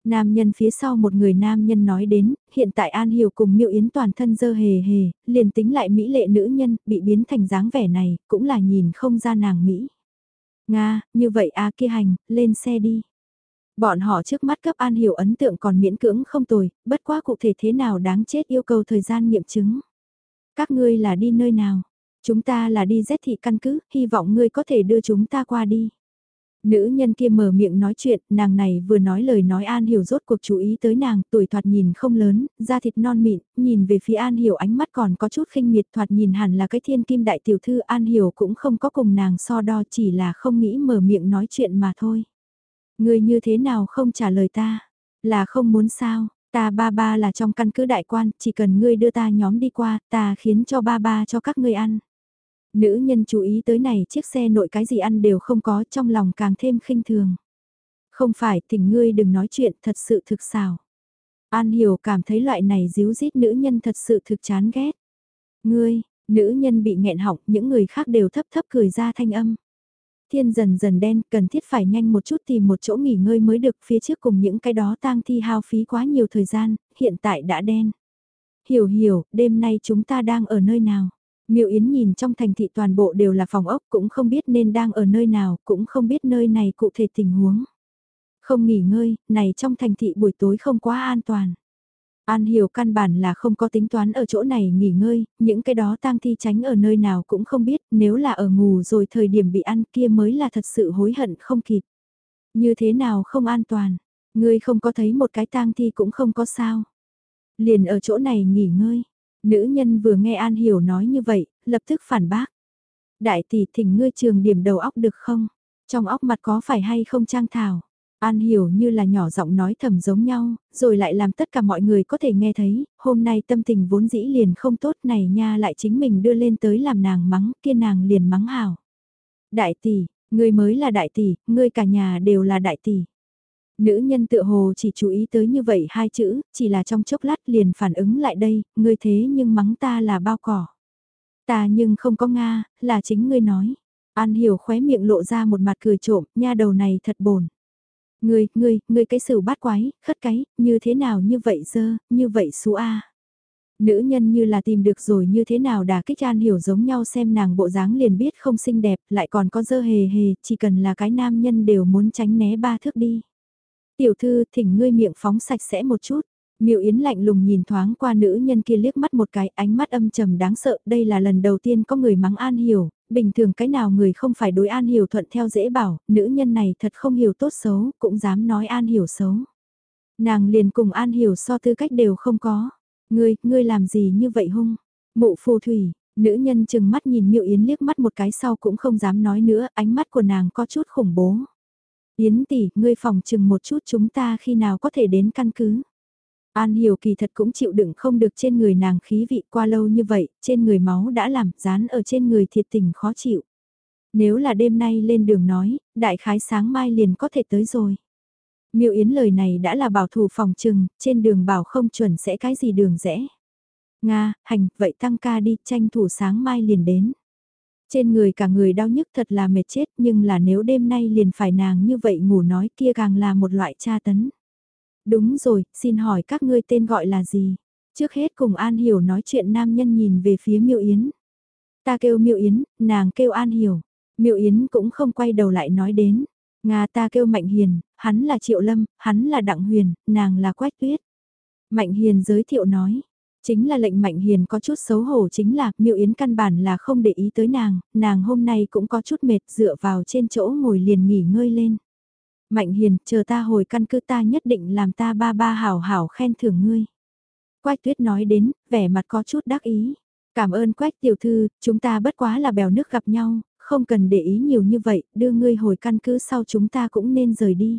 Nam nhân phía sau một người nam nhân nói đến, hiện tại An Hiểu cùng Miêu Yến toàn thân dơ hề hề, liền tính lại mỹ lệ nữ nhân, bị biến thành dáng vẻ này, cũng là nhìn không ra nàng Mỹ. Nga, như vậy a kia hành, lên xe đi. Bọn họ trước mắt cấp An Hiểu ấn tượng còn miễn cưỡng không tồi, bất quá cụ thể thế nào đáng chết yêu cầu thời gian nghiệm chứng. Các ngươi là đi nơi nào? Chúng ta là đi rét thị căn cứ, hy vọng ngươi có thể đưa chúng ta qua đi. Nữ nhân kia mở miệng nói chuyện, nàng này vừa nói lời nói An Hiểu rốt cuộc chú ý tới nàng, tuổi thoạt nhìn không lớn, da thịt non mịn, nhìn về phía An Hiểu ánh mắt còn có chút khinh miệt thoạt nhìn hẳn là cái thiên kim đại tiểu thư An Hiểu cũng không có cùng nàng so đo chỉ là không nghĩ mở miệng nói chuyện mà thôi. Người như thế nào không trả lời ta, là không muốn sao, ta ba ba là trong căn cứ đại quan, chỉ cần ngươi đưa ta nhóm đi qua, ta khiến cho ba ba cho các ngươi ăn. Nữ nhân chú ý tới này chiếc xe nội cái gì ăn đều không có trong lòng càng thêm khinh thường. Không phải tình ngươi đừng nói chuyện thật sự thực xào. An hiểu cảm thấy loại này díu dít nữ nhân thật sự thực chán ghét. Ngươi, nữ nhân bị nghẹn họng những người khác đều thấp thấp cười ra thanh âm. Thiên dần dần đen cần thiết phải nhanh một chút tìm một chỗ nghỉ ngơi mới được phía trước cùng những cái đó tang thi hao phí quá nhiều thời gian, hiện tại đã đen. Hiểu hiểu, đêm nay chúng ta đang ở nơi nào? Miêu Yến nhìn trong thành thị toàn bộ đều là phòng ốc cũng không biết nên đang ở nơi nào, cũng không biết nơi này cụ thể tình huống. Không nghỉ ngơi, này trong thành thị buổi tối không quá an toàn. An hiểu căn bản là không có tính toán ở chỗ này nghỉ ngơi, những cái đó tang thi tránh ở nơi nào cũng không biết, nếu là ở ngủ rồi thời điểm bị ăn kia mới là thật sự hối hận không kịp. Như thế nào không an toàn, ngươi không có thấy một cái tang thi cũng không có sao. Liền ở chỗ này nghỉ ngơi, Nữ nhân vừa nghe An Hiểu nói như vậy, lập tức phản bác. Đại tỷ thỉnh ngươi trường điểm đầu óc được không? Trong óc mặt có phải hay không trang thảo? An hiểu như là nhỏ giọng nói thầm giống nhau, rồi lại làm tất cả mọi người có thể nghe thấy, hôm nay tâm tình vốn dĩ liền không tốt này nha lại chính mình đưa lên tới làm nàng mắng, kia nàng liền mắng hào. Đại tỷ, ngươi mới là đại tỷ, ngươi cả nhà đều là đại tỷ. Nữ nhân tự hồ chỉ chú ý tới như vậy hai chữ, chỉ là trong chốc lát liền phản ứng lại đây, ngươi thế nhưng mắng ta là bao cỏ. Ta nhưng không có Nga, là chính ngươi nói. An hiểu khóe miệng lộ ra một mặt cười trộm, nha đầu này thật bồn. Ngươi, ngươi, ngươi cái xử bát quái, khất cái, như thế nào như vậy dơ, như vậy xú a. Nữ nhân như là tìm được rồi như thế nào đà kích an hiểu giống nhau xem nàng bộ dáng liền biết không xinh đẹp, lại còn có dơ hề hề, chỉ cần là cái nam nhân đều muốn tránh né ba thước đi. Tiểu thư thỉnh ngươi miệng phóng sạch sẽ một chút. Miệu Yến lạnh lùng nhìn thoáng qua nữ nhân kia liếc mắt một cái, ánh mắt âm trầm đáng sợ, đây là lần đầu tiên có người mắng An Hiểu, bình thường cái nào người không phải đối An Hiểu thuận theo dễ bảo, nữ nhân này thật không hiểu tốt xấu, cũng dám nói An Hiểu xấu. Nàng liền cùng An Hiểu so tư cách đều không có. Ngươi, ngươi làm gì như vậy hung? Mụ phù thủy, nữ nhân chừng mắt nhìn Miệu Yến liếc mắt một cái sau cũng không dám nói nữa, ánh mắt của nàng có chút khủng bố. Yến tỷ, ngươi phòng chừng một chút chúng ta khi nào có thể đến căn cứ. An hiểu kỳ thật cũng chịu đựng không được trên người nàng khí vị qua lâu như vậy, trên người máu đã làm, dán ở trên người thiệt tình khó chịu. Nếu là đêm nay lên đường nói, đại khái sáng mai liền có thể tới rồi. Miêu Yến lời này đã là bảo thủ phòng trừng, trên đường bảo không chuẩn sẽ cái gì đường rẽ. Nga, hành, vậy tăng ca đi, tranh thủ sáng mai liền đến. Trên người cả người đau nhức thật là mệt chết nhưng là nếu đêm nay liền phải nàng như vậy ngủ nói kia càng là một loại tra tấn. Đúng rồi, xin hỏi các ngươi tên gọi là gì? Trước hết cùng An Hiểu nói chuyện nam nhân nhìn về phía Miêu Yến. Ta kêu Miêu Yến, nàng kêu An Hiểu. Miêu Yến cũng không quay đầu lại nói đến. Nga ta kêu Mạnh Hiền, hắn là Triệu Lâm, hắn là Đặng Huyền, nàng là Quách Tuyết. Mạnh Hiền giới thiệu nói. Chính là lệnh Mạnh Hiền có chút xấu hổ chính là Miêu Yến căn bản là không để ý tới nàng, nàng hôm nay cũng có chút mệt dựa vào trên chỗ ngồi liền nghỉ ngơi lên. Mạnh Hiền, chờ ta hồi căn cứ ta nhất định làm ta ba ba hảo hảo khen thưởng ngươi. Quách tuyết nói đến, vẻ mặt có chút đắc ý. Cảm ơn Quách tiểu thư, chúng ta bất quá là bèo nước gặp nhau, không cần để ý nhiều như vậy, đưa ngươi hồi căn cứ sau chúng ta cũng nên rời đi.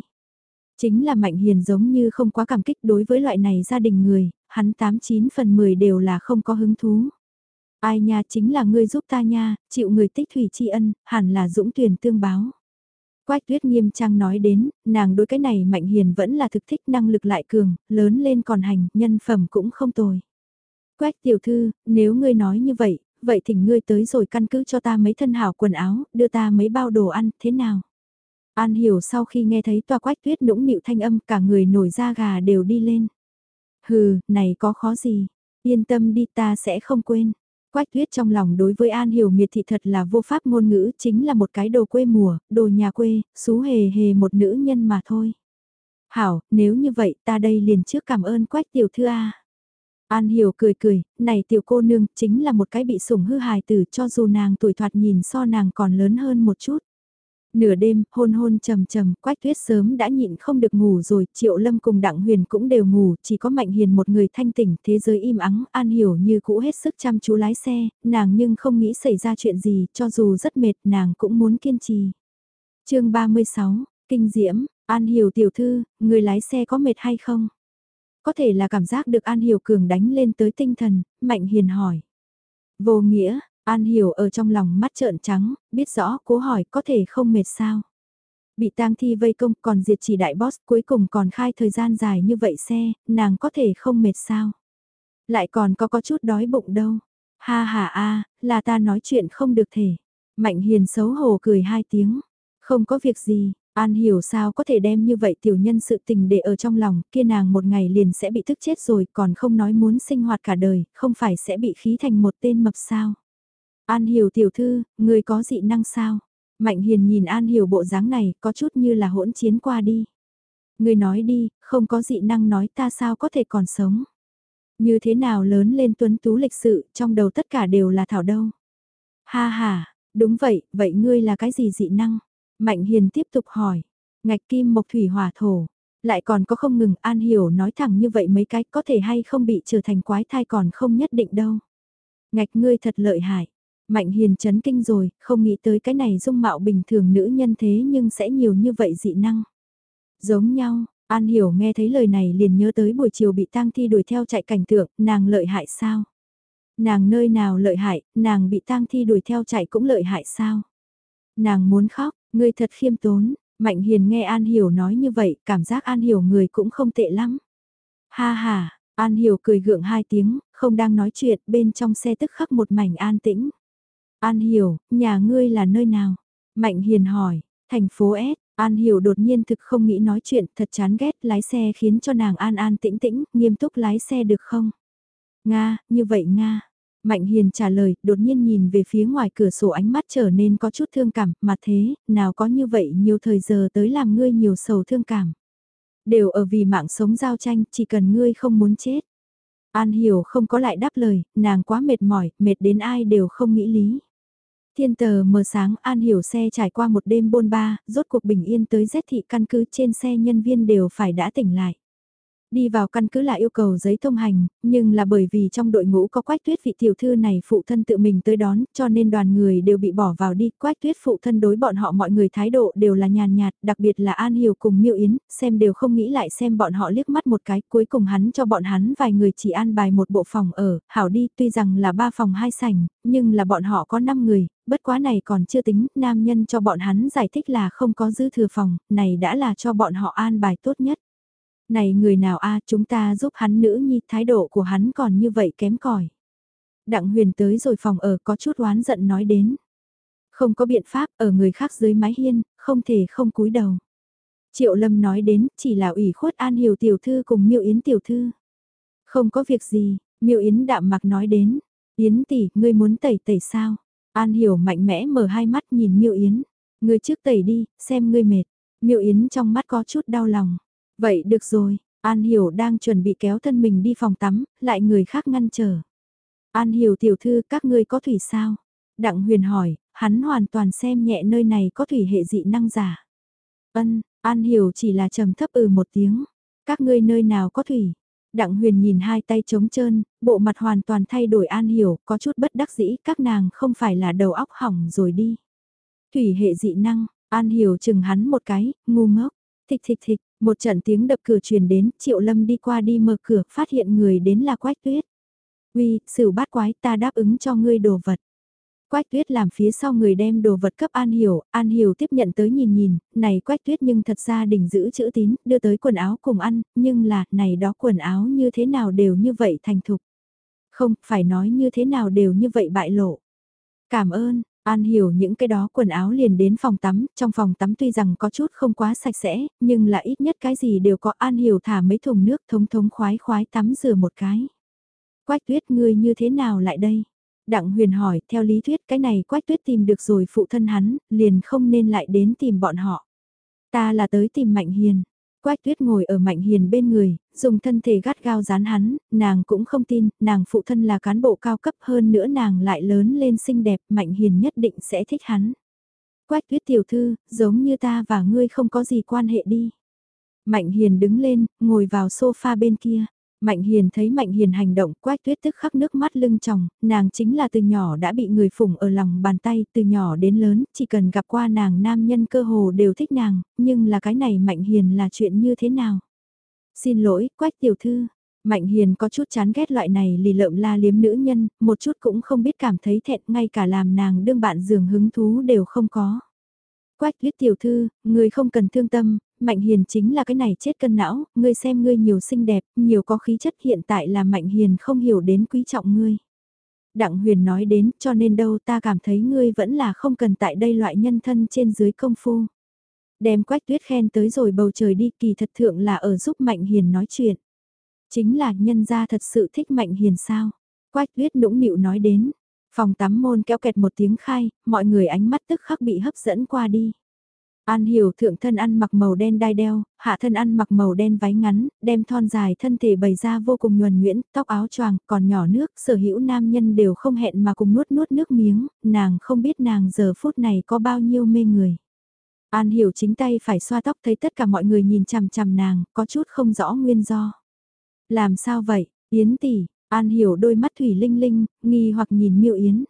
Chính là Mạnh Hiền giống như không quá cảm kích đối với loại này gia đình người, hắn 89 phần 10 đều là không có hứng thú. Ai nha chính là ngươi giúp ta nha, chịu người tích thủy tri ân, hẳn là dũng tuyển tương báo. Quách tuyết nghiêm trang nói đến, nàng đối cái này Mạnh Hiền vẫn là thực thích năng lực lại cường, lớn lên còn hành, nhân phẩm cũng không tồi. Quách tiểu thư, nếu ngươi nói như vậy, vậy thỉnh ngươi tới rồi căn cứ cho ta mấy thân hảo quần áo, đưa ta mấy bao đồ ăn, thế nào? An hiểu sau khi nghe thấy toa quách tuyết nũng nịu thanh âm cả người nổi da gà đều đi lên. Hừ, này có khó gì, yên tâm đi ta sẽ không quên. Quách tuyết trong lòng đối với An Hiểu miệt thị thật là vô pháp ngôn ngữ chính là một cái đồ quê mùa, đồ nhà quê, xú hề hề một nữ nhân mà thôi. Hảo, nếu như vậy ta đây liền trước cảm ơn Quách tiểu thư A. An Hiểu cười cười, này tiểu cô nương chính là một cái bị sủng hư hài tử cho dù nàng tuổi thoạt nhìn so nàng còn lớn hơn một chút. Nửa đêm, hôn hôn trầm trầm, quách tuyết sớm đã nhịn không được ngủ rồi, triệu lâm cùng đặng huyền cũng đều ngủ, chỉ có mạnh hiền một người thanh tỉnh, thế giới im ắng, an hiểu như cũ hết sức chăm chú lái xe, nàng nhưng không nghĩ xảy ra chuyện gì, cho dù rất mệt, nàng cũng muốn kiên trì. chương 36, Kinh Diễm, An Hiểu tiểu thư, người lái xe có mệt hay không? Có thể là cảm giác được An Hiểu cường đánh lên tới tinh thần, Mạnh Hiền hỏi. Vô nghĩa, An Hiểu ở trong lòng mắt trợn trắng, biết rõ cố hỏi có thể không mệt sao. Bị tang thi vây công còn diệt chỉ đại boss cuối cùng còn khai thời gian dài như vậy xe, nàng có thể không mệt sao. Lại còn có có chút đói bụng đâu. Ha ha a, là ta nói chuyện không được thể. Mạnh hiền xấu hổ cười hai tiếng. Không có việc gì, An hiểu sao có thể đem như vậy tiểu nhân sự tình để ở trong lòng, kia nàng một ngày liền sẽ bị thức chết rồi còn không nói muốn sinh hoạt cả đời, không phải sẽ bị khí thành một tên mập sao. An hiểu tiểu thư, người có dị năng sao? Mạnh hiền nhìn An hiểu bộ dáng này có chút như là hỗn chiến qua đi. Người nói đi, không có dị năng nói ta sao có thể còn sống. Như thế nào lớn lên tuấn tú lịch sự, trong đầu tất cả đều là thảo đâu. Ha ha, đúng vậy, vậy ngươi là cái gì dị năng? Mạnh hiền tiếp tục hỏi. Ngạch kim mộc thủy hỏa thổ. Lại còn có không ngừng An Hiểu nói thẳng như vậy mấy cái có thể hay không bị trở thành quái thai còn không nhất định đâu. Ngạch ngươi thật lợi hại. Mạnh hiền chấn kinh rồi, không nghĩ tới cái này dung mạo bình thường nữ nhân thế nhưng sẽ nhiều như vậy dị năng. Giống nhau, An Hiểu nghe thấy lời này liền nhớ tới buổi chiều bị tang thi đuổi theo chạy cảnh tượng, nàng lợi hại sao? Nàng nơi nào lợi hại, nàng bị tang thi đuổi theo chạy cũng lợi hại sao? Nàng muốn khóc, ngươi thật khiêm tốn, Mạnh Hiền nghe An Hiểu nói như vậy, cảm giác An Hiểu người cũng không tệ lắm. Ha ha, An Hiểu cười gượng hai tiếng, không đang nói chuyện, bên trong xe tức khắc một mảnh an tĩnh. An Hiểu, nhà ngươi là nơi nào? Mạnh Hiền hỏi, thành phố S. An Hiểu đột nhiên thực không nghĩ nói chuyện, thật chán ghét, lái xe khiến cho nàng an an tĩnh tĩnh, nghiêm túc lái xe được không? Nga, như vậy Nga. Mạnh Hiền trả lời, đột nhiên nhìn về phía ngoài cửa sổ ánh mắt trở nên có chút thương cảm, mà thế, nào có như vậy nhiều thời giờ tới làm ngươi nhiều sầu thương cảm. Đều ở vì mạng sống giao tranh, chỉ cần ngươi không muốn chết. An Hiểu không có lại đáp lời, nàng quá mệt mỏi, mệt đến ai đều không nghĩ lý. Thiên tờ mờ sáng An Hiểu xe trải qua một đêm bôn ba, rốt cuộc bình yên tới Z thị căn cứ trên xe nhân viên đều phải đã tỉnh lại. Đi vào căn cứ là yêu cầu giấy thông hành, nhưng là bởi vì trong đội ngũ có quách tuyết vị tiểu thư này phụ thân tự mình tới đón, cho nên đoàn người đều bị bỏ vào đi. Quách tuyết phụ thân đối bọn họ mọi người thái độ đều là nhàn nhạt, đặc biệt là An Hiểu cùng Miêu Yến, xem đều không nghĩ lại xem bọn họ liếc mắt một cái, cuối cùng hắn cho bọn hắn vài người chỉ an bài một bộ phòng ở, hảo đi, tuy rằng là ba phòng hai sảnh, nhưng là bọn họ có 5 người, bất quá này còn chưa tính, nam nhân cho bọn hắn giải thích là không có dư thừa phòng, này đã là cho bọn họ an bài tốt nhất. Này người nào a chúng ta giúp hắn nữ nhi thái độ của hắn còn như vậy kém cỏi Đặng huyền tới rồi phòng ở có chút oán giận nói đến. Không có biện pháp ở người khác dưới mái hiên, không thể không cúi đầu. Triệu lâm nói đến chỉ là ủy khuất an hiểu tiểu thư cùng miêu yến tiểu thư. Không có việc gì, miêu yến đạm mặc nói đến. Yến tỷ, ngươi muốn tẩy tẩy sao? An hiểu mạnh mẽ mở hai mắt nhìn miêu yến. Ngươi trước tẩy đi, xem ngươi mệt. Miêu yến trong mắt có chút đau lòng. Vậy được rồi, An Hiểu đang chuẩn bị kéo thân mình đi phòng tắm, lại người khác ngăn trở. An Hiểu tiểu thư các ngươi có thủy sao? Đặng huyền hỏi, hắn hoàn toàn xem nhẹ nơi này có thủy hệ dị năng giả. Ân, An Hiểu chỉ là trầm thấp ừ một tiếng. Các ngươi nơi nào có thủy? Đặng huyền nhìn hai tay trống trơn, bộ mặt hoàn toàn thay đổi An Hiểu, có chút bất đắc dĩ, các nàng không phải là đầu óc hỏng rồi đi. Thủy hệ dị năng, An Hiểu chừng hắn một cái, ngu ngốc. Thịch thịch thịch, một trận tiếng đập cửa truyền đến, Triệu Lâm đi qua đi mở cửa, phát hiện người đến là Quách Tuyết. Uy, sửu bát quái, ta đáp ứng cho ngươi đồ vật. Quách tuyết làm phía sau người đem đồ vật cấp An Hiểu, An Hiểu tiếp nhận tới nhìn nhìn, này quách tuyết nhưng thật ra đỉnh giữ chữ tín, đưa tới quần áo cùng ăn, nhưng là, này đó quần áo như thế nào đều như vậy thành thục. Không, phải nói như thế nào đều như vậy bại lộ. Cảm ơn, An hiểu những cái đó quần áo liền đến phòng tắm, trong phòng tắm tuy rằng có chút không quá sạch sẽ, nhưng là ít nhất cái gì đều có An hiểu thả mấy thùng nước thống thống khoái khoái tắm rửa một cái. Quách tuyết ngươi như thế nào lại đây? Đặng huyền hỏi, theo lý thuyết cái này quách tuyết tìm được rồi phụ thân hắn, liền không nên lại đến tìm bọn họ. Ta là tới tìm Mạnh Hiền. Quách tuyết ngồi ở Mạnh Hiền bên người, dùng thân thể gắt gao dán hắn, nàng cũng không tin, nàng phụ thân là cán bộ cao cấp hơn nữa nàng lại lớn lên xinh đẹp, Mạnh Hiền nhất định sẽ thích hắn. Quách tuyết tiểu thư, giống như ta và ngươi không có gì quan hệ đi. Mạnh Hiền đứng lên, ngồi vào sofa bên kia. Mạnh Hiền thấy Mạnh Hiền hành động quách tuyết tức khắc nước mắt lưng tròng, nàng chính là từ nhỏ đã bị người phụng ở lòng bàn tay, từ nhỏ đến lớn, chỉ cần gặp qua nàng nam nhân cơ hồ đều thích nàng, nhưng là cái này Mạnh Hiền là chuyện như thế nào? Xin lỗi, quách tiểu thư. Mạnh Hiền có chút chán ghét loại này lì lợm la liếm nữ nhân, một chút cũng không biết cảm thấy thẹn ngay cả làm nàng đương bạn giường hứng thú đều không có. Quách tuyết tiểu thư, người không cần thương tâm, Mạnh Hiền chính là cái này chết cân não, ngươi xem ngươi nhiều xinh đẹp, nhiều có khí chất hiện tại là Mạnh Hiền không hiểu đến quý trọng ngươi. Đặng Huyền nói đến cho nên đâu ta cảm thấy ngươi vẫn là không cần tại đây loại nhân thân trên dưới công phu. Đem quách tuyết khen tới rồi bầu trời đi kỳ thật thượng là ở giúp Mạnh Hiền nói chuyện. Chính là nhân gia thật sự thích Mạnh Hiền sao. Quách tuyết nũng nịu nói đến, phòng tắm môn kéo kẹt một tiếng khai, mọi người ánh mắt tức khắc bị hấp dẫn qua đi. An hiểu thượng thân ăn mặc màu đen đai đeo, hạ thân ăn mặc màu đen váy ngắn, đem thon dài thân thể bày ra vô cùng nhuần nhuyễn, tóc áo choàng, còn nhỏ nước, sở hữu nam nhân đều không hẹn mà cùng nuốt nuốt nước miếng, nàng không biết nàng giờ phút này có bao nhiêu mê người. An hiểu chính tay phải xoa tóc thấy tất cả mọi người nhìn chằm chằm nàng, có chút không rõ nguyên do. Làm sao vậy, Yến tỷ, An hiểu đôi mắt thủy linh linh, nghi hoặc nhìn miêu Yến.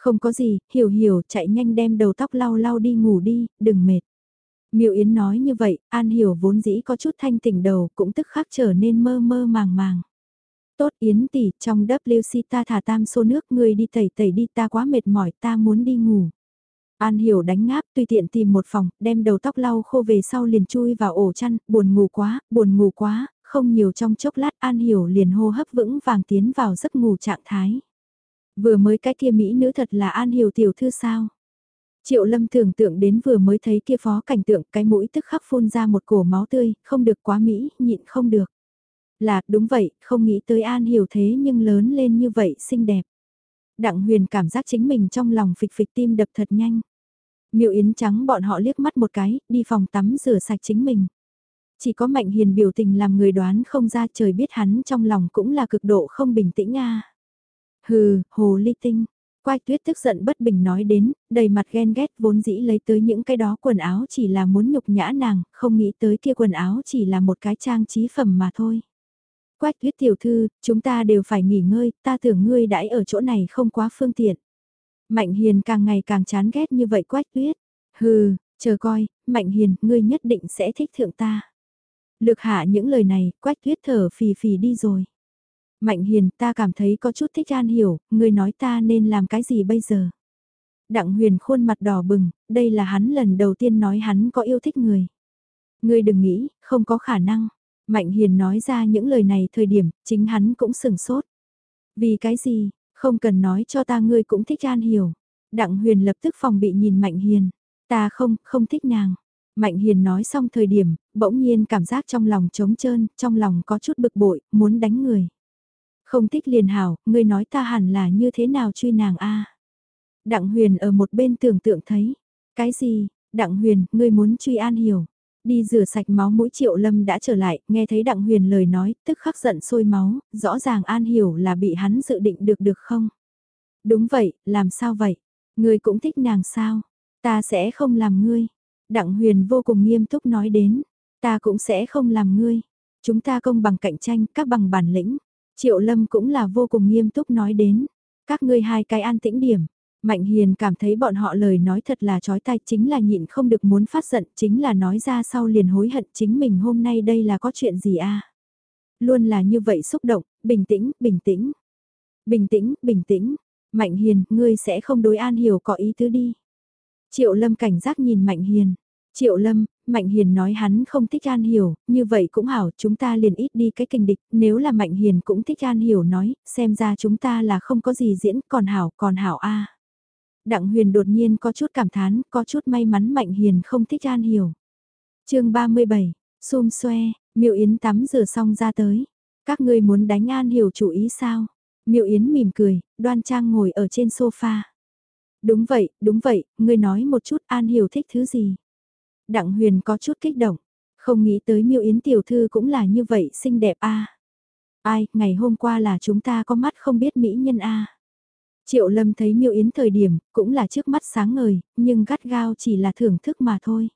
Không có gì, hiểu hiểu, chạy nhanh đem đầu tóc lau lau đi ngủ đi, đừng mệt. Miệu Yến nói như vậy, An Hiểu vốn dĩ có chút thanh tỉnh đầu cũng tức khắc trở nên mơ mơ màng màng. Tốt Yến tỷ, trong WC ta thả tam xô nước người đi tẩy tẩy đi ta quá mệt mỏi ta muốn đi ngủ. An Hiểu đánh ngáp tùy tiện tìm một phòng, đem đầu tóc lau khô về sau liền chui vào ổ chăn, buồn ngủ quá, buồn ngủ quá, không nhiều trong chốc lát An Hiểu liền hô hấp vững vàng tiến vào giấc ngủ trạng thái. Vừa mới cái kia Mỹ nữ thật là An Hiểu tiểu thư sao? Triệu Lâm tưởng tượng đến vừa mới thấy kia phó cảnh tượng cái mũi tức khắc phun ra một cổ máu tươi, không được quá Mỹ, nhịn không được. Là, đúng vậy, không nghĩ tới An Hiểu thế nhưng lớn lên như vậy xinh đẹp. Đặng Huyền cảm giác chính mình trong lòng phịch phịch tim đập thật nhanh. Miệu Yến trắng bọn họ liếc mắt một cái, đi phòng tắm rửa sạch chính mình. Chỉ có Mạnh Hiền biểu tình làm người đoán không ra trời biết hắn trong lòng cũng là cực độ không bình tĩnh a. Hừ, hồ ly tinh. Quai tuyết tức giận bất bình nói đến, đầy mặt ghen ghét vốn dĩ lấy tới những cái đó quần áo chỉ là muốn nhục nhã nàng, không nghĩ tới kia quần áo chỉ là một cái trang trí phẩm mà thôi. Quách tuyết tiểu thư, chúng ta đều phải nghỉ ngơi, ta tưởng ngươi đãi ở chỗ này không quá phương tiện. Mạnh hiền càng ngày càng chán ghét như vậy quách tuyết. Hừ, chờ coi, Mạnh hiền, ngươi nhất định sẽ thích thượng ta. Lược hạ những lời này, quách tuyết thở phì phì đi rồi. Mạnh hiền ta cảm thấy có chút thích an hiểu, người nói ta nên làm cái gì bây giờ. Đặng huyền khuôn mặt đỏ bừng, đây là hắn lần đầu tiên nói hắn có yêu thích người. Ngươi đừng nghĩ, không có khả năng. Mạnh hiền nói ra những lời này thời điểm, chính hắn cũng sừng sốt. Vì cái gì, không cần nói cho ta ngươi cũng thích an hiểu. Đặng huyền lập tức phòng bị nhìn Mạnh hiền. Ta không, không thích nàng. Mạnh hiền nói xong thời điểm, bỗng nhiên cảm giác trong lòng trống trơn, trong lòng có chút bực bội, muốn đánh người. Không thích liền hảo, ngươi nói ta hẳn là như thế nào truy nàng a Đặng huyền ở một bên tưởng tượng thấy. Cái gì, đặng huyền, ngươi muốn truy an hiểu. Đi rửa sạch máu mũi Triệu Lâm đã trở lại, nghe thấy Đặng Huyền lời nói, tức khắc giận sôi máu, rõ ràng An hiểu là bị hắn dự định được được không? Đúng vậy, làm sao vậy? Ngươi cũng thích nàng sao? Ta sẽ không làm ngươi. Đặng Huyền vô cùng nghiêm túc nói đến, ta cũng sẽ không làm ngươi. Chúng ta công bằng cạnh tranh, các bằng bản lĩnh. Triệu Lâm cũng là vô cùng nghiêm túc nói đến, các ngươi hai cái an tĩnh điểm. Mạnh Hiền cảm thấy bọn họ lời nói thật là chói tai chính là nhịn không được muốn phát giận chính là nói ra sau liền hối hận chính mình hôm nay đây là có chuyện gì a Luôn là như vậy xúc động, bình tĩnh, bình tĩnh. Bình tĩnh, bình tĩnh. Mạnh Hiền, ngươi sẽ không đối An Hiểu có ý tứ đi. Triệu Lâm cảnh giác nhìn Mạnh Hiền. Triệu Lâm, Mạnh Hiền nói hắn không thích An Hiểu, như vậy cũng hảo, chúng ta liền ít đi cái kinh địch, nếu là Mạnh Hiền cũng thích An Hiểu nói, xem ra chúng ta là không có gì diễn, còn hảo, còn hảo a. Đặng Huyền đột nhiên có chút cảm thán, có chút may mắn Mạnh Hiền không thích An Hiểu. chương 37, xôm xoe, Miệu Yến tắm rửa xong ra tới. Các ngươi muốn đánh An Hiểu chủ ý sao? Miệu Yến mỉm cười, đoan trang ngồi ở trên sofa. Đúng vậy, đúng vậy, ngươi nói một chút An Hiểu thích thứ gì? Đặng Huyền có chút kích động, không nghĩ tới Miêu Yến tiểu thư cũng là như vậy xinh đẹp a. Ai, ngày hôm qua là chúng ta có mắt không biết mỹ nhân a. Triệu Lâm thấy Miêu Yến thời điểm, cũng là trước mắt sáng ngời, nhưng gắt gao chỉ là thưởng thức mà thôi.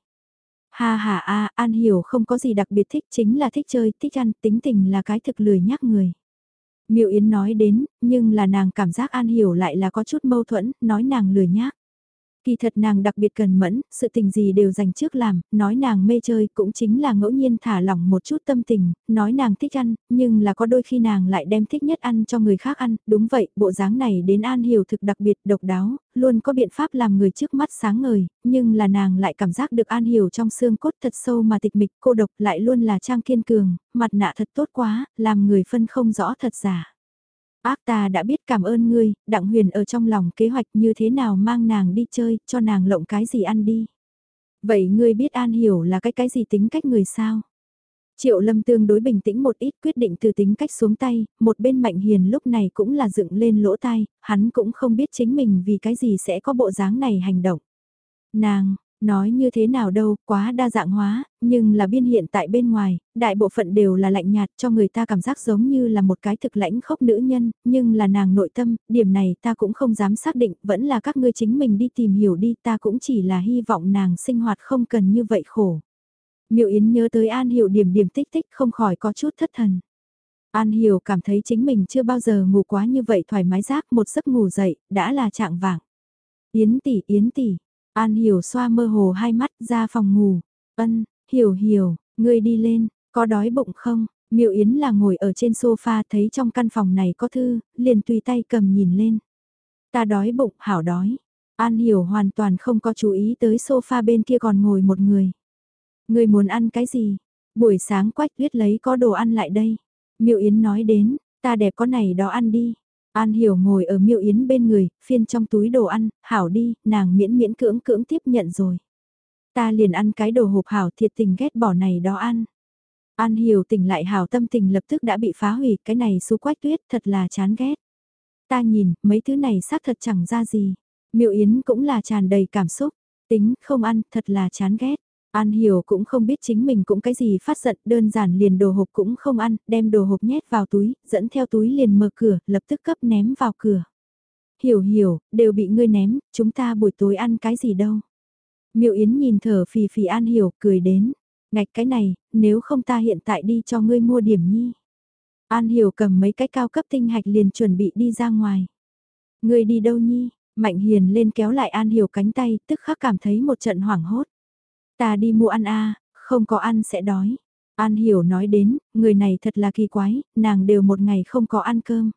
Ha ha a, An Hiểu không có gì đặc biệt thích, chính là thích chơi, thích ăn, tính tình là cái thực lười nhắc người. Miêu Yến nói đến, nhưng là nàng cảm giác An Hiểu lại là có chút mâu thuẫn, nói nàng lười nhác. Kỳ thật nàng đặc biệt cần mẫn, sự tình gì đều dành trước làm, nói nàng mê chơi cũng chính là ngẫu nhiên thả lỏng một chút tâm tình, nói nàng thích ăn, nhưng là có đôi khi nàng lại đem thích nhất ăn cho người khác ăn, đúng vậy, bộ dáng này đến An Hiểu thực đặc biệt độc đáo, luôn có biện pháp làm người trước mắt sáng ngời, nhưng là nàng lại cảm giác được An Hiểu trong xương cốt thật sâu mà tịch mịch cô độc lại luôn là trang kiên cường, mặt nạ thật tốt quá, làm người phân không rõ thật giả. Ác ta đã biết cảm ơn ngươi, Đặng Huyền ở trong lòng kế hoạch như thế nào mang nàng đi chơi, cho nàng lộng cái gì ăn đi. Vậy ngươi biết An Hiểu là cái cái gì tính cách người sao? Triệu Lâm tương đối bình tĩnh một ít quyết định từ tính cách xuống tay, một bên Mạnh Hiền lúc này cũng là dựng lên lỗ tai, hắn cũng không biết chính mình vì cái gì sẽ có bộ dáng này hành động. Nàng, Nói như thế nào đâu, quá đa dạng hóa, nhưng là biên hiện tại bên ngoài, đại bộ phận đều là lạnh nhạt cho người ta cảm giác giống như là một cái thực lãnh khốc nữ nhân, nhưng là nàng nội tâm, điểm này ta cũng không dám xác định, vẫn là các ngươi chính mình đi tìm hiểu đi, ta cũng chỉ là hy vọng nàng sinh hoạt không cần như vậy khổ. Miệu Yến nhớ tới An Hiểu điểm điểm tích tích không khỏi có chút thất thần. An Hiểu cảm thấy chính mình chưa bao giờ ngủ quá như vậy thoải mái giác một giấc ngủ dậy, đã là trạng vạng. Yến tỷ, Yến tỷ, An hiểu xoa mơ hồ hai mắt ra phòng ngủ. Ân, hiểu hiểu, ngươi đi lên, có đói bụng không? Miệu Yến là ngồi ở trên sofa thấy trong căn phòng này có thư, liền tùy tay cầm nhìn lên. Ta đói bụng, hảo đói. An hiểu hoàn toàn không có chú ý tới sofa bên kia còn ngồi một người. Người muốn ăn cái gì? Buổi sáng quách tuyết lấy có đồ ăn lại đây. Miệu Yến nói đến, ta đẹp có này đó ăn đi. An Hiểu ngồi ở miêu yến bên người, phiên trong túi đồ ăn, hảo đi, nàng miễn miễn cưỡng cưỡng tiếp nhận rồi. Ta liền ăn cái đồ hộp hảo thiệt tình ghét bỏ này đó ăn. An Hiểu tỉnh lại hảo tâm tình lập tức đã bị phá hủy, cái này xú quách tuyết thật là chán ghét. Ta nhìn, mấy thứ này xác thật chẳng ra gì. Miêu Yến cũng là tràn đầy cảm xúc, tính, không ăn, thật là chán ghét. An Hiểu cũng không biết chính mình cũng cái gì phát giận, đơn giản liền đồ hộp cũng không ăn, đem đồ hộp nhét vào túi, dẫn theo túi liền mở cửa, lập tức cấp ném vào cửa. Hiểu hiểu, đều bị ngươi ném, chúng ta buổi tối ăn cái gì đâu. Miệu Yến nhìn thở phì phì An Hiểu, cười đến. Ngạch cái này, nếu không ta hiện tại đi cho ngươi mua điểm nhi. An Hiểu cầm mấy cái cao cấp tinh hạch liền chuẩn bị đi ra ngoài. Ngươi đi đâu nhi? Mạnh Hiền lên kéo lại An Hiểu cánh tay, tức khắc cảm thấy một trận hoảng hốt. Ta đi mua ăn a, không có ăn sẽ đói. An hiểu nói đến, người này thật là kỳ quái, nàng đều một ngày không có ăn cơm.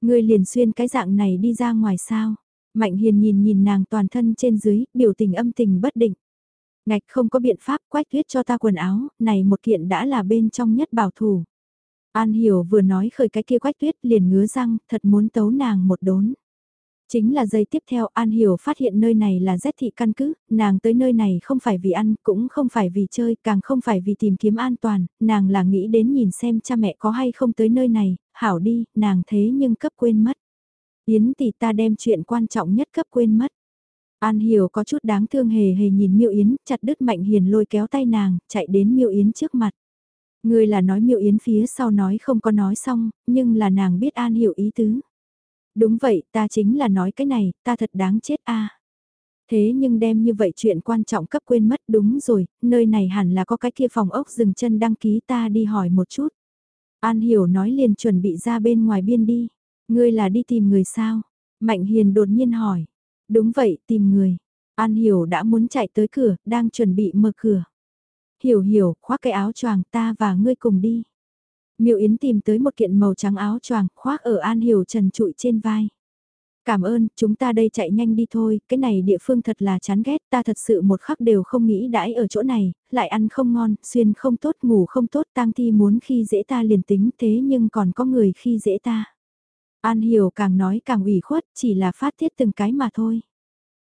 Người liền xuyên cái dạng này đi ra ngoài sao. Mạnh hiền nhìn nhìn nàng toàn thân trên dưới, biểu tình âm tình bất định. Ngạch không có biện pháp quách tuyết cho ta quần áo, này một kiện đã là bên trong nhất bảo thủ. An hiểu vừa nói khởi cái kia quách tuyết liền ngứa răng, thật muốn tấu nàng một đốn. Chính là giây tiếp theo An Hiểu phát hiện nơi này là rét thị căn cứ, nàng tới nơi này không phải vì ăn, cũng không phải vì chơi, càng không phải vì tìm kiếm an toàn, nàng là nghĩ đến nhìn xem cha mẹ có hay không tới nơi này, hảo đi, nàng thế nhưng cấp quên mất. Yến tỷ ta đem chuyện quan trọng nhất cấp quên mất. An Hiểu có chút đáng thương hề hề nhìn Miêu Yến, chặt đứt Mạnh Hiền lôi kéo tay nàng, chạy đến Miêu Yến trước mặt. Người là nói Miêu Yến phía sau nói không có nói xong, nhưng là nàng biết An Hiểu ý tứ. Đúng vậy, ta chính là nói cái này, ta thật đáng chết a. Thế nhưng đem như vậy chuyện quan trọng cấp quên mất đúng rồi, nơi này hẳn là có cái kia phòng ốc dừng chân đăng ký ta đi hỏi một chút. An Hiểu nói liền chuẩn bị ra bên ngoài biên đi. Ngươi là đi tìm người sao? Mạnh Hiền đột nhiên hỏi. Đúng vậy, tìm người. An Hiểu đã muốn chạy tới cửa, đang chuẩn bị mở cửa. Hiểu hiểu, khoác cái áo choàng ta và ngươi cùng đi. Miêu Yến tìm tới một kiện màu trắng áo choàng khoác ở An Hiểu trần trụi trên vai. Cảm ơn, chúng ta đây chạy nhanh đi thôi, cái này địa phương thật là chán ghét, ta thật sự một khắc đều không nghĩ đãi ở chỗ này, lại ăn không ngon, xuyên không tốt, ngủ không tốt, tang thi muốn khi dễ ta liền tính thế nhưng còn có người khi dễ ta. An Hiểu càng nói càng ủy khuất, chỉ là phát tiết từng cái mà thôi.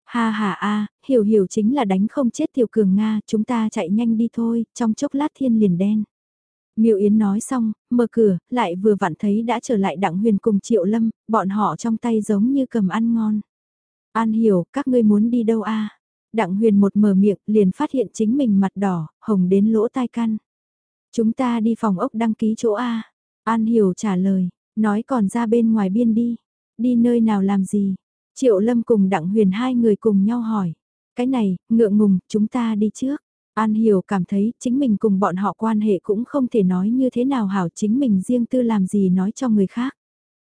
Ha ha a, Hiểu Hiểu chính là đánh không chết Tiểu Cường Nga, chúng ta chạy nhanh đi thôi, trong chốc lát thiên liền đen. Miêu Yến nói xong, mở cửa, lại vừa vặn thấy đã trở lại Đặng Huyền cùng Triệu Lâm, bọn họ trong tay giống như cầm ăn ngon. An hiểu, các ngươi muốn đi đâu a? Đặng Huyền một mở miệng, liền phát hiện chính mình mặt đỏ, hồng đến lỗ tai căn. Chúng ta đi phòng ốc đăng ký chỗ a. An hiểu trả lời, nói còn ra bên ngoài biên đi. Đi nơi nào làm gì? Triệu Lâm cùng Đặng Huyền hai người cùng nhau hỏi. Cái này, ngượng ngùng, chúng ta đi trước. An Hiểu cảm thấy chính mình cùng bọn họ quan hệ cũng không thể nói như thế nào hảo chính mình riêng tư làm gì nói cho người khác.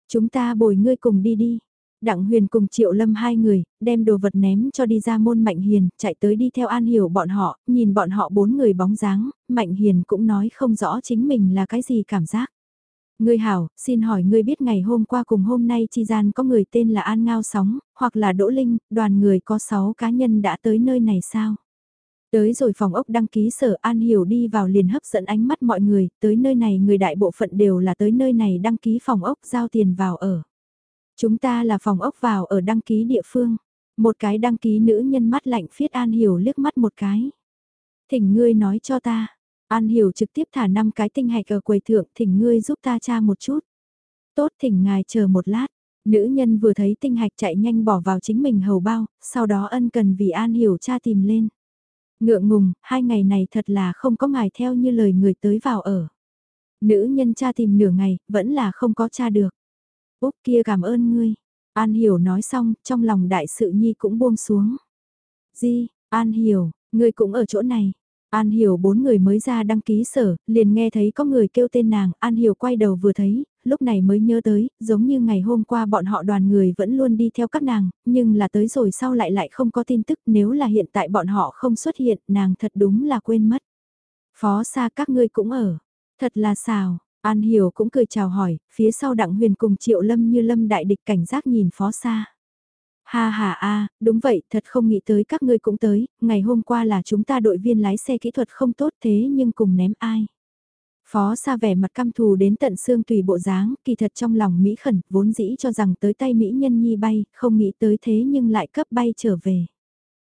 Chúng ta bồi ngươi cùng đi đi. Đặng Huyền cùng Triệu Lâm hai người, đem đồ vật ném cho đi ra môn Mạnh Hiền, chạy tới đi theo An Hiểu bọn họ, nhìn bọn họ bốn người bóng dáng, Mạnh Hiền cũng nói không rõ chính mình là cái gì cảm giác. Ngươi hảo, xin hỏi ngươi biết ngày hôm qua cùng hôm nay chi gian có người tên là An Ngao Sóng, hoặc là Đỗ Linh, đoàn người có 6 cá nhân đã tới nơi này sao? Tới rồi phòng ốc đăng ký sở An Hiểu đi vào liền hấp dẫn ánh mắt mọi người, tới nơi này người đại bộ phận đều là tới nơi này đăng ký phòng ốc giao tiền vào ở. Chúng ta là phòng ốc vào ở đăng ký địa phương. Một cái đăng ký nữ nhân mắt lạnh phiết An Hiểu liếc mắt một cái. Thỉnh ngươi nói cho ta. An Hiểu trực tiếp thả năm cái tinh hạch ở quầy thượng thỉnh ngươi giúp ta tra một chút. Tốt thỉnh ngài chờ một lát. Nữ nhân vừa thấy tinh hạch chạy nhanh bỏ vào chính mình hầu bao, sau đó ân cần vì An Hiểu cha tìm lên. Ngượng ngùng, hai ngày này thật là không có ngài theo như lời người tới vào ở. Nữ nhân cha tìm nửa ngày, vẫn là không có cha được. Úc kia cảm ơn ngươi. An Hiểu nói xong, trong lòng đại sự nhi cũng buông xuống. Di, An Hiểu, ngươi cũng ở chỗ này. An Hiểu bốn người mới ra đăng ký sở, liền nghe thấy có người kêu tên nàng, An Hiểu quay đầu vừa thấy, lúc này mới nhớ tới, giống như ngày hôm qua bọn họ đoàn người vẫn luôn đi theo các nàng, nhưng là tới rồi sau lại lại không có tin tức nếu là hiện tại bọn họ không xuất hiện, nàng thật đúng là quên mất. Phó xa các ngươi cũng ở, thật là xào, An Hiểu cũng cười chào hỏi, phía sau đặng huyền cùng triệu lâm như lâm đại địch cảnh giác nhìn phó xa. Ha ha a, đúng vậy, thật không nghĩ tới các ngươi cũng tới, ngày hôm qua là chúng ta đội viên lái xe kỹ thuật không tốt thế nhưng cùng ném ai. Phó xa vẻ mặt căm thù đến tận xương tùy bộ dáng, kỳ thật trong lòng Mỹ khẩn, vốn dĩ cho rằng tới tay Mỹ nhân nhi bay, không nghĩ tới thế nhưng lại cấp bay trở về.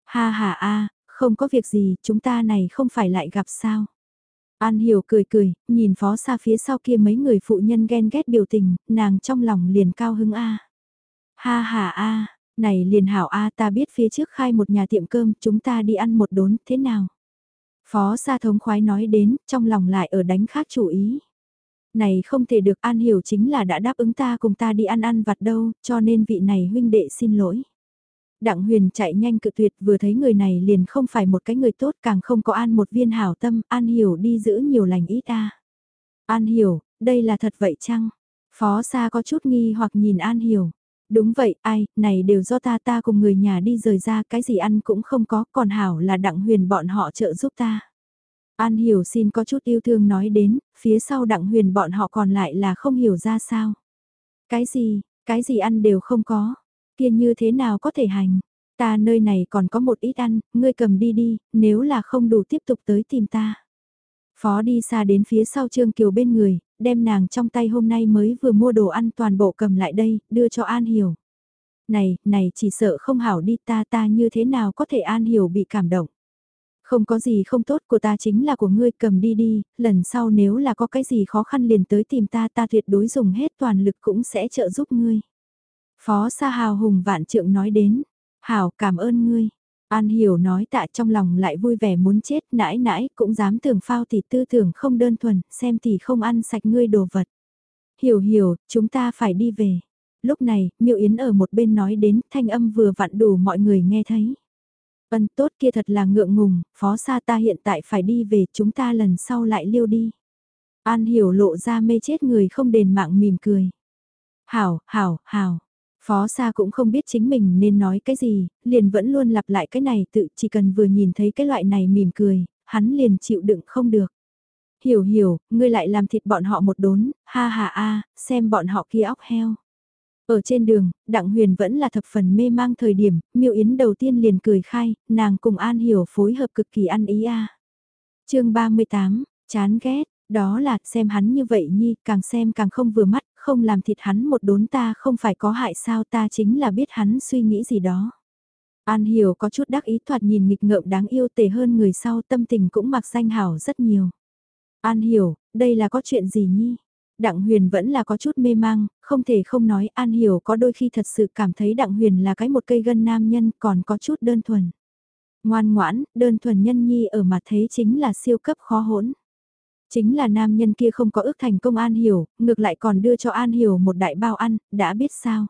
Ha ha a, không có việc gì, chúng ta này không phải lại gặp sao. An Hiểu cười cười, nhìn phó xa phía sau kia mấy người phụ nhân ghen ghét biểu tình, nàng trong lòng liền cao hứng a. Ha ha a, này liền hảo a ta biết phía trước khai một nhà tiệm cơm, chúng ta đi ăn một đốn, thế nào? Phó Sa thống khoái nói đến, trong lòng lại ở đánh khác chủ ý. Này không thể được An Hiểu chính là đã đáp ứng ta cùng ta đi ăn ăn vặt đâu, cho nên vị này huynh đệ xin lỗi. Đặng huyền chạy nhanh cự tuyệt vừa thấy người này liền không phải một cái người tốt càng không có an một viên hảo tâm, An Hiểu đi giữ nhiều lành ít a. An Hiểu, đây là thật vậy chăng? Phó Sa có chút nghi hoặc nhìn An Hiểu. Đúng vậy, ai, này đều do ta ta cùng người nhà đi rời ra, cái gì ăn cũng không có, còn hảo là đặng huyền bọn họ trợ giúp ta. An hiểu xin có chút yêu thương nói đến, phía sau đặng huyền bọn họ còn lại là không hiểu ra sao. Cái gì, cái gì ăn đều không có, kia như thế nào có thể hành. Ta nơi này còn có một ít ăn, ngươi cầm đi đi, nếu là không đủ tiếp tục tới tìm ta. Phó đi xa đến phía sau Trương Kiều bên người, đem nàng trong tay hôm nay mới vừa mua đồ ăn toàn bộ cầm lại đây, đưa cho An Hiểu. Này, này chỉ sợ không hảo đi ta ta như thế nào có thể An Hiểu bị cảm động. Không có gì không tốt của ta chính là của ngươi cầm đi đi, lần sau nếu là có cái gì khó khăn liền tới tìm ta ta tuyệt đối dùng hết toàn lực cũng sẽ trợ giúp ngươi. Phó Sa Hào Hùng Vạn Trượng nói đến, Hảo cảm ơn ngươi. An Hiểu nói tạ trong lòng lại vui vẻ muốn chết nãi nãi cũng dám tưởng phao thì tư tưởng không đơn thuần, xem thì không ăn sạch ngươi đồ vật. Hiểu hiểu, chúng ta phải đi về. Lúc này, Miệu Yến ở một bên nói đến thanh âm vừa vặn đủ mọi người nghe thấy. Vân tốt kia thật là ngượng ngùng, phó xa ta hiện tại phải đi về chúng ta lần sau lại liêu đi. An hiểu lộ ra mê chết người không đền mạng mỉm cười. Hảo, hảo, hảo. Phó Sa cũng không biết chính mình nên nói cái gì, liền vẫn luôn lặp lại cái này tự chỉ cần vừa nhìn thấy cái loại này mỉm cười, hắn liền chịu đựng không được. Hiểu hiểu, ngươi lại làm thịt bọn họ một đốn, ha ha a, xem bọn họ kia óc heo. Ở trên đường, Đặng Huyền vẫn là thập phần mê mang thời điểm, Miêu Yến đầu tiên liền cười khai, nàng cùng An Hiểu phối hợp cực kỳ ăn ý a. À. Chương 38, chán ghét, đó là xem hắn như vậy nhi, càng xem càng không vừa mắt, không làm thịt hắn một đốn ta không phải có hại sao ta chính là biết hắn suy nghĩ gì đó. An Hiểu có chút đắc ý thoạt nhìn nghịch ngợm đáng yêu tề hơn người sau tâm tình cũng mặc danh hảo rất nhiều. An Hiểu, đây là có chuyện gì nhi? Đặng Huyền vẫn là có chút mê mang, không thể không nói An Hiểu có đôi khi thật sự cảm thấy Đặng Huyền là cái một cây gân nam nhân còn có chút đơn thuần. Ngoan ngoãn, đơn thuần nhân nhi ở mặt thế chính là siêu cấp khó hỗn. Chính là nam nhân kia không có ước thành công An Hiểu, ngược lại còn đưa cho An Hiểu một đại bao ăn, đã biết sao.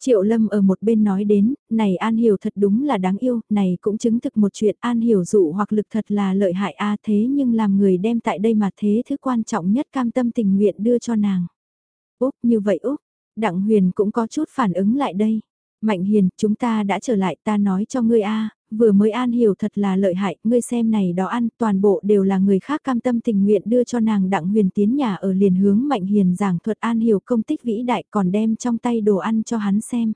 Triệu Lâm ở một bên nói đến, này An Hiểu thật đúng là đáng yêu, này cũng chứng thực một chuyện An Hiểu dụ hoặc lực thật là lợi hại a thế nhưng làm người đem tại đây mà thế thứ quan trọng nhất cam tâm tình nguyện đưa cho nàng. Úc như vậy Úc, Đặng Huyền cũng có chút phản ứng lại đây. Mạnh Hiền, chúng ta đã trở lại ta nói cho ngươi a vừa mới An Hiểu thật là lợi hại, ngươi xem này đó ăn, toàn bộ đều là người khác cam tâm tình nguyện đưa cho nàng Đặng Huyền tiến nhà ở liền hướng Mạnh Hiền giảng thuật An Hiểu công tích vĩ đại còn đem trong tay đồ ăn cho hắn xem.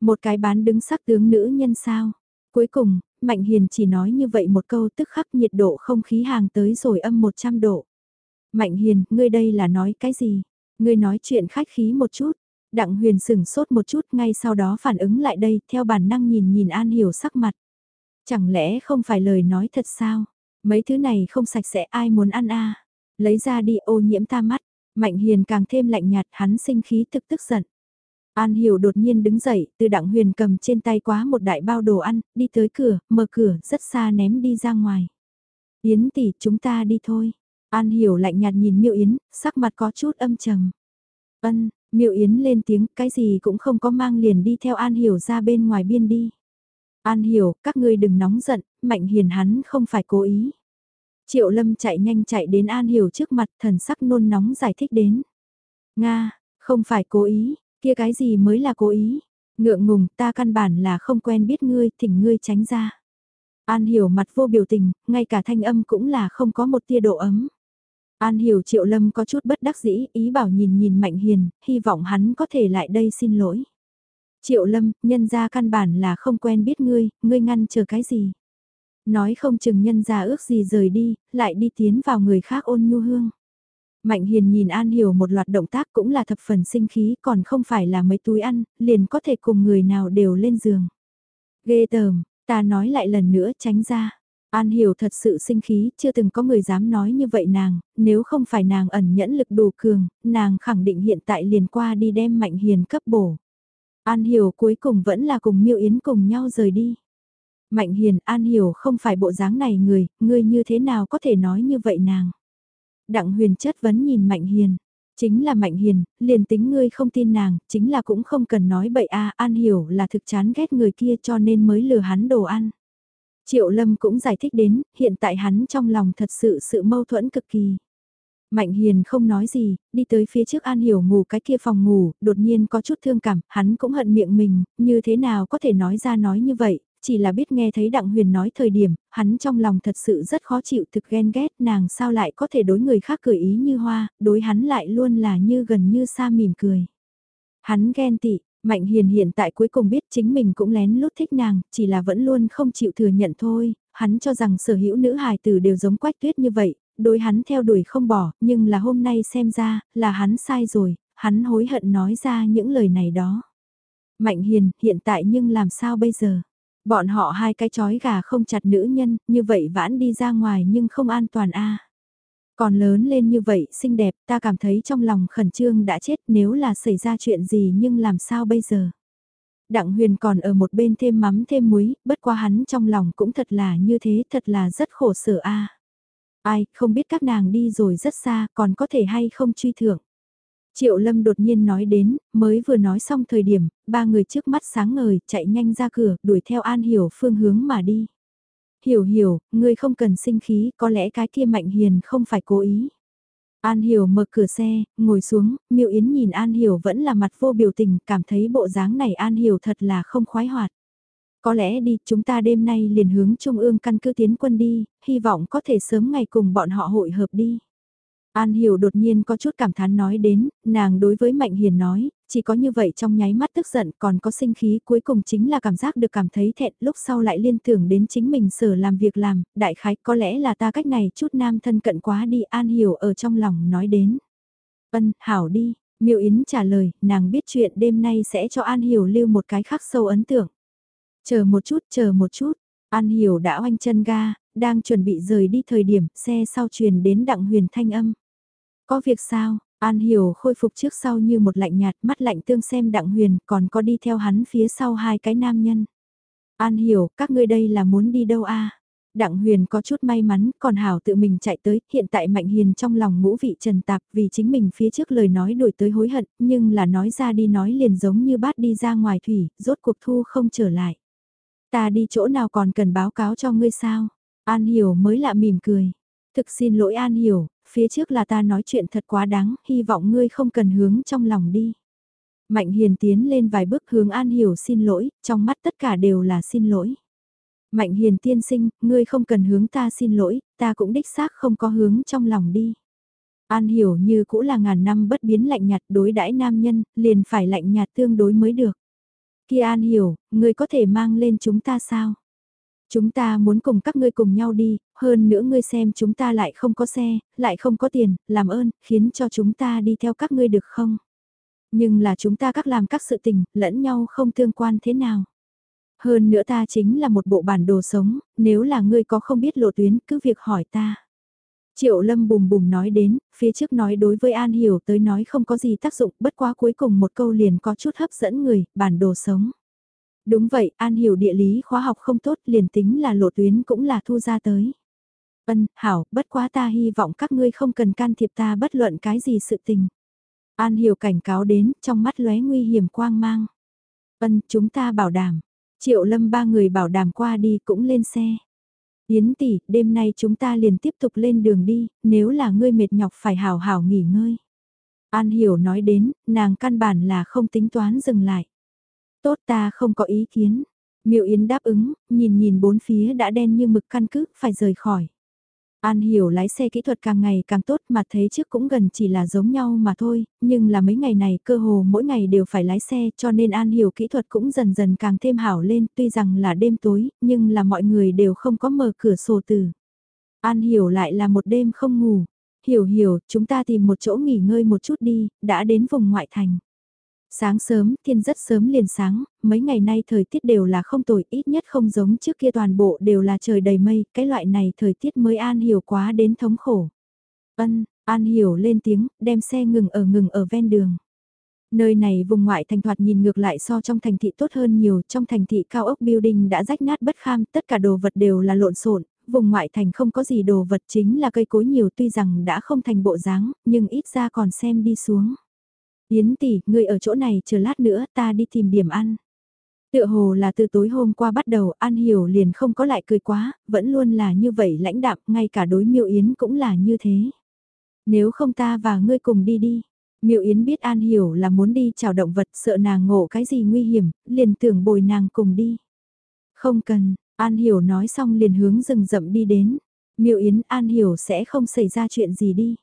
Một cái bán đứng sắc tướng nữ nhân sao. Cuối cùng, Mạnh Hiền chỉ nói như vậy một câu tức khắc nhiệt độ không khí hàng tới rồi âm 100 độ. Mạnh Hiền, ngươi đây là nói cái gì? Ngươi nói chuyện khách khí một chút. Đặng Huyền sửng sốt một chút ngay sau đó phản ứng lại đây theo bản năng nhìn nhìn An Hiểu sắc mặt. Chẳng lẽ không phải lời nói thật sao? Mấy thứ này không sạch sẽ ai muốn ăn a Lấy ra đi ô nhiễm ta mắt. Mạnh hiền càng thêm lạnh nhạt hắn sinh khí thực tức giận. An hiểu đột nhiên đứng dậy, từ đặng huyền cầm trên tay quá một đại bao đồ ăn, đi tới cửa, mở cửa, rất xa ném đi ra ngoài. Yến tỷ, chúng ta đi thôi. An hiểu lạnh nhạt nhìn miêu Yến, sắc mặt có chút âm trầm. Ân, miêu Yến lên tiếng, cái gì cũng không có mang liền đi theo An hiểu ra bên ngoài biên đi. An hiểu, các ngươi đừng nóng giận, mạnh hiền hắn không phải cố ý. Triệu lâm chạy nhanh chạy đến An hiểu trước mặt thần sắc nôn nóng giải thích đến. Nga, không phải cố ý, kia cái gì mới là cố ý. Ngượng ngùng ta căn bản là không quen biết ngươi, thỉnh ngươi tránh ra. An hiểu mặt vô biểu tình, ngay cả thanh âm cũng là không có một tia độ ấm. An hiểu triệu lâm có chút bất đắc dĩ, ý bảo nhìn nhìn mạnh hiền, hy vọng hắn có thể lại đây xin lỗi. Triệu lâm, nhân gia căn bản là không quen biết ngươi, ngươi ngăn chờ cái gì. Nói không chừng nhân gia ước gì rời đi, lại đi tiến vào người khác ôn nhu hương. Mạnh hiền nhìn An Hiểu một loạt động tác cũng là thập phần sinh khí còn không phải là mấy túi ăn, liền có thể cùng người nào đều lên giường. Ghê tởm, ta nói lại lần nữa tránh ra. An Hiểu thật sự sinh khí, chưa từng có người dám nói như vậy nàng, nếu không phải nàng ẩn nhẫn lực đủ cường, nàng khẳng định hiện tại liền qua đi đem Mạnh Hiền cấp bổ. An Hiểu cuối cùng vẫn là cùng Miêu Yến cùng nhau rời đi. Mạnh Hiền, An Hiểu không phải bộ dáng này người, ngươi như thế nào có thể nói như vậy nàng. Đặng Huyền chất vấn nhìn Mạnh Hiền, chính là Mạnh Hiền, liền tính ngươi không tin nàng, chính là cũng không cần nói bậy a An Hiểu là thực chán ghét người kia cho nên mới lừa hắn đồ ăn. Triệu Lâm cũng giải thích đến, hiện tại hắn trong lòng thật sự sự mâu thuẫn cực kỳ. Mạnh Hiền không nói gì, đi tới phía trước An Hiểu ngủ cái kia phòng ngủ, đột nhiên có chút thương cảm, hắn cũng hận miệng mình, như thế nào có thể nói ra nói như vậy, chỉ là biết nghe thấy Đặng Huyền nói thời điểm, hắn trong lòng thật sự rất khó chịu thực ghen ghét nàng sao lại có thể đối người khác cười ý như hoa, đối hắn lại luôn là như gần như xa mỉm cười. Hắn ghen tị, Mạnh Hiền hiện tại cuối cùng biết chính mình cũng lén lút thích nàng, chỉ là vẫn luôn không chịu thừa nhận thôi, hắn cho rằng sở hữu nữ hài tử đều giống quách tuyết như vậy, đối hắn theo đuổi không bỏ, nhưng là hôm nay xem ra, là hắn sai rồi, hắn hối hận nói ra những lời này đó. Mạnh hiền, hiện tại nhưng làm sao bây giờ? Bọn họ hai cái chói gà không chặt nữ nhân, như vậy vãn đi ra ngoài nhưng không an toàn a. Còn lớn lên như vậy, xinh đẹp, ta cảm thấy trong lòng khẩn trương đã chết nếu là xảy ra chuyện gì nhưng làm sao bây giờ? Đặng huyền còn ở một bên thêm mắm thêm muối, bất qua hắn trong lòng cũng thật là như thế, thật là rất khổ sở a. Ai, không biết các nàng đi rồi rất xa, còn có thể hay không truy thưởng. Triệu Lâm đột nhiên nói đến, mới vừa nói xong thời điểm, ba người trước mắt sáng ngời, chạy nhanh ra cửa, đuổi theo An Hiểu phương hướng mà đi. Hiểu hiểu, ngươi không cần sinh khí, có lẽ cái kia Mạnh Hiền không phải cố ý. An Hiểu mở cửa xe, ngồi xuống, Miêu Yến nhìn An Hiểu vẫn là mặt vô biểu tình, cảm thấy bộ dáng này An Hiểu thật là không khoái hoạt. Có lẽ đi, chúng ta đêm nay liền hướng Trung ương căn cứ tiến quân đi, hy vọng có thể sớm ngày cùng bọn họ hội hợp đi. An Hiểu đột nhiên có chút cảm thán nói đến, nàng đối với Mạnh Hiền nói, chỉ có như vậy trong nháy mắt tức giận còn có sinh khí cuối cùng chính là cảm giác được cảm thấy thẹn lúc sau lại liên tưởng đến chính mình sở làm việc làm, đại khái có lẽ là ta cách này chút nam thân cận quá đi An Hiểu ở trong lòng nói đến. vân hảo đi, Miêu Yến trả lời, nàng biết chuyện đêm nay sẽ cho An Hiểu lưu một cái khắc sâu ấn tượng. Chờ một chút, chờ một chút, An Hiểu đã oanh chân ga, đang chuẩn bị rời đi thời điểm xe sau truyền đến đặng huyền thanh âm. Có việc sao, An Hiểu khôi phục trước sau như một lạnh nhạt mắt lạnh tương xem đặng huyền còn có đi theo hắn phía sau hai cái nam nhân. An Hiểu, các ngươi đây là muốn đi đâu a? Đặng huyền có chút may mắn, còn Hảo tự mình chạy tới, hiện tại Mạnh Hiền trong lòng ngũ vị trần tạp vì chính mình phía trước lời nói đổi tới hối hận, nhưng là nói ra đi nói liền giống như bát đi ra ngoài thủy, rốt cuộc thu không trở lại. Ta đi chỗ nào còn cần báo cáo cho ngươi sao? An Hiểu mới lạ mỉm cười. Thực xin lỗi An Hiểu, phía trước là ta nói chuyện thật quá đáng, hy vọng ngươi không cần hướng trong lòng đi. Mạnh Hiền tiến lên vài bước hướng An Hiểu xin lỗi, trong mắt tất cả đều là xin lỗi. Mạnh Hiền tiên sinh, ngươi không cần hướng ta xin lỗi, ta cũng đích xác không có hướng trong lòng đi. An Hiểu như cũ là ngàn năm bất biến lạnh nhạt đối đãi nam nhân, liền phải lạnh nhạt tương đối mới được. Kia An Hiểu, ngươi có thể mang lên chúng ta sao? Chúng ta muốn cùng các ngươi cùng nhau đi, hơn nữa ngươi xem chúng ta lại không có xe, lại không có tiền, làm ơn, khiến cho chúng ta đi theo các ngươi được không? Nhưng là chúng ta các làm các sự tình, lẫn nhau không tương quan thế nào? Hơn nữa ta chính là một bộ bản đồ sống, nếu là ngươi có không biết lộ tuyến cứ việc hỏi ta. Triệu Lâm bùm bùm nói đến, phía trước nói đối với An Hiểu tới nói không có gì tác dụng, bất quá cuối cùng một câu liền có chút hấp dẫn người, bản đồ sống. Đúng vậy, An Hiểu địa lý khóa học không tốt, liền tính là lộ tuyến cũng là thu ra tới. Ân, hảo, bất quá ta hy vọng các ngươi không cần can thiệp ta bất luận cái gì sự tình. An Hiểu cảnh cáo đến, trong mắt lóe nguy hiểm quang mang. Ân, chúng ta bảo đảm. Triệu Lâm ba người bảo đảm qua đi cũng lên xe. Yến tỷ, đêm nay chúng ta liền tiếp tục lên đường đi, nếu là ngươi mệt nhọc phải hào hào nghỉ ngơi. An Hiểu nói đến, nàng căn bản là không tính toán dừng lại. Tốt ta không có ý kiến. Miệu Yến đáp ứng, nhìn nhìn bốn phía đã đen như mực căn cứ, phải rời khỏi. An hiểu lái xe kỹ thuật càng ngày càng tốt mà thấy trước cũng gần chỉ là giống nhau mà thôi, nhưng là mấy ngày này cơ hồ mỗi ngày đều phải lái xe cho nên An hiểu kỹ thuật cũng dần dần càng thêm hảo lên tuy rằng là đêm tối, nhưng là mọi người đều không có mở cửa sổ từ. An hiểu lại là một đêm không ngủ. Hiểu hiểu, chúng ta tìm một chỗ nghỉ ngơi một chút đi, đã đến vùng ngoại thành. Sáng sớm, thiên rất sớm liền sáng, mấy ngày nay thời tiết đều là không tồi, ít nhất không giống trước kia toàn bộ đều là trời đầy mây, cái loại này thời tiết mới an hiểu quá đến thống khổ. Ân, an hiểu lên tiếng, đem xe ngừng ở ngừng ở ven đường. Nơi này vùng ngoại thành thoạt nhìn ngược lại so trong thành thị tốt hơn nhiều, trong thành thị cao ốc building đã rách nát bất kham, tất cả đồ vật đều là lộn xộn, vùng ngoại thành không có gì đồ vật chính là cây cối nhiều tuy rằng đã không thành bộ dáng, nhưng ít ra còn xem đi xuống. Yến tỷ, ngươi ở chỗ này chờ lát nữa ta đi tìm điểm ăn. Tựa hồ là từ tối hôm qua bắt đầu An Hiểu liền không có lại cười quá, vẫn luôn là như vậy lãnh đạm, ngay cả đối miêu Yến cũng là như thế. Nếu không ta và ngươi cùng đi đi. Miêu Yến biết An Hiểu là muốn đi chào động vật sợ nàng ngộ cái gì nguy hiểm, liền tưởng bồi nàng cùng đi. Không cần, An Hiểu nói xong liền hướng rừng rậm đi đến. Miêu Yến An Hiểu sẽ không xảy ra chuyện gì đi.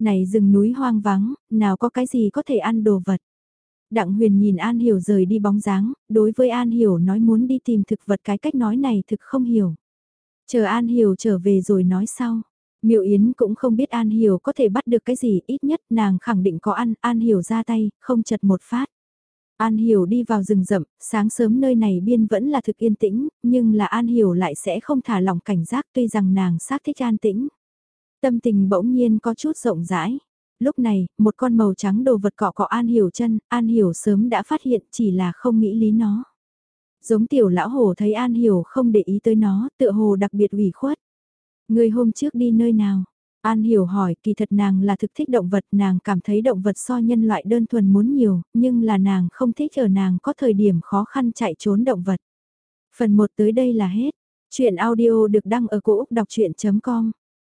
Này rừng núi hoang vắng, nào có cái gì có thể ăn đồ vật. Đặng huyền nhìn An Hiểu rời đi bóng dáng, đối với An Hiểu nói muốn đi tìm thực vật cái cách nói này thực không hiểu. Chờ An Hiểu trở về rồi nói sau. Miệu Yến cũng không biết An Hiểu có thể bắt được cái gì, ít nhất nàng khẳng định có ăn, An Hiểu ra tay, không chật một phát. An Hiểu đi vào rừng rậm, sáng sớm nơi này biên vẫn là thực yên tĩnh, nhưng là An Hiểu lại sẽ không thả lỏng cảnh giác tuy rằng nàng xác thích an tĩnh. Tâm tình bỗng nhiên có chút rộng rãi. lúc này, một con màu trắng đồ vật cọ cọ An Hiểu chân, An Hiểu sớm đã phát hiện chỉ là không nghĩ lý nó. Giống tiểu lão hồ thấy An Hiểu không để ý tới nó, tựa hồ đặc biệt ủy khuất. Người hôm trước đi nơi nào? An Hiểu hỏi, kỳ thật nàng là thực thích động vật, nàng cảm thấy động vật so nhân loại đơn thuần muốn nhiều, nhưng là nàng không thích ở nàng có thời điểm khó khăn chạy trốn động vật. Phần 1 tới đây là hết. Chuyện audio được đăng ở cổ Úc đọc chuyện.com